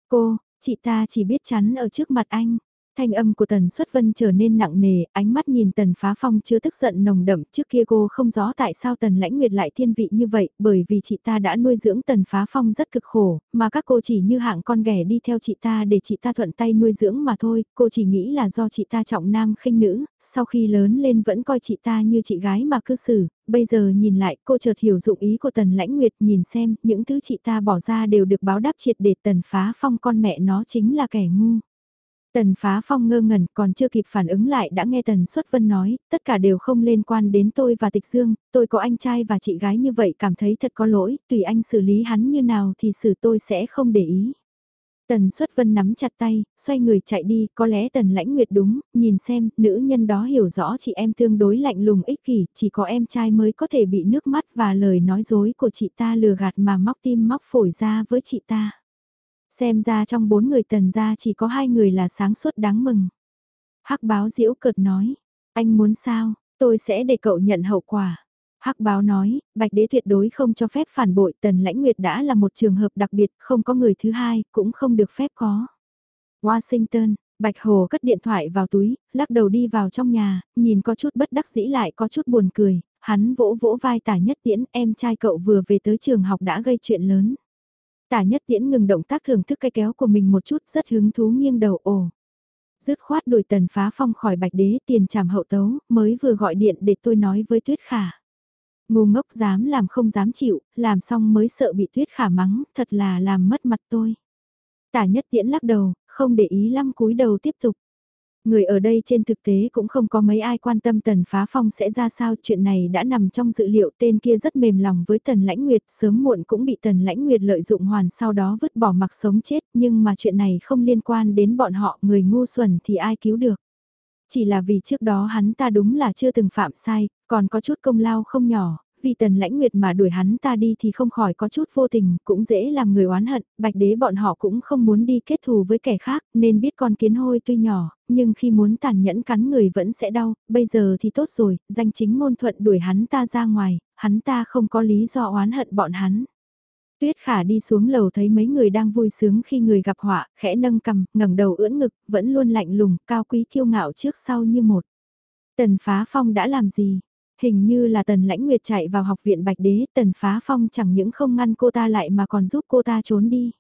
Cô, chị ta chỉ biết chắn ở trước mặt anh. Thanh âm của Tần Xuất Vân trở nên nặng nề, ánh mắt nhìn Tần Phá Phong chưa tức giận nồng đậm trước kia cô không rõ tại sao Tần Lãnh Nguyệt lại thiên vị như vậy, bởi vì chị ta đã nuôi dưỡng Tần Phá Phong rất cực khổ, mà các cô chỉ như hạng con ghẻ đi theo chị ta để chị ta thuận tay nuôi dưỡng mà thôi, cô chỉ nghĩ là do chị ta trọng nam khinh nữ, sau khi lớn lên vẫn coi chị ta như chị gái mà cư xử, bây giờ nhìn lại cô chợt hiểu dụng ý của Tần Lãnh Nguyệt nhìn xem những thứ chị ta bỏ ra đều được báo đáp triệt để Tần Phá Phong con mẹ nó chính là kẻ ngu. Tần phá phong ngơ ngẩn còn chưa kịp phản ứng lại đã nghe Tần Xuất Vân nói, tất cả đều không liên quan đến tôi và Tịch Dương, tôi có anh trai và chị gái như vậy cảm thấy thật có lỗi, tùy anh xử lý hắn như nào thì xử tôi sẽ không để ý. Tần Xuất Vân nắm chặt tay, xoay người chạy đi, có lẽ Tần Lãnh Nguyệt đúng, nhìn xem, nữ nhân đó hiểu rõ chị em tương đối lạnh lùng ích kỷ, chỉ có em trai mới có thể bị nước mắt và lời nói dối của chị ta lừa gạt mà móc tim móc phổi ra với chị ta. Xem ra trong bốn người tần gia chỉ có hai người là sáng suốt đáng mừng. Hắc báo diễu cợt nói, anh muốn sao, tôi sẽ để cậu nhận hậu quả. Hắc báo nói, Bạch Đế tuyệt đối không cho phép phản bội Tần Lãnh Nguyệt đã là một trường hợp đặc biệt, không có người thứ hai, cũng không được phép có. Washington, Bạch Hồ cất điện thoại vào túi, lắc đầu đi vào trong nhà, nhìn có chút bất đắc dĩ lại có chút buồn cười, hắn vỗ vỗ vai tả nhất tiễn em trai cậu vừa về tới trường học đã gây chuyện lớn. Tả nhất tiễn ngừng động tác thưởng thức cái kéo của mình một chút rất hứng thú nghiêng đầu ồ. Dứt khoát đuổi tần phá phong khỏi bạch đế tiền trảm hậu tấu, mới vừa gọi điện để tôi nói với tuyết khả. Ngu ngốc dám làm không dám chịu, làm xong mới sợ bị tuyết khả mắng, thật là làm mất mặt tôi. Tả nhất tiễn lắc đầu, không để ý lắm cúi đầu tiếp tục. Người ở đây trên thực tế cũng không có mấy ai quan tâm Tần Phá Phong sẽ ra sao chuyện này đã nằm trong dự liệu tên kia rất mềm lòng với Tần Lãnh Nguyệt sớm muộn cũng bị Tần Lãnh Nguyệt lợi dụng hoàn sau đó vứt bỏ mặc sống chết nhưng mà chuyện này không liên quan đến bọn họ người ngu xuẩn thì ai cứu được. Chỉ là vì trước đó hắn ta đúng là chưa từng phạm sai, còn có chút công lao không nhỏ, vì tần lãnh nguyệt mà đuổi hắn ta đi thì không khỏi có chút vô tình, cũng dễ làm người oán hận, bạch đế bọn họ cũng không muốn đi kết thù với kẻ khác, nên biết con kiến hôi tuy nhỏ, nhưng khi muốn tàn nhẫn cắn người vẫn sẽ đau, bây giờ thì tốt rồi, danh chính ngôn thuận đuổi hắn ta ra ngoài, hắn ta không có lý do oán hận bọn hắn. Tuyết khả đi xuống lầu thấy mấy người đang vui sướng khi người gặp họa, khẽ nâng cầm, ngẩng đầu ưỡn ngực, vẫn luôn lạnh lùng, cao quý kiêu ngạo trước sau như một. Tần phá phong đã làm gì? Hình như là tần lãnh nguyệt chạy vào học viện Bạch Đế, tần phá phong chẳng những không ngăn cô ta lại mà còn giúp cô ta trốn đi.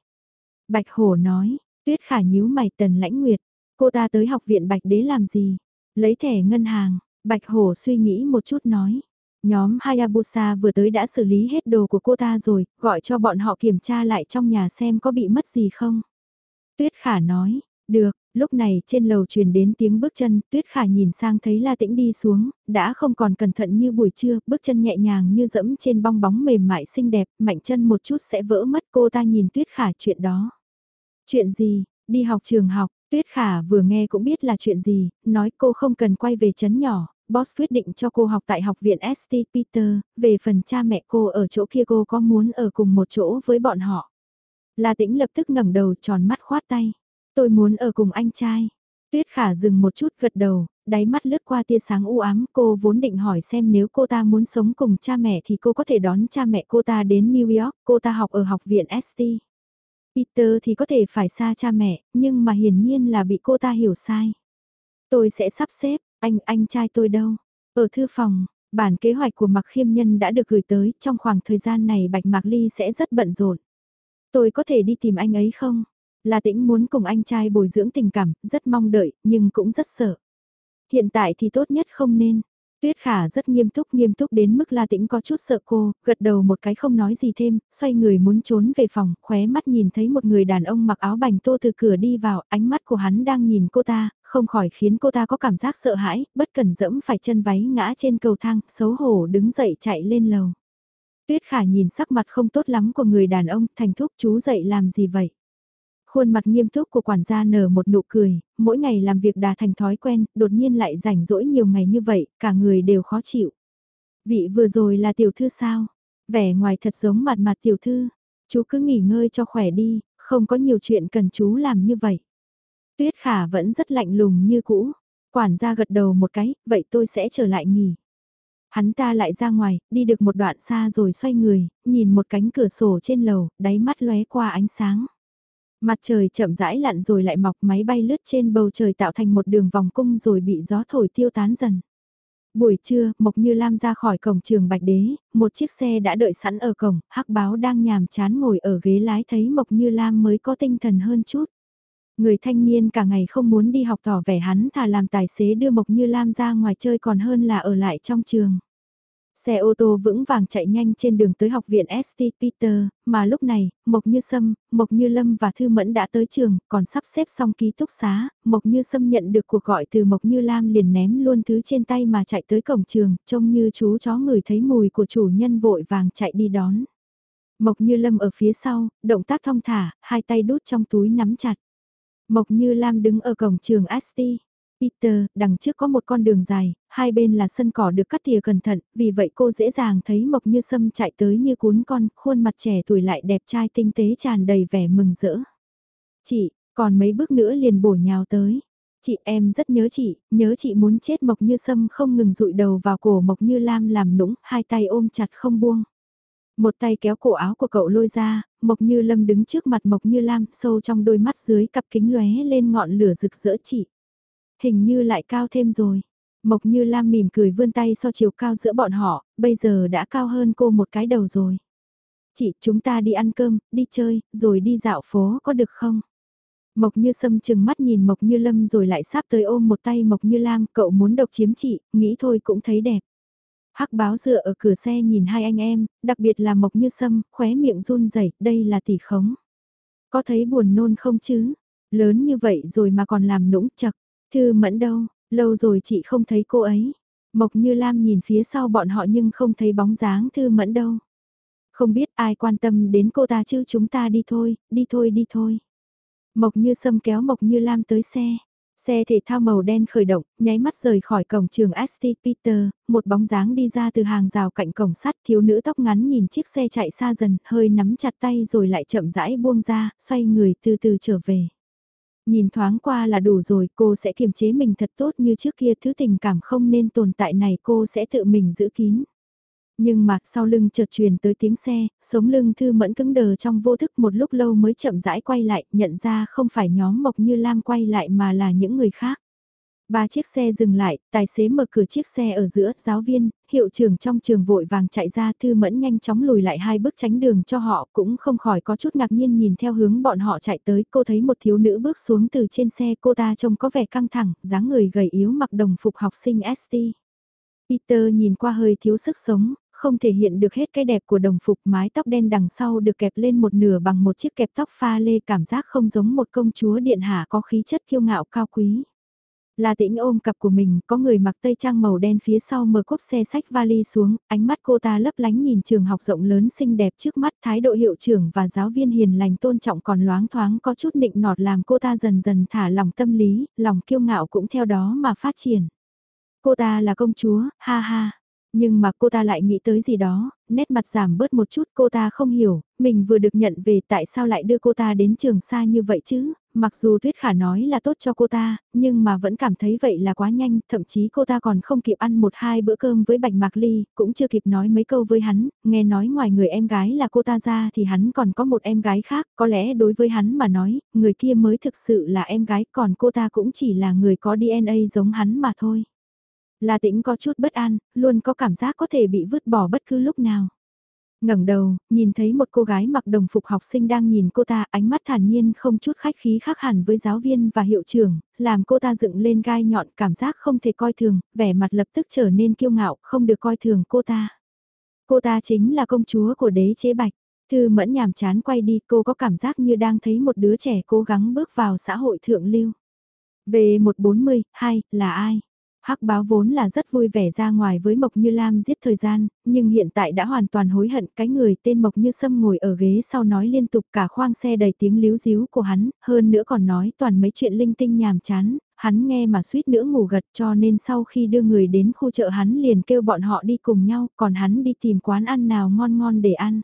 Bạch Hổ nói, tuyết khả nhíu mày tần lãnh nguyệt, cô ta tới học viện Bạch Đế làm gì? Lấy thẻ ngân hàng, Bạch Hổ suy nghĩ một chút nói. Nhóm Hayabusa vừa tới đã xử lý hết đồ của cô ta rồi, gọi cho bọn họ kiểm tra lại trong nhà xem có bị mất gì không. Tuyết Khả nói, được, lúc này trên lầu truyền đến tiếng bước chân, Tuyết Khả nhìn sang thấy La Tĩnh đi xuống, đã không còn cẩn thận như buổi trưa, bước chân nhẹ nhàng như dẫm trên bong bóng mềm mại xinh đẹp, mạnh chân một chút sẽ vỡ mất cô ta nhìn Tuyết Khả chuyện đó. Chuyện gì, đi học trường học, Tuyết Khả vừa nghe cũng biết là chuyện gì, nói cô không cần quay về chấn nhỏ, boss quyết định cho cô học tại học viện ST Peter, về phần cha mẹ cô ở chỗ kia cô có muốn ở cùng một chỗ với bọn họ. La Tĩnh lập tức ngẩng đầu tròn mắt khoát tay. Tôi muốn ở cùng anh trai. Tuyết Khả dừng một chút gật đầu, đáy mắt lướt qua tia sáng u ám cô vốn định hỏi xem nếu cô ta muốn sống cùng cha mẹ thì cô có thể đón cha mẹ cô ta đến New York, cô ta học ở học viện ST. Peter thì có thể phải xa cha mẹ, nhưng mà hiển nhiên là bị cô ta hiểu sai. Tôi sẽ sắp xếp, anh, anh trai tôi đâu? Ở thư phòng, bản kế hoạch của Mạc Khiêm Nhân đã được gửi tới, trong khoảng thời gian này Bạch Mạc Ly sẽ rất bận rộn. Tôi có thể đi tìm anh ấy không? Là tĩnh muốn cùng anh trai bồi dưỡng tình cảm, rất mong đợi, nhưng cũng rất sợ. Hiện tại thì tốt nhất không nên. Tuyết Khả rất nghiêm túc nghiêm túc đến mức La Tĩnh có chút sợ cô, gật đầu một cái không nói gì thêm, xoay người muốn trốn về phòng, khóe mắt nhìn thấy một người đàn ông mặc áo bành tô từ cửa đi vào, ánh mắt của hắn đang nhìn cô ta, không khỏi khiến cô ta có cảm giác sợ hãi, bất cần dẫm phải chân váy ngã trên cầu thang, xấu hổ đứng dậy chạy lên lầu. Tuyết Khả nhìn sắc mặt không tốt lắm của người đàn ông, thành thúc chú dậy làm gì vậy? Khuôn mặt nghiêm túc của quản gia nở một nụ cười, mỗi ngày làm việc đà thành thói quen, đột nhiên lại rảnh rỗi nhiều ngày như vậy, cả người đều khó chịu. Vị vừa rồi là tiểu thư sao? Vẻ ngoài thật giống mặt mặt tiểu thư. Chú cứ nghỉ ngơi cho khỏe đi, không có nhiều chuyện cần chú làm như vậy. Tuyết khả vẫn rất lạnh lùng như cũ. Quản gia gật đầu một cái, vậy tôi sẽ trở lại nghỉ. Hắn ta lại ra ngoài, đi được một đoạn xa rồi xoay người, nhìn một cánh cửa sổ trên lầu, đáy mắt lóe qua ánh sáng. Mặt trời chậm rãi lặn rồi lại mọc máy bay lướt trên bầu trời tạo thành một đường vòng cung rồi bị gió thổi tiêu tán dần. Buổi trưa, Mộc Như Lam ra khỏi cổng trường Bạch Đế, một chiếc xe đã đợi sẵn ở cổng, hắc báo đang nhàm chán ngồi ở ghế lái thấy Mộc Như Lam mới có tinh thần hơn chút. Người thanh niên cả ngày không muốn đi học tỏ vẻ hắn thà làm tài xế đưa Mộc Như Lam ra ngoài chơi còn hơn là ở lại trong trường. Xe ô tô vững vàng chạy nhanh trên đường tới học viện St. Peter, mà lúc này, Mộc Như Sâm, Mộc Như Lâm và Thư Mẫn đã tới trường, còn sắp xếp xong ký túc xá, Mộc Như Sâm nhận được cuộc gọi từ Mộc Như Lam liền ném luôn thứ trên tay mà chạy tới cổng trường, trông như chú chó người thấy mùi của chủ nhân vội vàng chạy đi đón. Mộc Như Lâm ở phía sau, động tác thong thả, hai tay đút trong túi nắm chặt. Mộc Như Lam đứng ở cổng trường ST. Peter, đằng trước có một con đường dài, hai bên là sân cỏ được cắt tỉa cẩn thận, vì vậy cô dễ dàng thấy Mộc Như Sâm chạy tới như cuốn con, khuôn mặt trẻ tuổi lại đẹp trai tinh tế tràn đầy vẻ mừng rỡ. Chị, còn mấy bước nữa liền bổ nhào tới. Chị em rất nhớ chị, nhớ chị muốn chết Mộc Như Sâm không ngừng rụi đầu vào cổ Mộc Như Lam làm nũng, hai tay ôm chặt không buông. Một tay kéo cổ áo của cậu lôi ra, Mộc Như Lâm đứng trước mặt Mộc Như Lam, sâu trong đôi mắt dưới cặp kính lóe lên ngọn lửa rực rỡ chị. Hình như lại cao thêm rồi. Mộc Như Lam mỉm cười vươn tay so chiều cao giữa bọn họ, bây giờ đã cao hơn cô một cái đầu rồi. Chị, chúng ta đi ăn cơm, đi chơi, rồi đi dạo phố có được không? Mộc Như Sâm chừng mắt nhìn Mộc Như Lâm rồi lại sắp tới ôm một tay Mộc Như Lam, cậu muốn độc chiếm chị, nghĩ thôi cũng thấy đẹp. Hắc báo dựa ở cửa xe nhìn hai anh em, đặc biệt là Mộc Như Sâm, khóe miệng run rẩy, đây là tỷ khống. Có thấy buồn nôn không chứ? Lớn như vậy rồi mà còn làm nũng chật. Thư mẫn đâu, lâu rồi chị không thấy cô ấy. Mộc Như Lam nhìn phía sau bọn họ nhưng không thấy bóng dáng Thư mẫn đâu. Không biết ai quan tâm đến cô ta chứ chúng ta đi thôi, đi thôi đi thôi. Mộc Như Sâm kéo Mộc Như Lam tới xe. Xe thể thao màu đen khởi động, nháy mắt rời khỏi cổng trường ST Peter, một bóng dáng đi ra từ hàng rào cạnh cổng sắt thiếu nữ tóc ngắn nhìn chiếc xe chạy xa dần, hơi nắm chặt tay rồi lại chậm rãi buông ra, xoay người từ từ trở về. Nhìn thoáng qua là đủ rồi, cô sẽ kiềm chế mình thật tốt như trước kia, thứ tình cảm không nên tồn tại này cô sẽ tự mình giữ kín. Nhưng mà sau lưng chợt truyền tới tiếng xe, sống lưng thư mẫn cứng đờ trong vô thức một lúc lâu mới chậm rãi quay lại, nhận ra không phải nhóm Mộc Như Lam quay lại mà là những người khác. Ba chiếc xe dừng lại, tài xế mở cửa chiếc xe ở giữa, giáo viên, hiệu trưởng trong trường vội vàng chạy ra thư mẫn nhanh chóng lùi lại hai bước tránh đường cho họ cũng không khỏi có chút ngạc nhiên nhìn theo hướng bọn họ chạy tới. Cô thấy một thiếu nữ bước xuống từ trên xe cô ta trông có vẻ căng thẳng, dáng người gầy yếu mặc đồng phục học sinh ST. Peter nhìn qua hơi thiếu sức sống, không thể hiện được hết cái đẹp của đồng phục mái tóc đen đằng sau được kẹp lên một nửa bằng một chiếc kẹp tóc pha lê cảm giác không giống một công chúa điện hạ có khí chất kiêu ngạo cao quý. La tĩnh ôm cặp của mình, có người mặc tây trang màu đen phía sau mở cốp xe sách vali xuống, ánh mắt cô ta lấp lánh nhìn trường học rộng lớn xinh đẹp trước mắt, thái độ hiệu trưởng và giáo viên hiền lành tôn trọng còn loáng thoáng có chút nịnh nọt làm cô ta dần dần thả lòng tâm lý, lòng kiêu ngạo cũng theo đó mà phát triển. Cô ta là công chúa, ha ha. Nhưng mà cô ta lại nghĩ tới gì đó, nét mặt giảm bớt một chút cô ta không hiểu, mình vừa được nhận về tại sao lại đưa cô ta đến trường xa như vậy chứ, mặc dù Tuyết Khả nói là tốt cho cô ta, nhưng mà vẫn cảm thấy vậy là quá nhanh, thậm chí cô ta còn không kịp ăn một hai bữa cơm với Bạch Mạc Ly, cũng chưa kịp nói mấy câu với hắn, nghe nói ngoài người em gái là cô ta ra thì hắn còn có một em gái khác, có lẽ đối với hắn mà nói, người kia mới thực sự là em gái, còn cô ta cũng chỉ là người có DNA giống hắn mà thôi. La Tĩnh có chút bất an, luôn có cảm giác có thể bị vứt bỏ bất cứ lúc nào ngẩng đầu, nhìn thấy một cô gái mặc đồng phục học sinh đang nhìn cô ta, ánh mắt thản nhiên không chút khách khí khác hẳn với giáo viên và hiệu trưởng, làm cô ta dựng lên gai nhọn cảm giác không thể coi thường, vẻ mặt lập tức trở nên kiêu ngạo, không được coi thường cô ta. Cô ta chính là công chúa của đế chế bạch. Thư mẫn nhàm chán quay đi cô có cảm giác như đang thấy một đứa trẻ cố gắng bước vào xã hội thượng lưu. Về 140, 2, là ai? Hắc báo vốn là rất vui vẻ ra ngoài với Mộc Như Lam giết thời gian, nhưng hiện tại đã hoàn toàn hối hận cái người tên Mộc Như Sâm ngồi ở ghế sau nói liên tục cả khoang xe đầy tiếng líu díu của hắn, hơn nữa còn nói toàn mấy chuyện linh tinh nhàm chán, hắn nghe mà suýt nữa ngủ gật cho nên sau khi đưa người đến khu chợ hắn liền kêu bọn họ đi cùng nhau, còn hắn đi tìm quán ăn nào ngon ngon để ăn.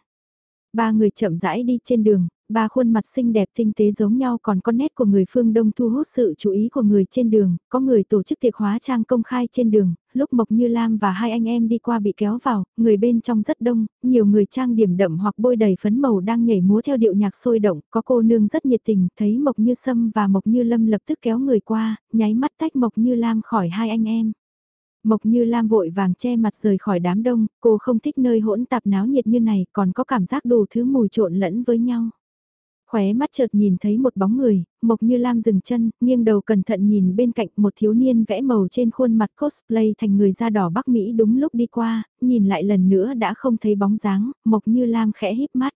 Ba người chậm rãi đi trên đường, ba khuôn mặt xinh đẹp tinh tế giống nhau còn có nét của người phương Đông thu hút sự chú ý của người trên đường, có người tổ chức tiệc hóa trang công khai trên đường, lúc Mộc Như Lam và hai anh em đi qua bị kéo vào, người bên trong rất đông, nhiều người trang điểm đậm hoặc bôi đầy phấn màu đang nhảy múa theo điệu nhạc sôi động, có cô nương rất nhiệt tình, thấy Mộc Như Sâm và Mộc Như Lâm lập tức kéo người qua, nháy mắt tách Mộc Như Lam khỏi hai anh em. Mộc Như Lam vội vàng che mặt rời khỏi đám đông, cô không thích nơi hỗn tạp náo nhiệt như này, còn có cảm giác đủ thứ mùi trộn lẫn với nhau. Khóe mắt chợt nhìn thấy một bóng người, Mộc Như Lam dừng chân, nghiêng đầu cẩn thận nhìn bên cạnh một thiếu niên vẽ màu trên khuôn mặt cosplay thành người da đỏ Bắc Mỹ đúng lúc đi qua, nhìn lại lần nữa đã không thấy bóng dáng, Mộc Như Lam khẽ híp mắt.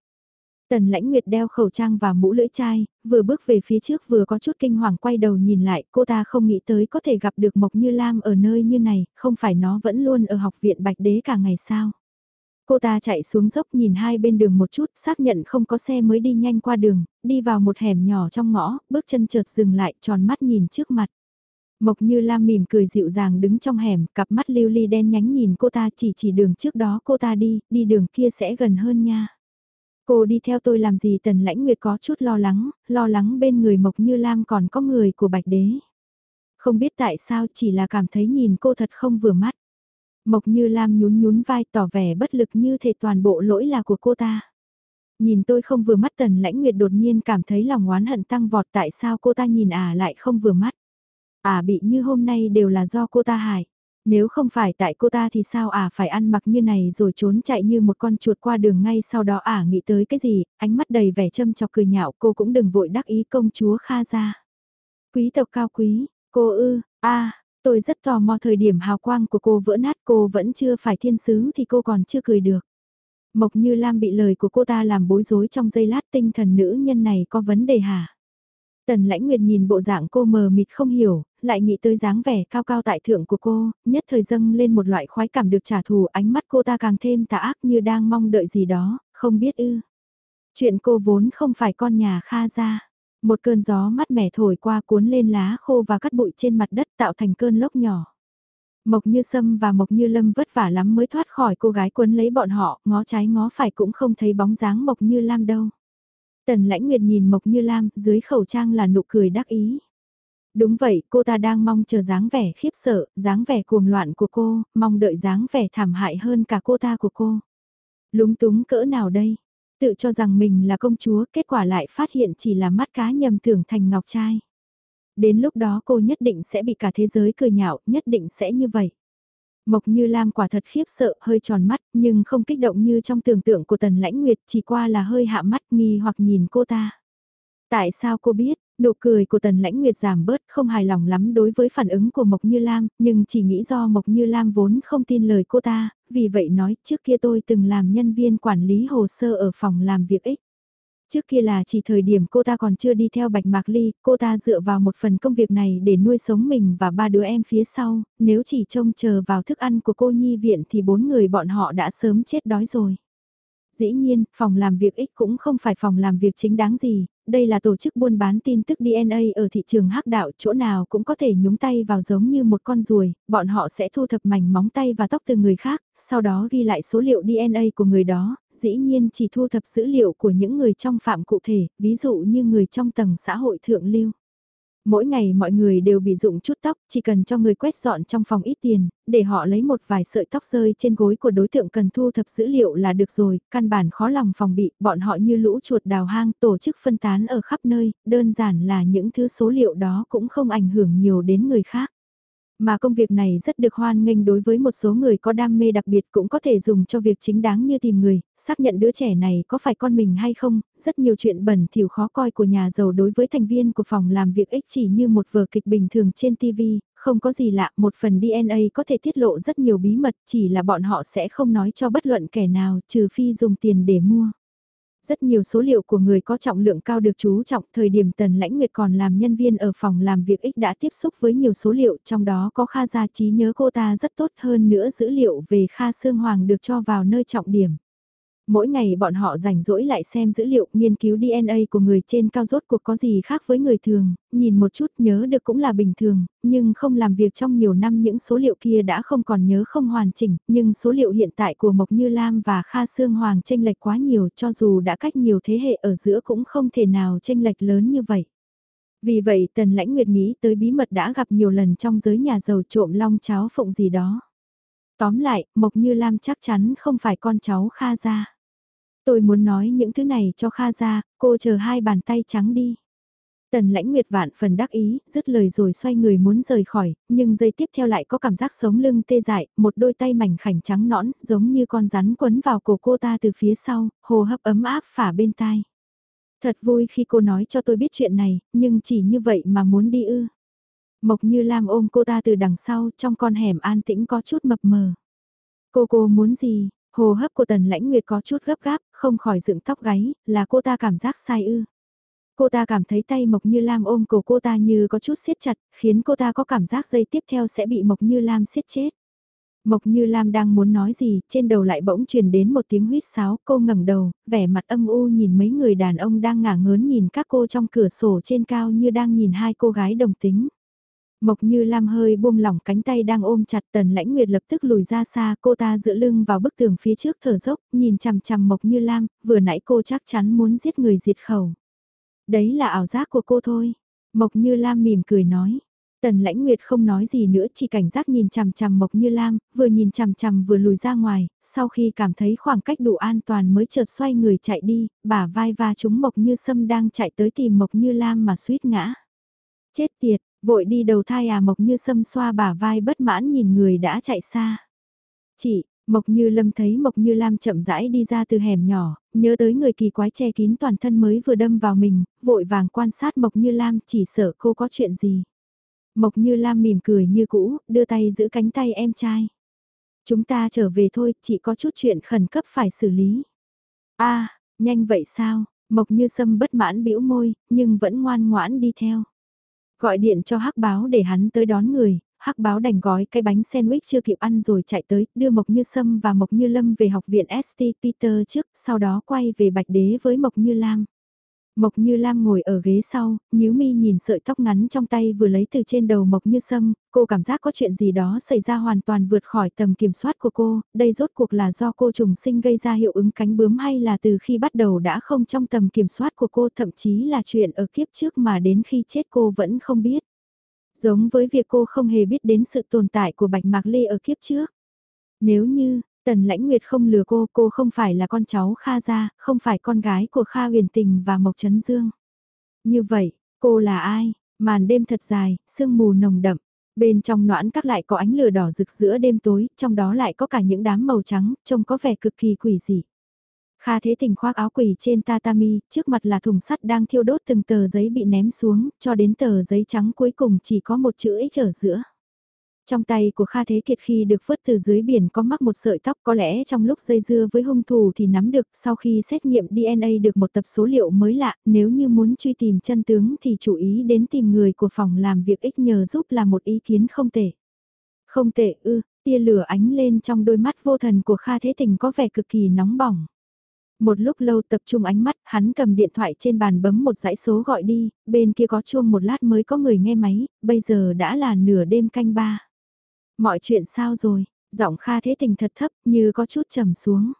Tần lãnh nguyệt đeo khẩu trang và mũ lưỡi chai, vừa bước về phía trước vừa có chút kinh hoàng quay đầu nhìn lại, cô ta không nghĩ tới có thể gặp được Mộc Như Lam ở nơi như này, không phải nó vẫn luôn ở học viện Bạch Đế cả ngày sao. Cô ta chạy xuống dốc nhìn hai bên đường một chút, xác nhận không có xe mới đi nhanh qua đường, đi vào một hẻm nhỏ trong ngõ, bước chân chợt dừng lại, tròn mắt nhìn trước mặt. Mộc Như Lam mỉm cười dịu dàng đứng trong hẻm, cặp mắt lưu ly đen nhánh nhìn cô ta chỉ chỉ đường trước đó cô ta đi, đi đường kia sẽ gần hơn nha. Cô đi theo tôi làm gì Tần Lãnh Nguyệt có chút lo lắng, lo lắng bên người Mộc Như Lam còn có người của Bạch Đế. Không biết tại sao chỉ là cảm thấy nhìn cô thật không vừa mắt. Mộc Như Lam nhún nhún vai tỏ vẻ bất lực như thể toàn bộ lỗi là của cô ta. Nhìn tôi không vừa mắt Tần Lãnh Nguyệt đột nhiên cảm thấy lòng oán hận tăng vọt tại sao cô ta nhìn à lại không vừa mắt. À bị như hôm nay đều là do cô ta hại. Nếu không phải tại cô ta thì sao à phải ăn mặc như này rồi trốn chạy như một con chuột qua đường ngay sau đó à nghĩ tới cái gì, ánh mắt đầy vẻ châm chọc cười nhạo cô cũng đừng vội đắc ý công chúa Kha ra. Quý tộc cao quý, cô ư, a tôi rất tò mò thời điểm hào quang của cô vỡ nát cô vẫn chưa phải thiên sứ thì cô còn chưa cười được. Mộc như Lam bị lời của cô ta làm bối rối trong giây lát tinh thần nữ nhân này có vấn đề hả? Tần lãnh nguyệt nhìn bộ dạng cô mờ mịt không hiểu, lại nghĩ tới dáng vẻ cao cao tại thượng của cô, nhất thời dâng lên một loại khoái cảm được trả thù ánh mắt cô ta càng thêm tà ác như đang mong đợi gì đó, không biết ư. Chuyện cô vốn không phải con nhà Kha ra. Một cơn gió mát mẻ thổi qua cuốn lên lá khô và cắt bụi trên mặt đất tạo thành cơn lốc nhỏ. Mộc như sâm và mộc như lâm vất vả lắm mới thoát khỏi cô gái cuốn lấy bọn họ, ngó trái ngó phải cũng không thấy bóng dáng mộc như lam đâu. Tần lãnh nguyệt nhìn mộc như lam, dưới khẩu trang là nụ cười đắc ý. Đúng vậy, cô ta đang mong chờ dáng vẻ khiếp sợ, dáng vẻ cuồng loạn của cô, mong đợi dáng vẻ thảm hại hơn cả cô ta của cô. Lúng túng cỡ nào đây? Tự cho rằng mình là công chúa, kết quả lại phát hiện chỉ là mắt cá nhầm tưởng thành ngọc trai. Đến lúc đó cô nhất định sẽ bị cả thế giới cười nhạo, nhất định sẽ như vậy. Mộc Như Lam quả thật khiếp sợ, hơi tròn mắt, nhưng không kích động như trong tưởng tượng của Tần Lãnh Nguyệt, chỉ qua là hơi hạ mắt nghi hoặc nhìn cô ta. Tại sao cô biết, nụ cười của Tần Lãnh Nguyệt giảm bớt không hài lòng lắm đối với phản ứng của Mộc Như Lam, nhưng chỉ nghĩ do Mộc Như Lam vốn không tin lời cô ta, vì vậy nói trước kia tôi từng làm nhân viên quản lý hồ sơ ở phòng làm việc ích. Trước kia là chỉ thời điểm cô ta còn chưa đi theo Bạch Mạc Ly, cô ta dựa vào một phần công việc này để nuôi sống mình và ba đứa em phía sau, nếu chỉ trông chờ vào thức ăn của cô nhi viện thì bốn người bọn họ đã sớm chết đói rồi. Dĩ nhiên, phòng làm việc ích cũng không phải phòng làm việc chính đáng gì, đây là tổ chức buôn bán tin tức DNA ở thị trường hắc đạo, chỗ nào cũng có thể nhúng tay vào giống như một con ruồi, bọn họ sẽ thu thập mảnh móng tay và tóc từ người khác, sau đó ghi lại số liệu DNA của người đó, dĩ nhiên chỉ thu thập dữ liệu của những người trong phạm cụ thể, ví dụ như người trong tầng xã hội thượng lưu. Mỗi ngày mọi người đều bị dụng chút tóc, chỉ cần cho người quét dọn trong phòng ít tiền, để họ lấy một vài sợi tóc rơi trên gối của đối tượng cần thu thập dữ liệu là được rồi, căn bản khó lòng phòng bị, bọn họ như lũ chuột đào hang tổ chức phân tán ở khắp nơi, đơn giản là những thứ số liệu đó cũng không ảnh hưởng nhiều đến người khác. Mà công việc này rất được hoan nghênh đối với một số người có đam mê đặc biệt cũng có thể dùng cho việc chính đáng như tìm người, xác nhận đứa trẻ này có phải con mình hay không, rất nhiều chuyện bẩn thỉu khó coi của nhà giàu đối với thành viên của phòng làm việc ích chỉ như một vở kịch bình thường trên TV, không có gì lạ, một phần DNA có thể tiết lộ rất nhiều bí mật, chỉ là bọn họ sẽ không nói cho bất luận kẻ nào trừ phi dùng tiền để mua. Rất nhiều số liệu của người có trọng lượng cao được chú trọng, thời điểm Tần Lãnh Nguyệt còn làm nhân viên ở phòng làm việc ích đã tiếp xúc với nhiều số liệu, trong đó có Kha Gia trí nhớ cô ta rất tốt, hơn nữa dữ liệu về Kha Sương Hoàng được cho vào nơi trọng điểm. Mỗi ngày bọn họ rảnh rỗi lại xem dữ liệu nghiên cứu DNA của người trên cao rốt cuộc có gì khác với người thường, nhìn một chút nhớ được cũng là bình thường, nhưng không làm việc trong nhiều năm những số liệu kia đã không còn nhớ không hoàn chỉnh, nhưng số liệu hiện tại của Mộc Như Lam và Kha Sương Hoàng tranh lệch quá nhiều cho dù đã cách nhiều thế hệ ở giữa cũng không thể nào tranh lệch lớn như vậy. Vì vậy Tần Lãnh Nguyệt nghĩ tới bí mật đã gặp nhiều lần trong giới nhà giàu trộm long cháo phụng gì đó. Tóm lại, Mộc Như Lam chắc chắn không phải con cháu Kha gia. Tôi muốn nói những thứ này cho Kha ra, cô chờ hai bàn tay trắng đi. Tần lãnh nguyệt vạn phần đắc ý, dứt lời rồi xoay người muốn rời khỏi, nhưng giây tiếp theo lại có cảm giác sống lưng tê dại, một đôi tay mảnh khảnh trắng nõn, giống như con rắn quấn vào cổ cô ta từ phía sau, hồ hấp ấm áp phả bên tai. Thật vui khi cô nói cho tôi biết chuyện này, nhưng chỉ như vậy mà muốn đi ư. Mộc như Lam ôm cô ta từ đằng sau, trong con hẻm an tĩnh có chút mập mờ. Cô cô muốn gì, Hồ hấp của Tần Lãnh Nguyệt có chút gấp gáp, không khỏi dựng tóc gáy, là cô ta cảm giác sai ư. Cô ta cảm thấy tay Mộc Như Lam ôm cổ cô ta như có chút siết chặt, khiến cô ta có cảm giác dây tiếp theo sẽ bị Mộc Như Lam siết chết. Mộc Như Lam đang muốn nói gì, trên đầu lại bỗng truyền đến một tiếng huýt sáo, cô ngẩng đầu, vẻ mặt âm u nhìn mấy người đàn ông đang ngả ngớn nhìn các cô trong cửa sổ trên cao như đang nhìn hai cô gái đồng tính. Mộc như Lam hơi buông lỏng cánh tay đang ôm chặt tần lãnh nguyệt lập tức lùi ra xa cô ta dựa lưng vào bức tường phía trước thở dốc nhìn chằm chằm Mộc như Lam vừa nãy cô chắc chắn muốn giết người diệt khẩu. Đấy là ảo giác của cô thôi. Mộc như Lam mỉm cười nói. Tần lãnh nguyệt không nói gì nữa chỉ cảnh giác nhìn chằm chằm Mộc như Lam vừa nhìn chằm chằm vừa lùi ra ngoài sau khi cảm thấy khoảng cách đủ an toàn mới chợt xoay người chạy đi bả vai và chúng Mộc như Sâm đang chạy tới tìm Mộc như Lam mà suýt ngã. Chết tiệt, Vội đi đầu thai à Mộc Như Sâm xoa bả vai bất mãn nhìn người đã chạy xa. Chị, Mộc Như Lâm thấy Mộc Như Lam chậm rãi đi ra từ hẻm nhỏ, nhớ tới người kỳ quái che kín toàn thân mới vừa đâm vào mình, vội vàng quan sát Mộc Như Lam chỉ sợ cô có chuyện gì. Mộc Như Lam mỉm cười như cũ, đưa tay giữ cánh tay em trai. Chúng ta trở về thôi, chị có chút chuyện khẩn cấp phải xử lý. a nhanh vậy sao? Mộc Như Sâm bất mãn bĩu môi, nhưng vẫn ngoan ngoãn đi theo. Gọi điện cho hắc báo để hắn tới đón người, hắc báo đành gói cái bánh sandwich chưa kịp ăn rồi chạy tới, đưa Mộc Như Sâm và Mộc Như Lâm về học viện ST Peter trước, sau đó quay về Bạch Đế với Mộc Như Lam. Mộc Như Lam ngồi ở ghế sau, nhíu mi nhìn sợi tóc ngắn trong tay vừa lấy từ trên đầu Mộc Như Sâm, cô cảm giác có chuyện gì đó xảy ra hoàn toàn vượt khỏi tầm kiểm soát của cô, đây rốt cuộc là do cô trùng sinh gây ra hiệu ứng cánh bướm hay là từ khi bắt đầu đã không trong tầm kiểm soát của cô thậm chí là chuyện ở kiếp trước mà đến khi chết cô vẫn không biết. Giống với việc cô không hề biết đến sự tồn tại của Bạch Mạc Ly ở kiếp trước. Nếu như, Tần Lãnh Nguyệt không lừa cô, cô không phải là con cháu Kha Gia, không phải con gái của Kha Huyền Tình và Mộc Trấn Dương. Như vậy, cô là ai? Màn đêm thật dài, sương mù nồng đậm. Bên trong noãn các lại có ánh lửa đỏ rực giữa đêm tối, trong đó lại có cả những đám màu trắng, trông có vẻ cực kỳ quỷ dị. Kha Thế Tình khoác áo quỷ trên tatami, trước mặt là thùng sắt đang thiêu đốt từng tờ giấy bị ném xuống, cho đến tờ giấy trắng cuối cùng chỉ có một chữ X ở giữa. Trong tay của Kha Thế Kiệt khi được vớt từ dưới biển có mắc một sợi tóc có lẽ trong lúc dây dưa với hung thủ thì nắm được sau khi xét nghiệm DNA được một tập số liệu mới lạ nếu như muốn truy tìm chân tướng thì chú ý đến tìm người của phòng làm việc ích nhờ giúp là một ý kiến không tệ. Không tệ ư, tia lửa ánh lên trong đôi mắt vô thần của Kha Thế Tình có vẻ cực kỳ nóng bỏng. Một lúc lâu tập trung ánh mắt, hắn cầm điện thoại trên bàn bấm một dãy số gọi đi, bên kia có chuông một lát mới có người nghe máy, bây giờ đã là nửa đêm canh ba. Mọi chuyện sao rồi? Giọng Kha Thế Tình thật thấp như có chút trầm xuống.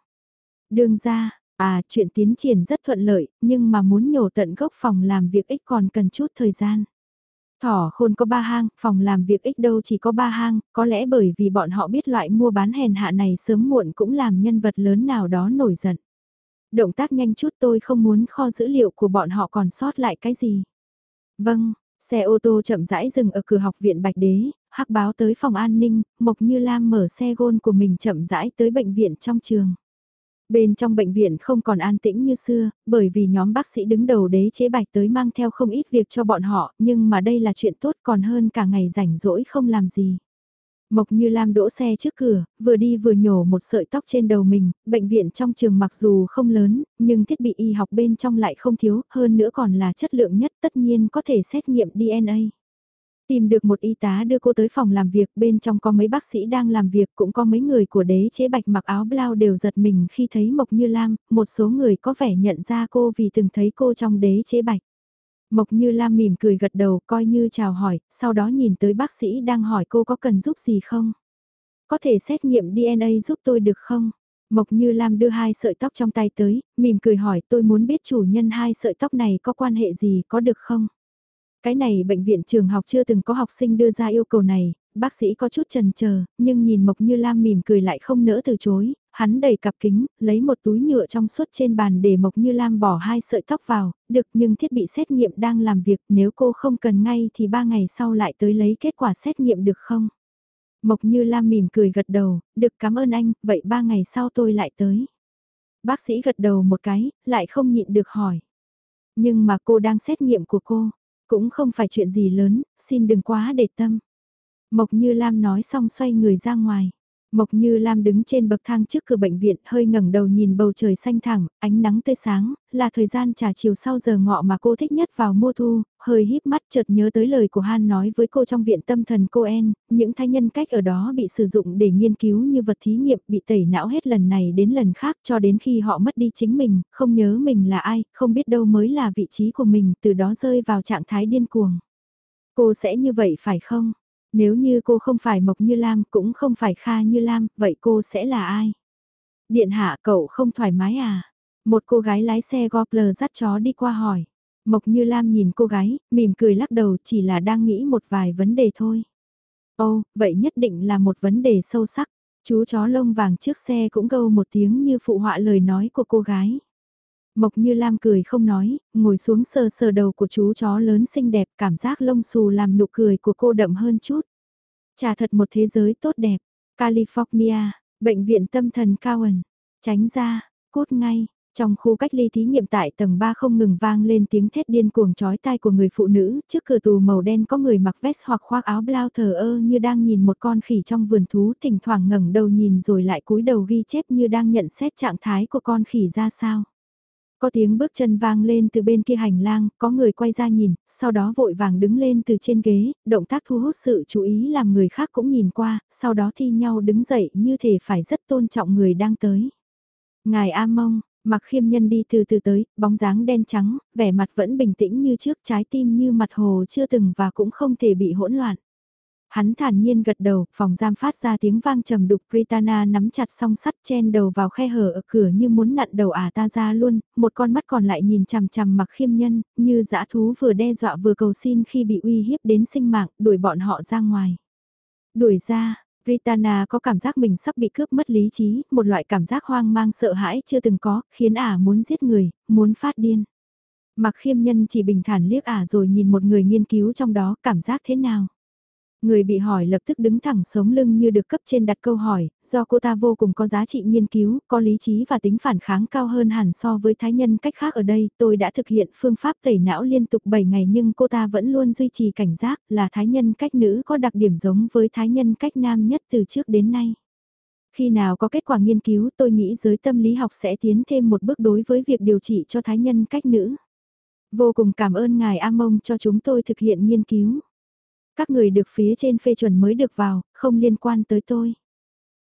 Đương ra, à chuyện tiến triển rất thuận lợi, nhưng mà muốn nhổ tận gốc phòng làm việc ích còn cần chút thời gian. Thỏ khôn có ba hang, phòng làm việc ích đâu chỉ có ba hang, có lẽ bởi vì bọn họ biết loại mua bán hèn hạ này sớm muộn cũng làm nhân vật lớn nào đó nổi giận. Động tác nhanh chút tôi không muốn kho dữ liệu của bọn họ còn sót lại cái gì. Vâng, xe ô tô chậm rãi dừng ở cửa học viện Bạch Đế, hắc báo tới phòng an ninh, Mộc Như Lam mở xe gôn của mình chậm rãi tới bệnh viện trong trường. Bên trong bệnh viện không còn an tĩnh như xưa, bởi vì nhóm bác sĩ đứng đầu đế chế bạch tới mang theo không ít việc cho bọn họ, nhưng mà đây là chuyện tốt còn hơn cả ngày rảnh rỗi không làm gì. Mộc Như Lam đỗ xe trước cửa, vừa đi vừa nhổ một sợi tóc trên đầu mình, bệnh viện trong trường mặc dù không lớn, nhưng thiết bị y học bên trong lại không thiếu, hơn nữa còn là chất lượng nhất tất nhiên có thể xét nghiệm DNA. Tìm được một y tá đưa cô tới phòng làm việc, bên trong có mấy bác sĩ đang làm việc, cũng có mấy người của đế chế bạch mặc áo blau đều giật mình khi thấy Mộc Như Lam, một số người có vẻ nhận ra cô vì từng thấy cô trong đế chế bạch. Mộc Như Lam mỉm cười gật đầu coi như chào hỏi, sau đó nhìn tới bác sĩ đang hỏi cô có cần giúp gì không? Có thể xét nghiệm DNA giúp tôi được không? Mộc Như Lam đưa hai sợi tóc trong tay tới, mỉm cười hỏi tôi muốn biết chủ nhân hai sợi tóc này có quan hệ gì có được không? Cái này bệnh viện trường học chưa từng có học sinh đưa ra yêu cầu này, bác sĩ có chút chần chờ, nhưng nhìn Mộc Như Lam mỉm cười lại không nỡ từ chối, hắn đầy cặp kính, lấy một túi nhựa trong suốt trên bàn để Mộc Như Lam bỏ hai sợi tóc vào, được nhưng thiết bị xét nghiệm đang làm việc nếu cô không cần ngay thì ba ngày sau lại tới lấy kết quả xét nghiệm được không? Mộc Như Lam mỉm cười gật đầu, được cảm ơn anh, vậy ba ngày sau tôi lại tới. Bác sĩ gật đầu một cái, lại không nhịn được hỏi. Nhưng mà cô đang xét nghiệm của cô, cũng không phải chuyện gì lớn, xin đừng quá để tâm. Mộc Như Lam nói xong xoay người ra ngoài. Mộc Như Lam đứng trên bậc thang trước cửa bệnh viện, hơi ngẩng đầu nhìn bầu trời xanh thẳng, ánh nắng tươi sáng, là thời gian trà chiều sau giờ ngọ mà cô thích nhất vào mùa thu, hơi híp mắt chợt nhớ tới lời của Han nói với cô trong viện tâm thần cô En, những thai nhân cách ở đó bị sử dụng để nghiên cứu như vật thí nghiệm bị tẩy não hết lần này đến lần khác cho đến khi họ mất đi chính mình, không nhớ mình là ai, không biết đâu mới là vị trí của mình, từ đó rơi vào trạng thái điên cuồng. Cô sẽ như vậy phải không? Nếu như cô không phải Mộc Như Lam cũng không phải Kha Như Lam, vậy cô sẽ là ai? Điện hạ cậu không thoải mái à? Một cô gái lái xe Gopler dắt chó đi qua hỏi. Mộc Như Lam nhìn cô gái, mỉm cười lắc đầu chỉ là đang nghĩ một vài vấn đề thôi. Ồ, vậy nhất định là một vấn đề sâu sắc. Chú chó lông vàng trước xe cũng gâu một tiếng như phụ họa lời nói của cô gái. Mộc Như Lam cười không nói, ngồi xuống sờ sờ đầu của chú chó lớn xinh đẹp, cảm giác lông xù làm nụ cười của cô đậm hơn chút. trà thật một thế giới tốt đẹp. California, bệnh viện tâm thần Cowan. Tránh ra, cút ngay. Trong khu cách ly thí nghiệm tại tầng 3 không ngừng vang lên tiếng thét điên cuồng chói tai của người phụ nữ, trước cửa tù màu đen có người mặc vest hoặc khoác áo blau thờ ơ như đang nhìn một con khỉ trong vườn thú, thỉnh thoảng ngẩng đầu nhìn rồi lại cúi đầu ghi chép như đang nhận xét trạng thái của con khỉ ra sao. Có tiếng bước chân vang lên từ bên kia hành lang, có người quay ra nhìn, sau đó vội vàng đứng lên từ trên ghế, động tác thu hút sự chú ý làm người khác cũng nhìn qua, sau đó thi nhau đứng dậy như thể phải rất tôn trọng người đang tới. Ngài A Mông, mặc khiêm nhân đi từ từ tới, bóng dáng đen trắng, vẻ mặt vẫn bình tĩnh như trước trái tim như mặt hồ chưa từng và cũng không thể bị hỗn loạn. Hắn thản nhiên gật đầu, phòng giam phát ra tiếng vang trầm đục Britana nắm chặt song sắt chen đầu vào khe hở ở cửa như muốn nặn đầu ả ta ra luôn, một con mắt còn lại nhìn chằm chằm mặc khiêm nhân, như dã thú vừa đe dọa vừa cầu xin khi bị uy hiếp đến sinh mạng, đuổi bọn họ ra ngoài. Đuổi ra, Britana có cảm giác mình sắp bị cướp mất lý trí, một loại cảm giác hoang mang sợ hãi chưa từng có, khiến ả muốn giết người, muốn phát điên. Mặc khiêm nhân chỉ bình thản liếc ả rồi nhìn một người nghiên cứu trong đó cảm giác thế nào. Người bị hỏi lập tức đứng thẳng sống lưng như được cấp trên đặt câu hỏi, do cô ta vô cùng có giá trị nghiên cứu, có lý trí và tính phản kháng cao hơn hẳn so với thái nhân cách khác ở đây. Tôi đã thực hiện phương pháp tẩy não liên tục 7 ngày nhưng cô ta vẫn luôn duy trì cảnh giác là thái nhân cách nữ có đặc điểm giống với thái nhân cách nam nhất từ trước đến nay. Khi nào có kết quả nghiên cứu tôi nghĩ giới tâm lý học sẽ tiến thêm một bước đối với việc điều trị cho thái nhân cách nữ. Vô cùng cảm ơn ngài Amon cho chúng tôi thực hiện nghiên cứu. Các người được phía trên phê chuẩn mới được vào, không liên quan tới tôi.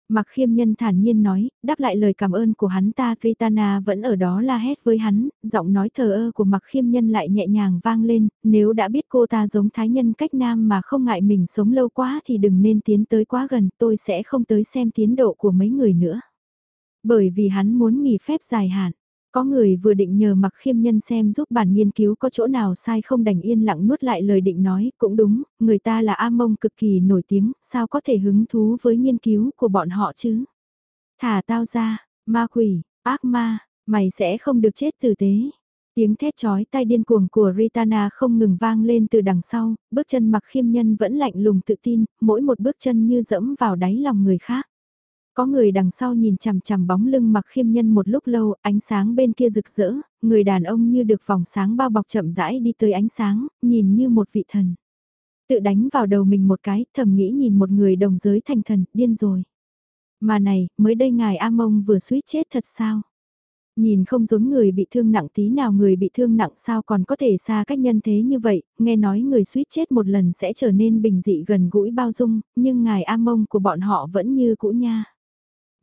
Mặc khiêm nhân thản nhiên nói, đáp lại lời cảm ơn của hắn ta Kritana vẫn ở đó la hét với hắn, giọng nói thờ ơ của mặc khiêm nhân lại nhẹ nhàng vang lên, nếu đã biết cô ta giống thái nhân cách nam mà không ngại mình sống lâu quá thì đừng nên tiến tới quá gần, tôi sẽ không tới xem tiến độ của mấy người nữa. Bởi vì hắn muốn nghỉ phép dài hạn. Có người vừa định nhờ mặc khiêm nhân xem giúp bản nghiên cứu có chỗ nào sai không đành yên lặng nuốt lại lời định nói, cũng đúng, người ta là A Mông cực kỳ nổi tiếng, sao có thể hứng thú với nghiên cứu của bọn họ chứ? Thả tao ra, ma quỷ, ác ma, mày sẽ không được chết tử tế. Tiếng thét chói tai điên cuồng của Ritana không ngừng vang lên từ đằng sau, bước chân mặc khiêm nhân vẫn lạnh lùng tự tin, mỗi một bước chân như dẫm vào đáy lòng người khác. Có người đằng sau nhìn chằm chằm bóng lưng mặc khiêm nhân một lúc lâu, ánh sáng bên kia rực rỡ, người đàn ông như được vòng sáng bao bọc chậm rãi đi tới ánh sáng, nhìn như một vị thần. Tự đánh vào đầu mình một cái, thầm nghĩ nhìn một người đồng giới thành thần, điên rồi. Mà này, mới đây ngài A Mông vừa suýt chết thật sao? Nhìn không giống người bị thương nặng tí nào người bị thương nặng sao còn có thể xa cách nhân thế như vậy, nghe nói người suýt chết một lần sẽ trở nên bình dị gần gũi bao dung, nhưng ngài A Mông của bọn họ vẫn như cũ nha.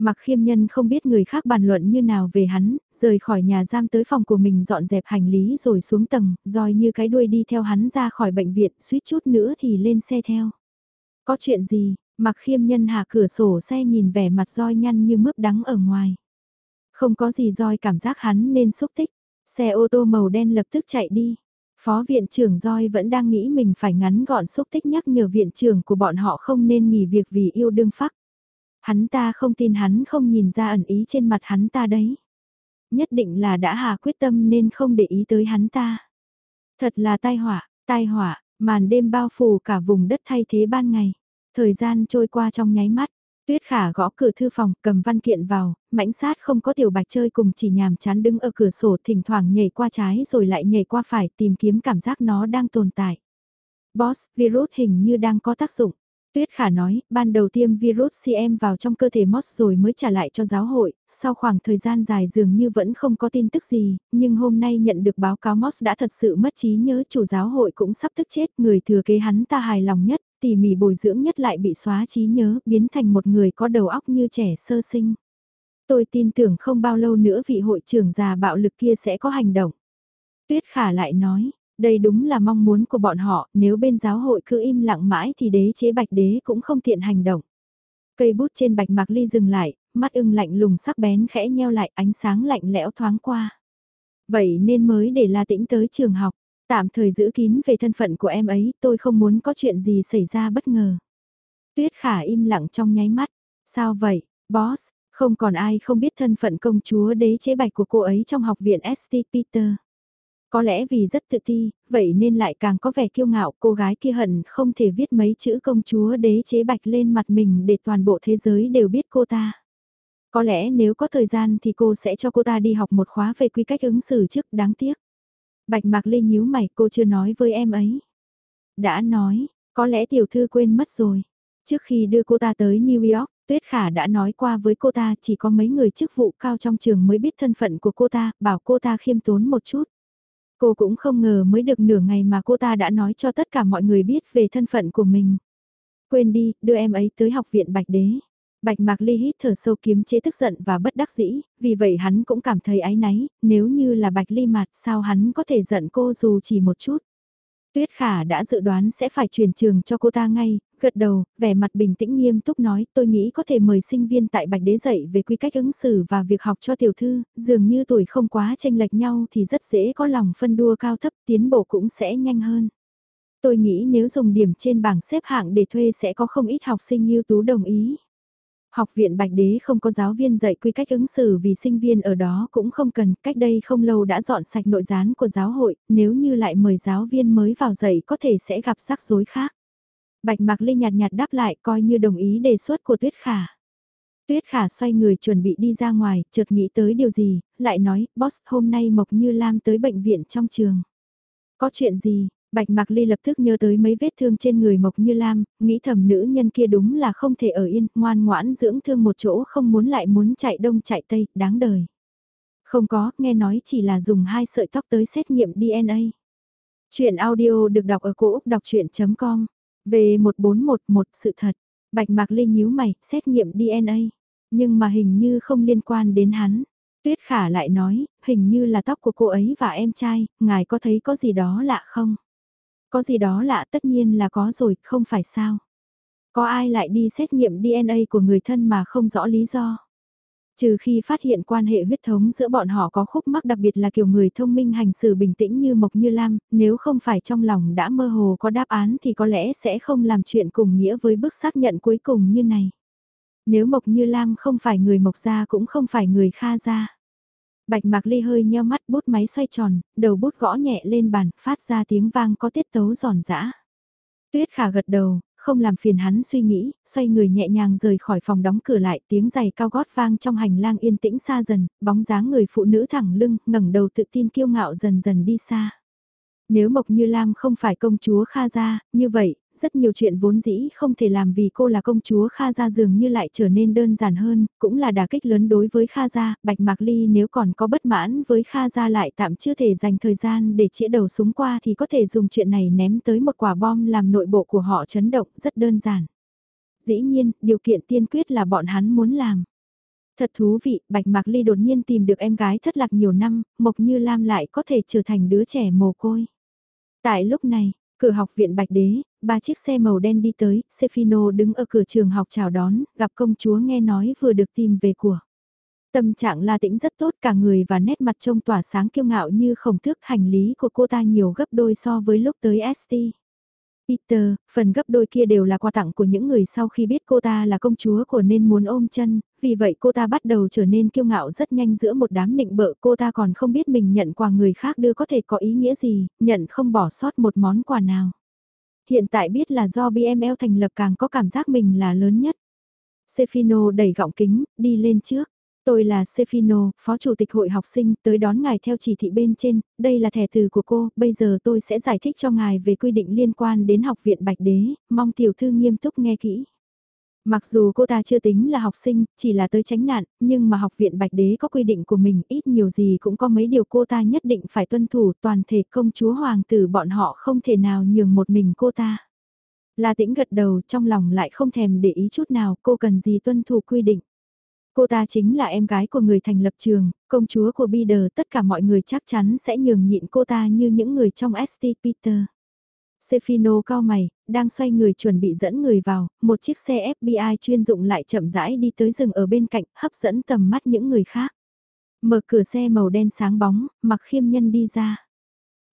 Mặc khiêm nhân không biết người khác bàn luận như nào về hắn, rời khỏi nhà giam tới phòng của mình dọn dẹp hành lý rồi xuống tầng, rồi như cái đuôi đi theo hắn ra khỏi bệnh viện, suýt chút nữa thì lên xe theo. Có chuyện gì, mặc khiêm nhân hạ cửa sổ xe nhìn vẻ mặt roi nhăn như mướp đắng ở ngoài. Không có gì roi cảm giác hắn nên xúc tích, xe ô tô màu đen lập tức chạy đi. Phó viện trưởng roi vẫn đang nghĩ mình phải ngắn gọn xúc tích nhắc nhở viện trưởng của bọn họ không nên nghỉ việc vì yêu đương phắc. Hắn ta không tin hắn không nhìn ra ẩn ý trên mặt hắn ta đấy. Nhất định là đã hà quyết tâm nên không để ý tới hắn ta. Thật là tai họa, tai họa, màn đêm bao phủ cả vùng đất thay thế ban ngày. Thời gian trôi qua trong nháy mắt, Tuyết khả gõ cửa thư phòng, cầm văn kiện vào, mãnh sát không có tiểu bạch chơi cùng chỉ nhàm chán đứng ở cửa sổ thỉnh thoảng nhảy qua trái rồi lại nhảy qua phải tìm kiếm cảm giác nó đang tồn tại. Boss, virus hình như đang có tác dụng. Tuyết Khả nói, ban đầu tiêm virus CM vào trong cơ thể Moss rồi mới trả lại cho giáo hội, sau khoảng thời gian dài dường như vẫn không có tin tức gì, nhưng hôm nay nhận được báo cáo Moss đã thật sự mất trí nhớ chủ giáo hội cũng sắp tức chết, người thừa kế hắn ta hài lòng nhất, tỉ mỉ bồi dưỡng nhất lại bị xóa trí nhớ, biến thành một người có đầu óc như trẻ sơ sinh. Tôi tin tưởng không bao lâu nữa vị hội trưởng già bạo lực kia sẽ có hành động. Tuyết Khả lại nói, đây đúng là mong muốn của bọn họ, nếu bên giáo hội cứ im lặng mãi thì đế chế bạch đế cũng không tiện hành động. Cây bút trên bạch mạc ly dừng lại, mắt ưng lạnh lùng sắc bén khẽ nheo lại ánh sáng lạnh lẽo thoáng qua. Vậy nên mới để La Tĩnh tới trường học, tạm thời giữ kín về thân phận của em ấy, tôi không muốn có chuyện gì xảy ra bất ngờ. Tuyết khả im lặng trong nháy mắt, sao vậy, boss, không còn ai không biết thân phận công chúa đế chế bạch của cô ấy trong học viện St. Peter. Có lẽ vì rất tự ti, vậy nên lại càng có vẻ kiêu ngạo cô gái kia hận không thể viết mấy chữ công chúa đế chế bạch lên mặt mình để toàn bộ thế giới đều biết cô ta. Có lẽ nếu có thời gian thì cô sẽ cho cô ta đi học một khóa về quy cách ứng xử trước đáng tiếc. Bạch Mạc Ly nhíu mày cô chưa nói với em ấy. Đã nói, có lẽ tiểu thư quên mất rồi. Trước khi đưa cô ta tới New York, Tuyết Khả đã nói qua với cô ta chỉ có mấy người chức vụ cao trong trường mới biết thân phận của cô ta, bảo cô ta khiêm tốn một chút. Cô cũng không ngờ mới được nửa ngày mà cô ta đã nói cho tất cả mọi người biết về thân phận của mình. Quên đi, đưa em ấy tới học viện Bạch Đế. Bạch Mạc Ly hít thở sâu kiếm chế tức giận và bất đắc dĩ, vì vậy hắn cũng cảm thấy áy náy, nếu như là Bạch Ly mặt sao hắn có thể giận cô dù chỉ một chút. Tuyết Khả đã dự đoán sẽ phải chuyển trường cho cô ta ngay, gật đầu, vẻ mặt bình tĩnh nghiêm túc nói tôi nghĩ có thể mời sinh viên tại Bạch Đế dạy về quy cách ứng xử và việc học cho tiểu thư, dường như tuổi không quá tranh lệch nhau thì rất dễ có lòng phân đua cao thấp tiến bộ cũng sẽ nhanh hơn. Tôi nghĩ nếu dùng điểm trên bảng xếp hạng để thuê sẽ có không ít học sinh ưu tú đồng ý. Học viện Bạch Đế không có giáo viên dạy quy cách ứng xử vì sinh viên ở đó cũng không cần, cách đây không lâu đã dọn sạch nội gián của giáo hội, nếu như lại mời giáo viên mới vào dạy có thể sẽ gặp rắc rối khác. Bạch Mạc Ly nhạt nhạt đáp lại coi như đồng ý đề xuất của Tuyết Khả. Tuyết Khả xoay người chuẩn bị đi ra ngoài, chợt nghĩ tới điều gì, lại nói, boss hôm nay Mộc Như Lam tới bệnh viện trong trường. Có chuyện gì, Bạch Mạc Ly lập tức nhớ tới mấy vết thương trên người Mộc Như Lam, nghĩ thầm nữ nhân kia đúng là không thể ở yên, ngoan ngoãn dưỡng thương một chỗ không muốn lại muốn chạy đông chạy tây, đáng đời. Không có, nghe nói chỉ là dùng hai sợi tóc tới xét nghiệm DNA. Chuyện audio được đọc ở cổ Úc đọc chuyện.com, về 1411 sự thật. Bạch Mạc Ly nhíu mày, xét nghiệm DNA. Nhưng mà hình như không liên quan đến hắn. Tuyết Khả lại nói, hình như là tóc của cô ấy và em trai, ngài có thấy có gì đó lạ không? Có gì đó lạ tất nhiên là có rồi, không phải sao. Có ai lại đi xét nghiệm DNA của người thân mà không rõ lý do. Trừ khi phát hiện quan hệ huyết thống giữa bọn họ có khúc mắc đặc biệt là kiểu người thông minh hành xử bình tĩnh như Mộc Như Lam, nếu không phải trong lòng đã mơ hồ có đáp án thì có lẽ sẽ không làm chuyện cùng nghĩa với bước xác nhận cuối cùng như này. Nếu Mộc Như Lam không phải người Mộc Gia cũng không phải người Kha Gia. Bạch Mạc Ly hơi nheo mắt bút máy xoay tròn, đầu bút gõ nhẹ lên bàn, phát ra tiếng vang có tiết tấu giòn giã. Tuyết Khả gật đầu, không làm phiền hắn suy nghĩ, xoay người nhẹ nhàng rời khỏi phòng đóng cửa lại, tiếng giày cao gót vang trong hành lang yên tĩnh xa dần, bóng dáng người phụ nữ thẳng lưng, ngẩng đầu tự tin kiêu ngạo dần dần đi xa. Nếu Mộc Như Lam không phải công chúa Kha Gia, như vậy, rất nhiều chuyện vốn dĩ không thể làm vì cô là công chúa Kha Gia dường như lại trở nên đơn giản hơn, cũng là đả kích lớn đối với Kha Gia, Bạch Mạc Ly nếu còn có bất mãn với Kha Gia lại tạm chưa thể dành thời gian để chĩa đầu súng qua thì có thể dùng chuyện này ném tới một quả bom làm nội bộ của họ chấn động rất đơn giản. Dĩ nhiên, điều kiện tiên quyết là bọn hắn muốn làm. Thật thú vị, Bạch Mạc Ly đột nhiên tìm được em gái thất lạc nhiều năm, Mộc Như Lam lại có thể trở thành đứa trẻ mồ côi. Tại lúc này, cửa học viện Bạch Đế, ba chiếc xe màu đen đi tới, Sefino đứng ở cửa trường học chào đón, gặp công chúa nghe nói vừa được tìm về của. Tâm trạng La Tĩnh rất tốt cả người và nét mặt trông tỏa sáng kiêu ngạo như khổng thước hành lý của cô ta nhiều gấp đôi so với lúc tới ST. Peter, phần gấp đôi kia đều là quà tặng của những người sau khi biết cô ta là công chúa của nên muốn ôm chân, vì vậy cô ta bắt đầu trở nên kiêu ngạo rất nhanh giữa một đám nịnh bợ cô ta còn không biết mình nhận quà người khác đưa có thể có ý nghĩa gì, nhận không bỏ sót một món quà nào. Hiện tại biết là do BML thành lập càng có cảm giác mình là lớn nhất. Sefino đẩy gọng kính, đi lên trước. Tôi là Sefino, Phó Chủ tịch Hội học sinh, tới đón ngài theo chỉ thị bên trên, đây là thẻ từ của cô, bây giờ tôi sẽ giải thích cho ngài về quy định liên quan đến học viện Bạch Đế, mong tiểu thư nghiêm túc nghe kỹ. Mặc dù cô ta chưa tính là học sinh, chỉ là tới tránh nạn, nhưng mà học viện Bạch Đế có quy định của mình ít nhiều gì cũng có mấy điều cô ta nhất định phải tuân thủ toàn thể công chúa hoàng tử bọn họ không thể nào nhường một mình cô ta. La tĩnh gật đầu trong lòng lại không thèm để ý chút nào cô cần gì tuân thủ quy định. Cô ta chính là em gái của người thành lập trường, công chúa của Bider tất cả mọi người chắc chắn sẽ nhường nhịn cô ta như những người trong ST Peter. Sefino cao mày, đang xoay người chuẩn bị dẫn người vào, một chiếc xe FBI chuyên dụng lại chậm rãi đi tới rừng ở bên cạnh, hấp dẫn tầm mắt những người khác. Mở cửa xe màu đen sáng bóng, mặc khiêm nhân đi ra.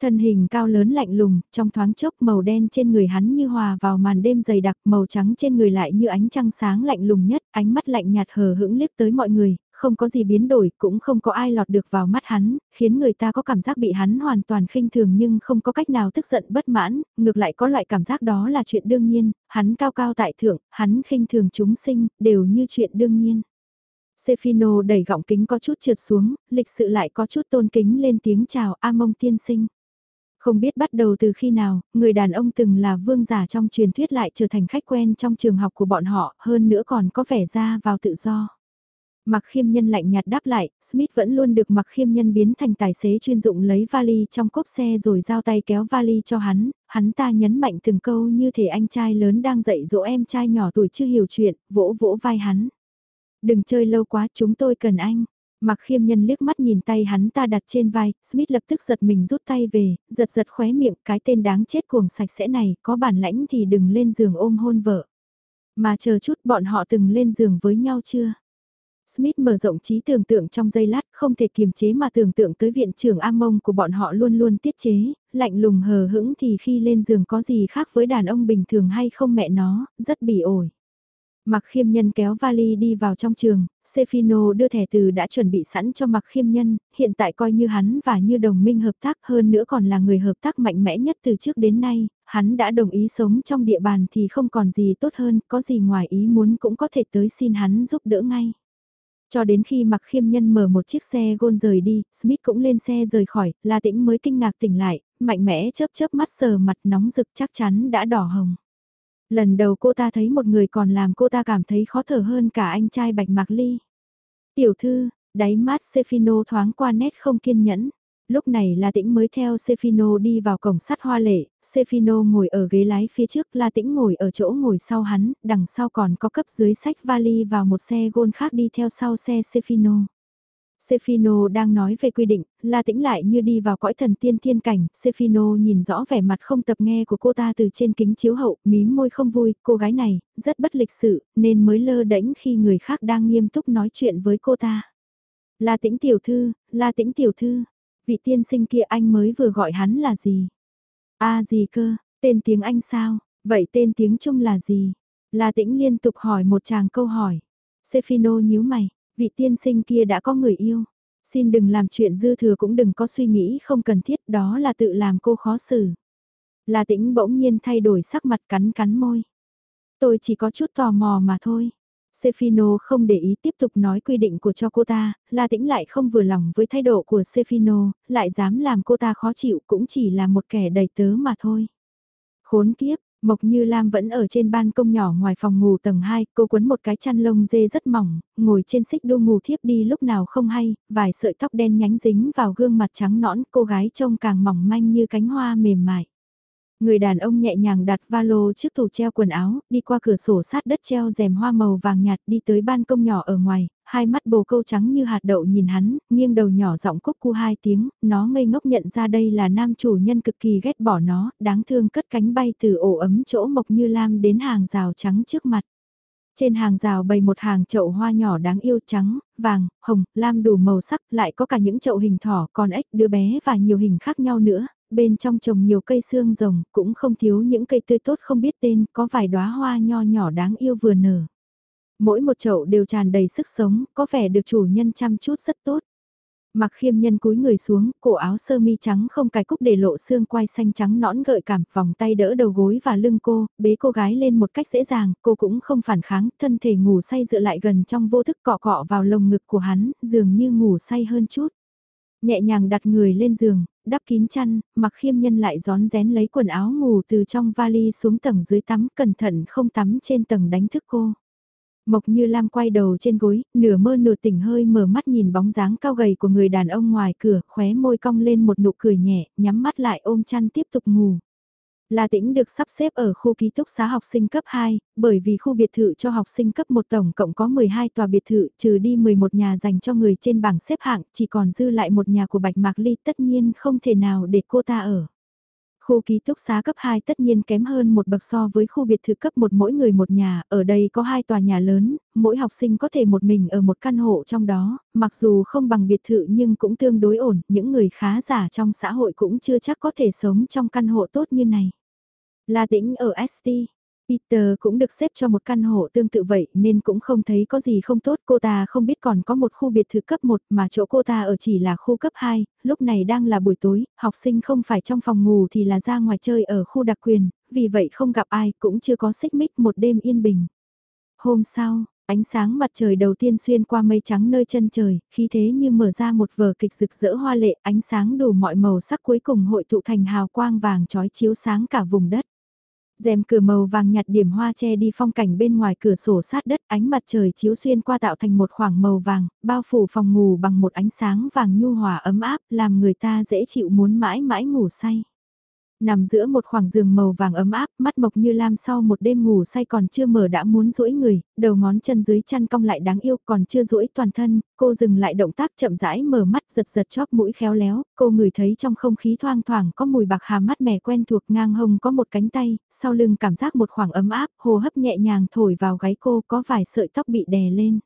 Thân hình cao lớn lạnh lùng, trong thoáng chốc màu đen trên người hắn như hòa vào màn đêm dày đặc, màu trắng trên người lại như ánh trăng sáng lạnh lùng nhất, ánh mắt lạnh nhạt hờ hững liếc tới mọi người, không có gì biến đổi, cũng không có ai lọt được vào mắt hắn, khiến người ta có cảm giác bị hắn hoàn toàn khinh thường nhưng không có cách nào tức giận bất mãn, ngược lại có loại cảm giác đó là chuyện đương nhiên, hắn cao cao tại thượng, hắn khinh thường chúng sinh, đều như chuyện đương nhiên. Sefino đẩy gọng kính có chút trượt xuống, lịch sự lại có chút tôn kính lên tiếng chào A mông tiên sinh. Không biết bắt đầu từ khi nào, người đàn ông từng là vương giả trong truyền thuyết lại trở thành khách quen trong trường học của bọn họ, hơn nữa còn có vẻ ra vào tự do. Mặc khiêm nhân lạnh nhạt đáp lại, Smith vẫn luôn được mặc khiêm nhân biến thành tài xế chuyên dụng lấy vali trong cốp xe rồi giao tay kéo vali cho hắn, hắn ta nhấn mạnh từng câu như thể anh trai lớn đang dạy dỗ em trai nhỏ tuổi chưa hiểu chuyện, vỗ vỗ vai hắn. Đừng chơi lâu quá chúng tôi cần anh. Mặc khiêm nhân liếc mắt nhìn tay hắn ta đặt trên vai, Smith lập tức giật mình rút tay về, giật giật khóe miệng cái tên đáng chết cuồng sạch sẽ này, có bản lãnh thì đừng lên giường ôm hôn vợ. Mà chờ chút bọn họ từng lên giường với nhau chưa? Smith mở rộng trí tưởng tượng trong giây lát, không thể kiềm chế mà tưởng tượng tới viện trưởng Amon của bọn họ luôn luôn tiết chế, lạnh lùng hờ hững thì khi lên giường có gì khác với đàn ông bình thường hay không mẹ nó, rất bỉ ổi. Mặc khiêm nhân kéo vali đi vào trong trường, Sefino đưa thẻ từ đã chuẩn bị sẵn cho mặc khiêm nhân, hiện tại coi như hắn và như đồng minh hợp tác hơn nữa còn là người hợp tác mạnh mẽ nhất từ trước đến nay, hắn đã đồng ý sống trong địa bàn thì không còn gì tốt hơn, có gì ngoài ý muốn cũng có thể tới xin hắn giúp đỡ ngay. Cho đến khi mặc khiêm nhân mở một chiếc xe gôn rời đi, Smith cũng lên xe rời khỏi, La Tĩnh mới kinh ngạc tỉnh lại, mạnh mẽ chớp chớp mắt sờ mặt nóng rực chắc chắn đã đỏ hồng. Lần đầu cô ta thấy một người còn làm cô ta cảm thấy khó thở hơn cả anh trai Bạch Mạc Ly. Tiểu thư, đáy mắt Sefino thoáng qua nét không kiên nhẫn. Lúc này La Tĩnh mới theo Sefino đi vào cổng sắt hoa lệ, Sefino ngồi ở ghế lái phía trước, La Tĩnh ngồi ở chỗ ngồi sau hắn, đằng sau còn có cấp dưới sách vali vào một xe gôn khác đi theo sau xe Sefino. Sefino đang nói về quy định, La Tĩnh lại như đi vào cõi thần tiên thiên cảnh, Sefino nhìn rõ vẻ mặt không tập nghe của cô ta từ trên kính chiếu hậu, mím môi không vui, cô gái này, rất bất lịch sự, nên mới lơ đễnh khi người khác đang nghiêm túc nói chuyện với cô ta. La Tĩnh tiểu thư, La Tĩnh tiểu thư, vị tiên sinh kia anh mới vừa gọi hắn là gì? a gì cơ, tên tiếng Anh sao, vậy tên tiếng Trung là gì? La Tĩnh liên tục hỏi một chàng câu hỏi. Sefino nhíu mày, vị tiên sinh kia đã có người yêu. Xin đừng làm chuyện dư thừa cũng đừng có suy nghĩ không cần thiết đó là tự làm cô khó xử. La tĩnh bỗng nhiên thay đổi sắc mặt cắn cắn môi. Tôi chỉ có chút tò mò mà thôi. Sefino không để ý tiếp tục nói quy định của cho cô ta, La Tĩnh lại không vừa lòng với thái độ của Sefino, lại dám làm cô ta khó chịu cũng chỉ là một kẻ đầy tớ mà thôi. Khốn kiếp, Mộc Như Lam vẫn ở trên ban công nhỏ ngoài phòng ngủ tầng 2, cô quấn một cái chăn lông dê rất mỏng, ngồi trên xích đu ngủ thiếp đi lúc nào không hay, vài sợi tóc đen nhánh dính vào gương mặt trắng nõn, cô gái trông càng mỏng manh như cánh hoa mềm mại. Người đàn ông nhẹ nhàng đặt valo trước tủ treo quần áo, đi qua cửa sổ sát đất treo rèm hoa màu vàng nhạt đi tới ban công nhỏ ở ngoài, hai mắt bồ câu trắng như hạt đậu nhìn hắn, nghiêng đầu nhỏ giọng cúc cu hai tiếng, nó ngây ngốc nhận ra đây là nam chủ nhân cực kỳ ghét bỏ nó, đáng thương cất cánh bay từ ổ ấm chỗ mộc như lam đến hàng rào trắng trước mặt. Trên hàng rào bày một hàng chậu hoa nhỏ đáng yêu trắng, vàng, hồng, lam đủ màu sắc, lại có cả những chậu hình thỏ, con ếch, đứa bé và nhiều hình khác nhau nữa, bên trong trồng nhiều cây xương rồng, cũng không thiếu những cây tươi tốt không biết tên, có vài đóa hoa nho nhỏ đáng yêu vừa nở. Mỗi một chậu đều tràn đầy sức sống, có vẻ được chủ nhân chăm chút rất tốt. Mặc khiêm nhân cúi người xuống, cổ áo sơ mi trắng không cài cúc để lộ xương quai xanh trắng nõn gợi cảm, vòng tay đỡ đầu gối và lưng cô, bế cô gái lên một cách dễ dàng, cô cũng không phản kháng, thân thể ngủ say dựa lại gần trong vô thức cọ cọ vào lồng ngực của hắn, dường như ngủ say hơn chút. Nhẹ nhàng đặt người lên giường, đắp kín chăn, mặc khiêm nhân lại gión rén lấy quần áo ngủ từ trong vali xuống tầng dưới tắm, cẩn thận không tắm trên tầng đánh thức cô. Mộc như Lam quay đầu trên gối, nửa mơ nửa tỉnh hơi mở mắt nhìn bóng dáng cao gầy của người đàn ông ngoài cửa, khóe môi cong lên một nụ cười nhẹ, nhắm mắt lại ôm chăn tiếp tục ngủ. La Tĩnh được sắp xếp ở khu ký túc xá học sinh cấp 2, bởi vì khu biệt thự cho học sinh cấp 1 tổng cộng có 12 tòa biệt thự, trừ đi 11 nhà dành cho người trên bảng xếp hạng, chỉ còn dư lại một nhà của Bạch Mạc Ly tất nhiên không thể nào để cô ta ở. Khu ký túc xá cấp 2 tất nhiên kém hơn một bậc so với khu biệt thự cấp 1 mỗi người một nhà, ở đây có hai tòa nhà lớn, mỗi học sinh có thể một mình ở một căn hộ trong đó, mặc dù không bằng biệt thự nhưng cũng tương đối ổn, những người khá giả trong xã hội cũng chưa chắc có thể sống trong căn hộ tốt như này. La tĩnh ở ST. Peter cũng được xếp cho một căn hộ tương tự vậy nên cũng không thấy có gì không tốt. Cô ta không biết còn có một khu biệt thự cấp 1 mà chỗ cô ta ở chỉ là khu cấp 2. Lúc này đang là buổi tối, học sinh không phải trong phòng ngủ thì là ra ngoài chơi ở khu đặc quyền. Vì vậy không gặp ai cũng chưa có xích mích một đêm yên bình. Hôm sau, ánh sáng mặt trời đầu tiên xuyên qua mây trắng nơi chân trời, khí thế như mở ra một vở kịch rực rỡ hoa lệ, ánh sáng đủ mọi màu sắc cuối cùng hội tụ thành hào quang vàng trói chiếu sáng cả vùng đất rèm cửa màu vàng nhạt điểm hoa che đi phong cảnh bên ngoài cửa sổ sát đất ánh mặt trời chiếu xuyên qua tạo thành một khoảng màu vàng, bao phủ phòng ngủ bằng một ánh sáng vàng nhu hòa ấm áp làm người ta dễ chịu muốn mãi mãi ngủ say. Nằm giữa một khoảng giường màu vàng ấm áp, mắt mộc như lam sau một đêm ngủ say còn chưa mở đã muốn duỗi người, đầu ngón chân dưới chăn cong lại đáng yêu còn chưa duỗi toàn thân, cô dừng lại động tác chậm rãi mở mắt giật giật chóp mũi khéo léo, cô ngửi thấy trong không khí thoang thoảng có mùi bạc hà mát mẻ quen thuộc ngang hông có một cánh tay, sau lưng cảm giác một khoảng ấm áp, hồ hấp nhẹ nhàng thổi vào gáy cô có vài sợi tóc bị đè lên.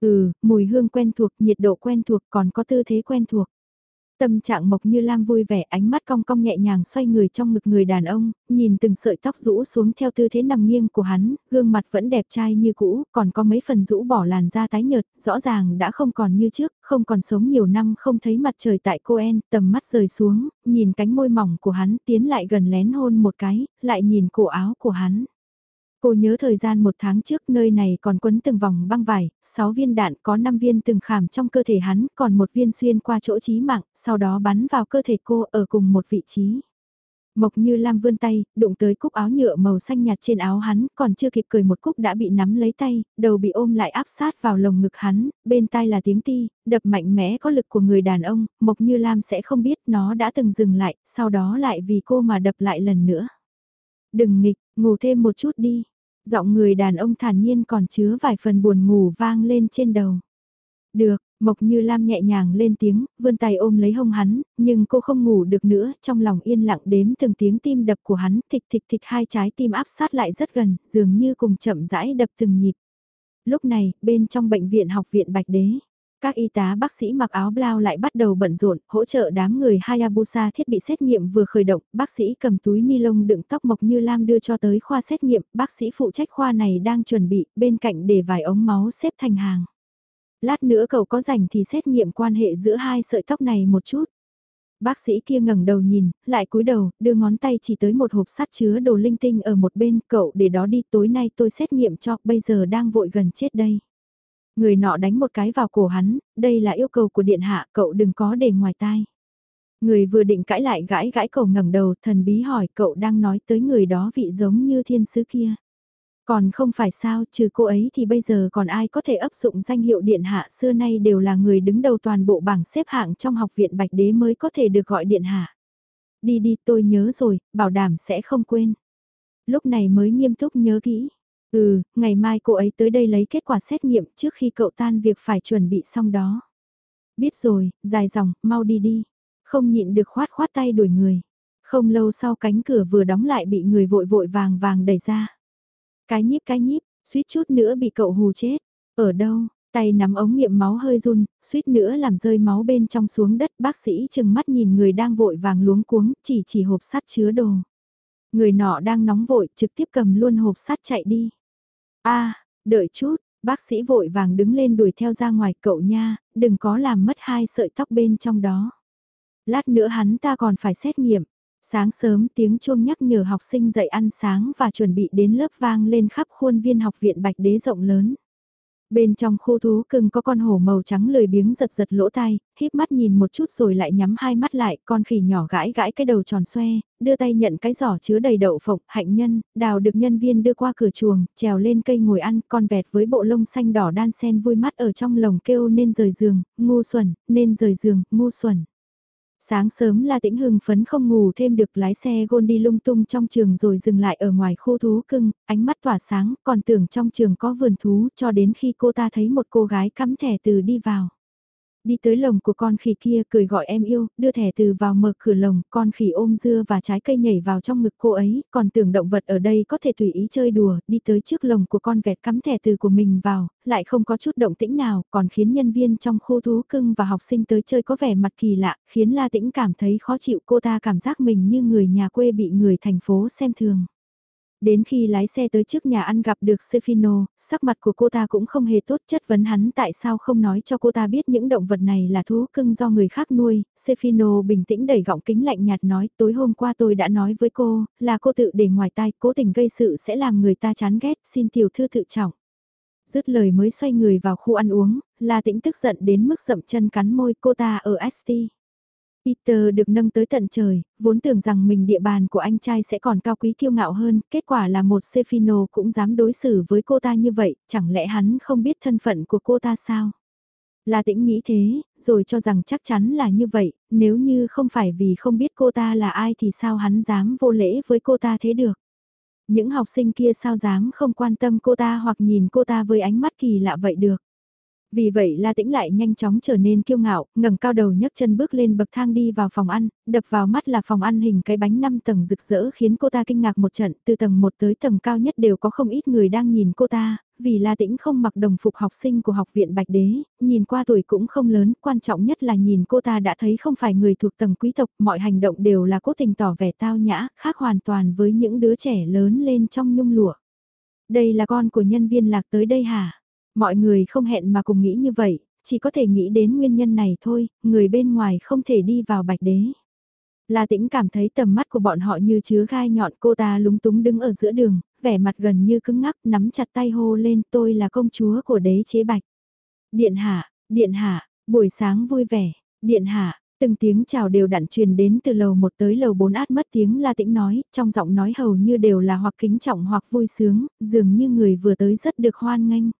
Ừ, mùi hương quen thuộc, nhiệt độ quen thuộc còn có tư thế quen thuộc. Tâm trạng Mộc Như Lam vui vẻ ánh mắt cong cong nhẹ nhàng xoay người trong ngực người đàn ông, nhìn từng sợi tóc rũ xuống theo tư thế nằm nghiêng của hắn, gương mặt vẫn đẹp trai như cũ, còn có mấy phần rũ bỏ làn da tái nhợt, rõ ràng đã không còn như trước, không còn sống nhiều năm không thấy mặt trời tại cô En, tầm mắt rời xuống, nhìn cánh môi mỏng của hắn tiến lại gần lén hôn một cái, lại nhìn cổ áo của hắn. Cô nhớ thời gian một tháng trước nơi này còn quấn từng vòng băng vải, 6 viên đạn có 5 viên từng khảm trong cơ thể hắn, còn một viên xuyên qua chỗ trí mạng, sau đó bắn vào cơ thể cô ở cùng một vị trí. Mộc như Lam vươn tay, đụng tới cúc áo nhựa màu xanh nhạt trên áo hắn, còn chưa kịp cười một cúc đã bị nắm lấy tay, đầu bị ôm lại áp sát vào lồng ngực hắn, bên tai là tiếng ti, đập mạnh mẽ có lực của người đàn ông, Mộc như Lam sẽ không biết nó đã từng dừng lại, sau đó lại vì cô mà đập lại lần nữa. Đừng nghịch, ngủ thêm một chút đi, Giọng người đàn ông thản nhiên còn chứa vài phần buồn ngủ vang lên trên đầu. Được, Mộc Như Lam nhẹ nhàng lên tiếng, vươn tay ôm lấy hông hắn, nhưng cô không ngủ được nữa, trong lòng yên lặng đếm từng tiếng tim đập của hắn, thịch thịch thịch hai trái tim áp sát lại rất gần, dường như cùng chậm rãi đập từng nhịp. Lúc này, bên trong bệnh viện học viện Bạch Đế, các y tá bác sĩ mặc áo blau lại bắt đầu bận rộn, hỗ trợ đám người Hayabusa thiết bị xét nghiệm vừa khởi động, bác sĩ cầm túi ni lông đựng tóc mộc như lam đưa cho tới khoa xét nghiệm, bác sĩ phụ trách khoa này đang chuẩn bị, bên cạnh để vài ống máu xếp thành hàng. Lát nữa cậu có rảnh thì xét nghiệm quan hệ giữa hai sợi tóc này một chút. Bác sĩ kia ngẩng đầu nhìn, lại cúi đầu, đưa ngón tay chỉ tới một hộp sắt chứa đồ linh tinh ở một bên, cậu để đó đi, tối nay tôi xét nghiệm cho, bây giờ đang vội gần chết đây. Người nọ đánh một cái vào cổ hắn, đây là yêu cầu của điện hạ, cậu đừng có để ngoài tai. Người vừa định cãi lại gãi gãi cậu ngẩng đầu, thần bí hỏi cậu đang nói tới người đó vị giống như thiên sứ kia. Còn không phải sao, trừ cô ấy thì bây giờ còn ai có thể ấp dụng danh hiệu điện hạ xưa nay đều là người đứng đầu toàn bộ bảng xếp hạng trong học viện Bạch Đế mới có thể được gọi điện hạ. Đi đi tôi nhớ rồi, bảo đảm sẽ không quên. Lúc này mới nghiêm túc nhớ kỹ. Ừ, ngày mai cô ấy tới đây lấy kết quả xét nghiệm trước khi cậu tan việc phải chuẩn bị xong đó. Biết rồi, dài dòng, mau đi đi. Không nhịn được khoát khoát tay đuổi người. Không lâu sau cánh cửa vừa đóng lại bị người vội vội vàng vàng đẩy ra. Cái nhíp cái nhíp, suýt chút nữa bị cậu hù chết. Ở đâu, tay nắm ống nghiệm máu hơi run, suýt nữa làm rơi máu bên trong xuống đất. Bác sĩ chừng mắt nhìn người đang vội vàng luống cuống, chỉ chỉ hộp sắt chứa đồ. Người nọ đang nóng vội, trực tiếp cầm luôn hộp sắt chạy đi a đợi chút, bác sĩ vội vàng đứng lên đuổi theo ra ngoài cậu nha, đừng có làm mất hai sợi tóc bên trong đó. Lát nữa hắn ta còn phải xét nghiệm. Sáng sớm tiếng chuông nhắc nhở học sinh dậy ăn sáng và chuẩn bị đến lớp vang lên khắp khuôn viên học viện Bạch Đế rộng lớn. Bên trong khu thú cưng có con hổ màu trắng lười biếng giật giật lỗ tai, híp mắt nhìn một chút rồi lại nhắm hai mắt lại, con khỉ nhỏ gãi gãi cái đầu tròn xoe, đưa tay nhận cái giỏ chứa đầy đậu phộng, hạnh nhân, đào được nhân viên đưa qua cửa chuồng, trèo lên cây ngồi ăn, con vẹt với bộ lông xanh đỏ đan sen vui mắt ở trong lồng kêu nên rời giường, ngu xuẩn, nên rời giường, ngu xuẩn. Sáng sớm La Tĩnh hưng phấn không ngủ thêm được lái xe gôn đi lung tung trong trường rồi dừng lại ở ngoài khu thú cưng, ánh mắt tỏa sáng, còn tưởng trong trường có vườn thú cho đến khi cô ta thấy một cô gái cắm thẻ từ đi vào đi tới lồng của con khỉ kia cười gọi em yêu, đưa thẻ từ vào mở cửa lồng, con khỉ ôm dưa và trái cây nhảy vào trong ngực cô ấy, còn tưởng động vật ở đây có thể tùy ý chơi đùa, đi tới trước lồng của con vẹt cắm thẻ từ của mình vào, lại không có chút động tĩnh nào, còn khiến nhân viên trong khu thú cưng và học sinh tới chơi có vẻ mặt kỳ lạ, khiến La Tĩnh cảm thấy khó chịu cô ta cảm giác mình như người nhà quê bị người thành phố xem thường. Đến khi lái xe tới trước nhà ăn gặp được Sefino, sắc mặt của cô ta cũng không hề tốt chất vấn hắn tại sao không nói cho cô ta biết những động vật này là thú cưng do người khác nuôi. Sefino bình tĩnh đẩy gọng kính lạnh nhạt nói tối hôm qua tôi đã nói với cô là cô tự để ngoài tai cố tình gây sự sẽ làm người ta chán ghét xin tiểu thư tự trọng. Dứt lời mới xoay người vào khu ăn uống, là tĩnh tức giận đến mức dậm chân cắn môi cô ta ở ST. Peter được nâng tới tận trời, vốn tưởng rằng mình địa bàn của anh trai sẽ còn cao quý kiêu ngạo hơn, kết quả là một Sefino cũng dám đối xử với cô ta như vậy, chẳng lẽ hắn không biết thân phận của cô ta sao? La tĩnh nghĩ thế, rồi cho rằng chắc chắn là như vậy, nếu như không phải vì không biết cô ta là ai thì sao hắn dám vô lễ với cô ta thế được. Những học sinh kia sao dám không quan tâm cô ta hoặc nhìn cô ta với ánh mắt kỳ lạ vậy được. Vì vậy La Tĩnh lại nhanh chóng trở nên kiêu ngạo, ngẩng cao đầu nhấc chân bước lên bậc thang đi vào phòng ăn, đập vào mắt là phòng ăn hình cái bánh 5 tầng rực rỡ khiến cô ta kinh ngạc một trận, từ tầng 1 tới tầng cao nhất đều có không ít người đang nhìn cô ta, vì La Tĩnh không mặc đồng phục học sinh của học viện Bạch Đế, nhìn qua tuổi cũng không lớn, quan trọng nhất là nhìn cô ta đã thấy không phải người thuộc tầng quý tộc, mọi hành động đều là cố tình tỏ vẻ tao nhã, khác hoàn toàn với những đứa trẻ lớn lên trong nhung lụa. Đây là con của nhân viên lạc tới đây hả? Mọi người không hẹn mà cùng nghĩ như vậy, chỉ có thể nghĩ đến nguyên nhân này thôi, người bên ngoài không thể đi vào bạch đế. La tĩnh cảm thấy tầm mắt của bọn họ như chứa gai nhọn cô ta lúng túng đứng ở giữa đường, vẻ mặt gần như cứng ngắc nắm chặt tay hô lên tôi là công chúa của đế chế bạch. Điện hạ, điện hạ, buổi sáng vui vẻ, điện hạ, từng tiếng chào đều đặn truyền đến từ lầu 1 tới lầu 4 át mất tiếng La Tĩnh nói, trong giọng nói hầu như đều là hoặc kính trọng hoặc vui sướng, dường như người vừa tới rất được hoan nghênh.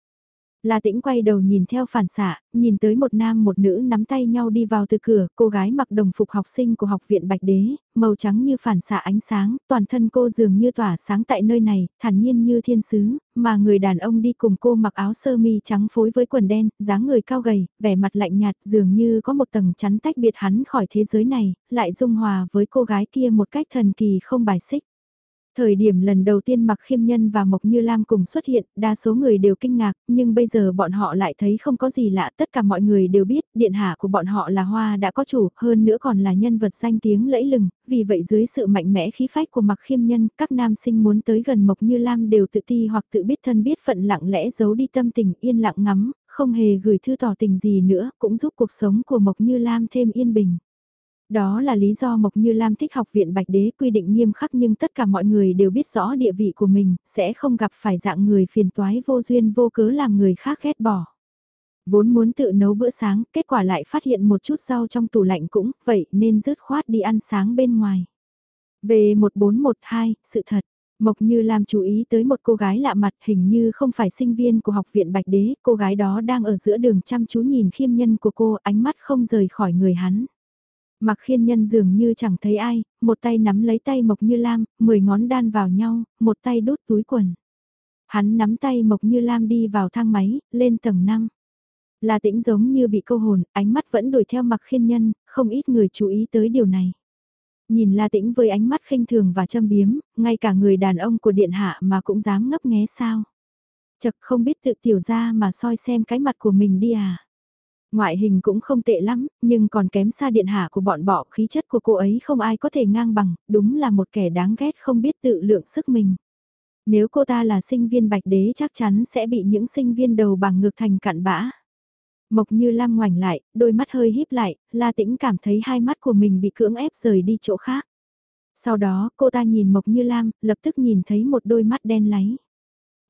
La Tĩnh quay đầu nhìn theo phản xạ, nhìn tới một nam một nữ nắm tay nhau đi vào từ cửa, cô gái mặc đồng phục học sinh của học viện Bạch Đế, màu trắng như phản xạ ánh sáng, toàn thân cô dường như tỏa sáng tại nơi này, thản nhiên như thiên sứ, mà người đàn ông đi cùng cô mặc áo sơ mi trắng phối với quần đen, dáng người cao gầy, vẻ mặt lạnh nhạt dường như có một tầng chắn tách biệt hắn khỏi thế giới này, lại dung hòa với cô gái kia một cách thần kỳ không bài xích. Thời điểm lần đầu tiên Mặc Khiêm Nhân và Mộc Như Lam cùng xuất hiện, đa số người đều kinh ngạc, nhưng bây giờ bọn họ lại thấy không có gì lạ, tất cả mọi người đều biết, điện hạ của bọn họ là Hoa đã có chủ, hơn nữa còn là nhân vật danh tiếng lẫy lừng, vì vậy dưới sự mạnh mẽ khí phách của Mặc Khiêm Nhân, các nam sinh muốn tới gần Mộc Như Lam đều tự ti hoặc tự biết thân biết phận lặng lẽ giấu đi tâm tình yên lặng ngắm, không hề gửi thư tỏ tình gì nữa, cũng giúp cuộc sống của Mộc Như Lam thêm yên bình. Đó là lý do Mộc Như Lam thích học viện Bạch Đế quy định nghiêm khắc nhưng tất cả mọi người đều biết rõ địa vị của mình, sẽ không gặp phải dạng người phiền toái vô duyên vô cớ làm người khác ghét bỏ. Vốn muốn tự nấu bữa sáng, kết quả lại phát hiện một chút rau trong tủ lạnh cũng, vậy nên dứt khoát đi ăn sáng bên ngoài. Về 1412, sự thật. Mộc Như Lam chú ý tới một cô gái lạ mặt hình như không phải sinh viên của học viện Bạch Đế, cô gái đó đang ở giữa đường chăm chú nhìn khiêm nhân của cô, ánh mắt không rời khỏi người hắn. Mặc khiên nhân dường như chẳng thấy ai, một tay nắm lấy tay Mộc Như Lam, mười ngón đan vào nhau, một tay đút túi quần. Hắn nắm tay Mộc Như Lam đi vào thang máy, lên tầng 5. Là tĩnh giống như bị câu hồn, ánh mắt vẫn đuổi theo mặc khiên nhân, không ít người chú ý tới điều này. Nhìn La Tĩnh với ánh mắt khinh thường và châm biếm, ngay cả người đàn ông của điện hạ mà cũng dám ngấp nghé sao. Chật không biết tự tiểu ra mà soi xem cái mặt của mình đi à. Ngoại hình cũng không tệ lắm, nhưng còn kém xa điện hạ của bọn bọ khí chất của cô ấy không ai có thể ngang bằng, đúng là một kẻ đáng ghét không biết tự lượng sức mình. Nếu cô ta là sinh viên bạch đế chắc chắn sẽ bị những sinh viên đầu bằng ngược thành cặn bã. Mộc như Lam ngoảnh lại, đôi mắt hơi híp lại, La Tĩnh cảm thấy hai mắt của mình bị cưỡng ép rời đi chỗ khác. Sau đó cô ta nhìn Mộc như Lam, lập tức nhìn thấy một đôi mắt đen láy.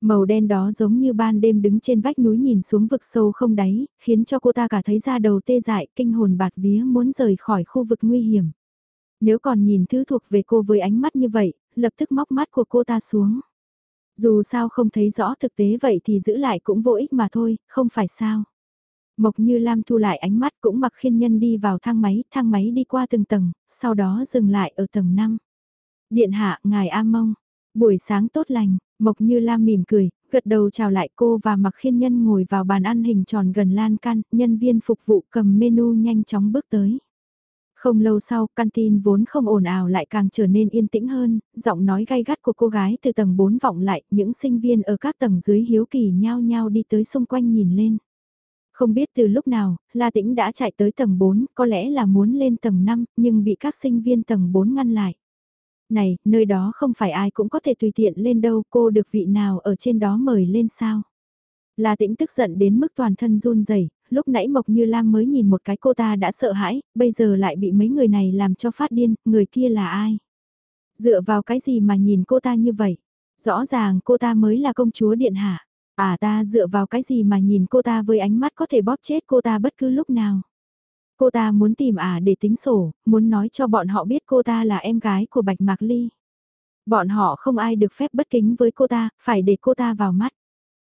Màu đen đó giống như ban đêm đứng trên vách núi nhìn xuống vực sâu không đáy, khiến cho cô ta cả thấy da đầu tê dại, kinh hồn bạt vía muốn rời khỏi khu vực nguy hiểm. Nếu còn nhìn thứ thuộc về cô với ánh mắt như vậy, lập tức móc mắt của cô ta xuống. Dù sao không thấy rõ thực tế vậy thì giữ lại cũng vô ích mà thôi, không phải sao. Mộc như Lam thu lại ánh mắt cũng mặc khiên nhân đi vào thang máy, thang máy đi qua từng tầng, sau đó dừng lại ở tầng 5. Điện hạ, ngài A Mông, buổi sáng tốt lành, Mộc Như Lam mỉm cười, gật đầu chào lại cô và mặc khiên nhân ngồi vào bàn ăn hình tròn gần lan can, nhân viên phục vụ cầm menu nhanh chóng bước tới. Không lâu sau, canteen vốn không ồn ào lại càng trở nên yên tĩnh hơn, giọng nói gay gắt của cô gái từ tầng 4 vọng lại, những sinh viên ở các tầng dưới hiếu kỳ nhao nhao đi tới xung quanh nhìn lên. Không biết từ lúc nào, La Tĩnh đã chạy tới tầng 4, có lẽ là muốn lên tầng 5, nhưng bị các sinh viên tầng 4 ngăn lại. Này, nơi đó không phải ai cũng có thể tùy tiện lên đâu, cô được vị nào ở trên đó mời lên sao? La tĩnh tức giận đến mức toàn thân run rẩy lúc nãy Mộc Như Lam mới nhìn một cái cô ta đã sợ hãi, bây giờ lại bị mấy người này làm cho phát điên, người kia là ai? Dựa vào cái gì mà nhìn cô ta như vậy? Rõ ràng cô ta mới là công chúa điện hạ. À ta dựa vào cái gì mà nhìn cô ta với ánh mắt có thể bóp chết cô ta bất cứ lúc nào. Cô ta muốn tìm à để tính sổ, muốn nói cho bọn họ biết cô ta là em gái của Bạch Mạc Ly. Bọn họ không ai được phép bất kính với cô ta, phải để cô ta vào mắt.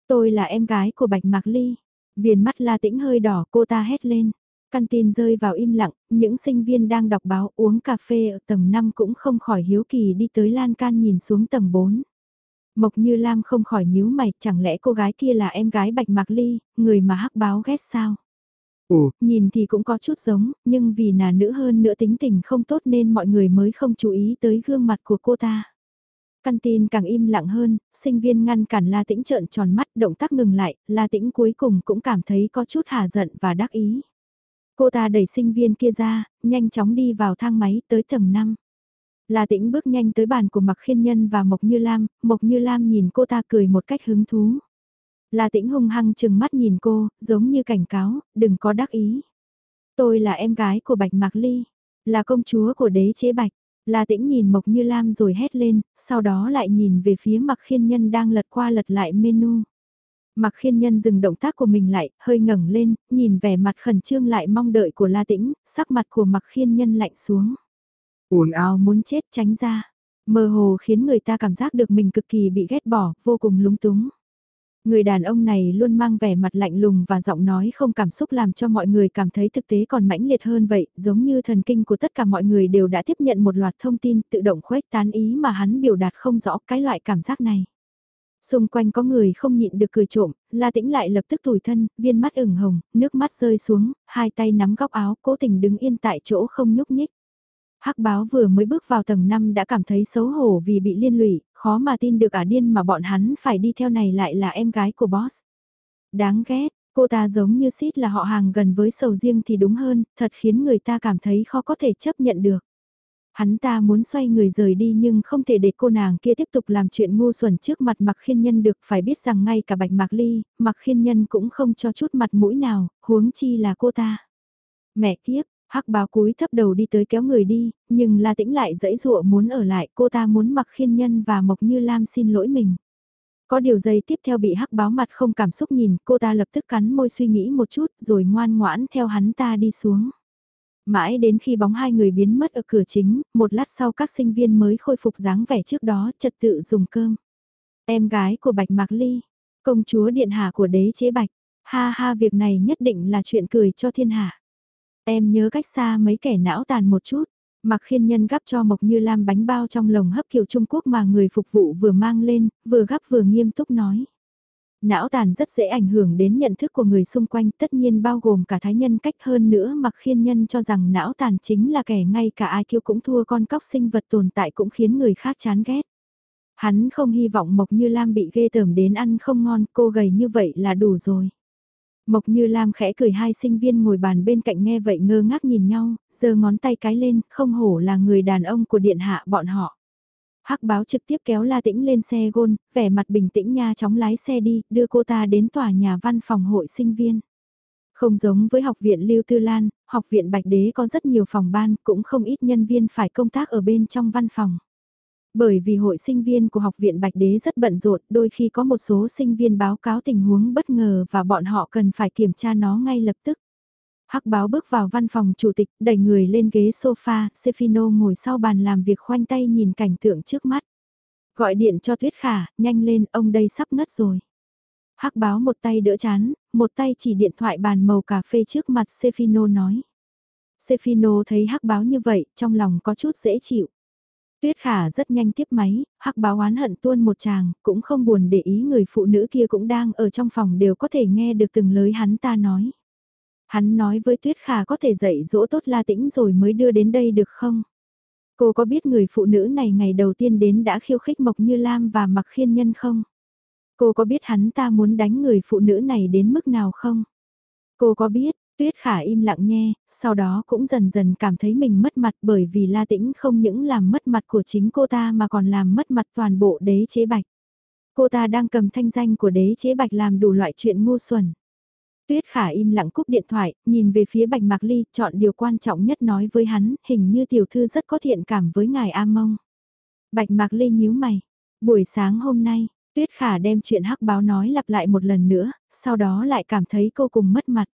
Tôi là em gái của Bạch Mạc Ly. Viền mắt La Tĩnh hơi đỏ cô ta hét lên. Căn tin rơi vào im lặng, những sinh viên đang đọc báo uống cà phê ở tầng 5 cũng không khỏi hiếu kỳ đi tới lan can nhìn xuống tầng 4. Mộc Như Lam không khỏi nhíu mày, chẳng lẽ cô gái kia là em gái Bạch Mạc Ly, người mà hắc báo ghét sao? Ồ, Nhìn thì cũng có chút giống, nhưng vì là nữ hơn nữa tính tình không tốt nên mọi người mới không chú ý tới gương mặt của cô ta. Căn tin càng im lặng hơn, sinh viên ngăn cản La Tĩnh trợn tròn mắt động tác ngừng lại, La Tĩnh cuối cùng cũng cảm thấy có chút hà giận và đắc ý. Cô ta đẩy sinh viên kia ra, nhanh chóng đi vào thang máy tới tầng 5. La Tĩnh bước nhanh tới bàn của Mạc Khiên Nhân và Mộc Như Lam, Mộc Như Lam nhìn cô ta cười một cách hứng thú. La Tĩnh hung hăng chừng mắt nhìn cô, giống như cảnh cáo, đừng có đắc ý. Tôi là em gái của Bạch Mạc Ly, là công chúa của đế chế Bạch. La Tĩnh nhìn Mộc Như Lam rồi hét lên, sau đó lại nhìn về phía Mạc Khiên Nhân đang lật qua lật lại menu. Mạc Khiên Nhân dừng động tác của mình lại, hơi ngẩng lên, nhìn vẻ mặt khẩn trương lại mong đợi của La Tĩnh, sắc mặt của Mạc Khiên Nhân lạnh xuống. ồn Ào muốn chết tránh ra. Mơ hồ khiến người ta cảm giác được mình cực kỳ bị ghét bỏ, vô cùng lúng túng. Người đàn ông này luôn mang vẻ mặt lạnh lùng và giọng nói không cảm xúc làm cho mọi người cảm thấy thực tế còn mãnh liệt hơn vậy, giống như thần kinh của tất cả mọi người đều đã tiếp nhận một loạt thông tin tự động khuếch tán ý mà hắn biểu đạt không rõ cái loại cảm giác này. Xung quanh có người không nhịn được cười trộm, La Tĩnh lại lập tức tủi thân, viên mắt ửng hồng, nước mắt rơi xuống, hai tay nắm góc áo, cố tình đứng yên tại chỗ không nhúc nhích. Hắc báo vừa mới bước vào tầng 5 đã cảm thấy xấu hổ vì bị liên lụy, khó mà tin được ả điên mà bọn hắn phải đi theo này lại là em gái của boss. Đáng ghét, cô ta giống như xít là họ hàng gần với sầu riêng thì đúng hơn, thật khiến người ta cảm thấy khó có thể chấp nhận được. Hắn ta muốn xoay người rời đi nhưng không thể để cô nàng kia tiếp tục làm chuyện ngu xuẩn trước mặt Mạc Khiên Nhân được phải biết rằng ngay cả Bạch Mạc Ly, Mạc Khiên Nhân cũng không cho chút mặt mũi nào, huống chi là cô ta. Mẹ kiếp, Hắc báo cúi thấp đầu đi tới kéo người đi, nhưng La Tĩnh lại dãy dụa muốn ở lại, cô ta muốn mặc khiên nhân và Mộc Như Lam xin lỗi mình. Có điều giây tiếp theo bị hắc báo mặt không cảm xúc nhìn, cô ta lập tức cắn môi suy nghĩ một chút rồi ngoan ngoãn theo hắn ta đi xuống. Mãi đến khi bóng hai người biến mất ở cửa chính, một lát sau các sinh viên mới khôi phục dáng vẻ trước đó trật tự dùng cơm. Em gái của Bạch Mạc Ly, công chúa điện hạ của đế chế Bạch, ha ha việc này nhất định là chuyện cười cho thiên hạ. Em nhớ cách xa mấy kẻ não tàn một chút. Mặc khiên nhân gắp cho Mộc Như Lam bánh bao trong lồng hấp kiểu Trung Quốc mà người phục vụ vừa mang lên, vừa gắp vừa nghiêm túc nói. Não tàn rất dễ ảnh hưởng đến nhận thức của người xung quanh tất nhiên bao gồm cả thái nhân cách hơn nữa mặc khiên nhân cho rằng não tàn chính là kẻ ngay cả ai kêu cũng thua con cóc sinh vật tồn tại cũng khiến người khác chán ghét. Hắn không hy vọng Mộc Như Lam bị ghê tởm đến ăn không ngon cô gầy như vậy là đủ rồi. Mộc Như Lam khẽ cười hai sinh viên ngồi bàn bên cạnh nghe vậy ngơ ngác nhìn nhau, giơ ngón tay cái lên, không hổ là người đàn ông của điện hạ bọn họ. Hắc báo trực tiếp kéo La Tĩnh lên xe gôn, vẻ mặt bình tĩnh nha chóng lái xe đi, đưa cô ta đến tòa nhà văn phòng hội sinh viên. Không giống với học viện Lưu Tư Lan, học viện Bạch Đế có rất nhiều phòng ban, cũng không ít nhân viên phải công tác ở bên trong văn phòng. Bởi vì hội sinh viên của học viện Bạch Đế rất bận rộn, đôi khi có một số sinh viên báo cáo tình huống bất ngờ và bọn họ cần phải kiểm tra nó ngay lập tức. Hắc báo bước vào văn phòng chủ tịch, đẩy người lên ghế sofa, Sefino ngồi sau bàn làm việc khoanh tay nhìn cảnh tượng trước mắt. Gọi điện cho Tuyết Khả, nhanh lên, ông đây sắp ngất rồi. Hắc báo một tay đỡ chán, một tay chỉ điện thoại bàn màu cà phê trước mặt Sefino nói. Sefino thấy hắc báo như vậy, trong lòng có chút dễ chịu. Tuyết khả rất nhanh tiếp máy, hắc báo oán hận tuôn một chàng, cũng không buồn để ý người phụ nữ kia cũng đang ở trong phòng đều có thể nghe được từng lời hắn ta nói. Hắn nói với Tuyết khả có thể dạy dỗ tốt la tĩnh rồi mới đưa đến đây được không? Cô có biết người phụ nữ này ngày đầu tiên đến đã khiêu khích Mộc Như Lam và mặc khiên nhân không? Cô có biết hắn ta muốn đánh người phụ nữ này đến mức nào không? Cô có biết, Tuyết Khả im lặng nghe, sau đó cũng dần dần cảm thấy mình mất mặt bởi vì La Tĩnh không những làm mất mặt của chính cô ta mà còn làm mất mặt toàn bộ đế chế bạch. Cô ta đang cầm thanh danh của đế chế bạch làm đủ loại chuyện ngu xuẩn. Tuyết Khả im lặng cúp điện thoại, nhìn về phía Bạch Mạc Ly, chọn điều quan trọng nhất nói với hắn, hình như tiểu thư rất có thiện cảm với ngài A Mông. Bạch Mạc Ly nhíu mày. Buổi sáng hôm nay, Tuyết Khả đem chuyện hắc báo nói lặp lại một lần nữa, sau đó lại cảm thấy cô cùng mất mặt.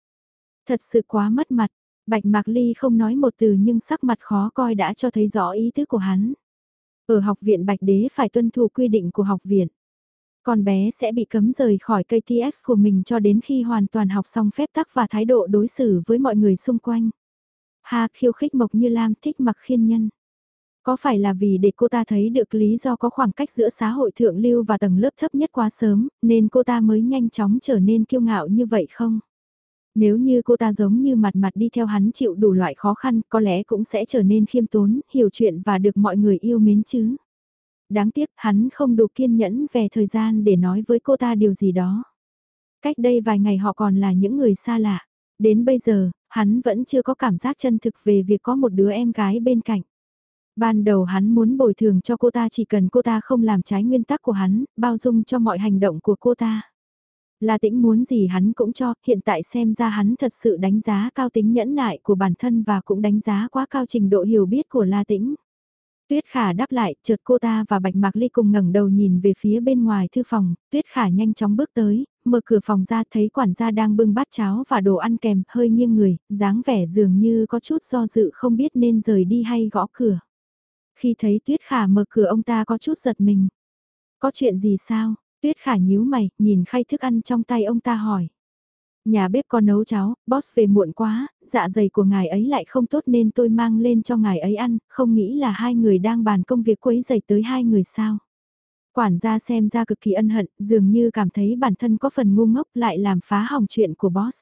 Thật sự quá mất mặt, Bạch Mạc Ly không nói một từ nhưng sắc mặt khó coi đã cho thấy rõ ý tứ của hắn. Ở học viện Bạch Đế phải tuân thủ quy định của học viện. Con bé sẽ bị cấm rời khỏi cây TX của mình cho đến khi hoàn toàn học xong phép tắc và thái độ đối xử với mọi người xung quanh. Ha khiêu khích Mộc Như Lam thích mặc khiên nhân. Có phải là vì để cô ta thấy được lý do có khoảng cách giữa xã hội thượng lưu và tầng lớp thấp nhất quá sớm, nên cô ta mới nhanh chóng trở nên kiêu ngạo như vậy không? Nếu như cô ta giống như mặt mặt đi theo hắn chịu đủ loại khó khăn, có lẽ cũng sẽ trở nên khiêm tốn, hiểu chuyện và được mọi người yêu mến chứ. Đáng tiếc hắn không đủ kiên nhẫn về thời gian để nói với cô ta điều gì đó. Cách đây vài ngày họ còn là những người xa lạ. Đến bây giờ, hắn vẫn chưa có cảm giác chân thực về việc có một đứa em gái bên cạnh. Ban đầu hắn muốn bồi thường cho cô ta chỉ cần cô ta không làm trái nguyên tắc của hắn, bao dung cho mọi hành động của cô ta. La tĩnh muốn gì hắn cũng cho, hiện tại xem ra hắn thật sự đánh giá cao tính nhẫn nại của bản thân và cũng đánh giá quá cao trình độ hiểu biết của La tĩnh. Tuyết Khả đáp lại, chợt cô ta và Bạch Mạc Ly cùng ngẩng đầu nhìn về phía bên ngoài thư phòng, Tuyết Khả nhanh chóng bước tới, mở cửa phòng ra thấy quản gia đang bưng bát cháo và đồ ăn kèm, hơi nghiêng người, dáng vẻ dường như có chút do dự không biết nên rời đi hay gõ cửa. Khi thấy Tuyết Khả mở cửa ông ta có chút giật mình. Có chuyện gì sao? Tuyết Khả nhíu mày, nhìn khay thức ăn trong tay ông ta hỏi. Nhà bếp có nấu cháo, boss về muộn quá, dạ dày của ngài ấy lại không tốt nên tôi mang lên cho ngài ấy ăn, không nghĩ là hai người đang bàn công việc quấy dày tới hai người sao. Quản gia xem ra cực kỳ ân hận, dường như cảm thấy bản thân có phần ngu ngốc lại làm phá hỏng chuyện của boss.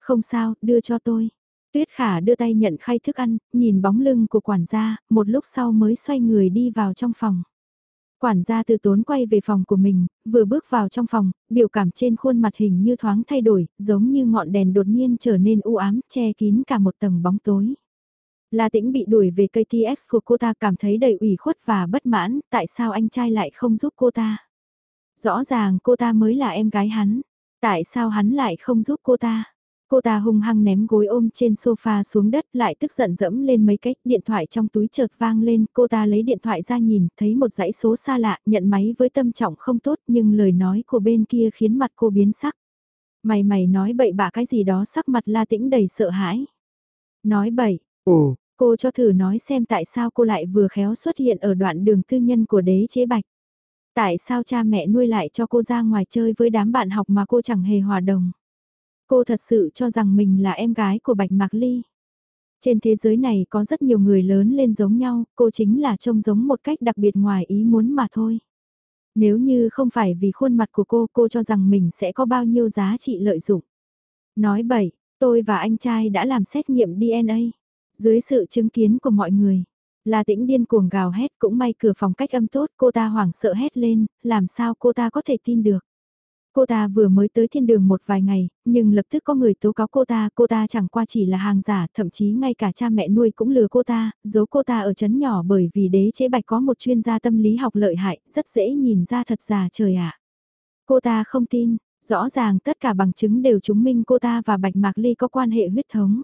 Không sao, đưa cho tôi. Tuyết Khả đưa tay nhận khay thức ăn, nhìn bóng lưng của quản gia, một lúc sau mới xoay người đi vào trong phòng. Quản gia từ tốn quay về phòng của mình, vừa bước vào trong phòng, biểu cảm trên khuôn mặt hình như thoáng thay đổi, giống như ngọn đèn đột nhiên trở nên u ám, che kín cả một tầng bóng tối. La tĩnh bị đuổi về cây TX của cô ta cảm thấy đầy ủy khuất và bất mãn, tại sao anh trai lại không giúp cô ta? Rõ ràng cô ta mới là em gái hắn, tại sao hắn lại không giúp cô ta? Cô ta hung hăng ném gối ôm trên sofa xuống đất lại tức giận dẫm lên mấy cách, điện thoại trong túi chợt vang lên, cô ta lấy điện thoại ra nhìn, thấy một dãy số xa lạ, nhận máy với tâm trọng không tốt nhưng lời nói của bên kia khiến mặt cô biến sắc. Mày mày nói bậy bạ cái gì đó sắc mặt la tĩnh đầy sợ hãi. Nói bậy, ồ, cô cho thử nói xem tại sao cô lại vừa khéo xuất hiện ở đoạn đường tư nhân của đế chế bạch. Tại sao cha mẹ nuôi lại cho cô ra ngoài chơi với đám bạn học mà cô chẳng hề hòa đồng. Cô thật sự cho rằng mình là em gái của Bạch Mạc Ly. Trên thế giới này có rất nhiều người lớn lên giống nhau, cô chính là trông giống một cách đặc biệt ngoài ý muốn mà thôi. Nếu như không phải vì khuôn mặt của cô, cô cho rằng mình sẽ có bao nhiêu giá trị lợi dụng. Nói bậy, tôi và anh trai đã làm xét nghiệm DNA. Dưới sự chứng kiến của mọi người, là tĩnh điên cuồng gào hét cũng may cửa phòng cách âm tốt cô ta hoảng sợ hét lên, làm sao cô ta có thể tin được. Cô ta vừa mới tới thiên đường một vài ngày, nhưng lập tức có người tố cáo cô ta, cô ta chẳng qua chỉ là hàng giả, thậm chí ngay cả cha mẹ nuôi cũng lừa cô ta, giấu cô ta ở chấn nhỏ bởi vì đế chế bạch có một chuyên gia tâm lý học lợi hại, rất dễ nhìn ra thật giả trời ạ. Cô ta không tin, rõ ràng tất cả bằng chứng đều chứng minh cô ta và Bạch Mạc Ly có quan hệ huyết thống.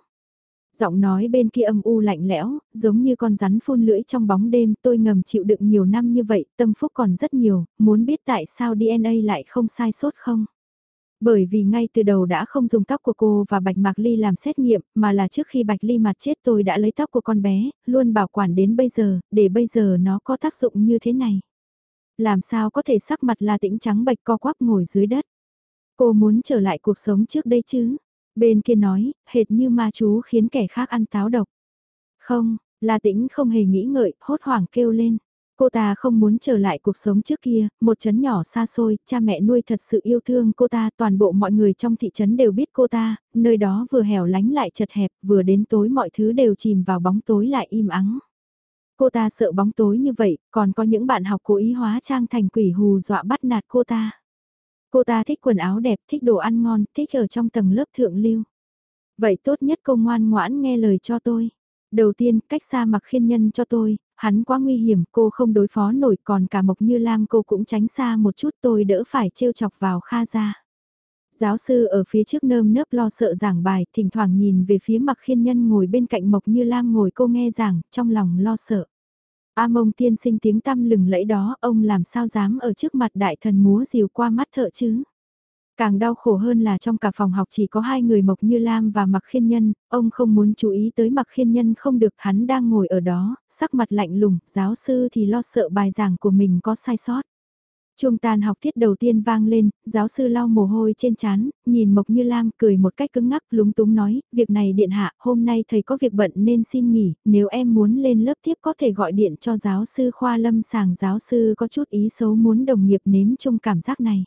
Giọng nói bên kia âm u lạnh lẽo, giống như con rắn phun lưỡi trong bóng đêm, tôi ngầm chịu đựng nhiều năm như vậy, tâm phúc còn rất nhiều, muốn biết tại sao DNA lại không sai sót không? Bởi vì ngay từ đầu đã không dùng tóc của cô và Bạch Mạc Ly làm xét nghiệm, mà là trước khi Bạch Ly mặt chết tôi đã lấy tóc của con bé, luôn bảo quản đến bây giờ, để bây giờ nó có tác dụng như thế này. Làm sao có thể sắc mặt là tĩnh trắng bạch co quắp ngồi dưới đất? Cô muốn trở lại cuộc sống trước đây chứ? Bên kia nói, hệt như ma chú khiến kẻ khác ăn táo độc. Không, La Tĩnh không hề nghĩ ngợi, hốt hoảng kêu lên. Cô ta không muốn trở lại cuộc sống trước kia, một chấn nhỏ xa xôi, cha mẹ nuôi thật sự yêu thương cô ta, toàn bộ mọi người trong thị trấn đều biết cô ta, nơi đó vừa hẻo lánh lại chật hẹp, vừa đến tối mọi thứ đều chìm vào bóng tối lại im ắng. Cô ta sợ bóng tối như vậy, còn có những bạn học cố ý hóa trang thành quỷ hù dọa bắt nạt cô ta. Cô ta thích quần áo đẹp, thích đồ ăn ngon, thích ở trong tầng lớp thượng lưu. Vậy tốt nhất cô ngoan ngoãn nghe lời cho tôi. Đầu tiên, cách xa mặc khiên nhân cho tôi, hắn quá nguy hiểm, cô không đối phó nổi, còn cả Mộc Như Lam cô cũng tránh xa một chút tôi đỡ phải trêu chọc vào Kha ra. Giáo sư ở phía trước nơm nớp lo sợ giảng bài, thỉnh thoảng nhìn về phía mặc khiên nhân ngồi bên cạnh Mộc Như Lam ngồi cô nghe giảng, trong lòng lo sợ. A mông tiên sinh tiếng tăm lừng lẫy đó, ông làm sao dám ở trước mặt đại thần múa rìu qua mắt thợ chứ? Càng đau khổ hơn là trong cả phòng học chỉ có hai người Mộc Như Lam và Mặc Khiên Nhân, ông không muốn chú ý tới Mặc Khiên Nhân không được hắn đang ngồi ở đó, sắc mặt lạnh lùng, giáo sư thì lo sợ bài giảng của mình có sai sót. Chuông tan học tiết đầu tiên vang lên, giáo sư lau mồ hôi trên chán, nhìn Mộc Như Lam cười một cách cứng ngắc lúng túng nói, việc này điện hạ, hôm nay thầy có việc bận nên xin nghỉ, nếu em muốn lên lớp tiếp có thể gọi điện cho giáo sư khoa lâm sàng giáo sư có chút ý xấu muốn đồng nghiệp nếm chung cảm giác này.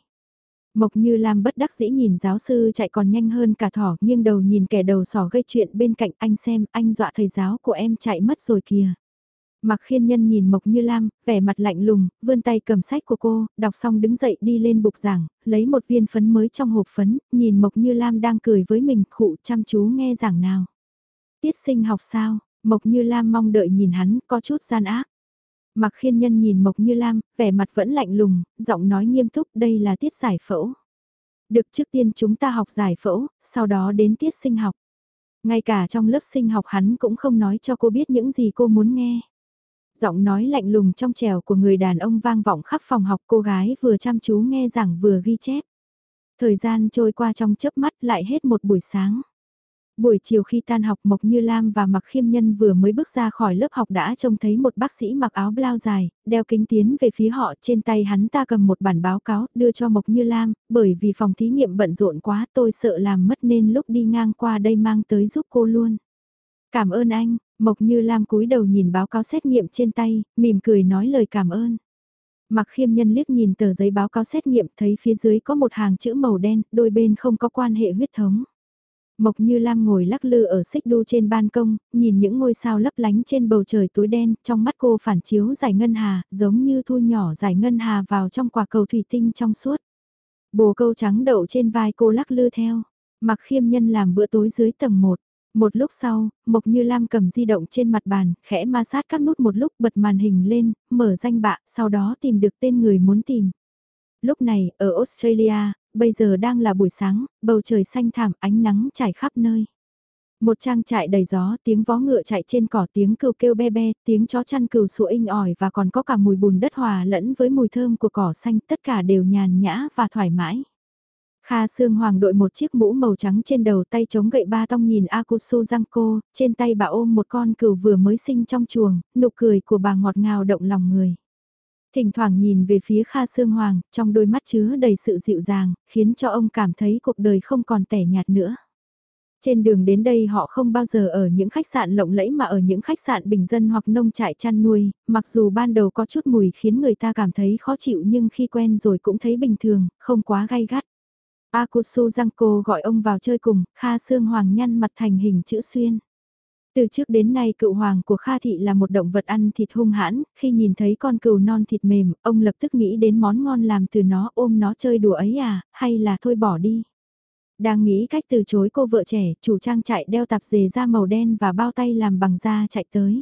Mộc Như Lam bất đắc dĩ nhìn giáo sư chạy còn nhanh hơn cả thỏ, nghiêng đầu nhìn kẻ đầu sỏ gây chuyện bên cạnh anh xem, anh dọa thầy giáo của em chạy mất rồi kìa. Mặc khiên nhân nhìn Mộc Như Lam, vẻ mặt lạnh lùng, vươn tay cầm sách của cô, đọc xong đứng dậy đi lên bục giảng, lấy một viên phấn mới trong hộp phấn, nhìn Mộc Như Lam đang cười với mình, khụ chăm chú nghe giảng nào. Tiết sinh học sao, Mộc Như Lam mong đợi nhìn hắn, có chút gian ác. Mặc khiên nhân nhìn Mộc Như Lam, vẻ mặt vẫn lạnh lùng, giọng nói nghiêm túc đây là tiết giải phẫu. Được trước tiên chúng ta học giải phẫu, sau đó đến tiết sinh học. Ngay cả trong lớp sinh học hắn cũng không nói cho cô biết những gì cô muốn nghe. Giọng nói lạnh lùng trong trèo của người đàn ông vang vọng khắp phòng học cô gái vừa chăm chú nghe giảng vừa ghi chép. Thời gian trôi qua trong chớp mắt lại hết một buổi sáng. Buổi chiều khi tan học Mộc Như Lam và Mặc Khiêm Nhân vừa mới bước ra khỏi lớp học đã trông thấy một bác sĩ mặc áo blau dài, đeo kính tiến về phía họ trên tay hắn ta cầm một bản báo cáo đưa cho Mộc Như Lam, bởi vì phòng thí nghiệm bận rộn quá tôi sợ làm mất nên lúc đi ngang qua đây mang tới giúp cô luôn. Cảm ơn anh, Mộc Như Lam cúi đầu nhìn báo cáo xét nghiệm trên tay, mỉm cười nói lời cảm ơn. Mặc khiêm nhân liếc nhìn tờ giấy báo cáo xét nghiệm thấy phía dưới có một hàng chữ màu đen, đôi bên không có quan hệ huyết thống. Mộc Như Lam ngồi lắc lư ở xích đu trên ban công, nhìn những ngôi sao lấp lánh trên bầu trời tối đen, trong mắt cô phản chiếu giải ngân hà, giống như thu nhỏ giải ngân hà vào trong quả cầu thủy tinh trong suốt. Bồ câu trắng đậu trên vai cô lắc lư theo, mặc khiêm nhân làm bữa tối dưới tầng 1. Một lúc sau, Mộc Như Lam cầm di động trên mặt bàn, khẽ ma sát các nút một lúc bật màn hình lên, mở danh bạ, sau đó tìm được tên người muốn tìm. Lúc này, ở Australia, bây giờ đang là buổi sáng, bầu trời xanh thảm, ánh nắng trải khắp nơi. Một trang trại đầy gió, tiếng vó ngựa chạy trên cỏ, tiếng cừu kêu be be, tiếng chó chăn cừu sủa inh ỏi và còn có cả mùi bùn đất hòa lẫn với mùi thơm của cỏ xanh, tất cả đều nhàn nhã và thoải mái. Kha Sương Hoàng đội một chiếc mũ màu trắng trên đầu tay chống gậy ba tông nhìn Akusu Giangco, trên tay bà ôm một con cừu vừa mới sinh trong chuồng, nụ cười của bà ngọt ngào động lòng người. Thỉnh thoảng nhìn về phía Kha Sương Hoàng, trong đôi mắt chứa đầy sự dịu dàng, khiến cho ông cảm thấy cuộc đời không còn tẻ nhạt nữa. Trên đường đến đây họ không bao giờ ở những khách sạn lộng lẫy mà ở những khách sạn bình dân hoặc nông trại chăn nuôi, mặc dù ban đầu có chút mùi khiến người ta cảm thấy khó chịu nhưng khi quen rồi cũng thấy bình thường, không quá gay gắt. Akusu Giangco gọi ông vào chơi cùng, Kha Sương Hoàng nhăn mặt thành hình chữ xuyên. Từ trước đến nay cựu hoàng của Kha Thị là một động vật ăn thịt hung hãn, khi nhìn thấy con cừu non thịt mềm, ông lập tức nghĩ đến món ngon làm từ nó ôm nó chơi đùa ấy à, hay là thôi bỏ đi. Đang nghĩ cách từ chối cô vợ trẻ, chủ trang trại đeo tạp dề da màu đen và bao tay làm bằng da chạy tới.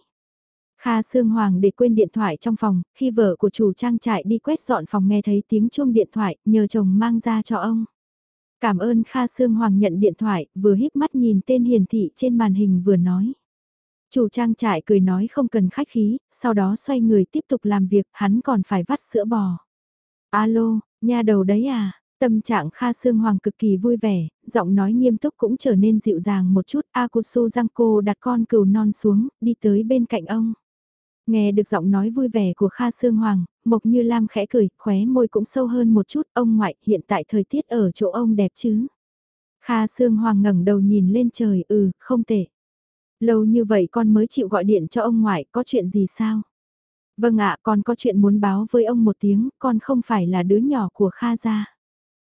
Kha Sương Hoàng để quên điện thoại trong phòng, khi vợ của chủ trang trại đi quét dọn phòng nghe thấy tiếng chuông điện thoại, nhờ chồng mang ra cho ông. Cảm ơn Kha Sương Hoàng nhận điện thoại, vừa híp mắt nhìn tên hiển thị trên màn hình vừa nói. Chủ trang trại cười nói không cần khách khí, sau đó xoay người tiếp tục làm việc, hắn còn phải vắt sữa bò. Alo, nhà đầu đấy à? Tâm trạng Kha Sương Hoàng cực kỳ vui vẻ, giọng nói nghiêm túc cũng trở nên dịu dàng một chút. Akusu Giangco đặt con cừu non xuống, đi tới bên cạnh ông. Nghe được giọng nói vui vẻ của Kha Sương Hoàng, Mộc Như Lam khẽ cười, khóe môi cũng sâu hơn một chút, ông ngoại, hiện tại thời tiết ở chỗ ông đẹp chứ? Kha Sương Hoàng ngẩng đầu nhìn lên trời, ừ, không tệ. Lâu như vậy con mới chịu gọi điện cho ông ngoại, có chuyện gì sao? Vâng ạ, con có chuyện muốn báo với ông một tiếng, con không phải là đứa nhỏ của Kha gia.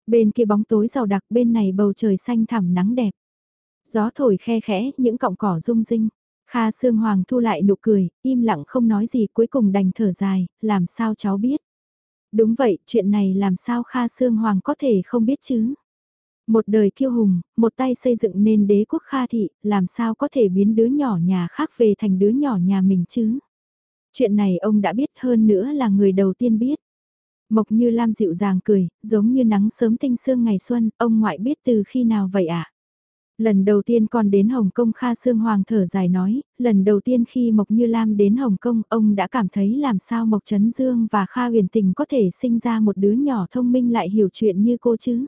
Bên kia bóng tối giàu đặc, bên này bầu trời xanh thẳm nắng đẹp. Gió thổi khe khẽ, những cọng cỏ rung rinh. Kha Sương Hoàng thu lại nụ cười, im lặng không nói gì cuối cùng đành thở dài, làm sao cháu biết. Đúng vậy, chuyện này làm sao Kha Sương Hoàng có thể không biết chứ. Một đời kiêu hùng, một tay xây dựng nên đế quốc Kha Thị, làm sao có thể biến đứa nhỏ nhà khác về thành đứa nhỏ nhà mình chứ. Chuyện này ông đã biết hơn nữa là người đầu tiên biết. Mộc như Lam dịu dàng cười, giống như nắng sớm tinh sương ngày xuân, ông ngoại biết từ khi nào vậy ạ? À? Lần đầu tiên con đến Hồng Kông Kha Sương Hoàng thở dài nói, lần đầu tiên khi Mộc Như Lam đến Hồng Kông ông đã cảm thấy làm sao Mộc Trấn Dương và Kha huyền tình có thể sinh ra một đứa nhỏ thông minh lại hiểu chuyện như cô chứ.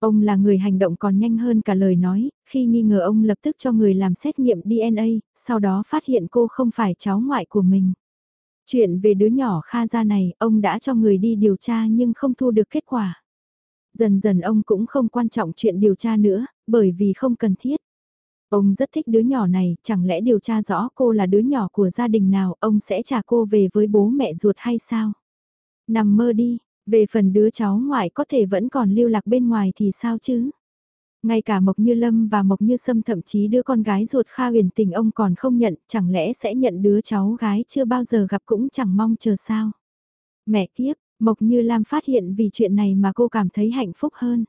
Ông là người hành động còn nhanh hơn cả lời nói, khi nghi ngờ ông lập tức cho người làm xét nghiệm DNA, sau đó phát hiện cô không phải cháu ngoại của mình. Chuyện về đứa nhỏ Kha gia này, ông đã cho người đi điều tra nhưng không thu được kết quả. Dần dần ông cũng không quan trọng chuyện điều tra nữa, bởi vì không cần thiết. Ông rất thích đứa nhỏ này, chẳng lẽ điều tra rõ cô là đứa nhỏ của gia đình nào, ông sẽ trả cô về với bố mẹ ruột hay sao? Nằm mơ đi, về phần đứa cháu ngoại có thể vẫn còn lưu lạc bên ngoài thì sao chứ? Ngay cả Mộc Như Lâm và Mộc Như Sâm thậm chí đứa con gái ruột Kha huyền tình ông còn không nhận, chẳng lẽ sẽ nhận đứa cháu gái chưa bao giờ gặp cũng chẳng mong chờ sao? Mẹ kiếp, Mộc Như Lam phát hiện vì chuyện này mà cô cảm thấy hạnh phúc hơn.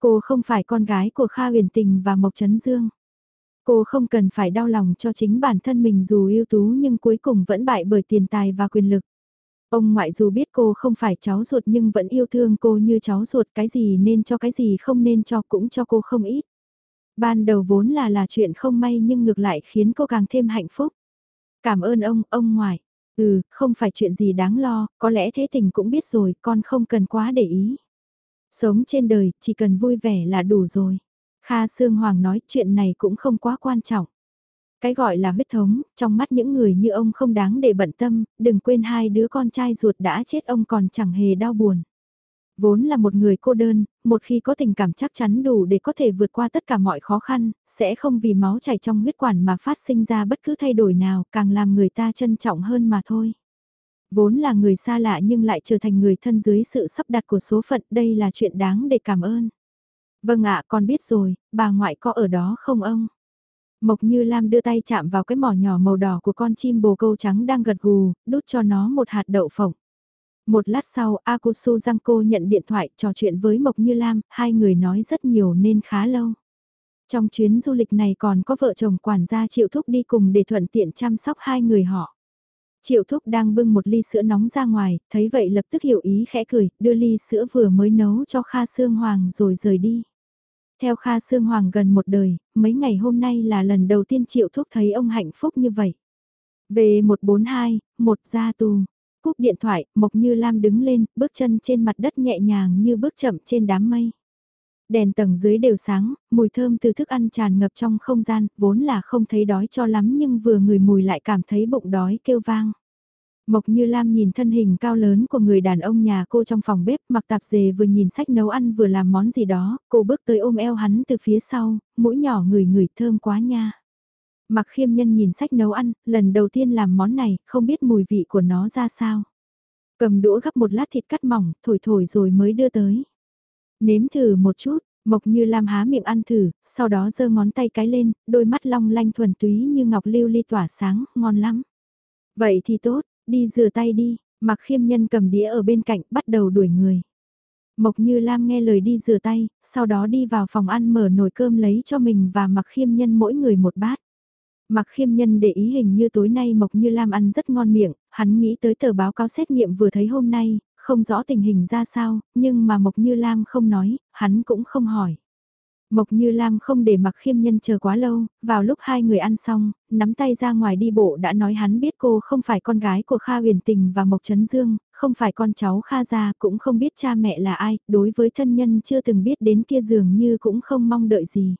Cô không phải con gái của Kha huyền tình và Mộc Trấn Dương. Cô không cần phải đau lòng cho chính bản thân mình dù ưu tú nhưng cuối cùng vẫn bại bởi tiền tài và quyền lực. Ông ngoại dù biết cô không phải cháu ruột nhưng vẫn yêu thương cô như cháu ruột cái gì nên cho cái gì không nên cho cũng cho cô không ít. Ban đầu vốn là là chuyện không may nhưng ngược lại khiến cô càng thêm hạnh phúc. Cảm ơn ông, ông ngoại. Ừ, không phải chuyện gì đáng lo, có lẽ thế tình cũng biết rồi, con không cần quá để ý. Sống trên đời, chỉ cần vui vẻ là đủ rồi. Kha Sương Hoàng nói chuyện này cũng không quá quan trọng. Cái gọi là huyết thống, trong mắt những người như ông không đáng để bận tâm, đừng quên hai đứa con trai ruột đã chết ông còn chẳng hề đau buồn. Vốn là một người cô đơn, một khi có tình cảm chắc chắn đủ để có thể vượt qua tất cả mọi khó khăn, sẽ không vì máu chảy trong huyết quản mà phát sinh ra bất cứ thay đổi nào, càng làm người ta trân trọng hơn mà thôi. Vốn là người xa lạ nhưng lại trở thành người thân dưới sự sắp đặt của số phận, đây là chuyện đáng để cảm ơn. Vâng ạ, con biết rồi, bà ngoại có ở đó không ông? Mộc Như Lam đưa tay chạm vào cái mỏ nhỏ màu đỏ của con chim bồ câu trắng đang gật gù, đút cho nó một hạt đậu phộng. Một lát sau, Akusu Giangco nhận điện thoại trò chuyện với Mộc Như Lam, hai người nói rất nhiều nên khá lâu. Trong chuyến du lịch này còn có vợ chồng quản gia Triệu Thúc đi cùng để thuận tiện chăm sóc hai người họ. Triệu Thúc đang bưng một ly sữa nóng ra ngoài, thấy vậy lập tức hiểu ý khẽ cười, đưa ly sữa vừa mới nấu cho Kha Sương Hoàng rồi rời đi. Theo Kha Sương Hoàng gần một đời, mấy ngày hôm nay là lần đầu tiên Triệu Thúc thấy ông hạnh phúc như vậy. Về 142, một gia tù. Cúp điện thoại, Mộc Như Lam đứng lên, bước chân trên mặt đất nhẹ nhàng như bước chậm trên đám mây. Đèn tầng dưới đều sáng, mùi thơm từ thức ăn tràn ngập trong không gian, vốn là không thấy đói cho lắm nhưng vừa người mùi lại cảm thấy bụng đói kêu vang. Mộc Như Lam nhìn thân hình cao lớn của người đàn ông nhà cô trong phòng bếp mặc tạp dề vừa nhìn sách nấu ăn vừa làm món gì đó, cô bước tới ôm eo hắn từ phía sau, mũi nhỏ người người thơm quá nha. Mặc khiêm nhân nhìn sách nấu ăn, lần đầu tiên làm món này, không biết mùi vị của nó ra sao. Cầm đũa gắp một lát thịt cắt mỏng, thổi thổi rồi mới đưa tới. Nếm thử một chút, Mộc Như Lam há miệng ăn thử, sau đó giơ ngón tay cái lên, đôi mắt long lanh thuần túy như ngọc lưu ly tỏa sáng, ngon lắm. Vậy thì tốt, Đi rửa tay đi, mặc khiêm nhân cầm đĩa ở bên cạnh bắt đầu đuổi người. Mộc Như Lam nghe lời đi rửa tay, sau đó đi vào phòng ăn mở nồi cơm lấy cho mình và mặc khiêm nhân mỗi người một bát. Mặc khiêm nhân để ý hình như tối nay Mộc Như Lam ăn rất ngon miệng, hắn nghĩ tới tờ báo cáo xét nghiệm vừa thấy hôm nay, không rõ tình hình ra sao, nhưng mà Mộc Như Lam không nói, hắn cũng không hỏi. Mộc Như Lam không để mặc khiêm nhân chờ quá lâu, vào lúc hai người ăn xong, nắm tay ra ngoài đi bộ đã nói hắn biết cô không phải con gái của Kha huyền tình và Mộc Trấn Dương, không phải con cháu Kha gia cũng không biết cha mẹ là ai, đối với thân nhân chưa từng biết đến kia dường như cũng không mong đợi gì.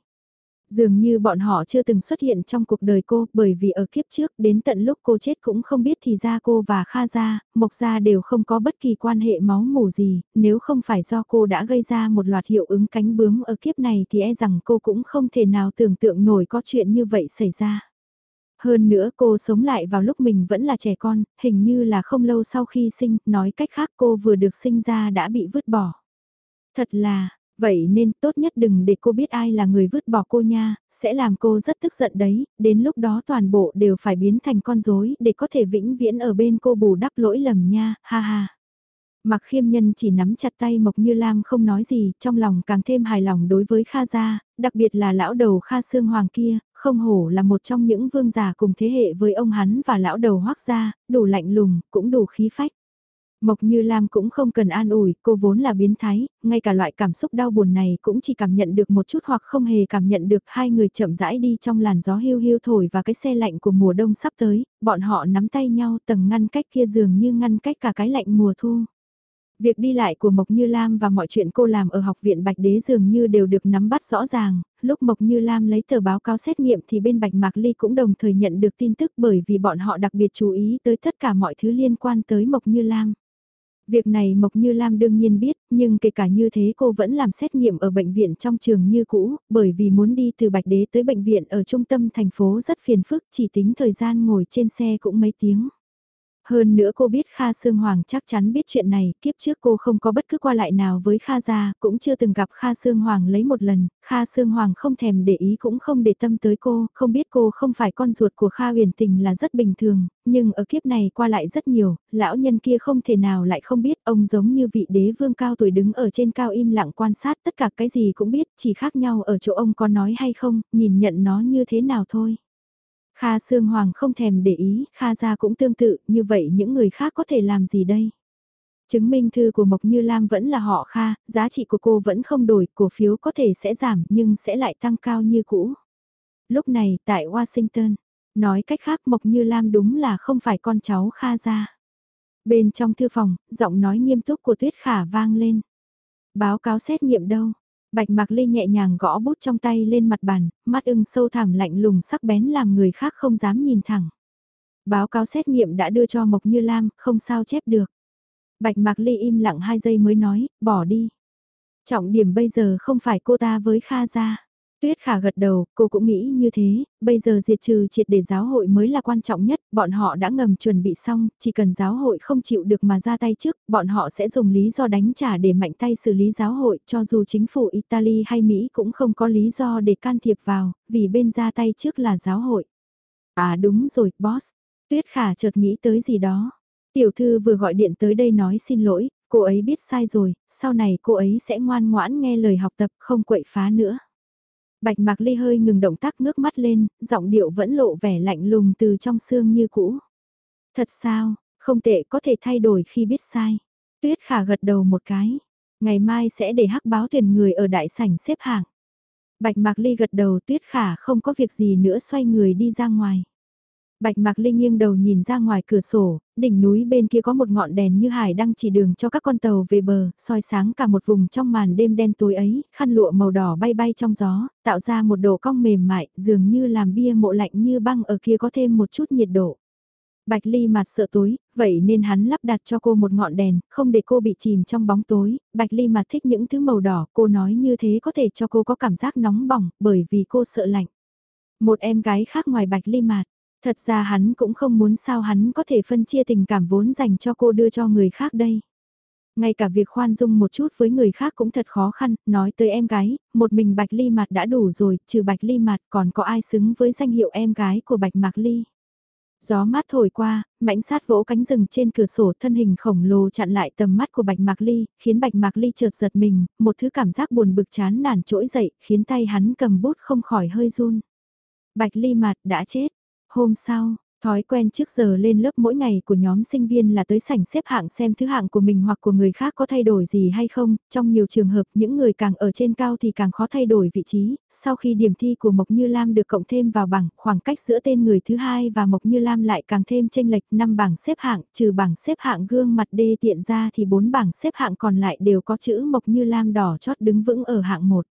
Dường như bọn họ chưa từng xuất hiện trong cuộc đời cô bởi vì ở kiếp trước đến tận lúc cô chết cũng không biết thì ra cô và Kha Gia, Mộc Gia đều không có bất kỳ quan hệ máu mủ gì, nếu không phải do cô đã gây ra một loạt hiệu ứng cánh bướm ở kiếp này thì e rằng cô cũng không thể nào tưởng tượng nổi có chuyện như vậy xảy ra. Hơn nữa cô sống lại vào lúc mình vẫn là trẻ con, hình như là không lâu sau khi sinh, nói cách khác cô vừa được sinh ra đã bị vứt bỏ. Thật là, Vậy nên tốt nhất đừng để cô biết ai là người vứt bỏ cô nha, sẽ làm cô rất tức giận đấy, đến lúc đó toàn bộ đều phải biến thành con rối để có thể vĩnh viễn ở bên cô bù đắp lỗi lầm nha, ha ha. Mặc khiêm nhân chỉ nắm chặt tay Mộc Như Lam không nói gì, trong lòng càng thêm hài lòng đối với Kha Gia, đặc biệt là lão đầu Kha Sương Hoàng kia, không hổ là một trong những vương giả cùng thế hệ với ông hắn và lão đầu Hoác Gia, đủ lạnh lùng, cũng đủ khí phách. Mộc Như Lam cũng không cần an ủi, cô vốn là biến thái, ngay cả loại cảm xúc đau buồn này cũng chỉ cảm nhận được một chút hoặc không hề cảm nhận được hai người chậm rãi đi trong làn gió hiu hiu thổi và cái xe lạnh của mùa đông sắp tới, bọn họ nắm tay nhau tầng ngăn cách kia dường như ngăn cách cả cái lạnh mùa thu. Việc đi lại của Mộc Như Lam và mọi chuyện cô làm ở học viện Bạch Đế dường như đều được nắm bắt rõ ràng, lúc Mộc Như Lam lấy tờ báo cáo xét nghiệm thì bên Bạch Mạc Ly cũng đồng thời nhận được tin tức bởi vì bọn họ đặc biệt chú ý tới tất cả mọi thứ liên quan tới Mộc Như Lam. Việc này Mộc Như Lam đương nhiên biết, nhưng kể cả như thế cô vẫn làm xét nghiệm ở bệnh viện trong trường như cũ, bởi vì muốn đi từ Bạch Đế tới bệnh viện ở trung tâm thành phố rất phiền phức, chỉ tính thời gian ngồi trên xe cũng mấy tiếng. Hơn nữa cô biết Kha Sương Hoàng chắc chắn biết chuyện này, kiếp trước cô không có bất cứ qua lại nào với Kha gia, cũng chưa từng gặp Kha Sương Hoàng lấy một lần, Kha Sương Hoàng không thèm để ý cũng không để tâm tới cô, không biết cô không phải con ruột của Kha huyền tình là rất bình thường, nhưng ở kiếp này qua lại rất nhiều, lão nhân kia không thể nào lại không biết, ông giống như vị đế vương cao tuổi đứng ở trên cao im lặng quan sát tất cả cái gì cũng biết, chỉ khác nhau ở chỗ ông có nói hay không, nhìn nhận nó như thế nào thôi. Kha Sương Hoàng không thèm để ý, Kha gia cũng tương tự, như vậy những người khác có thể làm gì đây? Chứng minh thư của Mộc Như Lam vẫn là họ Kha, giá trị của cô vẫn không đổi, cổ phiếu có thể sẽ giảm nhưng sẽ lại tăng cao như cũ. Lúc này tại Washington, nói cách khác Mộc Như Lam đúng là không phải con cháu Kha gia. Bên trong thư phòng, giọng nói nghiêm túc của Tuyết Khả vang lên. Báo cáo xét nghiệm đâu? Bạch Mạc Ly nhẹ nhàng gõ bút trong tay lên mặt bàn, mắt ưng sâu thẳm lạnh lùng sắc bén làm người khác không dám nhìn thẳng. Báo cáo xét nghiệm đã đưa cho Mộc Như Lam, không sao chép được. Bạch Mạc Ly im lặng hai giây mới nói, bỏ đi. Trọng điểm bây giờ không phải cô ta với Kha gia. Tuyết khả gật đầu, cô cũng nghĩ như thế, bây giờ diệt trừ triệt để giáo hội mới là quan trọng nhất, bọn họ đã ngầm chuẩn bị xong, chỉ cần giáo hội không chịu được mà ra tay trước, bọn họ sẽ dùng lý do đánh trả để mạnh tay xử lý giáo hội, cho dù chính phủ Italy hay Mỹ cũng không có lý do để can thiệp vào, vì bên ra tay trước là giáo hội. À đúng rồi, boss. Tuyết khả chợt nghĩ tới gì đó. Tiểu thư vừa gọi điện tới đây nói xin lỗi, cô ấy biết sai rồi, sau này cô ấy sẽ ngoan ngoãn nghe lời học tập không quậy phá nữa. Bạch Mạc Ly hơi ngừng động tác ngước mắt lên, giọng điệu vẫn lộ vẻ lạnh lùng từ trong xương như cũ. Thật sao, không tệ có thể thay đổi khi biết sai. Tuyết khả gật đầu một cái. Ngày mai sẽ để hắc báo tuyển người ở đại sảnh xếp hạng. Bạch Mạc Ly gật đầu Tuyết khả không có việc gì nữa xoay người đi ra ngoài. Bạch Mạc Linh nghiêng đầu nhìn ra ngoài cửa sổ, đỉnh núi bên kia có một ngọn đèn như hải đang chỉ đường cho các con tàu về bờ, soi sáng cả một vùng trong màn đêm đen tối ấy, khăn lụa màu đỏ bay bay trong gió, tạo ra một độ cong mềm mại, dường như làm bia mộ lạnh như băng ở kia có thêm một chút nhiệt độ. Bạch Ly mặt sợ tối, vậy nên hắn lắp đặt cho cô một ngọn đèn, không để cô bị chìm trong bóng tối. Bạch Ly mặt thích những thứ màu đỏ, cô nói như thế có thể cho cô có cảm giác nóng bỏng, bởi vì cô sợ lạnh. Một em gái khác ngoài Bạch Ly mặt, Thật ra hắn cũng không muốn sao hắn có thể phân chia tình cảm vốn dành cho cô đưa cho người khác đây. Ngay cả việc khoan dung một chút với người khác cũng thật khó khăn, nói tới em gái, một mình Bạch Ly Mạt đã đủ rồi, trừ Bạch Ly Mạt còn có ai xứng với danh hiệu em gái của Bạch Mạc Ly. Gió mát thổi qua, mảnh sát vỗ cánh rừng trên cửa sổ thân hình khổng lồ chặn lại tầm mắt của Bạch Mạc Ly, khiến Bạch Mạc Ly chợt giật mình, một thứ cảm giác buồn bực chán nản trỗi dậy, khiến tay hắn cầm bút không khỏi hơi run. Bạch Ly Mạt đã chết, Hôm sau, thói quen trước giờ lên lớp mỗi ngày của nhóm sinh viên là tới sảnh xếp hạng xem thứ hạng của mình hoặc của người khác có thay đổi gì hay không, trong nhiều trường hợp những người càng ở trên cao thì càng khó thay đổi vị trí, sau khi điểm thi của Mộc Như Lam được cộng thêm vào bảng, khoảng cách giữa tên người thứ hai và Mộc Như Lam lại càng thêm tranh lệch. 5 bảng xếp hạng, trừ bảng xếp hạng gương mặt đê tiện ra thì 4 bảng xếp hạng còn lại đều có chữ Mộc Như Lam đỏ chót đứng vững ở hạng 1.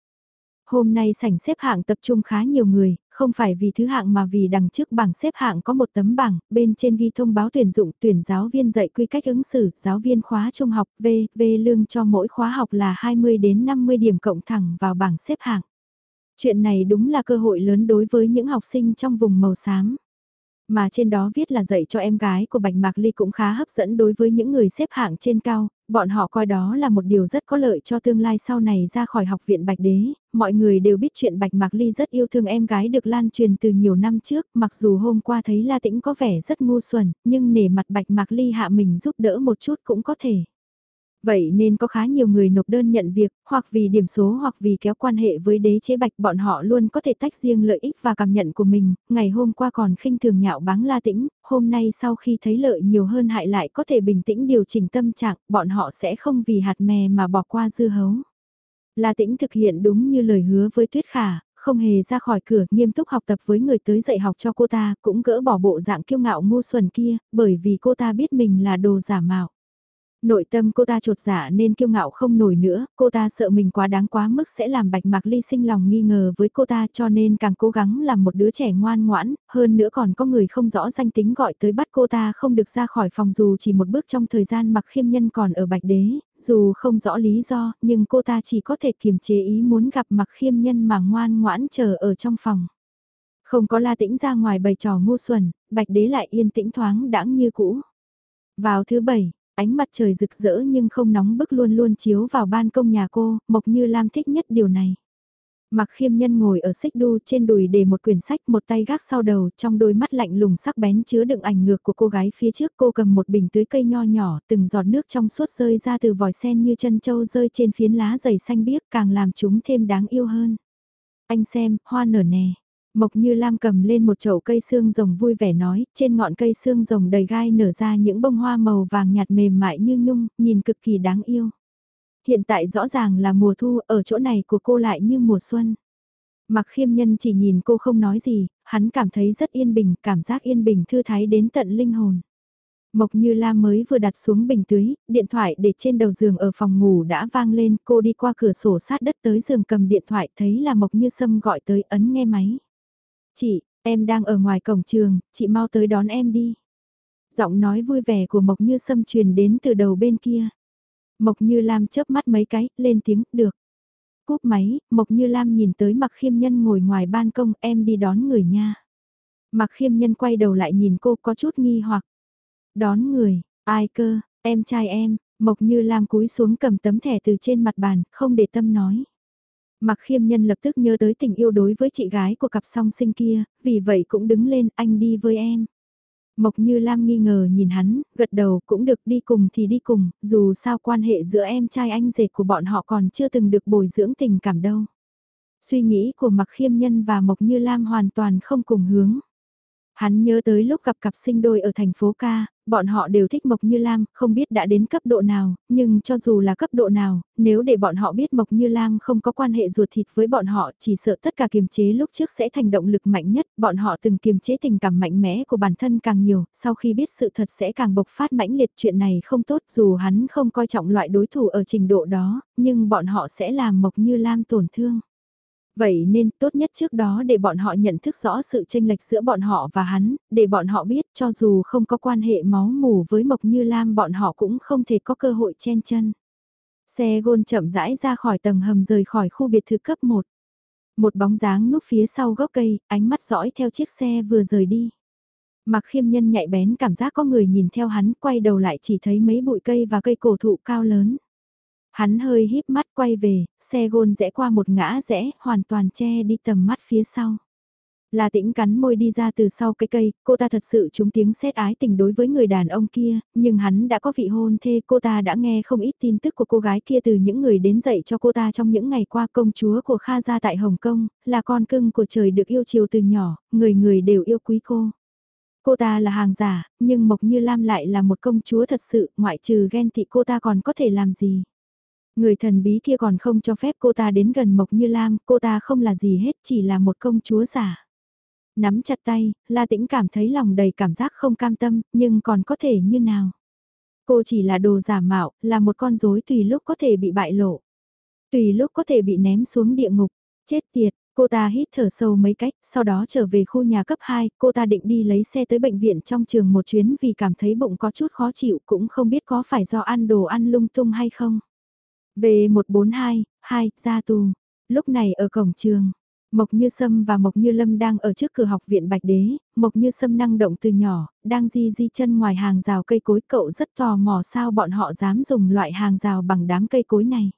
Hôm nay sảnh xếp hạng tập trung khá nhiều người, không phải vì thứ hạng mà vì đằng trước bảng xếp hạng có một tấm bảng, bên trên ghi thông báo tuyển dụng tuyển giáo viên dạy quy cách ứng xử, giáo viên khóa trung học V, V lương cho mỗi khóa học là 20 đến 50 điểm cộng thẳng vào bảng xếp hạng. Chuyện này đúng là cơ hội lớn đối với những học sinh trong vùng màu xám. Mà trên đó viết là dạy cho em gái của Bạch Mạc Ly cũng khá hấp dẫn đối với những người xếp hạng trên cao, bọn họ coi đó là một điều rất có lợi cho tương lai sau này ra khỏi học viện Bạch Đế, mọi người đều biết chuyện Bạch Mạc Ly rất yêu thương em gái được lan truyền từ nhiều năm trước, mặc dù hôm qua thấy La Tĩnh có vẻ rất ngu xuẩn, nhưng nể mặt Bạch Mạc Ly hạ mình giúp đỡ một chút cũng có thể. Vậy nên có khá nhiều người nộp đơn nhận việc, hoặc vì điểm số hoặc vì kéo quan hệ với đế chế bạch bọn họ luôn có thể tách riêng lợi ích và cảm nhận của mình, ngày hôm qua còn khinh thường nhạo báng la tĩnh, hôm nay sau khi thấy lợi nhiều hơn hại lại có thể bình tĩnh điều chỉnh tâm trạng, bọn họ sẽ không vì hạt mè mà bỏ qua dư hấu. La tĩnh thực hiện đúng như lời hứa với Tuyết Khả, không hề ra khỏi cửa, nghiêm túc học tập với người tới dạy học cho cô ta, cũng gỡ bỏ bộ dạng kiêu ngạo ngu xuẩn kia, bởi vì cô ta biết mình là đồ giả mạo. Nội tâm cô ta trột dạ nên kiêu ngạo không nổi nữa, cô ta sợ mình quá đáng quá mức sẽ làm bạch mạc ly sinh lòng nghi ngờ với cô ta cho nên càng cố gắng làm một đứa trẻ ngoan ngoãn, hơn nữa còn có người không rõ danh tính gọi tới bắt cô ta không được ra khỏi phòng dù chỉ một bước trong thời gian mặc khiêm nhân còn ở bạch đế, dù không rõ lý do nhưng cô ta chỉ có thể kiềm chế ý muốn gặp mặc khiêm nhân mà ngoan ngoãn chờ ở trong phòng. Không có la tĩnh ra ngoài bày trò ngu xuẩn, bạch đế lại yên tĩnh thoáng đãng như cũ. Vào thứ bảy, Ánh mặt trời rực rỡ nhưng không nóng bức luôn luôn chiếu vào ban công nhà cô, Mộc Như Lam thích nhất điều này. Mặc khiêm nhân ngồi ở xích đu trên đùi để một quyển sách một tay gác sau đầu trong đôi mắt lạnh lùng sắc bén chứa đựng ảnh ngược của cô gái phía trước cô cầm một bình tưới cây nho nhỏ từng giọt nước trong suốt rơi ra từ vòi sen như chân trâu rơi trên phiến lá dày xanh biếc càng làm chúng thêm đáng yêu hơn. Anh xem, hoa nở nè, Mộc Như Lam cầm lên một chậu cây xương rồng vui vẻ nói, trên ngọn cây xương rồng đầy gai nở ra những bông hoa màu vàng nhạt mềm mại như nhung, nhìn cực kỳ đáng yêu. Hiện tại rõ ràng là mùa thu, ở chỗ này của cô lại như mùa xuân. Mặc khiêm nhân chỉ nhìn cô không nói gì, hắn cảm thấy rất yên bình, cảm giác yên bình thư thái đến tận linh hồn. Mộc Như Lam mới vừa đặt xuống bình tưới, điện thoại để trên đầu giường ở phòng ngủ đã vang lên, cô đi qua cửa sổ sát đất tới giường cầm điện thoại thấy là Mộc Như Sâm gọi tới ấn nghe máy. Chị, em đang ở ngoài cổng trường, chị mau tới đón em đi. Giọng nói vui vẻ của Mộc Như Sâm truyền đến từ đầu bên kia. Mộc Như Lam chớp mắt mấy cái, lên tiếng, được. Cúp máy, Mộc Như Lam nhìn tới Mặc Khiêm Nhân ngồi ngoài ban công, em đi đón người nha. Mặc Khiêm Nhân quay đầu lại nhìn cô có chút nghi hoặc. Đón người, ai cơ, em trai em, Mộc Như Lam cúi xuống cầm tấm thẻ từ trên mặt bàn, không để tâm nói. Mặc khiêm nhân lập tức nhớ tới tình yêu đối với chị gái của cặp song sinh kia, vì vậy cũng đứng lên anh đi với em. Mộc Như Lam nghi ngờ nhìn hắn, gật đầu cũng được đi cùng thì đi cùng, dù sao quan hệ giữa em trai anh rể của bọn họ còn chưa từng được bồi dưỡng tình cảm đâu. Suy nghĩ của Mặc Khiêm Nhân và Mộc Như Lam hoàn toàn không cùng hướng. Hắn nhớ tới lúc gặp cặp sinh đôi ở thành phố ca, bọn họ đều thích Mộc Như Lam, không biết đã đến cấp độ nào, nhưng cho dù là cấp độ nào, nếu để bọn họ biết Mộc Như Lam không có quan hệ ruột thịt với bọn họ, chỉ sợ tất cả kiềm chế lúc trước sẽ thành động lực mạnh nhất, bọn họ từng kiềm chế tình cảm mạnh mẽ của bản thân càng nhiều, sau khi biết sự thật sẽ càng bộc phát mãnh liệt chuyện này không tốt dù hắn không coi trọng loại đối thủ ở trình độ đó, nhưng bọn họ sẽ làm Mộc Như Lam tổn thương. Vậy nên tốt nhất trước đó để bọn họ nhận thức rõ sự tranh lệch giữa bọn họ và hắn, để bọn họ biết cho dù không có quan hệ máu mù với Mộc Như Lam bọn họ cũng không thể có cơ hội chen chân. Xe gôn chậm rãi ra khỏi tầng hầm rời khỏi khu biệt thự cấp 1. Một bóng dáng núp phía sau gốc cây, ánh mắt dõi theo chiếc xe vừa rời đi. Mặc khiêm nhân nhạy bén cảm giác có người nhìn theo hắn quay đầu lại chỉ thấy mấy bụi cây và cây cổ thụ cao lớn. Hắn hơi híp mắt quay về, xe gôn rẽ qua một ngã rẽ, hoàn toàn che đi tầm mắt phía sau. là tĩnh cắn môi đi ra từ sau cái cây, cô ta thật sự trúng tiếng xét ái tình đối với người đàn ông kia, nhưng hắn đã có vị hôn thê cô ta đã nghe không ít tin tức của cô gái kia từ những người đến dạy cho cô ta trong những ngày qua công chúa của Kha gia tại Hồng Kông, là con cưng của trời được yêu chiều từ nhỏ, người người đều yêu quý cô. Cô ta là hàng giả, nhưng Mộc Như Lam lại là một công chúa thật sự, ngoại trừ ghen tị cô ta còn có thể làm gì. Người thần bí kia còn không cho phép cô ta đến gần Mộc Như Lam, cô ta không là gì hết chỉ là một công chúa giả. Nắm chặt tay, La Tĩnh cảm thấy lòng đầy cảm giác không cam tâm, nhưng còn có thể như nào. Cô chỉ là đồ giả mạo, là một con rối tùy lúc có thể bị bại lộ. Tùy lúc có thể bị ném xuống địa ngục, chết tiệt, Cô ta hít thở sâu mấy cách, sau đó trở về khu nhà cấp 2, cô ta định đi lấy xe tới bệnh viện trong trường một chuyến vì cảm thấy bụng có chút khó chịu cũng không biết có phải do ăn đồ ăn lung tung hay không. Về 142, 2, ra tù. Lúc này ở cổng trường, Mộc Như Sâm và Mộc Như Lâm đang ở trước cửa học viện Bạch Đế, Mộc Như Sâm năng động từ nhỏ, đang di di chân ngoài hàng rào cây cối cậu rất tò mò sao bọn họ dám dùng loại hàng rào bằng đám cây cối này.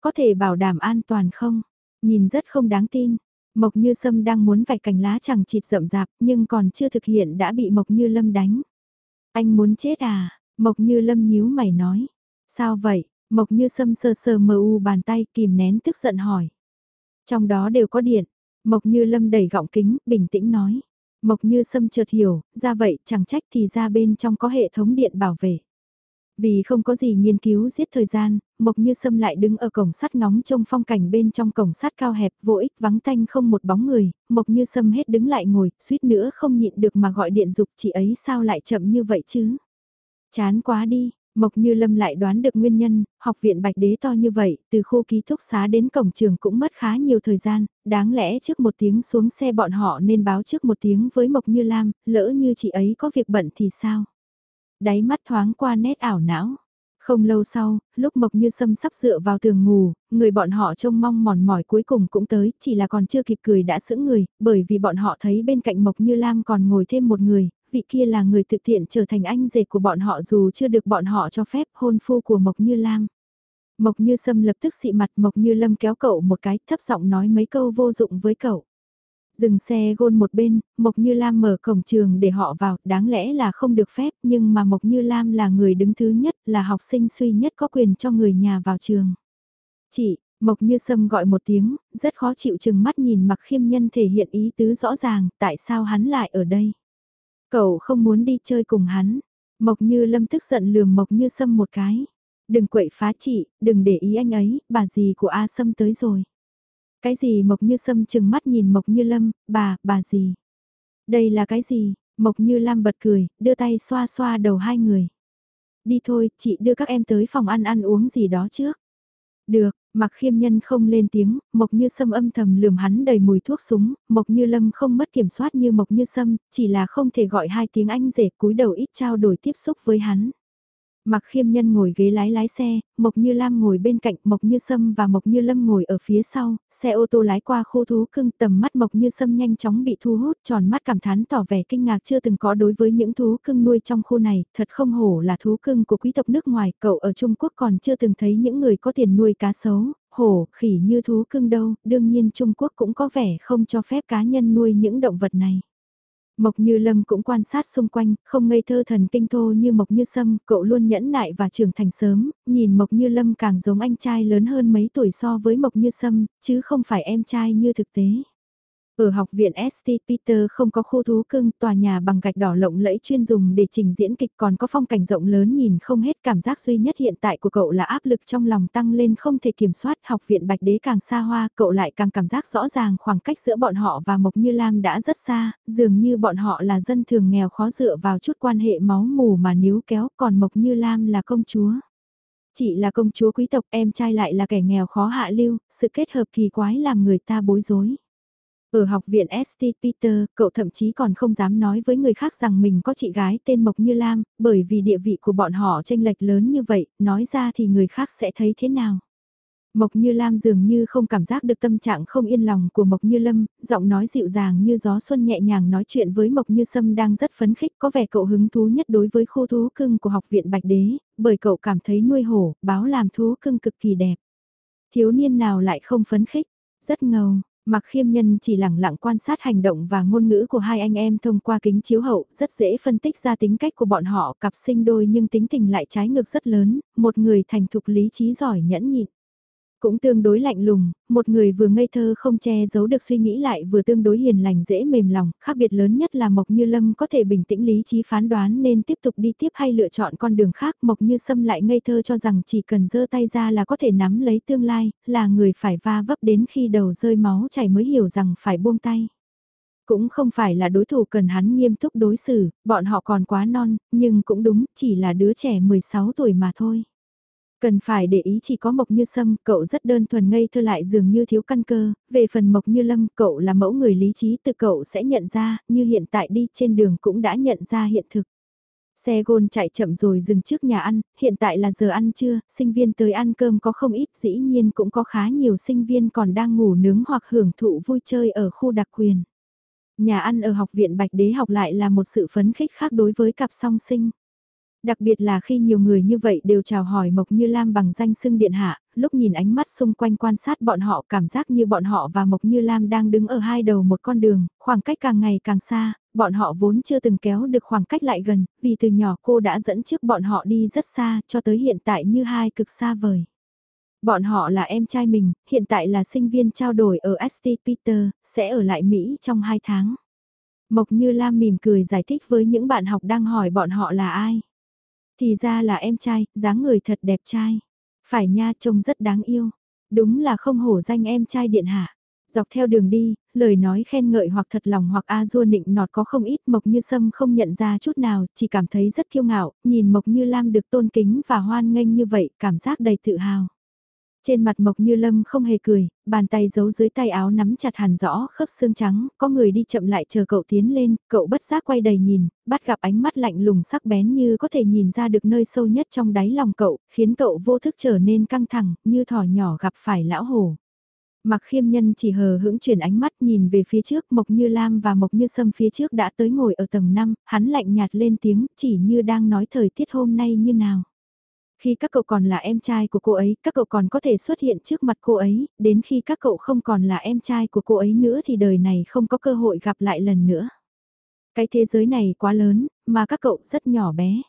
Có thể bảo đảm an toàn không? Nhìn rất không đáng tin. Mộc Như Sâm đang muốn vạch cành lá chẳng chịt rậm rạp nhưng còn chưa thực hiện đã bị Mộc Như Lâm đánh. Anh muốn chết à? Mộc Như Lâm nhíu mày nói. Sao vậy? Mộc như sâm sờ sờ mờ u bàn tay kìm nén tức giận hỏi. Trong đó đều có điện. Mộc như lâm đẩy gọng kính, bình tĩnh nói. Mộc như sâm chợt hiểu, ra vậy chẳng trách thì ra bên trong có hệ thống điện bảo vệ. Vì không có gì nghiên cứu giết thời gian, Mộc Như Sâm lại đứng ở cổng sắt ngóng trông phong cảnh bên trong cổng sắt cao hẹp vô ích vắng tanh không một bóng người, Mộc Như Sâm hết đứng lại ngồi, suýt nữa không nhịn được mà gọi điện dục chị ấy sao lại chậm như vậy chứ. Chán quá đi, Mộc Như Lâm lại đoán được nguyên nhân, học viện Bạch Đế to như vậy, từ khu ký túc xá đến cổng trường cũng mất khá nhiều thời gian, đáng lẽ trước một tiếng xuống xe bọn họ nên báo trước một tiếng với Mộc Như Lam, lỡ như chị ấy có việc bận thì sao? Đáy mắt thoáng qua nét ảo não. Không lâu sau, lúc Mộc Như Sâm sắp dựa vào tường ngủ, người bọn họ trông mong mòn mỏi cuối cùng cũng tới, chỉ là còn chưa kịp cười đã sững người, bởi vì bọn họ thấy bên cạnh Mộc Như Lam còn ngồi thêm một người, vị kia là người thực tiện trở thành anh rể của bọn họ dù chưa được bọn họ cho phép hôn phu của Mộc Như Lam. Mộc Như Sâm lập tức xị mặt Mộc Như Lâm kéo cậu một cái thấp giọng nói mấy câu vô dụng với cậu. Dừng xe gôn một bên, Mộc Như Lam mở cổng trường để họ vào, đáng lẽ là không được phép nhưng mà Mộc Như Lam là người đứng thứ nhất, là học sinh suy nhất có quyền cho người nhà vào trường. Chị, Mộc Như Sâm gọi một tiếng, rất khó chịu chừng mắt nhìn mặc khiêm nhân thể hiện ý tứ rõ ràng, tại sao hắn lại ở đây. Cậu không muốn đi chơi cùng hắn. Mộc Như Lâm tức giận lườm Mộc Như Sâm một cái. Đừng quậy phá chị, đừng để ý anh ấy, bà gì của A Sâm tới rồi. Cái gì Mộc Như Sâm chừng mắt nhìn Mộc Như Lâm, bà, bà gì? Đây là cái gì? Mộc Như Lam bật cười, đưa tay xoa xoa đầu hai người. Đi thôi, chị đưa các em tới phòng ăn ăn uống gì đó trước. Được, Mặc khiêm nhân không lên tiếng, Mộc Như Sâm âm thầm lườm hắn đầy mùi thuốc súng, Mộc Như Lâm không mất kiểm soát như Mộc Như Sâm, chỉ là không thể gọi hai tiếng anh rể cúi đầu ít trao đổi tiếp xúc với hắn. Mặc khiêm nhân ngồi ghế lái lái xe, Mộc Như Lam ngồi bên cạnh Mộc Như Sâm và Mộc Như Lâm ngồi ở phía sau, xe ô tô lái qua khu thú cưng tầm mắt Mộc Như Sâm nhanh chóng bị thu hút tròn mắt cảm thán tỏ vẻ kinh ngạc chưa từng có đối với những thú cưng nuôi trong khu này, thật không hổ là thú cưng của quý tộc nước ngoài, cậu ở Trung Quốc còn chưa từng thấy những người có tiền nuôi cá sấu, hổ, khỉ như thú cưng đâu, đương nhiên Trung Quốc cũng có vẻ không cho phép cá nhân nuôi những động vật này. Mộc Như Lâm cũng quan sát xung quanh, không ngây thơ thần kinh thô như Mộc Như Sâm, cậu luôn nhẫn nại và trưởng thành sớm, nhìn Mộc Như Lâm càng giống anh trai lớn hơn mấy tuổi so với Mộc Như Sâm, chứ không phải em trai như thực tế. Ở học viện ST Peter không có khu thú cưng, tòa nhà bằng gạch đỏ lộng lẫy chuyên dùng để trình diễn kịch còn có phong cảnh rộng lớn nhìn không hết cảm giác duy nhất hiện tại của cậu là áp lực trong lòng tăng lên không thể kiểm soát học viện Bạch Đế càng xa hoa cậu lại càng cảm giác rõ ràng khoảng cách giữa bọn họ và Mộc Như Lam đã rất xa, dường như bọn họ là dân thường nghèo khó dựa vào chút quan hệ máu mù mà níu kéo còn Mộc Như Lam là công chúa. Chị là công chúa quý tộc em trai lại là kẻ nghèo khó hạ lưu, sự kết hợp kỳ quái làm người ta bối rối. Ở học viện St. Peter, cậu thậm chí còn không dám nói với người khác rằng mình có chị gái tên Mộc Như Lam, bởi vì địa vị của bọn họ tranh lệch lớn như vậy, nói ra thì người khác sẽ thấy thế nào. Mộc Như Lam dường như không cảm giác được tâm trạng không yên lòng của Mộc Như Lâm, giọng nói dịu dàng như gió xuân nhẹ nhàng nói chuyện với Mộc Như Sâm đang rất phấn khích có vẻ cậu hứng thú nhất đối với khu thú cưng của học viện Bạch Đế, bởi cậu cảm thấy nuôi hổ, báo làm thú cưng cực kỳ đẹp. Thiếu niên nào lại không phấn khích, rất ngầu, Mặc khiêm nhân chỉ lẳng lặng quan sát hành động và ngôn ngữ của hai anh em thông qua kính chiếu hậu, rất dễ phân tích ra tính cách của bọn họ cặp sinh đôi nhưng tính tình lại trái ngược rất lớn, một người thành thục lý trí giỏi nhẫn nhịn. Cũng tương đối lạnh lùng, một người vừa ngây thơ không che giấu được suy nghĩ lại vừa tương đối hiền lành dễ mềm lòng, khác biệt lớn nhất là Mộc Như Lâm có thể bình tĩnh lý trí phán đoán nên tiếp tục đi tiếp hay lựa chọn con đường khác. Mộc Như Sâm lại ngây thơ cho rằng chỉ cần giơ tay ra là có thể nắm lấy tương lai, là người phải va vấp đến khi đầu rơi máu chảy mới hiểu rằng phải buông tay cũng không phải là đối thủ cần hắn nghiêm túc đối xử, bọn họ còn quá non, nhưng cũng đúng, chỉ là đứa trẻ 16 tuổi mà thôi. Cần phải để ý chỉ có Mộc Như Sâm, cậu rất đơn thuần ngây thơ lại dường như thiếu căn cơ, về phần Mộc Như Lâm, cậu là mẫu người lý trí từ cậu sẽ nhận ra, như hiện tại đi trên đường cũng đã nhận ra hiện thực. Xe gôn chạy chậm rồi dừng trước nhà ăn, hiện tại là giờ ăn trưa, sinh viên tới ăn cơm có không ít, dĩ nhiên cũng có khá nhiều sinh viên còn đang ngủ nướng hoặc hưởng thụ vui chơi ở khu đặc quyền. Nhà ăn ở học viện Bạch Đế học lại là một sự phấn khích khác đối với cặp song sinh. Đặc biệt là khi nhiều người như vậy đều chào hỏi Mộc Như Lam bằng danh xưng điện hạ, lúc nhìn ánh mắt xung quanh quan sát bọn họ cảm giác như bọn họ và Mộc Như Lam đang đứng ở hai đầu một con đường, khoảng cách càng ngày càng xa, bọn họ vốn chưa từng kéo được khoảng cách lại gần, vì từ nhỏ cô đã dẫn trước bọn họ đi rất xa cho tới hiện tại như hai cực xa vời. Bọn họ là em trai mình, hiện tại là sinh viên trao đổi ở ST Peter, sẽ ở lại Mỹ trong hai tháng. Mộc Như Lam mỉm cười giải thích với những bạn học đang hỏi bọn họ là ai. Thì ra là em trai, dáng người thật đẹp trai. Phải nha trông rất đáng yêu. Đúng là không hổ danh em trai điện hạ. Dọc theo đường đi, lời nói khen ngợi hoặc thật lòng hoặc a dua nịnh nọt có không ít Mộc Như Sâm không nhận ra chút nào, chỉ cảm thấy rất kiêu ngạo, nhìn Mộc Như Lam được tôn kính và hoan nghênh như vậy, cảm giác đầy tự hào. Trên mặt Mộc Như Lâm không hề cười, bàn tay giấu dưới tay áo nắm chặt hàn rõ khớp xương trắng, có người đi chậm lại chờ cậu tiến lên, cậu bất giác quay đầy nhìn, bắt gặp ánh mắt lạnh lùng sắc bén như có thể nhìn ra được nơi sâu nhất trong đáy lòng cậu, khiến cậu vô thức trở nên căng thẳng, như thỏ nhỏ gặp phải lão hổ. Mặc khiêm nhân chỉ hờ hững chuyển ánh mắt nhìn về phía trước Mộc Như Lam và Mộc Như Sâm phía trước đã tới ngồi ở tầng 5, hắn lạnh nhạt lên tiếng chỉ như đang nói thời tiết hôm nay như nào. Khi các cậu còn là em trai của cô ấy, các cậu còn có thể xuất hiện trước mặt cô ấy, đến khi các cậu không còn là em trai của cô ấy nữa thì đời này không có cơ hội gặp lại lần nữa. Cái thế giới này quá lớn, mà các cậu rất nhỏ bé.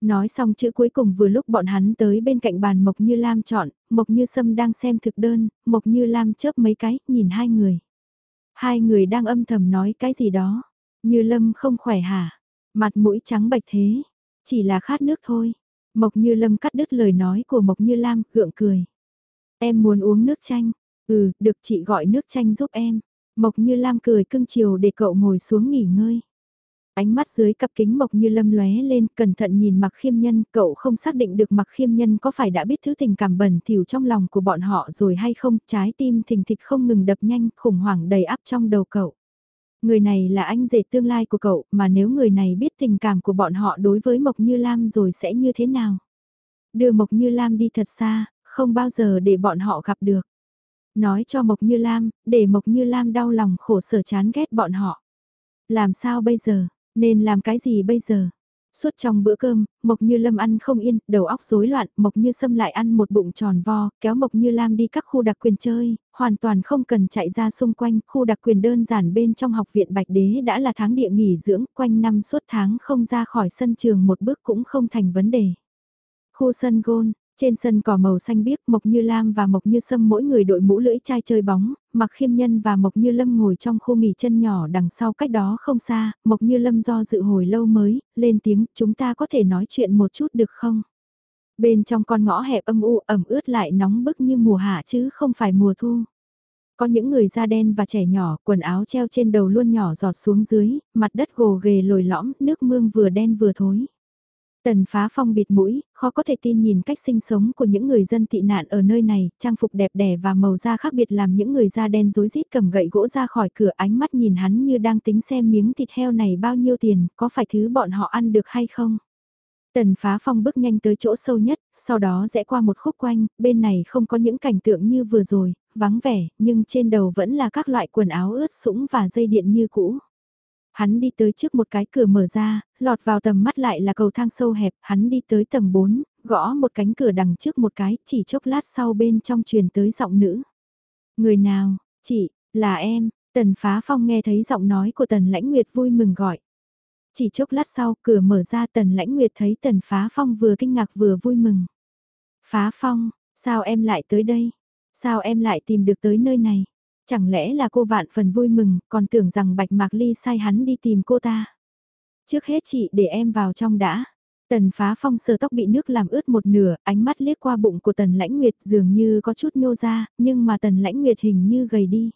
Nói xong chữ cuối cùng vừa lúc bọn hắn tới bên cạnh bàn Mộc Như Lam chọn, Mộc Như Sâm đang xem thực đơn, Mộc Như Lam chớp mấy cái, nhìn hai người. Hai người đang âm thầm nói cái gì đó. Như Lâm không khỏe hả? Mặt mũi trắng bạch thế. Chỉ là khát nước thôi. Mộc Như Lâm cắt đứt lời nói của Mộc Như Lam, gượng cười. Em muốn uống nước chanh. Ừ, được chị gọi nước chanh giúp em. Mộc Như Lam cười cưng chiều để cậu ngồi xuống nghỉ ngơi. Ánh mắt dưới cặp kính mộc như lâm lóe lên, cẩn thận nhìn mặc khiêm nhân, cậu không xác định được mặc khiêm nhân có phải đã biết thứ tình cảm bẩn thỉu trong lòng của bọn họ rồi hay không, trái tim thình thịch không ngừng đập nhanh, khủng hoảng đầy áp trong đầu cậu. Người này là anh rể tương lai của cậu, mà nếu người này biết tình cảm của bọn họ đối với Mộc Như Lam rồi sẽ như thế nào? Đưa Mộc Như Lam đi thật xa, không bao giờ để bọn họ gặp được. Nói cho Mộc Như Lam, để Mộc Như Lam đau lòng khổ sở chán ghét bọn họ. Làm sao bây giờ? Nên làm cái gì bây giờ? Suốt trong bữa cơm, Mộc Như Lâm ăn không yên, đầu óc rối loạn, Mộc Như Sâm lại ăn một bụng tròn vo, kéo Mộc Như Lam đi các khu đặc quyền chơi, hoàn toàn không cần chạy ra xung quanh, khu đặc quyền đơn giản bên trong học viện Bạch Đế đã là tháng địa nghỉ dưỡng, quanh năm suốt tháng không ra khỏi sân trường một bước cũng không thành vấn đề. Khu sân gôn, trên sân cỏ màu xanh biếc Mộc Như Lam và Mộc Như Sâm mỗi người đội mũ lưỡi chai chơi bóng, Mặc Khiêm Nhân và Mộc Như Lâm ngồi trong khu nghỉ chân nhỏ đằng sau cách đó không xa, Mộc Như Lâm do dự hồi lâu mới, lên tiếng, chúng ta có thể nói chuyện một chút được không? Bên trong con ngõ hẹp âm u ẩm ướt lại nóng bức như mùa hạ chứ không phải mùa thu. Có những người da đen và trẻ nhỏ, quần áo treo trên đầu luôn nhỏ giọt xuống dưới, mặt đất gồ ghề lồi lõm, nước mương vừa đen vừa thối. Tần phá phong bịt mũi, khó có thể tin nhìn cách sinh sống của những người dân tị nạn ở nơi này, trang phục đẹp đẽ và màu da khác biệt làm những người da đen rối rít cầm gậy gỗ ra khỏi cửa ánh mắt nhìn hắn như đang tính xem miếng thịt heo này bao nhiêu tiền, có phải thứ bọn họ ăn được hay không. Tần phá phong bước nhanh tới chỗ sâu nhất, sau đó rẽ qua một khúc quanh, bên này không có những cảnh tượng như vừa rồi, vắng vẻ, nhưng trên đầu vẫn là các loại quần áo ướt sũng và dây điện như cũ. Hắn đi tới trước một cái cửa mở ra, lọt vào tầm mắt lại là cầu thang sâu hẹp, hắn đi tới tầng 4, gõ một cánh cửa đằng trước một cái, chỉ chốc lát sau bên trong truyền tới giọng nữ. Người nào, chị, là em, tần phá phong nghe thấy giọng nói của tần lãnh nguyệt vui mừng gọi. Chỉ chốc lát sau, cửa mở ra tần lãnh nguyệt thấy tần phá phong vừa kinh ngạc vừa vui mừng. Phá phong, sao em lại tới đây? Sao em lại tìm được tới nơi này? Chẳng lẽ là cô vạn phần vui mừng, còn tưởng rằng Bạch Mạc Ly sai hắn đi tìm cô ta. Trước hết chị để em vào trong đã. Tần phá phong sờ tóc bị nước làm ướt một nửa, ánh mắt liếc qua bụng của tần lãnh nguyệt dường như có chút nhô ra, nhưng mà tần lãnh nguyệt hình như gầy đi.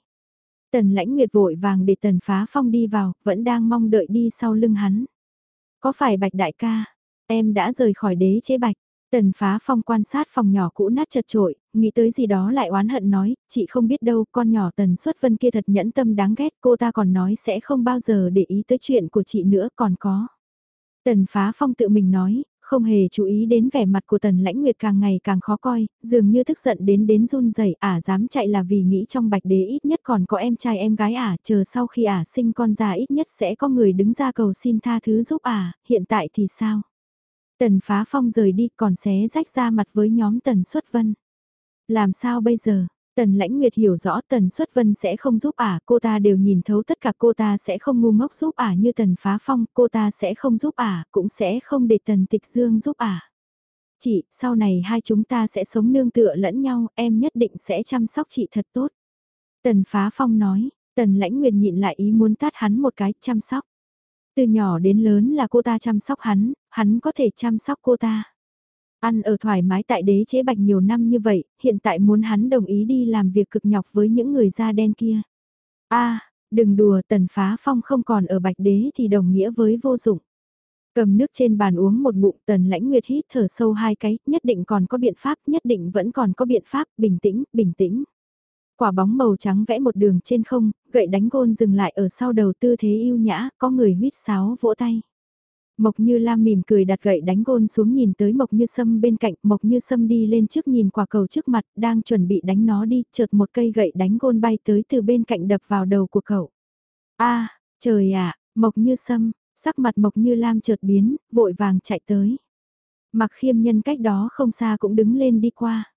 Tần lãnh nguyệt vội vàng để tần phá phong đi vào, vẫn đang mong đợi đi sau lưng hắn. Có phải bạch đại ca, em đã rời khỏi đế chế bạch, Tần phá phong quan sát phòng nhỏ cũ nát chật trội, nghĩ tới gì đó lại oán hận nói, chị không biết đâu, con nhỏ tần xuất vân kia thật nhẫn tâm đáng ghét, cô ta còn nói sẽ không bao giờ để ý tới chuyện của chị nữa còn có. Tần phá phong tự mình nói, không hề chú ý đến vẻ mặt của tần lãnh nguyệt càng ngày càng khó coi, dường như tức giận đến đến run rẩy ả dám chạy là vì nghĩ trong bạch đế ít nhất còn có em trai em gái ả, chờ sau khi ả sinh con già ít nhất sẽ có người đứng ra cầu xin tha thứ giúp ả, hiện tại thì sao? Tần phá phong rời đi còn xé rách ra mặt với nhóm tần xuất vân. Làm sao bây giờ? Tần lãnh nguyệt hiểu rõ tần xuất vân sẽ không giúp ả, cô ta đều nhìn thấu tất cả cô ta sẽ không ngu ngốc giúp ả như tần phá phong, cô ta sẽ không giúp ả, cũng sẽ không để tần tịch dương giúp ả. Chị, sau này hai chúng ta sẽ sống nương tựa lẫn nhau, em nhất định sẽ chăm sóc chị thật tốt. Tần phá phong nói, tần lãnh nguyệt nhịn lại ý muốn tát hắn một cái, chăm sóc. Từ nhỏ đến lớn là cô ta chăm sóc hắn, hắn có thể chăm sóc cô ta. Ăn ở thoải mái tại đế chế bạch nhiều năm như vậy, hiện tại muốn hắn đồng ý đi làm việc cực nhọc với những người da đen kia. a đừng đùa tần phá phong không còn ở bạch đế thì đồng nghĩa với vô dụng. Cầm nước trên bàn uống một bụng tần lãnh nguyệt hít thở sâu hai cái, nhất định còn có biện pháp, nhất định vẫn còn có biện pháp, bình tĩnh, bình tĩnh. Quả bóng màu trắng vẽ một đường trên không, gậy đánh gôn dừng lại ở sau đầu tư thế yêu nhã, có người huýt sáo vỗ tay. Mộc Như Lam mỉm cười đặt gậy đánh gôn xuống nhìn tới Mộc Như Sâm bên cạnh, Mộc Như Sâm đi lên trước nhìn quả cầu trước mặt, đang chuẩn bị đánh nó đi, chợt một cây gậy đánh gôn bay tới từ bên cạnh đập vào đầu của cậu. A, trời ạ, Mộc Như Sâm, sắc mặt Mộc Như Lam chợt biến, vội vàng chạy tới. Mặc khiêm nhân cách đó không xa cũng đứng lên đi qua.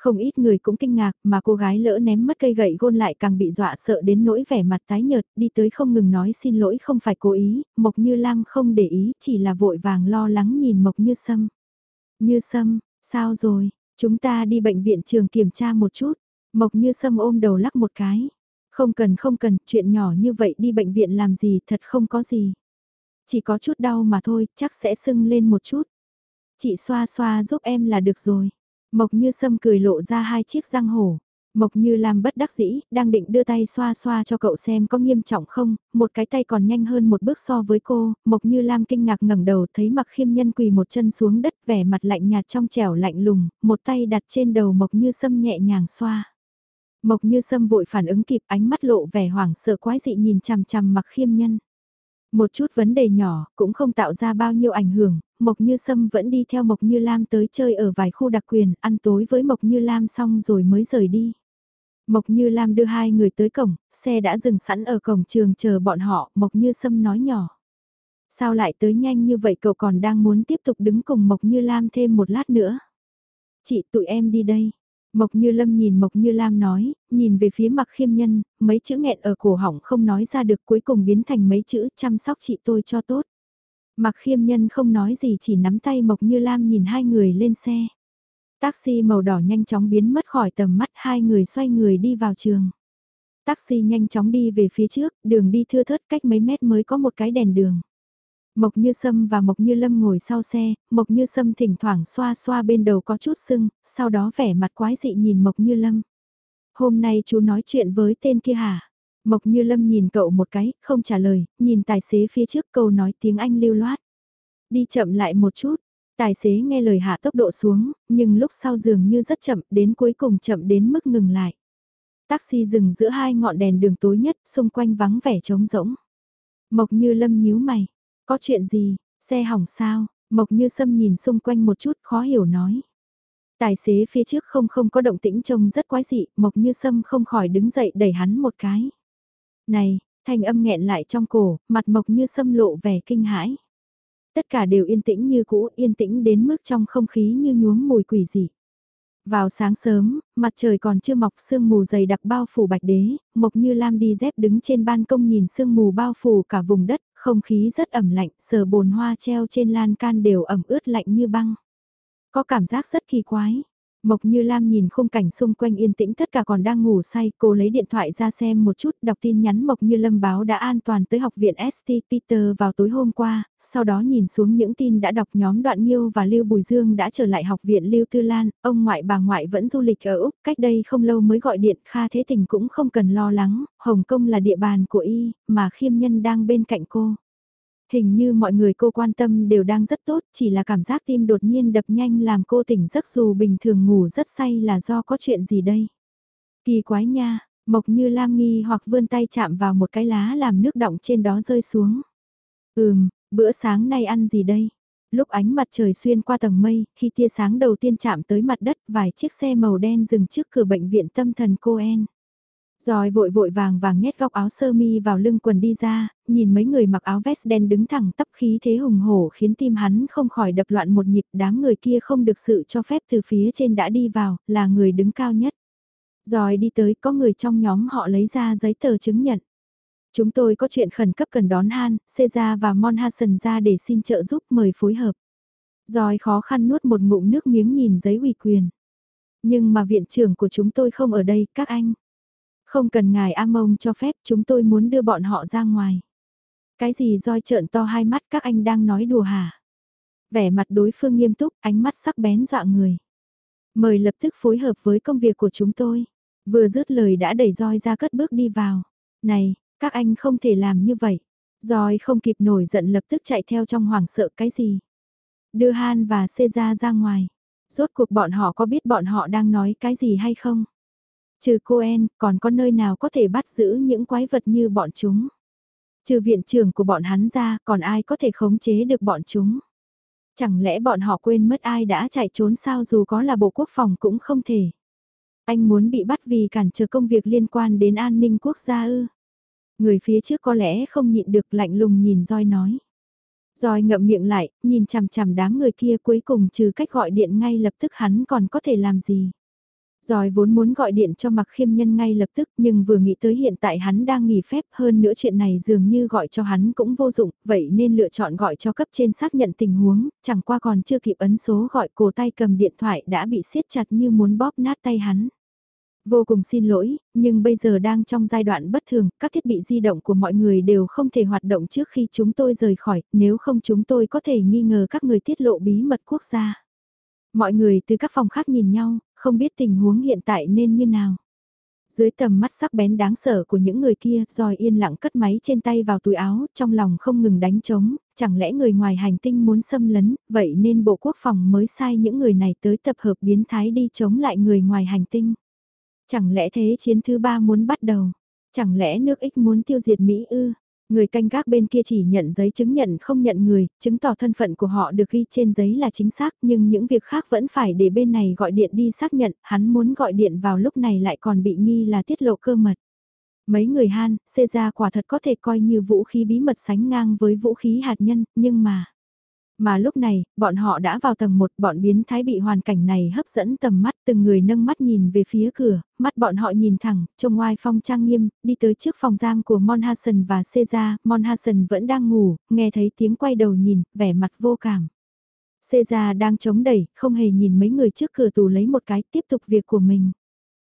Không ít người cũng kinh ngạc mà cô gái lỡ ném mất cây gậy gôn lại càng bị dọa sợ đến nỗi vẻ mặt tái nhợt đi tới không ngừng nói xin lỗi không phải cố ý, Mộc Như Lam không để ý chỉ là vội vàng lo lắng nhìn Mộc Như Sâm. Như Sâm, sao rồi, chúng ta đi bệnh viện trường kiểm tra một chút. Mộc Như Sâm ôm đầu lắc một cái. Không cần không cần, chuyện nhỏ như vậy đi bệnh viện làm gì thật không có gì. Chỉ có chút đau mà thôi, chắc sẽ sưng lên một chút. Chị xoa xoa giúp em là được rồi. Mộc như sâm cười lộ ra hai chiếc răng hổ. Mộc như làm bất đắc dĩ, đang định đưa tay xoa xoa cho cậu xem có nghiêm trọng không, một cái tay còn nhanh hơn một bước so với cô, Mộc như Lam kinh ngạc ngẩng đầu thấy mặc khiêm nhân quỳ một chân xuống đất vẻ mặt lạnh nhạt trong trẻo lạnh lùng, một tay đặt trên đầu Mộc như sâm nhẹ nhàng xoa. Mộc như sâm vội phản ứng kịp ánh mắt lộ vẻ hoảng sợ quái dị nhìn chằm chằm mặc khiêm nhân. Một chút vấn đề nhỏ cũng không tạo ra bao nhiêu ảnh hưởng, Mộc Như Sâm vẫn đi theo Mộc Như Lam tới chơi ở vài khu đặc quyền, ăn tối với Mộc Như Lam xong rồi mới rời đi. Mộc Như Lam đưa hai người tới cổng, xe đã dừng sẵn ở cổng trường chờ bọn họ, Mộc Như Sâm nói nhỏ. Sao lại tới nhanh như vậy cậu còn đang muốn tiếp tục đứng cùng Mộc Như Lam thêm một lát nữa? Chị tụi em đi đây. Mộc Như Lâm nhìn Mộc Như Lam nói, nhìn về phía mặc khiêm nhân, mấy chữ nghẹn ở cổ họng không nói ra được cuối cùng biến thành mấy chữ chăm sóc chị tôi cho tốt. Mặc khiêm nhân không nói gì chỉ nắm tay Mộc Như Lam nhìn hai người lên xe. Taxi màu đỏ nhanh chóng biến mất khỏi tầm mắt hai người xoay người đi vào trường. Taxi nhanh chóng đi về phía trước, đường đi thưa thớt cách mấy mét mới có một cái đèn đường. Mộc Như Sâm và Mộc Như Lâm ngồi sau xe, Mộc Như Sâm thỉnh thoảng xoa xoa bên đầu có chút sưng, sau đó vẻ mặt quái dị nhìn Mộc Như Lâm. Hôm nay chú nói chuyện với tên kia hả? Mộc Như Lâm nhìn cậu một cái, không trả lời, nhìn tài xế phía trước câu nói tiếng Anh lưu loát. Đi chậm lại một chút, tài xế nghe lời hạ tốc độ xuống, nhưng lúc sau dường như rất chậm, đến cuối cùng chậm đến mức ngừng lại. Taxi dừng giữa hai ngọn đèn đường tối nhất, xung quanh vắng vẻ trống rỗng. Mộc Như Lâm nhíu mày, có chuyện gì, xe hỏng sao, Mộc Như Sâm nhìn xung quanh một chút khó hiểu nói. Tài xế phía trước không không có động tĩnh trông rất quái dị, Mộc Như Sâm không khỏi đứng dậy đẩy hắn một cái. Này, thanh âm nghẹn lại trong cổ, mặt Mộc Như Sâm lộ vẻ kinh hãi. Tất cả đều yên tĩnh như cũ, yên tĩnh đến mức trong không khí như nhuốm mùi quỷ dị. Vào sáng sớm, mặt trời còn chưa mọc sương mù dày đặc bao phủ bạch đế, Mộc Như Lam đi dép đứng trên ban công nhìn sương mù bao phủ cả vùng đất, không khí rất ẩm lạnh, sờ bồn hoa treo trên lan can đều ẩm ướt lạnh như băng. Có cảm giác rất kỳ quái. Mộc Như Lam nhìn khung cảnh xung quanh yên tĩnh tất cả còn đang ngủ say, cô lấy điện thoại ra xem một chút, đọc tin nhắn Mộc Như Lâm báo đã an toàn tới học viện ST Peter vào tối hôm qua, sau đó nhìn xuống những tin đã đọc nhóm Đoạn Nhiêu và Lưu Bùi Dương đã trở lại học viện Lưu Tư Lan, ông ngoại bà ngoại vẫn du lịch ở Úc, cách đây không lâu mới gọi điện, Kha Thế Tình cũng không cần lo lắng, Hồng Kông là địa bàn của y, mà khiêm nhân đang bên cạnh cô. Hình như mọi người cô quan tâm đều đang rất tốt, chỉ là cảm giác tim đột nhiên đập nhanh làm cô tỉnh giấc dù bình thường ngủ rất say là do có chuyện gì đây. Kỳ quái nha, Mộc như Lam nghi hoặc vươn tay chạm vào một cái lá làm nước động trên đó rơi xuống. Ừm, bữa sáng nay ăn gì đây? Lúc ánh mặt trời xuyên qua tầng mây, khi tia sáng đầu tiên chạm tới mặt đất, vài chiếc xe màu đen dừng trước cửa bệnh viện tâm thần Coen. Rồi vội vội vàng vàng nhét góc áo sơ mi vào lưng quần đi ra, nhìn mấy người mặc áo vest đen đứng thẳng tắp khí thế hùng hổ khiến tim hắn không khỏi đập loạn một nhịp đám người kia không được sự cho phép từ phía trên đã đi vào, là người đứng cao nhất. Rồi đi tới có người trong nhóm họ lấy ra giấy tờ chứng nhận. Chúng tôi có chuyện khẩn cấp cần đón Han, Caesar và monhasen ra để xin trợ giúp mời phối hợp. Rồi khó khăn nuốt một ngụm nước miếng nhìn giấy ủy quyền. Nhưng mà viện trưởng của chúng tôi không ở đây, các anh. Không cần ngài A Mông cho phép chúng tôi muốn đưa bọn họ ra ngoài. Cái gì roi trợn to hai mắt các anh đang nói đùa hả? Vẻ mặt đối phương nghiêm túc, ánh mắt sắc bén dọa người. Mời lập tức phối hợp với công việc của chúng tôi. Vừa dứt lời đã đẩy roi ra cất bước đi vào. Này, các anh không thể làm như vậy. Roi không kịp nổi giận lập tức chạy theo trong hoảng sợ cái gì. Đưa Han và Xê ra ra ngoài. Rốt cuộc bọn họ có biết bọn họ đang nói cái gì hay không? Trừ Coen, còn có nơi nào có thể bắt giữ những quái vật như bọn chúng? Trừ viện trưởng của bọn hắn ra, còn ai có thể khống chế được bọn chúng? Chẳng lẽ bọn họ quên mất ai đã chạy trốn sao dù có là bộ quốc phòng cũng không thể. Anh muốn bị bắt vì cản trở công việc liên quan đến an ninh quốc gia ư. Người phía trước có lẽ không nhịn được lạnh lùng nhìn roi nói. Rồi ngậm miệng lại, nhìn chằm chằm đám người kia cuối cùng trừ cách gọi điện ngay lập tức hắn còn có thể làm gì. Rồi vốn muốn gọi điện cho mặc khiêm nhân ngay lập tức nhưng vừa nghĩ tới hiện tại hắn đang nghỉ phép hơn nữa chuyện này dường như gọi cho hắn cũng vô dụng, vậy nên lựa chọn gọi cho cấp trên xác nhận tình huống, chẳng qua còn chưa kịp ấn số gọi cổ tay cầm điện thoại đã bị siết chặt như muốn bóp nát tay hắn. Vô cùng xin lỗi, nhưng bây giờ đang trong giai đoạn bất thường, các thiết bị di động của mọi người đều không thể hoạt động trước khi chúng tôi rời khỏi, nếu không chúng tôi có thể nghi ngờ các người tiết lộ bí mật quốc gia. Mọi người từ các phòng khác nhìn nhau, không biết tình huống hiện tại nên như nào. Dưới tầm mắt sắc bén đáng sợ của những người kia, rồi yên lặng cất máy trên tay vào túi áo, trong lòng không ngừng đánh trống, chẳng lẽ người ngoài hành tinh muốn xâm lấn, vậy nên Bộ Quốc phòng mới sai những người này tới tập hợp biến thái đi chống lại người ngoài hành tinh. Chẳng lẽ thế chiến thứ ba muốn bắt đầu? Chẳng lẽ nước ích muốn tiêu diệt Mỹ ư? Người canh gác bên kia chỉ nhận giấy chứng nhận không nhận người, chứng tỏ thân phận của họ được ghi trên giấy là chính xác nhưng những việc khác vẫn phải để bên này gọi điện đi xác nhận, hắn muốn gọi điện vào lúc này lại còn bị nghi là tiết lộ cơ mật. Mấy người Han, Caesar quả thật có thể coi như vũ khí bí mật sánh ngang với vũ khí hạt nhân, nhưng mà... Mà lúc này, bọn họ đã vào tầng 1, bọn biến thái bị hoàn cảnh này hấp dẫn tầm mắt, từng người nâng mắt nhìn về phía cửa, mắt bọn họ nhìn thẳng, trông ngoài phong trang nghiêm, đi tới trước phòng giam của Monhassen và Caesar, Monhassen vẫn đang ngủ, nghe thấy tiếng quay đầu nhìn, vẻ mặt vô cảm. Caesar đang chống đẩy, không hề nhìn mấy người trước cửa tù lấy một cái, tiếp tục việc của mình.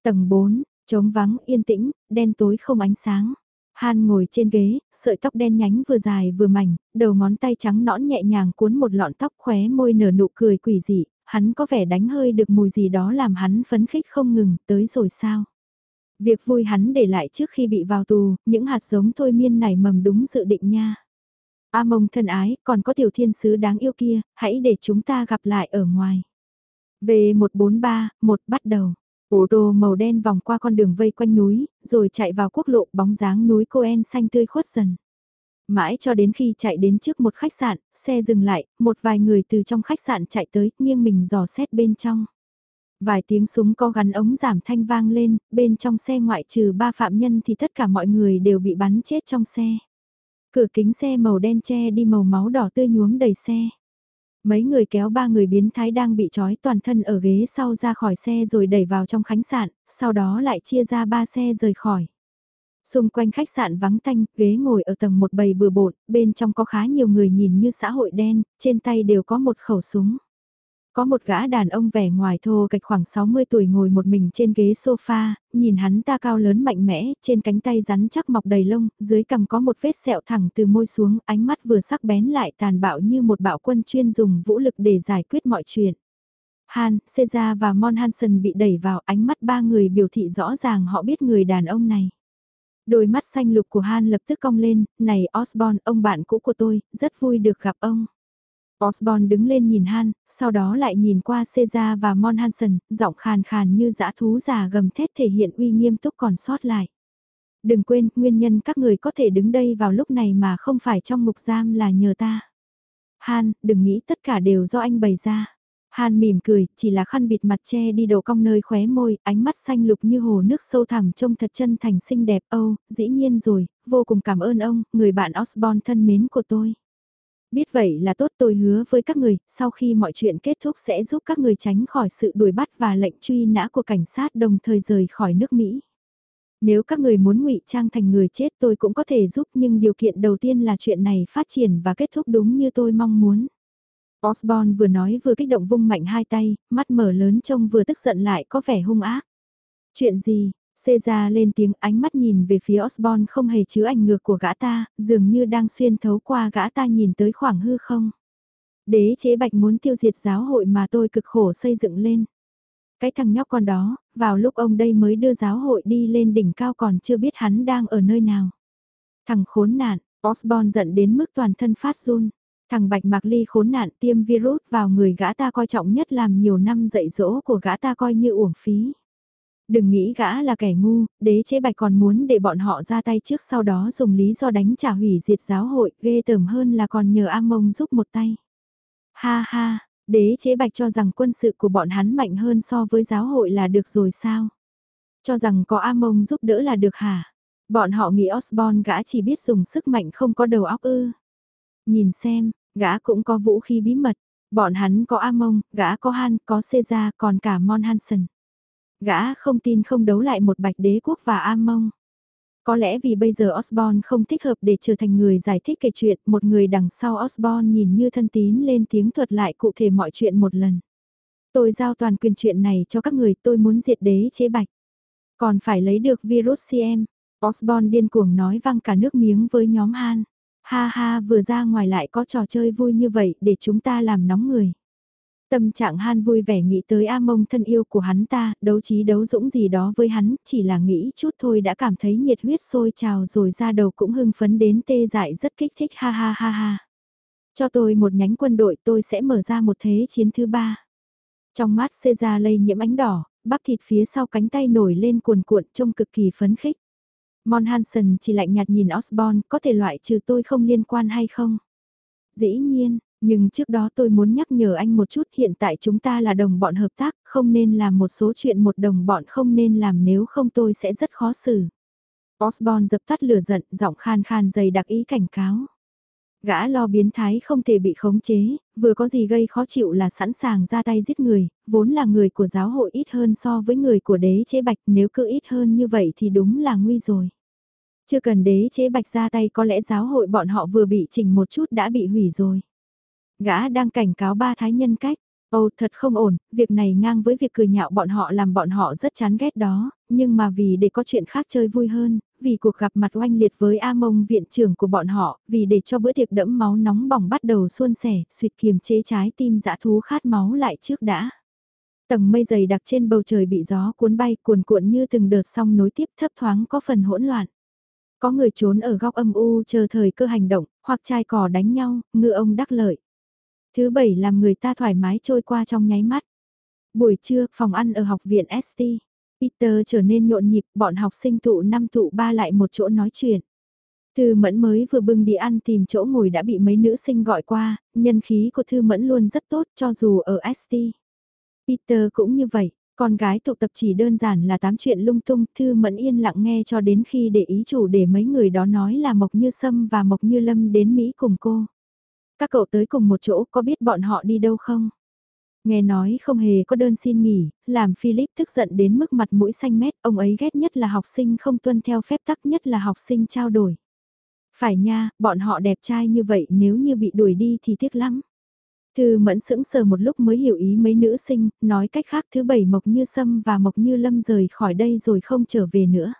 Tầng 4, trống vắng, yên tĩnh, đen tối không ánh sáng. Han ngồi trên ghế, sợi tóc đen nhánh vừa dài vừa mảnh, đầu ngón tay trắng nõn nhẹ nhàng cuốn một lọn tóc khóe môi nở nụ cười quỷ dị, hắn có vẻ đánh hơi được mùi gì đó làm hắn phấn khích không ngừng, tới rồi sao? Việc vui hắn để lại trước khi bị vào tù, những hạt giống thôi miên này mầm đúng dự định nha. A mông thân ái, còn có tiểu thiên sứ đáng yêu kia, hãy để chúng ta gặp lại ở ngoài. V143, một bắt đầu. Ô tô màu đen vòng qua con đường vây quanh núi, rồi chạy vào quốc lộ bóng dáng núi Coen xanh tươi khuất dần. Mãi cho đến khi chạy đến trước một khách sạn, xe dừng lại, một vài người từ trong khách sạn chạy tới, nghiêng mình dò xét bên trong. Vài tiếng súng có gắn ống giảm thanh vang lên, bên trong xe ngoại trừ ba phạm nhân thì tất cả mọi người đều bị bắn chết trong xe. Cửa kính xe màu đen che đi màu máu đỏ tươi nhuốm đầy xe. Mấy người kéo ba người biến thái đang bị trói toàn thân ở ghế sau ra khỏi xe rồi đẩy vào trong khách sạn, sau đó lại chia ra ba xe rời khỏi. Xung quanh khách sạn vắng tanh, ghế ngồi ở tầng một bầy bừa bộn, bên trong có khá nhiều người nhìn như xã hội đen, trên tay đều có một khẩu súng. Có một gã đàn ông vẻ ngoài thô cạch khoảng 60 tuổi ngồi một mình trên ghế sofa, nhìn hắn ta cao lớn mạnh mẽ, trên cánh tay rắn chắc mọc đầy lông, dưới cằm có một vết sẹo thẳng từ môi xuống, ánh mắt vừa sắc bén lại tàn bạo như một bạo quân chuyên dùng vũ lực để giải quyết mọi chuyện. Han, Seja và Mon Hansen bị đẩy vào ánh mắt ba người biểu thị rõ ràng họ biết người đàn ông này. Đôi mắt xanh lục của Han lập tức cong lên, này Osborne, ông bạn cũ của tôi, rất vui được gặp ông. Osborne đứng lên nhìn Han, sau đó lại nhìn qua Caesar và Mon Hansen, giọng khàn khàn như dã thú già gầm thét thể hiện uy nghiêm túc còn sót lại. Đừng quên, nguyên nhân các người có thể đứng đây vào lúc này mà không phải trong ngục giam là nhờ ta. Han, đừng nghĩ tất cả đều do anh bày ra. Han mỉm cười, chỉ là khăn bịt mặt che đi đầu cong nơi khóe môi, ánh mắt xanh lục như hồ nước sâu thẳm trông thật chân thành xinh đẹp. Âu, dĩ nhiên rồi, vô cùng cảm ơn ông, người bạn Osborne thân mến của tôi. Biết vậy là tốt tôi hứa với các người, sau khi mọi chuyện kết thúc sẽ giúp các người tránh khỏi sự đuổi bắt và lệnh truy nã của cảnh sát đồng thời rời khỏi nước Mỹ. Nếu các người muốn ngụy trang thành người chết tôi cũng có thể giúp nhưng điều kiện đầu tiên là chuyện này phát triển và kết thúc đúng như tôi mong muốn. Osborne vừa nói vừa kích động vung mạnh hai tay, mắt mở lớn trông vừa tức giận lại có vẻ hung ác. Chuyện gì, Caesar lên tiếng ánh mắt nhìn về phía Osborne không hề chứa ảnh ngược của gã ta, dường như đang xuyên thấu qua gã ta nhìn tới khoảng hư không. Đế chế bạch muốn tiêu diệt giáo hội mà tôi cực khổ xây dựng lên. Cái thằng nhóc con đó, vào lúc ông đây mới đưa giáo hội đi lên đỉnh cao còn chưa biết hắn đang ở nơi nào. Thằng khốn nạn, Osborne giận đến mức toàn thân phát run. Thằng Bạch Mạc Ly khốn nạn tiêm virus vào người gã ta coi trọng nhất làm nhiều năm dạy dỗ của gã ta coi như uổng phí. Đừng nghĩ gã là kẻ ngu, đế chế bạch còn muốn để bọn họ ra tay trước sau đó dùng lý do đánh trả hủy diệt giáo hội, ghê tởm hơn là còn nhờ A Mông giúp một tay. Ha ha, đế chế bạch cho rằng quân sự của bọn hắn mạnh hơn so với giáo hội là được rồi sao? Cho rằng có A Mông giúp đỡ là được hả? Bọn họ nghĩ Osborne gã chỉ biết dùng sức mạnh không có đầu óc ư. Nhìn xem, gã cũng có vũ khí bí mật. Bọn hắn có amon, gã có Han, có Caesar, còn cả Mon Hansen. Gã không tin không đấu lại một bạch đế quốc và am Mông. Có lẽ vì bây giờ Osborne không thích hợp để trở thành người giải thích kể chuyện, một người đằng sau Osborne nhìn như thân tín lên tiếng thuật lại cụ thể mọi chuyện một lần. Tôi giao toàn quyền chuyện này cho các người, tôi muốn diệt đế chế bạch. Còn phải lấy được virus CM. Osborne điên cuồng nói văng cả nước miếng với nhóm Han. Ha ha vừa ra ngoài lại có trò chơi vui như vậy để chúng ta làm nóng người. Tâm trạng Han vui vẻ nghĩ tới A Mông thân yêu của hắn ta, đấu trí đấu dũng gì đó với hắn, chỉ là nghĩ chút thôi đã cảm thấy nhiệt huyết sôi trào rồi ra đầu cũng hưng phấn đến tê dại rất kích thích ha ha ha ha. Cho tôi một nhánh quân đội tôi sẽ mở ra một thế chiến thứ ba. Trong mắt Caesar lây nhiễm ánh đỏ, bắp thịt phía sau cánh tay nổi lên cuồn cuộn trông cực kỳ phấn khích. Mon Hansen chỉ lạnh nhạt nhìn Osborne, có thể loại trừ tôi không liên quan hay không? Dĩ nhiên, nhưng trước đó tôi muốn nhắc nhở anh một chút hiện tại chúng ta là đồng bọn hợp tác, không nên làm một số chuyện một đồng bọn không nên làm nếu không tôi sẽ rất khó xử. Osborne dập tắt lửa giận, giọng khan khan dày đặc ý cảnh cáo. Gã lo biến thái không thể bị khống chế, vừa có gì gây khó chịu là sẵn sàng ra tay giết người, vốn là người của giáo hội ít hơn so với người của đế chế bạch nếu cứ ít hơn như vậy thì đúng là nguy rồi. Chưa cần đế chế bạch ra tay có lẽ giáo hội bọn họ vừa bị chỉnh một chút đã bị hủy rồi. Gã đang cảnh cáo ba thái nhân cách. Ồ thật không ổn, việc này ngang với việc cười nhạo bọn họ làm bọn họ rất chán ghét đó, nhưng mà vì để có chuyện khác chơi vui hơn, vì cuộc gặp mặt oanh liệt với A Mông viện trưởng của bọn họ, vì để cho bữa tiệc đẫm máu nóng bỏng bắt đầu xuôn sẻ, suyệt kiềm chế trái tim dã thú khát máu lại trước đã. Tầng mây dày đặc trên bầu trời bị gió cuốn bay cuồn cuộn như từng đợt song nối tiếp thấp thoáng có phần hỗn loạn. Có người trốn ở góc âm u chờ thời cơ hành động, hoặc trai cỏ đánh nhau, ngựa ông đắc lợi. Thứ bảy làm người ta thoải mái trôi qua trong nháy mắt. Buổi trưa, phòng ăn ở học viện ST. Peter trở nên nhộn nhịp, bọn học sinh tụ năm tụ ba lại một chỗ nói chuyện. Thư Mẫn mới vừa bưng đi ăn tìm chỗ ngồi đã bị mấy nữ sinh gọi qua, nhân khí của Thư Mẫn luôn rất tốt cho dù ở ST. Peter cũng như vậy, con gái tụ tập chỉ đơn giản là tám chuyện lung tung, Thư Mẫn yên lặng nghe cho đến khi để ý chủ để mấy người đó nói là Mộc Như Sâm và Mộc Như Lâm đến Mỹ cùng cô. Các cậu tới cùng một chỗ có biết bọn họ đi đâu không? Nghe nói không hề có đơn xin nghỉ, làm Philip tức giận đến mức mặt mũi xanh mét, ông ấy ghét nhất là học sinh không tuân theo phép tắc nhất là học sinh trao đổi. Phải nha, bọn họ đẹp trai như vậy nếu như bị đuổi đi thì tiếc lắm. Thư mẫn sững sờ một lúc mới hiểu ý mấy nữ sinh, nói cách khác thứ bảy Mộc Như Sâm và Mộc Như Lâm rời khỏi đây rồi không trở về nữa.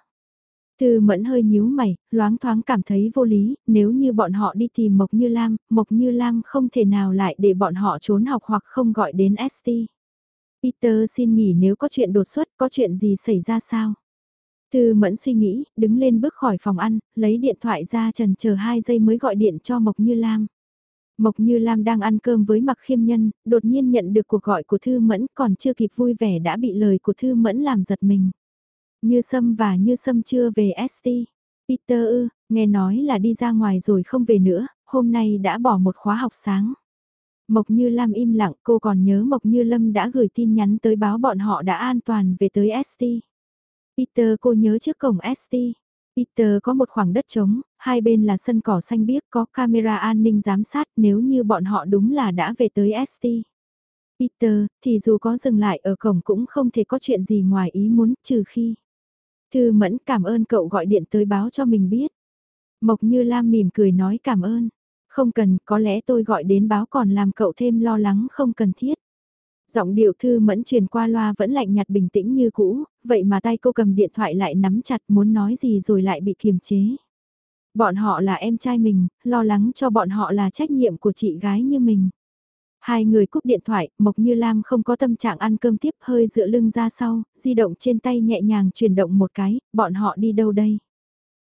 Thư mẫn hơi nhíu mày, loáng thoáng cảm thấy vô lý, nếu như bọn họ đi tìm Mộc Như Lam, Mộc Như Lam không thể nào lại để bọn họ trốn học hoặc không gọi đến ST. Peter xin nghỉ nếu có chuyện đột xuất, có chuyện gì xảy ra sao? Thư mẫn suy nghĩ, đứng lên bước khỏi phòng ăn, lấy điện thoại ra trần chờ 2 giây mới gọi điện cho Mộc Như Lam. Mộc Như Lam đang ăn cơm với Mặc Khiêm Nhân, đột nhiên nhận được cuộc gọi của Thư Mẫn còn chưa kịp vui vẻ đã bị lời của Thư Mẫn làm giật mình. Như Sâm và Như Sâm chưa về ST. Peter ư, nghe nói là đi ra ngoài rồi không về nữa, hôm nay đã bỏ một khóa học sáng. Mộc Như Lam im lặng, cô còn nhớ Mộc Như Lâm đã gửi tin nhắn tới báo bọn họ đã an toàn về tới ST. Peter cô nhớ trước cổng ST. Peter có một khoảng đất trống, hai bên là sân cỏ xanh biếc có camera an ninh giám sát nếu như bọn họ đúng là đã về tới ST. Peter, thì dù có dừng lại ở cổng cũng không thể có chuyện gì ngoài ý muốn trừ khi. Thư Mẫn cảm ơn cậu gọi điện tới báo cho mình biết. Mộc Như Lam mỉm cười nói cảm ơn. Không cần, có lẽ tôi gọi đến báo còn làm cậu thêm lo lắng không cần thiết. Giọng điệu Thư Mẫn truyền qua loa vẫn lạnh nhạt bình tĩnh như cũ, vậy mà tay cô cầm điện thoại lại nắm chặt muốn nói gì rồi lại bị kiềm chế. Bọn họ là em trai mình, lo lắng cho bọn họ là trách nhiệm của chị gái như mình. Hai người cúp điện thoại, Mộc Như Lam không có tâm trạng ăn cơm tiếp hơi dựa lưng ra sau, di động trên tay nhẹ nhàng chuyển động một cái, bọn họ đi đâu đây?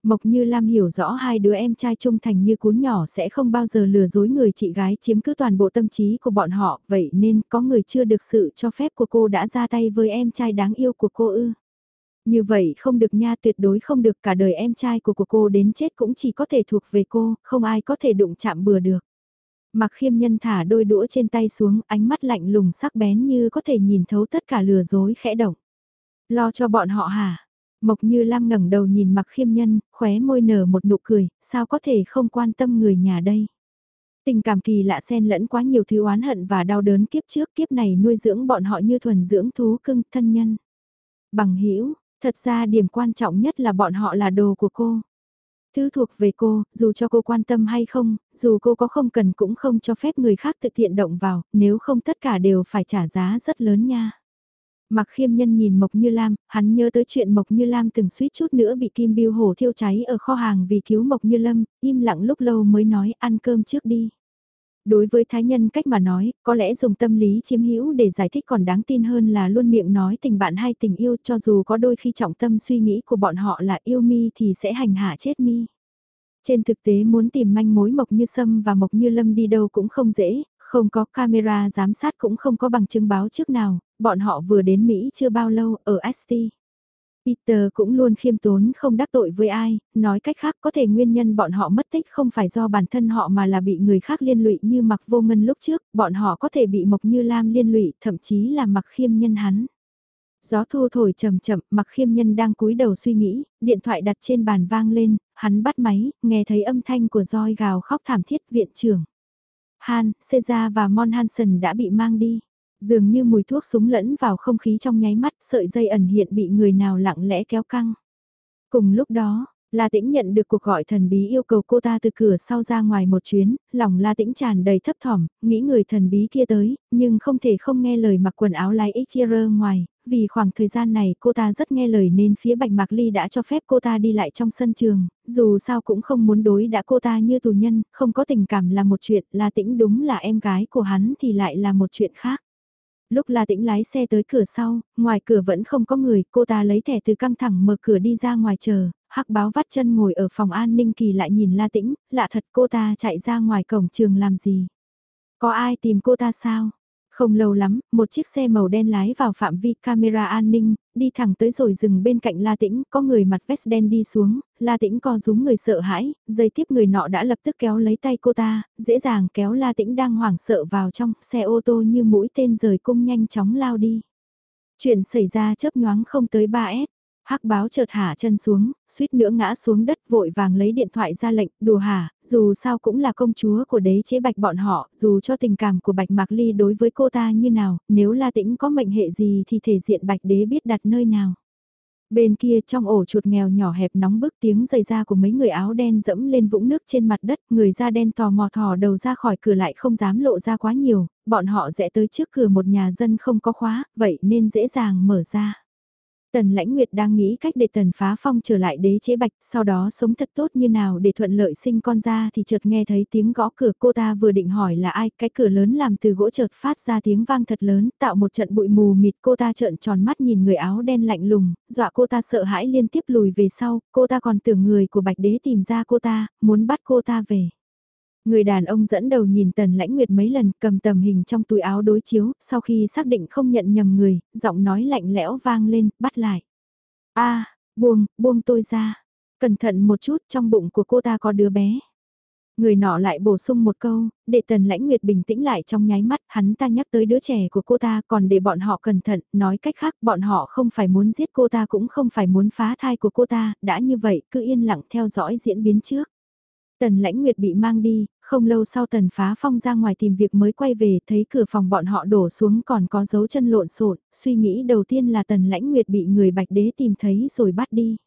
Mộc Như Lam hiểu rõ hai đứa em trai trung thành như cún nhỏ sẽ không bao giờ lừa dối người chị gái chiếm cứ toàn bộ tâm trí của bọn họ, vậy nên có người chưa được sự cho phép của cô đã ra tay với em trai đáng yêu của cô ư. Như vậy không được nha tuyệt đối không được cả đời em trai của của cô đến chết cũng chỉ có thể thuộc về cô, không ai có thể đụng chạm bừa được. Mặc khiêm nhân thả đôi đũa trên tay xuống, ánh mắt lạnh lùng sắc bén như có thể nhìn thấu tất cả lừa dối khẽ động. Lo cho bọn họ hả? Mộc như Lam ngẩng đầu nhìn mặc khiêm nhân, khóe môi nở một nụ cười, sao có thể không quan tâm người nhà đây? Tình cảm kỳ lạ xen lẫn quá nhiều thứ oán hận và đau đớn kiếp trước kiếp này nuôi dưỡng bọn họ như thuần dưỡng thú cưng thân nhân. Bằng hữu thật ra điểm quan trọng nhất là bọn họ là đồ của cô. Thứ thuộc về cô, dù cho cô quan tâm hay không, dù cô có không cần cũng không cho phép người khác thực hiện động vào, nếu không tất cả đều phải trả giá rất lớn nha. Mặc khiêm nhân nhìn Mộc Như Lam, hắn nhớ tới chuyện Mộc Như Lam từng suýt chút nữa bị Kim Biêu Hổ thiêu cháy ở kho hàng vì cứu Mộc Như Lâm, im lặng lúc lâu mới nói ăn cơm trước đi. Đối với thái nhân cách mà nói, có lẽ dùng tâm lý chiếm hữu để giải thích còn đáng tin hơn là luôn miệng nói tình bạn hay tình yêu cho dù có đôi khi trọng tâm suy nghĩ của bọn họ là yêu mi thì sẽ hành hạ chết mi. Trên thực tế muốn tìm manh mối Mộc Như Sâm và Mộc Như Lâm đi đâu cũng không dễ, không có camera giám sát cũng không có bằng chứng báo trước nào, bọn họ vừa đến Mỹ chưa bao lâu ở ST. Peter cũng luôn khiêm tốn không đắc tội với ai, nói cách khác có thể nguyên nhân bọn họ mất tích không phải do bản thân họ mà là bị người khác liên lụy như mặc vô ngân lúc trước, bọn họ có thể bị Mộc Như Lam liên lụy, thậm chí là mặc khiêm nhân hắn. Gió thu thổi chậm chậm, mặc khiêm nhân đang cúi đầu suy nghĩ, điện thoại đặt trên bàn vang lên, hắn bắt máy, nghe thấy âm thanh của roi gào khóc thảm thiết viện trưởng. Han, Caesar và Mon Hansen đã bị mang đi. Dường như mùi thuốc súng lẫn vào không khí trong nháy mắt, sợi dây ẩn hiện bị người nào lặng lẽ kéo căng. Cùng lúc đó, La Tĩnh nhận được cuộc gọi thần bí yêu cầu cô ta từ cửa sau ra ngoài một chuyến, lòng La Tĩnh tràn đầy thấp thỏm, nghĩ người thần bí kia tới, nhưng không thể không nghe lời mặc quần áo lái XR ngoài, vì khoảng thời gian này cô ta rất nghe lời nên phía Bạch Mạc Ly đã cho phép cô ta đi lại trong sân trường, dù sao cũng không muốn đối đã cô ta như tù nhân, không có tình cảm là một chuyện, La Tĩnh đúng là em gái của hắn thì lại là một chuyện khác lúc La Tĩnh lái xe tới cửa sau, ngoài cửa vẫn không có người, cô ta lấy thẻ từ căng thẳng mở cửa đi ra ngoài chờ, hắc báo vắt chân ngồi ở phòng an ninh kỳ lại nhìn La Tĩnh, lạ thật cô ta chạy ra ngoài cổng trường làm gì? Có ai tìm cô ta sao? Không lâu lắm, một chiếc xe màu đen lái vào phạm vi camera an ninh, đi thẳng tới rồi dừng bên cạnh La Tĩnh, có người mặt vest đen đi xuống, La Tĩnh co rúm người sợ hãi, giây tiếp người nọ đã lập tức kéo lấy tay cô ta, dễ dàng kéo La Tĩnh đang hoảng sợ vào trong, xe ô tô như mũi tên rời cung nhanh chóng lao đi. Chuyện xảy ra chớp nhoáng không tới 3S, hắc báo chợt hạ chân xuống, suýt nữa ngã xuống đất vội vàng lấy điện thoại ra lệnh, đùa hả, dù sao cũng là công chúa của đế chế bạch bọn họ, dù cho tình cảm của bạch mạc ly đối với cô ta như nào, nếu la tĩnh có mệnh hệ gì thì thể diện bạch đế biết đặt nơi nào. Bên kia trong ổ chuột nghèo nhỏ hẹp nóng bức tiếng giày da của mấy người áo đen dẫm lên vũng nước trên mặt đất, người da đen tò mò thò đầu ra khỏi cửa lại không dám lộ ra quá nhiều, bọn họ rẽ tới trước cửa một nhà dân không có khóa, vậy nên dễ dàng mở ra. Tần lãnh nguyệt đang nghĩ cách để tần phá phong trở lại đế chế bạch, sau đó sống thật tốt như nào để thuận lợi sinh con ra thì chợt nghe thấy tiếng gõ cửa cô ta vừa định hỏi là ai, cái cửa lớn làm từ gỗ chợt phát ra tiếng vang thật lớn, tạo một trận bụi mù mịt cô ta trợn tròn mắt nhìn người áo đen lạnh lùng, dọa cô ta sợ hãi liên tiếp lùi về sau, cô ta còn tưởng người của bạch đế tìm ra cô ta, muốn bắt cô ta về. Người đàn ông dẫn đầu nhìn tần lãnh nguyệt mấy lần cầm tầm hình trong túi áo đối chiếu, sau khi xác định không nhận nhầm người, giọng nói lạnh lẽo vang lên, bắt lại. a buông, buông tôi ra. Cẩn thận một chút trong bụng của cô ta có đứa bé. Người nọ lại bổ sung một câu, để tần lãnh nguyệt bình tĩnh lại trong nháy mắt, hắn ta nhắc tới đứa trẻ của cô ta còn để bọn họ cẩn thận, nói cách khác bọn họ không phải muốn giết cô ta cũng không phải muốn phá thai của cô ta, đã như vậy cứ yên lặng theo dõi diễn biến trước. Tần lãnh nguyệt bị mang đi, không lâu sau tần phá phong ra ngoài tìm việc mới quay về thấy cửa phòng bọn họ đổ xuống còn có dấu chân lộn xộn suy nghĩ đầu tiên là tần lãnh nguyệt bị người bạch đế tìm thấy rồi bắt đi.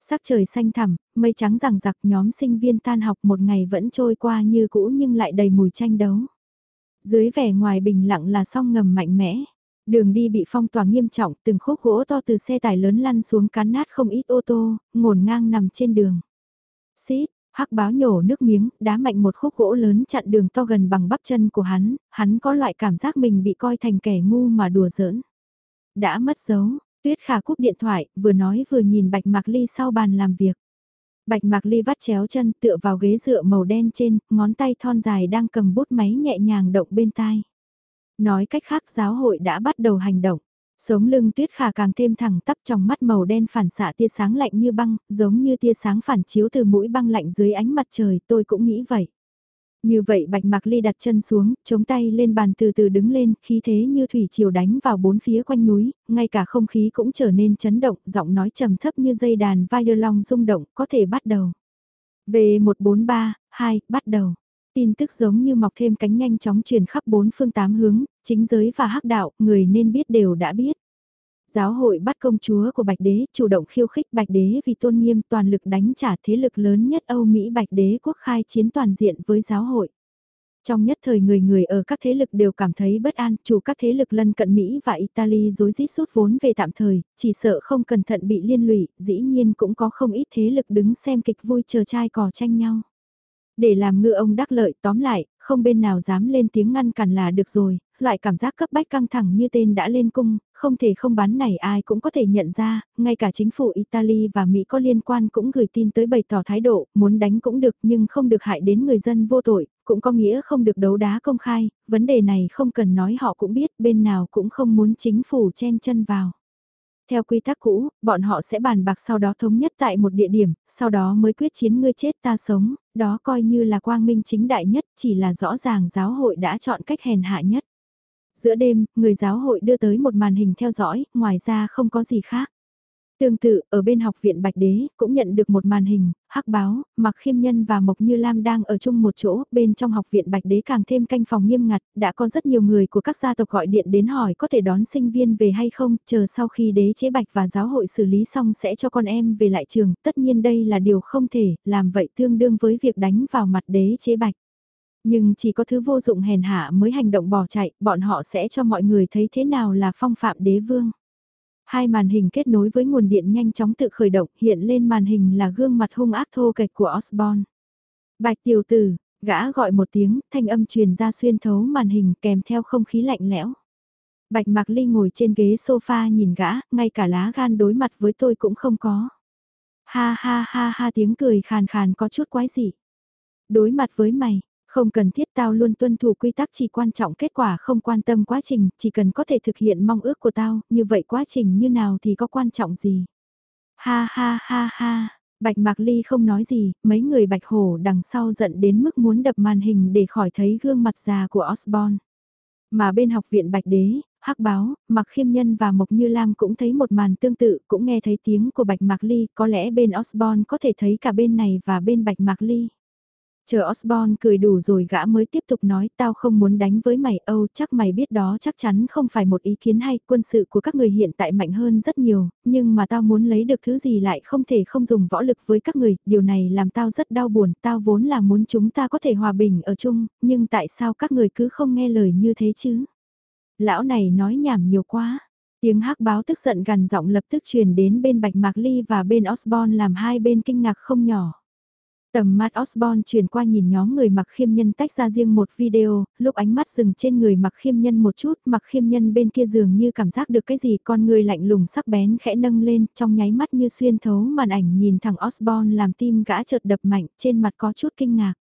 Sắc trời xanh thẳm, mây trắng rằng giặc nhóm sinh viên tan học một ngày vẫn trôi qua như cũ nhưng lại đầy mùi tranh đấu. Dưới vẻ ngoài bình lặng là song ngầm mạnh mẽ. Đường đi bị phong tỏa nghiêm trọng, từng khúc gỗ to từ xe tải lớn lăn xuống cán nát không ít ô tô, ngổn ngang nằm trên đường. Xít, Hắc báo nhổ nước miếng, đá mạnh một khúc gỗ lớn chặn đường to gần bằng bắp chân của hắn, hắn có loại cảm giác mình bị coi thành kẻ ngu mà đùa giỡn. Đã mất dấu, tuyết khả cúp điện thoại, vừa nói vừa nhìn bạch mạc ly sau bàn làm việc. Bạch mạc ly vắt chéo chân tựa vào ghế dựa màu đen trên, ngón tay thon dài đang cầm bút máy nhẹ nhàng động bên tai. Nói cách khác giáo hội đã bắt đầu hành động. Sống lưng tuyết khả càng thêm thẳng tắp trong mắt màu đen phản xạ tia sáng lạnh như băng, giống như tia sáng phản chiếu từ mũi băng lạnh dưới ánh mặt trời, tôi cũng nghĩ vậy. Như vậy Bạch Mạc Ly đặt chân xuống, chống tay lên bàn từ từ đứng lên, khí thế như thủy chiều đánh vào bốn phía quanh núi, ngay cả không khí cũng trở nên chấn động, giọng nói trầm thấp như dây đàn vai violon rung động, có thể bắt đầu. V143, 2, bắt đầu. Tin tức giống như mọc thêm cánh nhanh chóng truyền khắp bốn phương tám hướng, chính giới và hắc đạo, người nên biết đều đã biết. Giáo hội bắt công chúa của Bạch Đế chủ động khiêu khích Bạch Đế vì tôn nghiêm toàn lực đánh trả thế lực lớn nhất Âu Mỹ Bạch Đế quốc khai chiến toàn diện với giáo hội. Trong nhất thời người người ở các thế lực đều cảm thấy bất an, chủ các thế lực lân cận Mỹ và Italy dối rít rút vốn về tạm thời, chỉ sợ không cẩn thận bị liên lụy, dĩ nhiên cũng có không ít thế lực đứng xem kịch vui chờ trai cò tranh nhau. Để làm ngư ông đắc lợi tóm lại, không bên nào dám lên tiếng ngăn cản là được rồi, loại cảm giác cấp bách căng thẳng như tên đã lên cung, không thể không bắn này ai cũng có thể nhận ra, ngay cả chính phủ Italy và Mỹ có liên quan cũng gửi tin tới bày tỏ thái độ, muốn đánh cũng được nhưng không được hại đến người dân vô tội, cũng có nghĩa không được đấu đá công khai, vấn đề này không cần nói họ cũng biết bên nào cũng không muốn chính phủ chen chân vào. Theo quy tắc cũ, bọn họ sẽ bàn bạc sau đó thống nhất tại một địa điểm, sau đó mới quyết chiến ngươi chết ta sống, đó coi như là quang minh chính đại nhất, chỉ là rõ ràng giáo hội đã chọn cách hèn hạ nhất. Giữa đêm, người giáo hội đưa tới một màn hình theo dõi, ngoài ra không có gì khác. Tương tự, ở bên học viện Bạch Đế, cũng nhận được một màn hình, hắc báo, mặc khiêm nhân và Mộc Như Lam đang ở chung một chỗ, bên trong học viện Bạch Đế càng thêm canh phòng nghiêm ngặt, đã có rất nhiều người của các gia tộc gọi điện đến hỏi có thể đón sinh viên về hay không, chờ sau khi đế chế Bạch và giáo hội xử lý xong sẽ cho con em về lại trường, tất nhiên đây là điều không thể, làm vậy tương đương với việc đánh vào mặt đế chế Bạch. Nhưng chỉ có thứ vô dụng hèn hạ mới hành động bỏ chạy, bọn họ sẽ cho mọi người thấy thế nào là phong phạm đế vương. Hai màn hình kết nối với nguồn điện nhanh chóng tự khởi động, hiện lên màn hình là gương mặt hung ác thô kệch của Osborne. Bạch tiểu tử, gã gọi một tiếng, thanh âm truyền ra xuyên thấu màn hình kèm theo không khí lạnh lẽo. Bạch Mạc Ly ngồi trên ghế sofa nhìn gã, ngay cả lá gan đối mặt với tôi cũng không có. Ha ha ha ha tiếng cười khàn khàn có chút quái dị. Đối mặt với mày, không cần thiết tao luôn tuân thủ quy tắc chỉ quan trọng kết quả không quan tâm quá trình, chỉ cần có thể thực hiện mong ước của tao, như vậy quá trình như nào thì có quan trọng gì. Ha ha ha ha, Bạch Mạc Ly không nói gì, mấy người Bạch Hổ đằng sau giận đến mức muốn đập màn hình để khỏi thấy gương mặt già của Osborne. Mà bên học viện Bạch Đế, Hắc Báo, Mạc Khiêm Nhân và Mộc Như Lam cũng thấy một màn tương tự, cũng nghe thấy tiếng của Bạch Mạc Ly, có lẽ bên Osborne có thể thấy cả bên này và bên Bạch Mạc Ly. Chờ Osborne cười đủ rồi gã mới tiếp tục nói tao không muốn đánh với mày Âu chắc mày biết đó chắc chắn không phải một ý kiến hay quân sự của các người hiện tại mạnh hơn rất nhiều, nhưng mà tao muốn lấy được thứ gì lại không thể không dùng võ lực với các người, điều này làm tao rất đau buồn, tao vốn là muốn chúng ta có thể hòa bình ở chung, nhưng tại sao các người cứ không nghe lời như thế chứ? Lão này nói nhảm nhiều quá. Tiếng hắc báo tức giận gần giọng lập tức truyền đến bên Bạch Mạc Ly và bên Osborne làm hai bên kinh ngạc không nhỏ. Tầm mắt Osborne chuyển qua nhìn nhóm người mặc khiêm nhân tách ra riêng một video, lúc ánh mắt dừng trên người mặc khiêm nhân một chút, mặc khiêm nhân bên kia dường như cảm giác được cái gì con người lạnh lùng sắc bén khẽ nâng lên, trong nháy mắt như xuyên thấu màn ảnh nhìn thẳng Osborne làm tim gã chợt đập mạnh, trên mặt có chút kinh ngạc.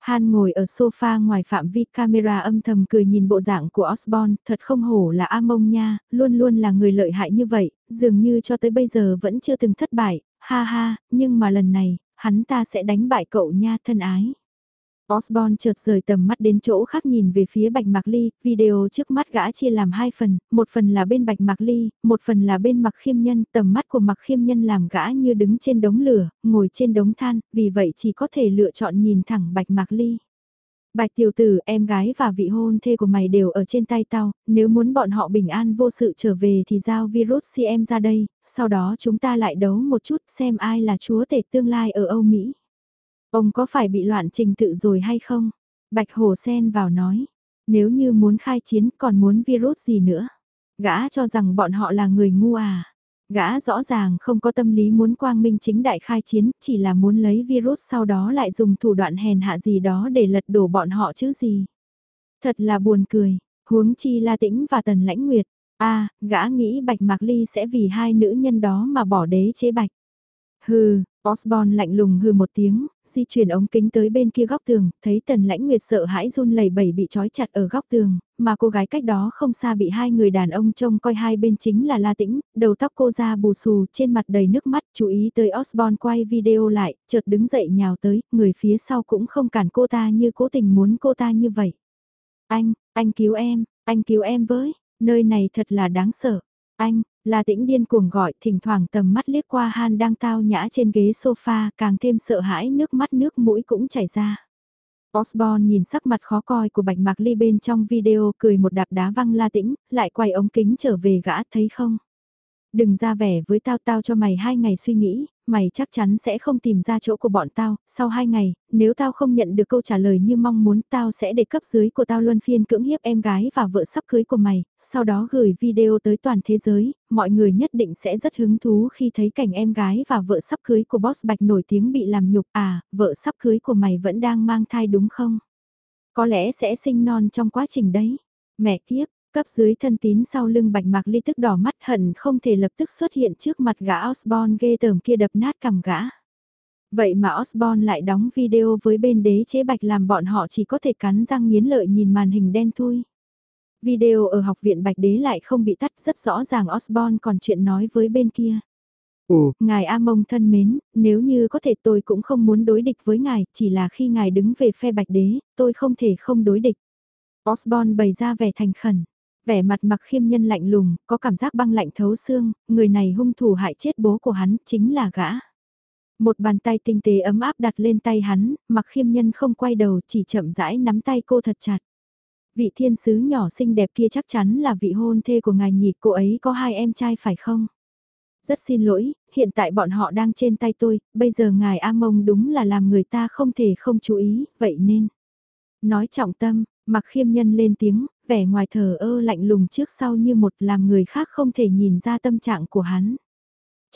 Han ngồi ở sofa ngoài phạm vi camera âm thầm cười nhìn bộ dạng của Osborne, thật không hổ là Amon nha, luôn luôn là người lợi hại như vậy, dường như cho tới bây giờ vẫn chưa từng thất bại, ha ha, nhưng mà lần này, hắn ta sẽ đánh bại cậu nha thân ái. Osborne chợt rời tầm mắt đến chỗ khác nhìn về phía Bạch Mạc Ly, video trước mắt gã chia làm hai phần, một phần là bên Bạch Mạc Ly, một phần là bên Mạc Khiêm Nhân, tầm mắt của Mạc Khiêm Nhân làm gã như đứng trên đống lửa, ngồi trên đống than, vì vậy chỉ có thể lựa chọn nhìn thẳng Bạch Mạc Ly. Bạch tiểu tử, em gái và vị hôn thê của mày đều ở trên tay tao, nếu muốn bọn họ bình an vô sự trở về thì giao virus CM ra đây, sau đó chúng ta lại đấu một chút xem ai là chúa tể tương lai ở Âu Mỹ. Ông có phải bị loạn trình tự rồi hay không? Bạch Hồ Sen vào nói, nếu như muốn khai chiến còn muốn virus gì nữa? Gã cho rằng bọn họ là người ngu à? Gã rõ ràng không có tâm lý muốn quang minh chính đại khai chiến, chỉ là muốn lấy virus sau đó lại dùng thủ đoạn hèn hạ gì đó để lật đổ bọn họ chứ gì. Thật là buồn cười, huống chi La Tĩnh và Tần Lãnh Nguyệt. a gã nghĩ Bạch Mạc Ly sẽ vì hai nữ nhân đó mà bỏ đế chế Bạch. Hừ, Osborne lạnh lùng hừ một tiếng, di chuyển ống kính tới bên kia góc tường, thấy tần lãnh nguyệt sợ hãi run lẩy bẩy bị trói chặt ở góc tường, mà cô gái cách đó không xa bị hai người đàn ông trông coi hai bên chính là La Tĩnh, đầu tóc cô ra bù xù, trên mặt đầy nước mắt, chú ý tới Osborne quay video lại, chợt đứng dậy nhào tới, người phía sau cũng không cản cô ta như cố tình muốn cô ta như vậy. Anh, anh cứu em, anh cứu em với, nơi này thật là đáng sợ. Anh, La tĩnh điên cuồng gọi, thỉnh thoảng tầm mắt liếc qua Han đang tao nhã trên ghế sofa, càng thêm sợ hãi nước mắt nước mũi cũng chảy ra. Osborne nhìn sắc mặt khó coi của Bạch Mạc Ly bên trong video cười một đạp đá văng La Tĩnh, lại quay ống kính trở về gã thấy không? Đừng ra vẻ với tao tao cho mày hai ngày suy nghĩ, mày chắc chắn sẽ không tìm ra chỗ của bọn tao, sau hai ngày, nếu tao không nhận được câu trả lời như mong muốn tao sẽ để cấp dưới của tao luân phiên cưỡng hiếp em gái và vợ sắp cưới của mày, sau đó gửi video tới toàn thế giới, mọi người nhất định sẽ rất hứng thú khi thấy cảnh em gái và vợ sắp cưới của boss Bạch nổi tiếng bị làm nhục à, vợ sắp cưới của mày vẫn đang mang thai đúng không? Có lẽ sẽ sinh non trong quá trình đấy. Mẹ kiếp, Cấp dưới thân tín sau lưng bạch mạc ly tức đỏ mắt hận không thể lập tức xuất hiện trước mặt gã Osborne ghê tởm kia đập nát cằm gã. Vậy mà Osborne lại đóng video với bên đế chế bạch làm bọn họ chỉ có thể cắn răng nghiến lợi nhìn màn hình đen thui. Video ở học viện bạch đế lại không bị tắt rất rõ ràng Osborne còn chuyện nói với bên kia. Ồ, ngài A Mông thân mến, nếu như có thể tôi cũng không muốn đối địch với ngài, chỉ là khi ngài đứng về phe bạch đế, tôi không thể không đối địch. Osborne bày ra vẻ thành khẩn. Vẻ mặt mặc khiêm nhân lạnh lùng, có cảm giác băng lạnh thấu xương, người này hung thủ hại chết bố của hắn, chính là gã. Một bàn tay tinh tế ấm áp đặt lên tay hắn, mặc khiêm nhân không quay đầu chỉ chậm rãi nắm tay cô thật chặt. Vị thiên sứ nhỏ xinh đẹp kia chắc chắn là vị hôn thê của ngài nhị, cô ấy có hai em trai phải không? Rất xin lỗi, hiện tại bọn họ đang trên tay tôi, bây giờ ngài A Mông đúng là làm người ta không thể không chú ý, vậy nên. Nói trọng tâm, mặc khiêm nhân lên tiếng, vẻ ngoài thờ ơ lạnh lùng trước sau như một làm người khác không thể nhìn ra tâm trạng của hắn.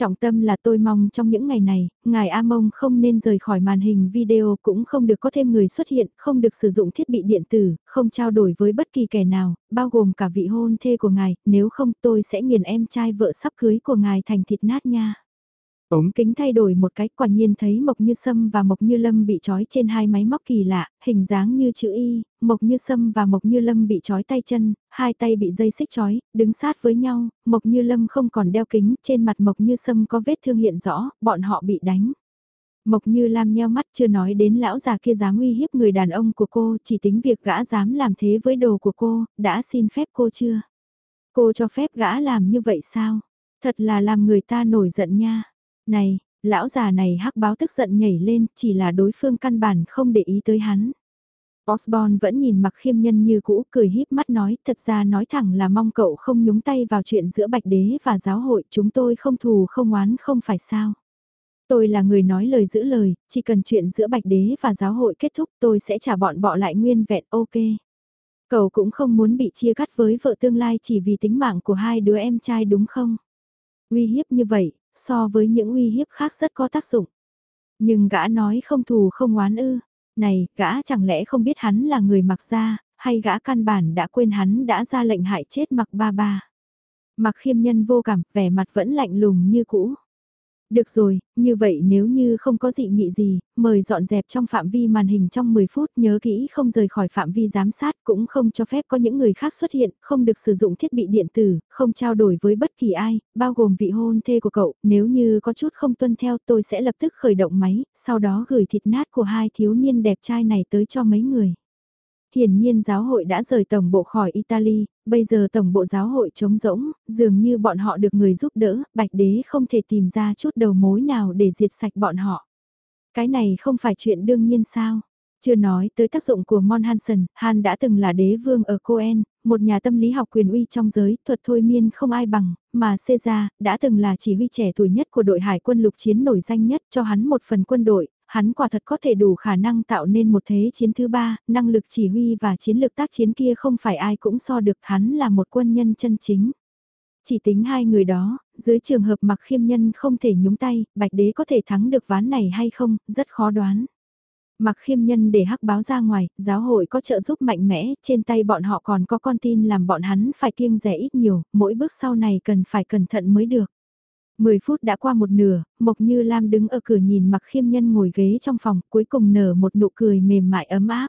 Trọng tâm là tôi mong trong những ngày này, ngài A Mông không nên rời khỏi màn hình video cũng không được có thêm người xuất hiện, không được sử dụng thiết bị điện tử, không trao đổi với bất kỳ kẻ nào, bao gồm cả vị hôn thê của ngài, nếu không tôi sẽ nghiền em trai vợ sắp cưới của ngài thành thịt nát nha. Ống kính thay đổi một cái quả nhiên thấy Mộc Như Sâm và Mộc Như Lâm bị trói trên hai máy móc kỳ lạ, hình dáng như chữ Y, Mộc Như Sâm và Mộc Như Lâm bị trói tay chân, hai tay bị dây xích trói, đứng sát với nhau, Mộc Như Lâm không còn đeo kính, trên mặt Mộc Như Sâm có vết thương hiện rõ, bọn họ bị đánh. Mộc Như Lam nheo mắt chưa nói đến lão già kia dám uy hiếp người đàn ông của cô, chỉ tính việc gã dám làm thế với đồ của cô, đã xin phép cô chưa? Cô cho phép gã làm như vậy sao? Thật là làm người ta nổi giận nha. Này, lão già này hắc báo tức giận nhảy lên, chỉ là đối phương căn bản không để ý tới hắn. Osborne vẫn nhìn mặc khiêm nhân như cũ, cười híp mắt nói, thật ra nói thẳng là mong cậu không nhúng tay vào chuyện giữa bạch đế và giáo hội, chúng tôi không thù không oán không phải sao. Tôi là người nói lời giữ lời, chỉ cần chuyện giữa bạch đế và giáo hội kết thúc tôi sẽ trả bọn bọ lại nguyên vẹn ok. Cậu cũng không muốn bị chia cắt với vợ tương lai chỉ vì tính mạng của hai đứa em trai đúng không? Uy hiếp như vậy, so với những uy hiếp khác rất có tác dụng. Nhưng gã nói không thù không oán ư, này, gã chẳng lẽ không biết hắn là người mặc ra, hay gã căn bản đã quên hắn đã ra lệnh hại chết mặc ba ba. Mặc khiêm nhân vô cảm, vẻ mặt vẫn lạnh lùng như cũ. Được rồi, như vậy nếu như không có dị nghị gì, mời dọn dẹp trong phạm vi màn hình trong 10 phút nhớ kỹ không rời khỏi phạm vi giám sát cũng không cho phép có những người khác xuất hiện, không được sử dụng thiết bị điện tử, không trao đổi với bất kỳ ai, bao gồm vị hôn thê của cậu, nếu như có chút không tuân theo tôi sẽ lập tức khởi động máy, sau đó gửi thịt nát của hai thiếu niên đẹp trai này tới cho mấy người. Hiển nhiên giáo hội đã rời tổng bộ khỏi Italy, bây giờ tổng bộ giáo hội trống rỗng, dường như bọn họ được người giúp đỡ, bạch đế không thể tìm ra chút đầu mối nào để diệt sạch bọn họ. Cái này không phải chuyện đương nhiên sao? Chưa nói tới tác dụng của Mon Hansen, Han đã từng là đế vương ở Coen, một nhà tâm lý học quyền uy trong giới, thuật thôi miên không ai bằng, mà Caesar đã từng là chỉ huy trẻ tuổi nhất của đội hải quân lục chiến nổi danh nhất cho hắn một phần quân đội, hắn quả thật có thể đủ khả năng tạo nên một thế chiến thứ ba, năng lực chỉ huy và chiến lược tác chiến kia không phải ai cũng so được hắn là một quân nhân chân chính. Chỉ tính hai người đó, dưới trường hợp mặc khiêm nhân không thể nhúng tay, bạch đế có thể thắng được ván này hay không, rất khó đoán. Mặc khiêm nhân để hắc báo ra ngoài, giáo hội có trợ giúp mạnh mẽ, trên tay bọn họ còn có con tin làm bọn hắn phải kiêng rẻ ít nhiều, mỗi bước sau này cần phải cẩn thận mới được. Mười phút đã qua một nửa, Mộc Như Lam đứng ở cửa nhìn mặc khiêm nhân ngồi ghế trong phòng, cuối cùng nở một nụ cười mềm mại ấm áp.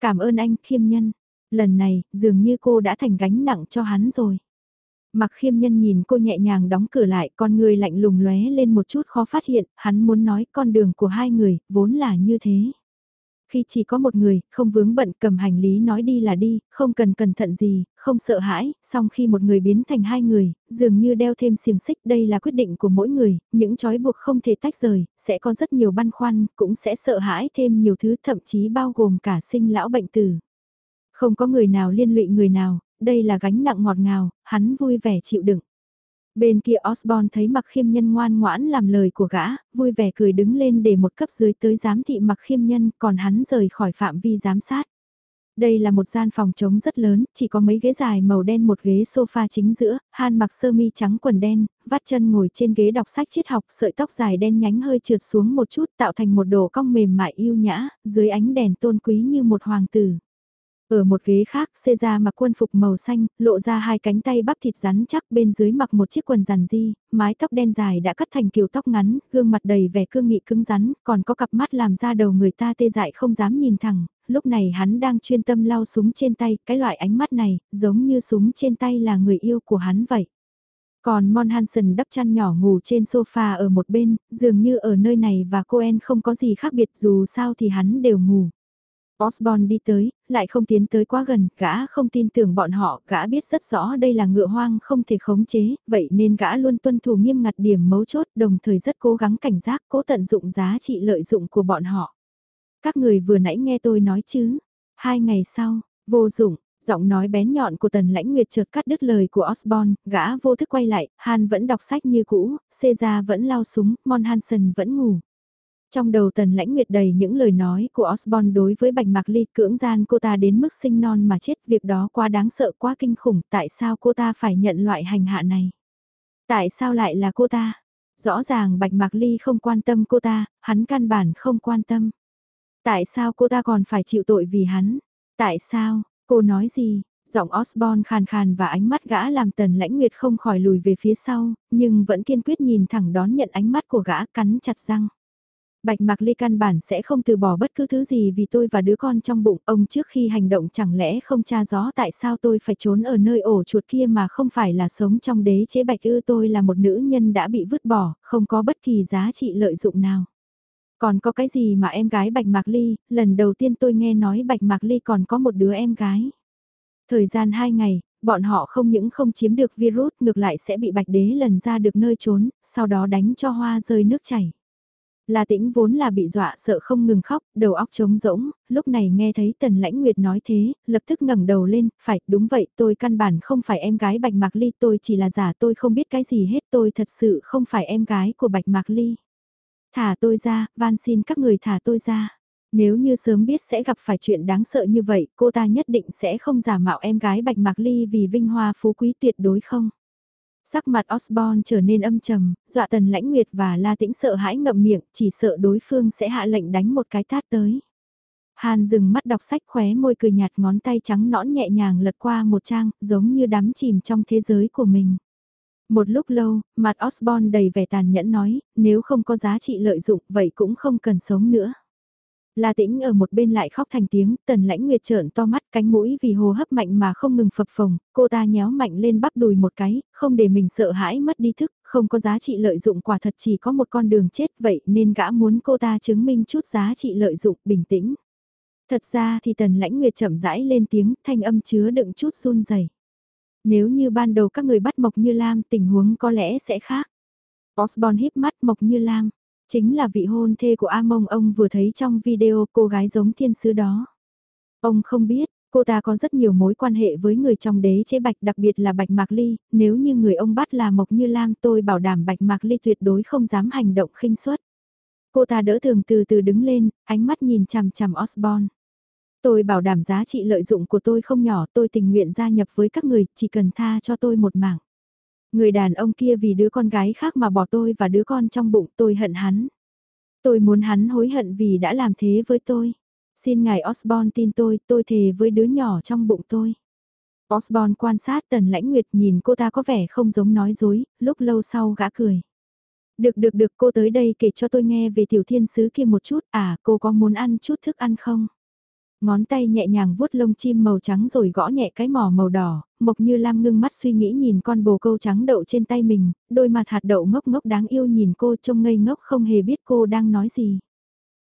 Cảm ơn anh, khiêm nhân. Lần này, dường như cô đã thành gánh nặng cho hắn rồi. Mặc khiêm nhân nhìn cô nhẹ nhàng đóng cửa lại, con người lạnh lùng lóe lên một chút khó phát hiện, hắn muốn nói con đường của hai người, vốn là như thế. Khi chỉ có một người, không vướng bận cầm hành lý nói đi là đi, không cần cẩn thận gì, không sợ hãi, song khi một người biến thành hai người, dường như đeo thêm xiềng xích đây là quyết định của mỗi người, những trói buộc không thể tách rời, sẽ có rất nhiều băn khoăn, cũng sẽ sợ hãi thêm nhiều thứ thậm chí bao gồm cả sinh lão bệnh tử. Không có người nào liên lụy người nào, đây là gánh nặng ngọt ngào, hắn vui vẻ chịu đựng. Bên kia Osborne thấy mặc khiêm nhân ngoan ngoãn làm lời của gã, vui vẻ cười đứng lên để một cấp dưới tới giám thị mặc khiêm nhân, còn hắn rời khỏi phạm vi giám sát. Đây là một gian phòng trống rất lớn, chỉ có mấy ghế dài màu đen một ghế sofa chính giữa, Han mặc sơ mi trắng quần đen, vắt chân ngồi trên ghế đọc sách triết học, sợi tóc dài đen nhánh hơi trượt xuống một chút tạo thành một đồ cong mềm mại yêu nhã, dưới ánh đèn tôn quý như một hoàng tử. Ở một ghế khác, xê ra mặc quân phục màu xanh, lộ ra hai cánh tay bắp thịt rắn chắc bên dưới mặc một chiếc quần rằn di, mái tóc đen dài đã cắt thành kiểu tóc ngắn, gương mặt đầy vẻ cương nghị cứng rắn, còn có cặp mắt làm ra đầu người ta tê dại không dám nhìn thẳng, lúc này hắn đang chuyên tâm lau súng trên tay, cái loại ánh mắt này, giống như súng trên tay là người yêu của hắn vậy. Còn Mon Hansen đắp chăn nhỏ ngủ trên sofa ở một bên, dường như ở nơi này và Coen không có gì khác biệt dù sao thì hắn đều ngủ. Osborne đi tới, lại không tiến tới quá gần, gã không tin tưởng bọn họ, gã biết rất rõ đây là ngựa hoang không thể khống chế, vậy nên gã luôn tuân thủ nghiêm ngặt điểm mấu chốt đồng thời rất cố gắng cảnh giác cố tận dụng giá trị lợi dụng của bọn họ. Các người vừa nãy nghe tôi nói chứ, hai ngày sau, vô dụng, giọng nói bén nhọn của tần lãnh nguyệt chợt cắt đứt lời của Osborne, gã vô thức quay lại, Han vẫn đọc sách như cũ, Seja vẫn lao súng, Mon Hansen vẫn ngủ. Trong đầu tần lãnh nguyệt đầy những lời nói của Osborne đối với Bạch Mạc Ly cưỡng gian cô ta đến mức sinh non mà chết việc đó quá đáng sợ quá kinh khủng tại sao cô ta phải nhận loại hành hạ này. Tại sao lại là cô ta? Rõ ràng Bạch Mạc Ly không quan tâm cô ta, hắn căn bản không quan tâm. Tại sao cô ta còn phải chịu tội vì hắn? Tại sao? Cô nói gì? Giọng Osborne khàn khàn và ánh mắt gã làm tần lãnh nguyệt không khỏi lùi về phía sau, nhưng vẫn kiên quyết nhìn thẳng đón nhận ánh mắt của gã cắn chặt răng. Bạch Mạc Ly căn bản sẽ không từ bỏ bất cứ thứ gì vì tôi và đứa con trong bụng ông trước khi hành động chẳng lẽ không tra rõ tại sao tôi phải trốn ở nơi ổ chuột kia mà không phải là sống trong đế chế bạch ư tôi là một nữ nhân đã bị vứt bỏ, không có bất kỳ giá trị lợi dụng nào. Còn có cái gì mà em gái Bạch Mạc Ly, lần đầu tiên tôi nghe nói Bạch Mạc Ly còn có một đứa em gái. Thời gian 2 ngày, bọn họ không những không chiếm được virus ngược lại sẽ bị Bạch Đế lần ra được nơi trốn, sau đó đánh cho hoa rơi nước chảy. La tĩnh vốn là bị dọa sợ không ngừng khóc, đầu óc trống rỗng, lúc này nghe thấy Tần Lãnh Nguyệt nói thế, lập tức ngẩng đầu lên, phải, đúng vậy, tôi căn bản không phải em gái Bạch Mạc Ly, tôi chỉ là giả tôi không biết cái gì hết, tôi thật sự không phải em gái của Bạch Mạc Ly. Thả tôi ra, van xin các người thả tôi ra. Nếu như sớm biết sẽ gặp phải chuyện đáng sợ như vậy, cô ta nhất định sẽ không giả mạo em gái Bạch Mạc Ly vì vinh hoa phú quý tuyệt đối không. Sắc mặt Osborne trở nên âm trầm, dọa tần lãnh nguyệt và la tĩnh sợ hãi ngậm miệng, chỉ sợ đối phương sẽ hạ lệnh đánh một cái tát tới. Hàn dừng mắt đọc sách khóe môi cười nhạt ngón tay trắng nõn nhẹ nhàng lật qua một trang, giống như đắm chìm trong thế giới của mình. Một lúc lâu, mặt Osborne đầy vẻ tàn nhẫn nói, nếu không có giá trị lợi dụng vậy cũng không cần sống nữa. La tĩnh ở một bên lại khóc thành tiếng, tần lãnh nguyệt trợn to mắt cánh mũi vì hồ hấp mạnh mà không ngừng phập phồng, cô ta nhéo mạnh lên bắp đùi một cái, không để mình sợ hãi mất đi thức, không có giá trị lợi dụng quả thật chỉ có một con đường chết vậy nên gã muốn cô ta chứng minh chút giá trị lợi dụng bình tĩnh. Thật ra thì tần lãnh nguyệt chậm rãi lên tiếng thanh âm chứa đựng chút run rẩy. Nếu như ban đầu các người bắt Mộc Như Lam tình huống có lẽ sẽ khác. Osborne híp mắt Mộc Như Lam Chính là vị hôn thê của A Mông ông vừa thấy trong video cô gái giống thiên sứ đó. Ông không biết, cô ta có rất nhiều mối quan hệ với người trong đế chế bạch đặc biệt là bạch mạc ly, nếu như người ông bắt là Mộc Như Lam tôi bảo đảm bạch mạc ly tuyệt đối không dám hành động khinh suất. Cô ta đỡ thường từ từ đứng lên, ánh mắt nhìn chằm chằm Osborne. Tôi bảo đảm giá trị lợi dụng của tôi không nhỏ, tôi tình nguyện gia nhập với các người, chỉ cần tha cho tôi một mảng. Người đàn ông kia vì đứa con gái khác mà bỏ tôi và đứa con trong bụng tôi hận hắn. Tôi muốn hắn hối hận vì đã làm thế với tôi. Xin ngài Osborne tin tôi, tôi thề với đứa nhỏ trong bụng tôi. Osborne quan sát tần lãnh nguyệt nhìn cô ta có vẻ không giống nói dối, lúc lâu sau gã cười. Được được được cô tới đây kể cho tôi nghe về tiểu thiên sứ kia một chút, à cô có muốn ăn chút thức ăn không? Ngón tay nhẹ nhàng vuốt lông chim màu trắng rồi gõ nhẹ cái mỏ màu đỏ, Mộc Như Lam ngưng mắt suy nghĩ nhìn con bồ câu trắng đậu trên tay mình, đôi mặt hạt đậu ngốc ngốc đáng yêu nhìn cô trông ngây ngốc không hề biết cô đang nói gì.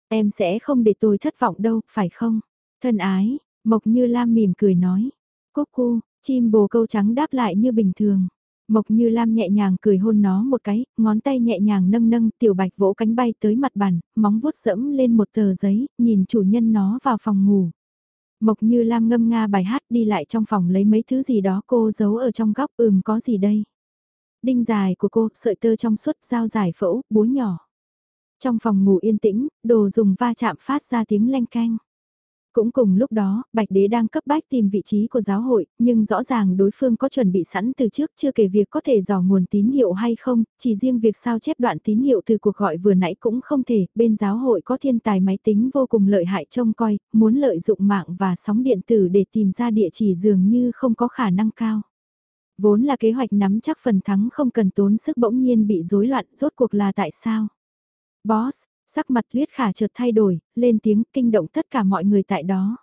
Em sẽ không để tôi thất vọng đâu, phải không? Thân ái, Mộc Như Lam mỉm cười nói. Cúc cu, chim bồ câu trắng đáp lại như bình thường. Mộc Như Lam nhẹ nhàng cười hôn nó một cái, ngón tay nhẹ nhàng nâng nâng, tiểu bạch vỗ cánh bay tới mặt bàn, móng vuốt dẫm lên một tờ giấy, nhìn chủ nhân nó vào phòng ngủ. Mộc Như Lam ngâm nga bài hát đi lại trong phòng lấy mấy thứ gì đó cô giấu ở trong góc ừm có gì đây. Đinh dài của cô, sợi tơ trong suốt, dao dài phẫu, búa nhỏ. Trong phòng ngủ yên tĩnh, đồ dùng va chạm phát ra tiếng leng canh. Cũng cùng lúc đó, Bạch Đế đang cấp bách tìm vị trí của giáo hội, nhưng rõ ràng đối phương có chuẩn bị sẵn từ trước chưa kể việc có thể dò nguồn tín hiệu hay không, chỉ riêng việc sao chép đoạn tín hiệu từ cuộc gọi vừa nãy cũng không thể, bên giáo hội có thiên tài máy tính vô cùng lợi hại trông coi, muốn lợi dụng mạng và sóng điện tử để tìm ra địa chỉ dường như không có khả năng cao. Vốn là kế hoạch nắm chắc phần thắng không cần tốn sức bỗng nhiên bị rối loạn, rốt cuộc là tại sao? Boss, Sắc mặt Tuyết Khả chợt thay đổi, lên tiếng kinh động tất cả mọi người tại đó.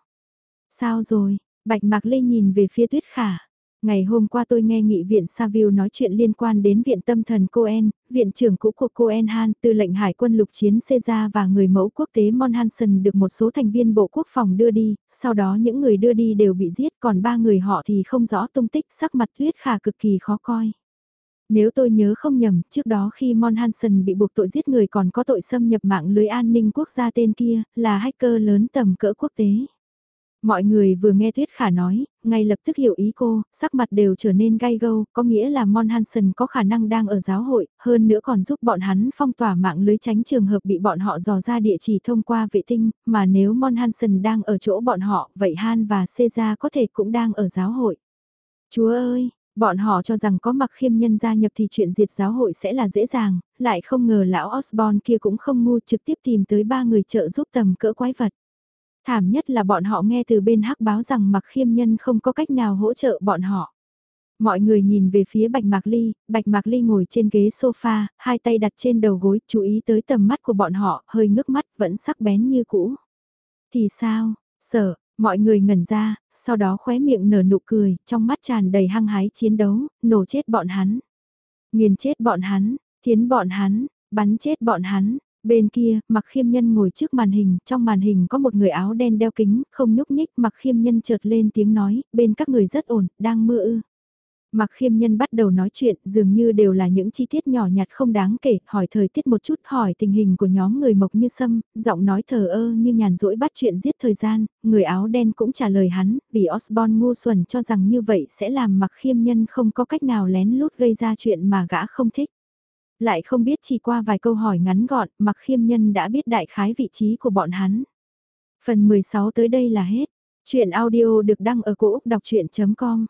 Sao rồi? Bạch Mạc Lê nhìn về phía Tuyết Khả. Ngày hôm qua tôi nghe nghị viện Saville nói chuyện liên quan đến viện tâm thần Cohen, viện trưởng cũ của Cohen Han, tư lệnh hải quân lục chiến Caesar và người mẫu quốc tế Mon Hansen được một số thành viên Bộ Quốc phòng đưa đi, sau đó những người đưa đi đều bị giết, còn ba người họ thì không rõ tung tích, sắc mặt Tuyết Khả cực kỳ khó coi. Nếu tôi nhớ không nhầm, trước đó khi Mon Hansen bị buộc tội giết người còn có tội xâm nhập mạng lưới an ninh quốc gia tên kia, là hacker lớn tầm cỡ quốc tế. Mọi người vừa nghe Tuyết Khả nói, ngay lập tức hiểu ý cô, sắc mặt đều trở nên gay gâu, có nghĩa là Mon Hansen có khả năng đang ở giáo hội, hơn nữa còn giúp bọn hắn phong tỏa mạng lưới tránh trường hợp bị bọn họ dò ra địa chỉ thông qua vệ tinh, mà nếu Mon Hansen đang ở chỗ bọn họ, vậy Han và Seja có thể cũng đang ở giáo hội. Chúa ơi, Bọn họ cho rằng có mặc khiêm nhân gia nhập thì chuyện diệt giáo hội sẽ là dễ dàng, lại không ngờ lão Osborne kia cũng không ngu trực tiếp tìm tới ba người trợ giúp tầm cỡ quái vật. Thảm nhất là bọn họ nghe từ bên hắc báo rằng mặc khiêm nhân không có cách nào hỗ trợ bọn họ. Mọi người nhìn về phía Bạch Mạc Ly, Bạch Mạc Ly ngồi trên ghế sofa, hai tay đặt trên đầu gối, chú ý tới tầm mắt của bọn họ, hơi ngước mắt, vẫn sắc bén như cũ. Thì sao, sợ, mọi người ngẩn ra, sau đó khóe miệng nở nụ cười, trong mắt tràn đầy hăng hái chiến đấu, nổ chết bọn hắn. Nghiền chết bọn hắn, thiến bọn hắn, bắn chết bọn hắn. Bên kia, mặc khiêm nhân ngồi trước màn hình, trong màn hình có một người áo đen đeo kính, không nhúc nhích, mặc khiêm nhân chợt lên tiếng nói, bên các người rất ổn, đang mưa ư. Mặc khiêm nhân bắt đầu nói chuyện, dường như đều là những chi tiết nhỏ nhặt không đáng kể, hỏi thời tiết một chút, hỏi tình hình của nhóm người mộc như sâm, giọng nói thờ ơ như nhàn rỗi bắt chuyện giết thời gian, người áo đen cũng trả lời hắn, vì Osborne ngu xuẩn cho rằng như vậy sẽ làm mặc khiêm nhân không có cách nào lén lút gây ra chuyện mà gã không thích. Lại không biết chỉ qua vài câu hỏi ngắn gọn, mặc khiêm nhân đã biết đại khái vị trí của bọn hắn. Phần 16 tới đây là hết. Chuyện audio được đăng ở cổ Úc đọc chuyện.com